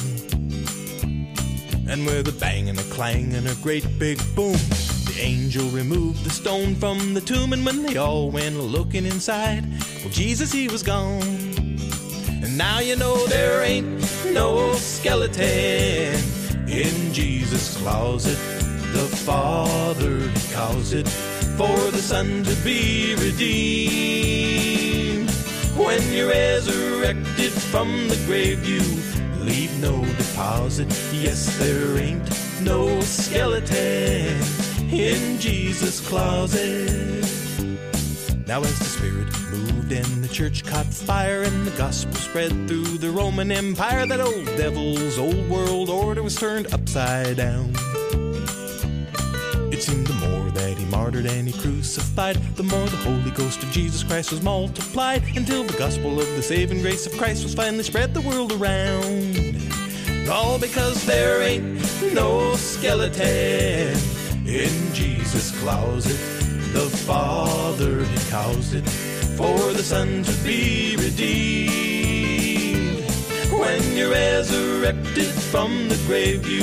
And with a bang and a clang and a great big boom, the angel removed the stone from the tomb. And when they all went looking inside, well, Jesus, he was gone. And now you know there ain't no skeleton in Jesus' closet. The Father calls it for the Son to be redeemed. When you're resurrected from the grave, you leave no deposit. Yes, there ain't no skeleton in Jesus' closet. Now, as the Spirit moved and the church caught fire and the gospel spread through the Roman Empire, that old devil's old world order was turned upside down. Seemed the more that he martyred and he crucified, the more the Holy Ghost of Jesus Christ was multiplied, until the gospel of the saving grace of Christ was finally spread the world around. All because there ain't no skeleton in Jesus' closet. The Father had caused it for the Son to be redeemed. When you're resurrected from the grave, you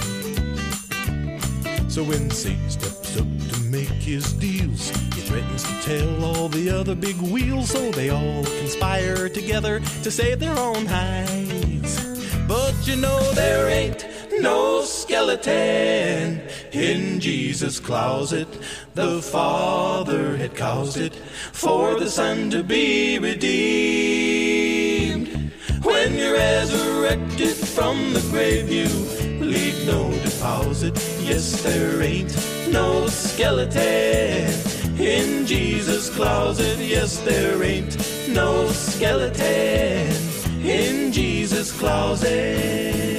So when Satan steps up to make his deals, he threatens to tell all the other big wheels, so they all conspire together to save their own hides. But you know there ain't no skeleton in Jesus' closet. The Father had caused it for the Son to be redeemed. When you're resurrected from the grave, you leave no deposit. Yes, there ain't no skeleton in Jesus' closet. Yes, there ain't no skeleton in Jesus' closet.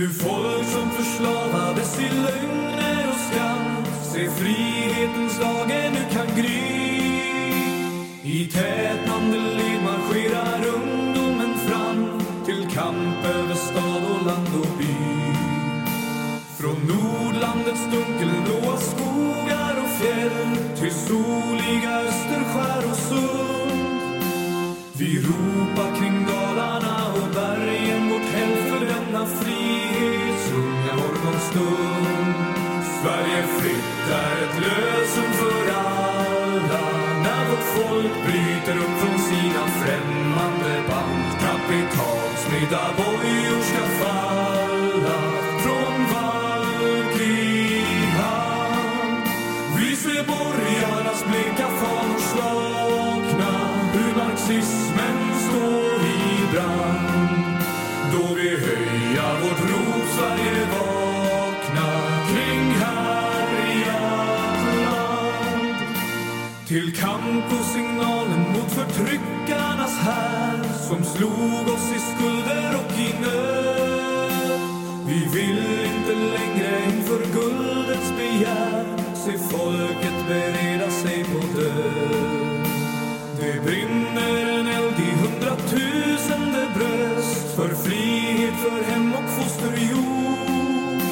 Du folk som förslavades i lögner och skam. Se frihetens dag ännu kan gry. I tätnande led marscherar ungdomen fram Till kamp över stad och land och by. Från Nordlandets dunkelblåa skogar och fjäll Till soliga Österskär och Sund. Vi ror stund Sverige fritt är ett lösen för alla när vårt folk bryter upp från sina främmande band. Kapitalsmedda bojor som slog oss i skulder och i nöd. Vi vill inte längre inför guldets begär se folket bereda sig på död. Det brinner en eld i hundratusende bröst för frihet, för hem och fosterjord.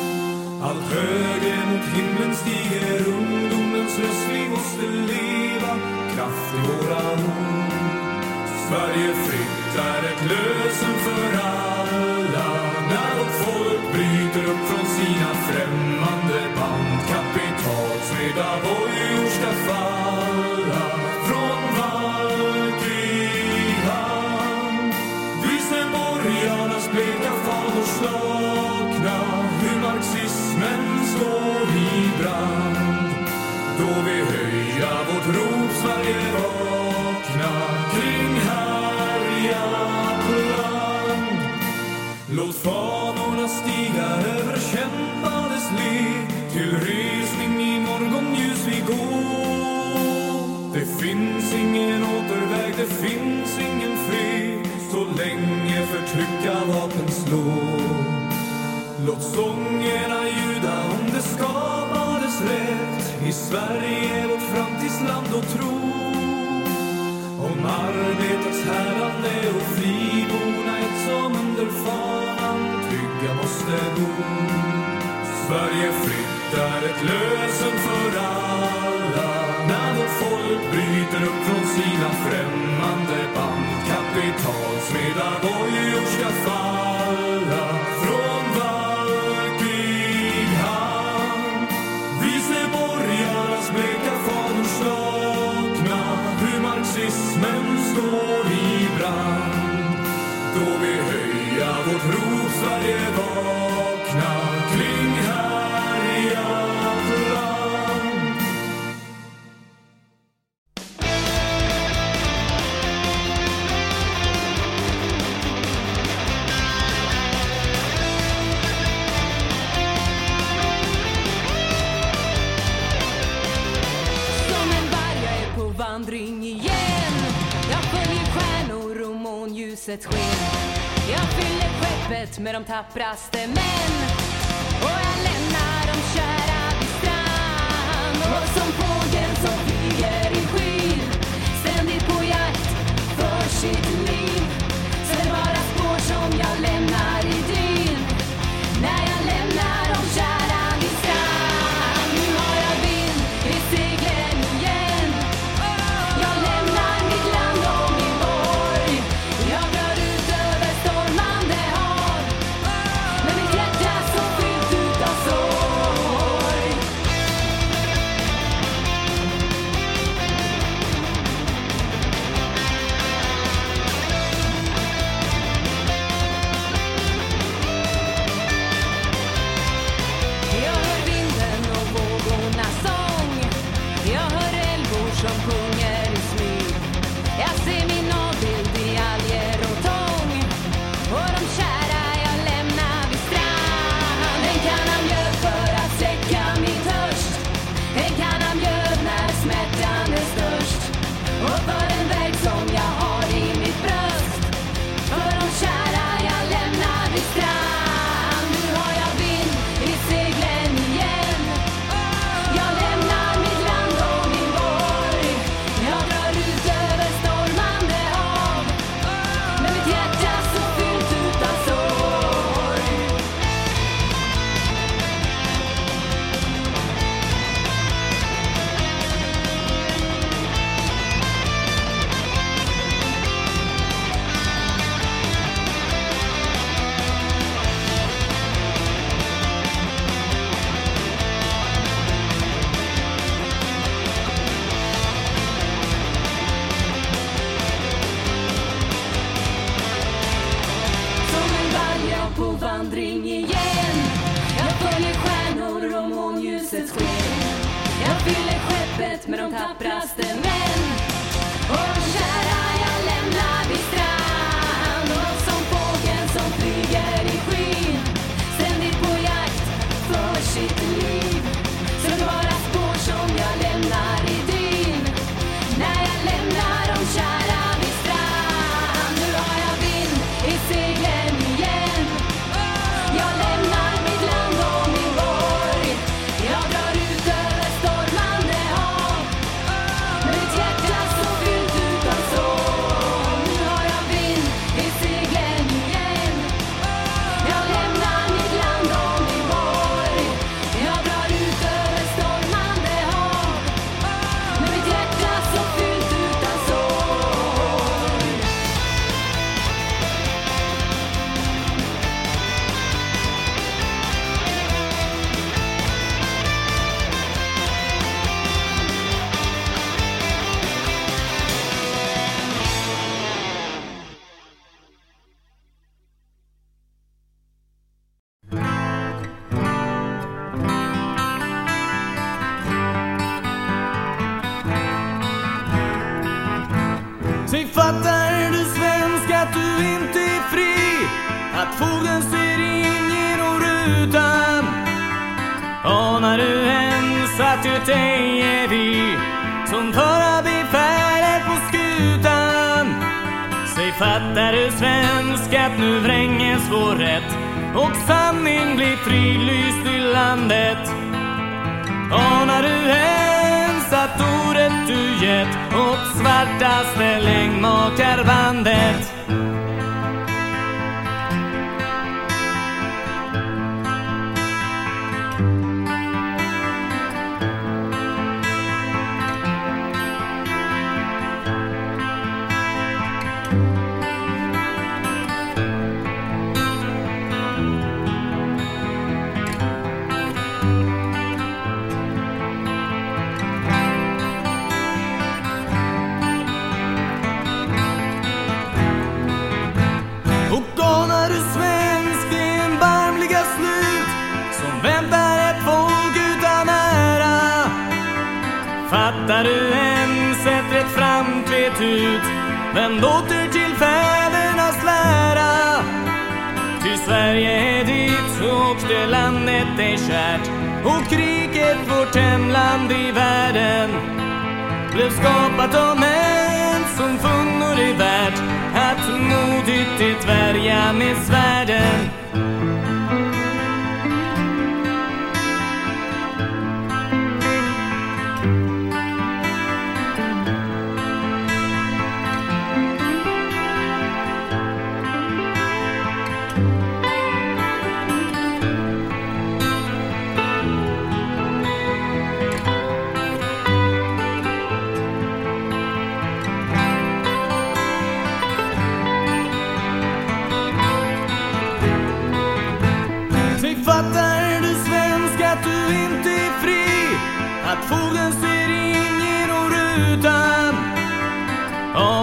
Allt högre mot himlen stiger ungdomens röst. Vi måste leva, kraft i våra ord. Sverige fritt är ett lösen för alla när vårt folk bryter upp från sina främmande band. Kapitalsmedda bojor ska falla från valkrig hand. Vi ser borgarnas bleka fanor slakna hur marxismen står i brand. Då vi höja vårt rop Sverige vakna Låt fanorna stiga över kämpades led till resning i morgonljus vi går. Det finns ingen återväg, det finns ingen fred så länge förtryckarvapen slår. Låt sångerna ljuda om det skapades rätt i Sverige, vårt framtidsland och tro. Om arbetets härande och friborna ett som under far trygga måste bo. Sverige fritt är ett lösen för alla när vårt folk bryter upp från sina främmande band. Kapitalsmedar, bojor ska falla från valkrig hand. Vi ser borgarnas bleka fanor slakna hur marxismen står i brand. Då vi höja vårt rop skeppet med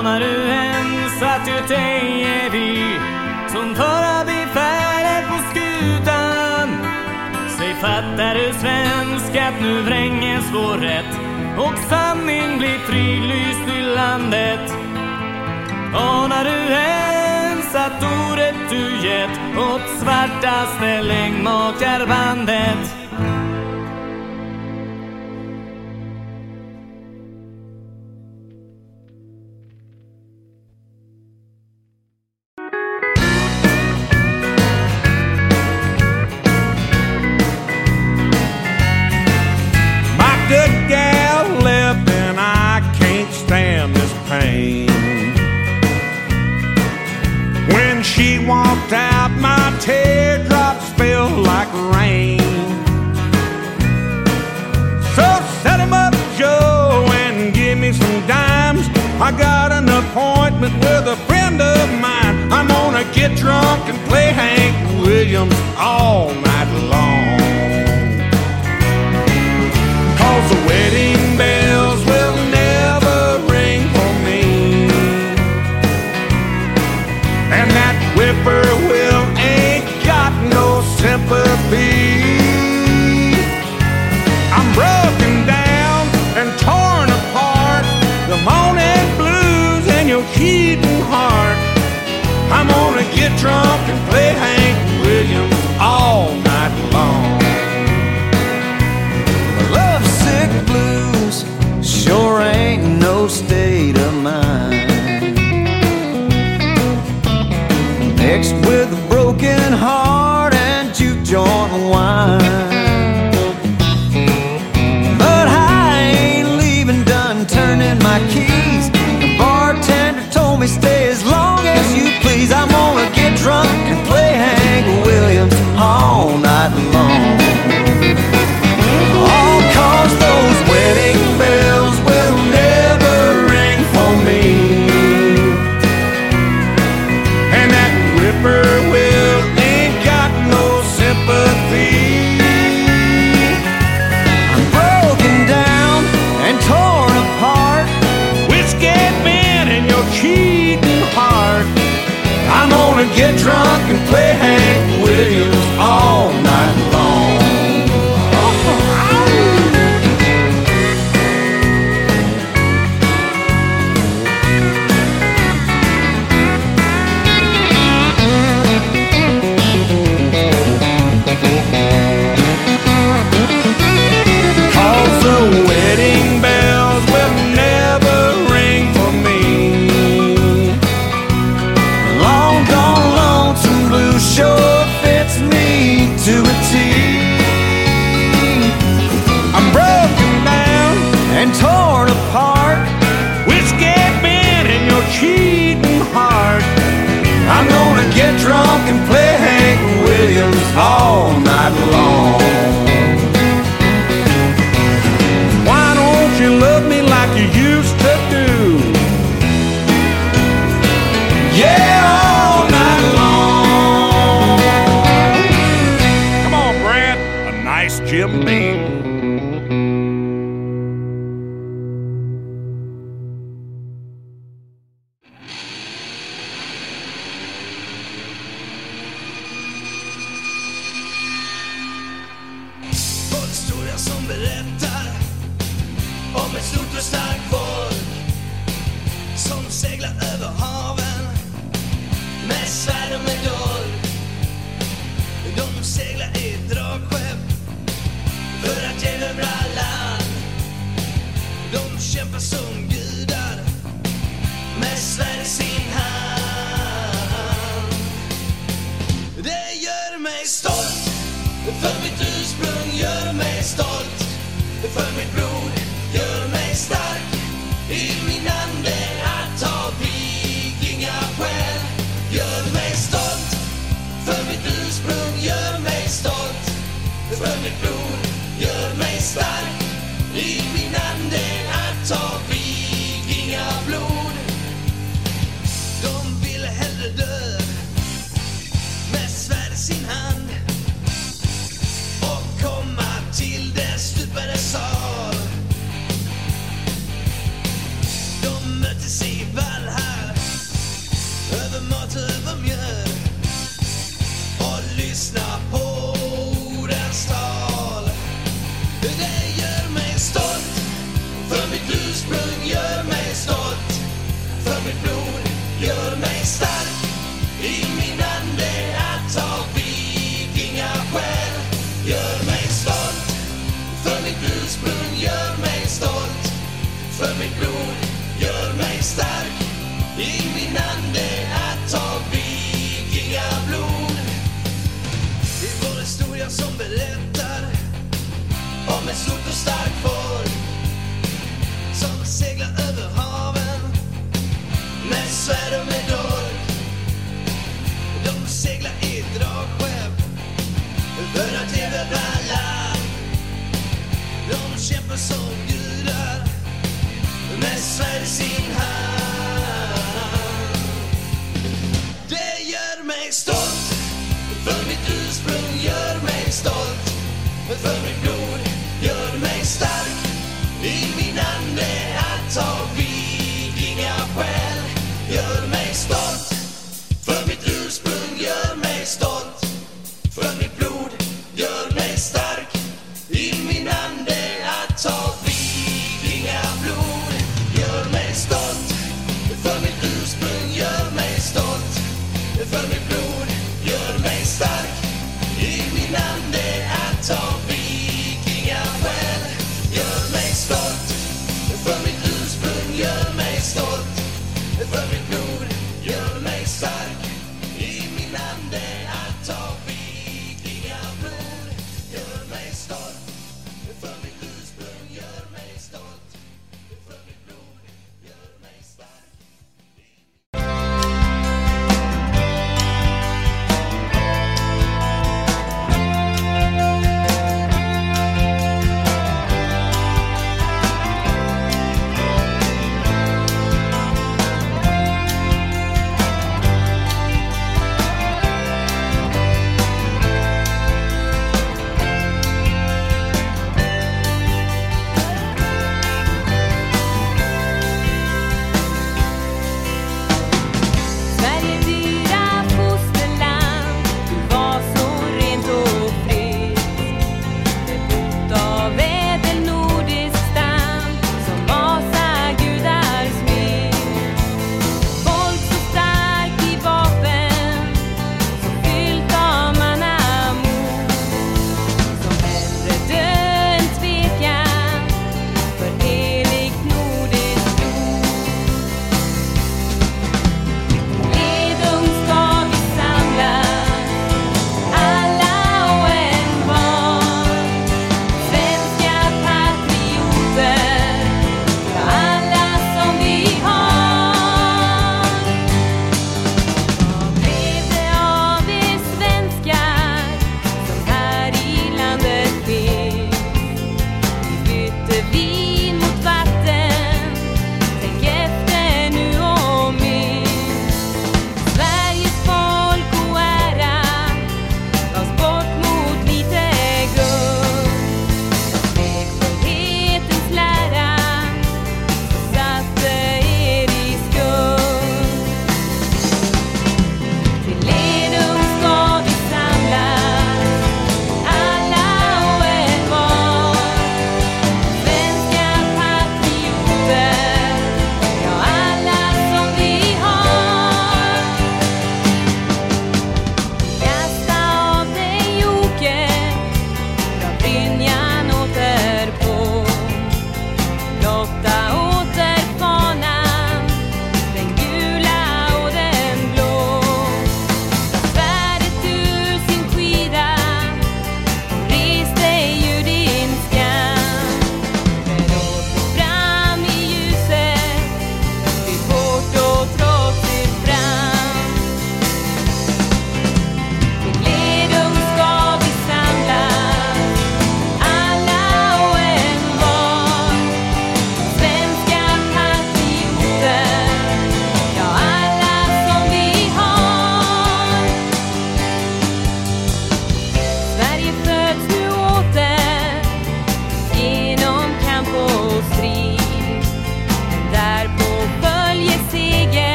Och när du ensat ut dig är vi som förra befälet på skutan. Säg fattar du svenskat nu vränges vår rätt och sanning blir frilyst i landet. Och när du ensat ordet du gett åt svartaste längdmakarbandet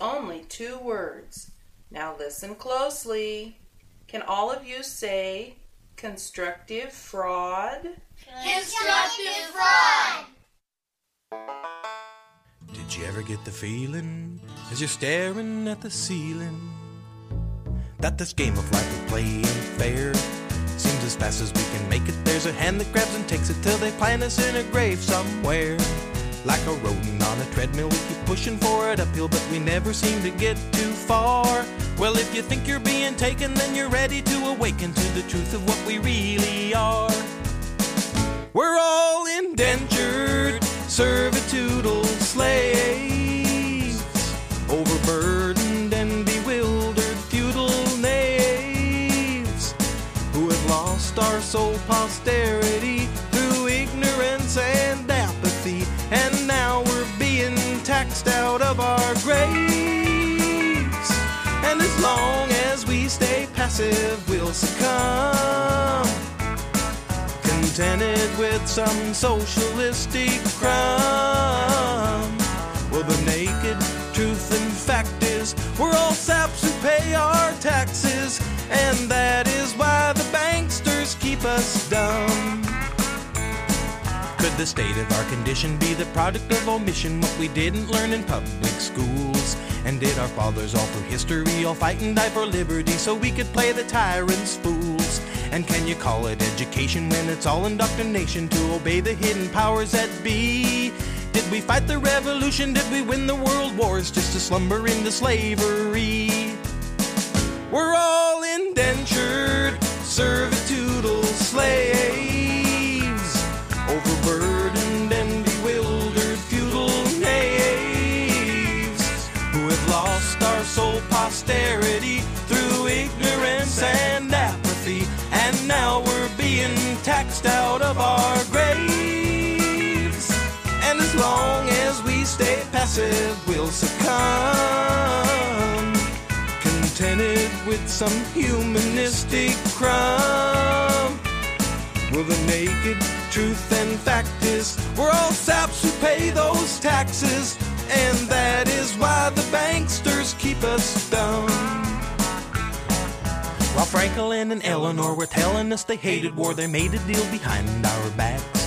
only two words. Now listen closely. Can all of you say constructive fraud? Constructive fraud! Did you ever get the feeling as you're staring at the ceiling that this game of life we play ain't fair? Seems as fast as we can make it, there's a hand that grabs and takes it till they plant us in a grave somewhere. Like a rodent on a treadmill, we keep pushing for it uphill, but we never seem to get too far. Well, if you think you're being taken, then you're ready to awaken to the truth of what we really are. We're all contented with some socialistic crumb. Well, the naked truth and fact is, we're all saps who pay our taxes, and that is why the banksters keep us dumb. Could the state of our condition be the product of omission, what we didn't learn in public schools? And did our fathers all through history all fight and die for liberty so we could play the tyrants fools? And can you call it education when it's all indoctrination to obey the hidden powers that be? Did we fight the revolution? Did we win the world wars just to slumber into slavery? We're all we'll succumb contented with some humanistic crumb. Well, the naked truth and fact is, we're all saps who pay those taxes, and that is why the banksters keep us dumb. While Franklin and Eleanor were telling us they hated war, they made a deal behind our backs.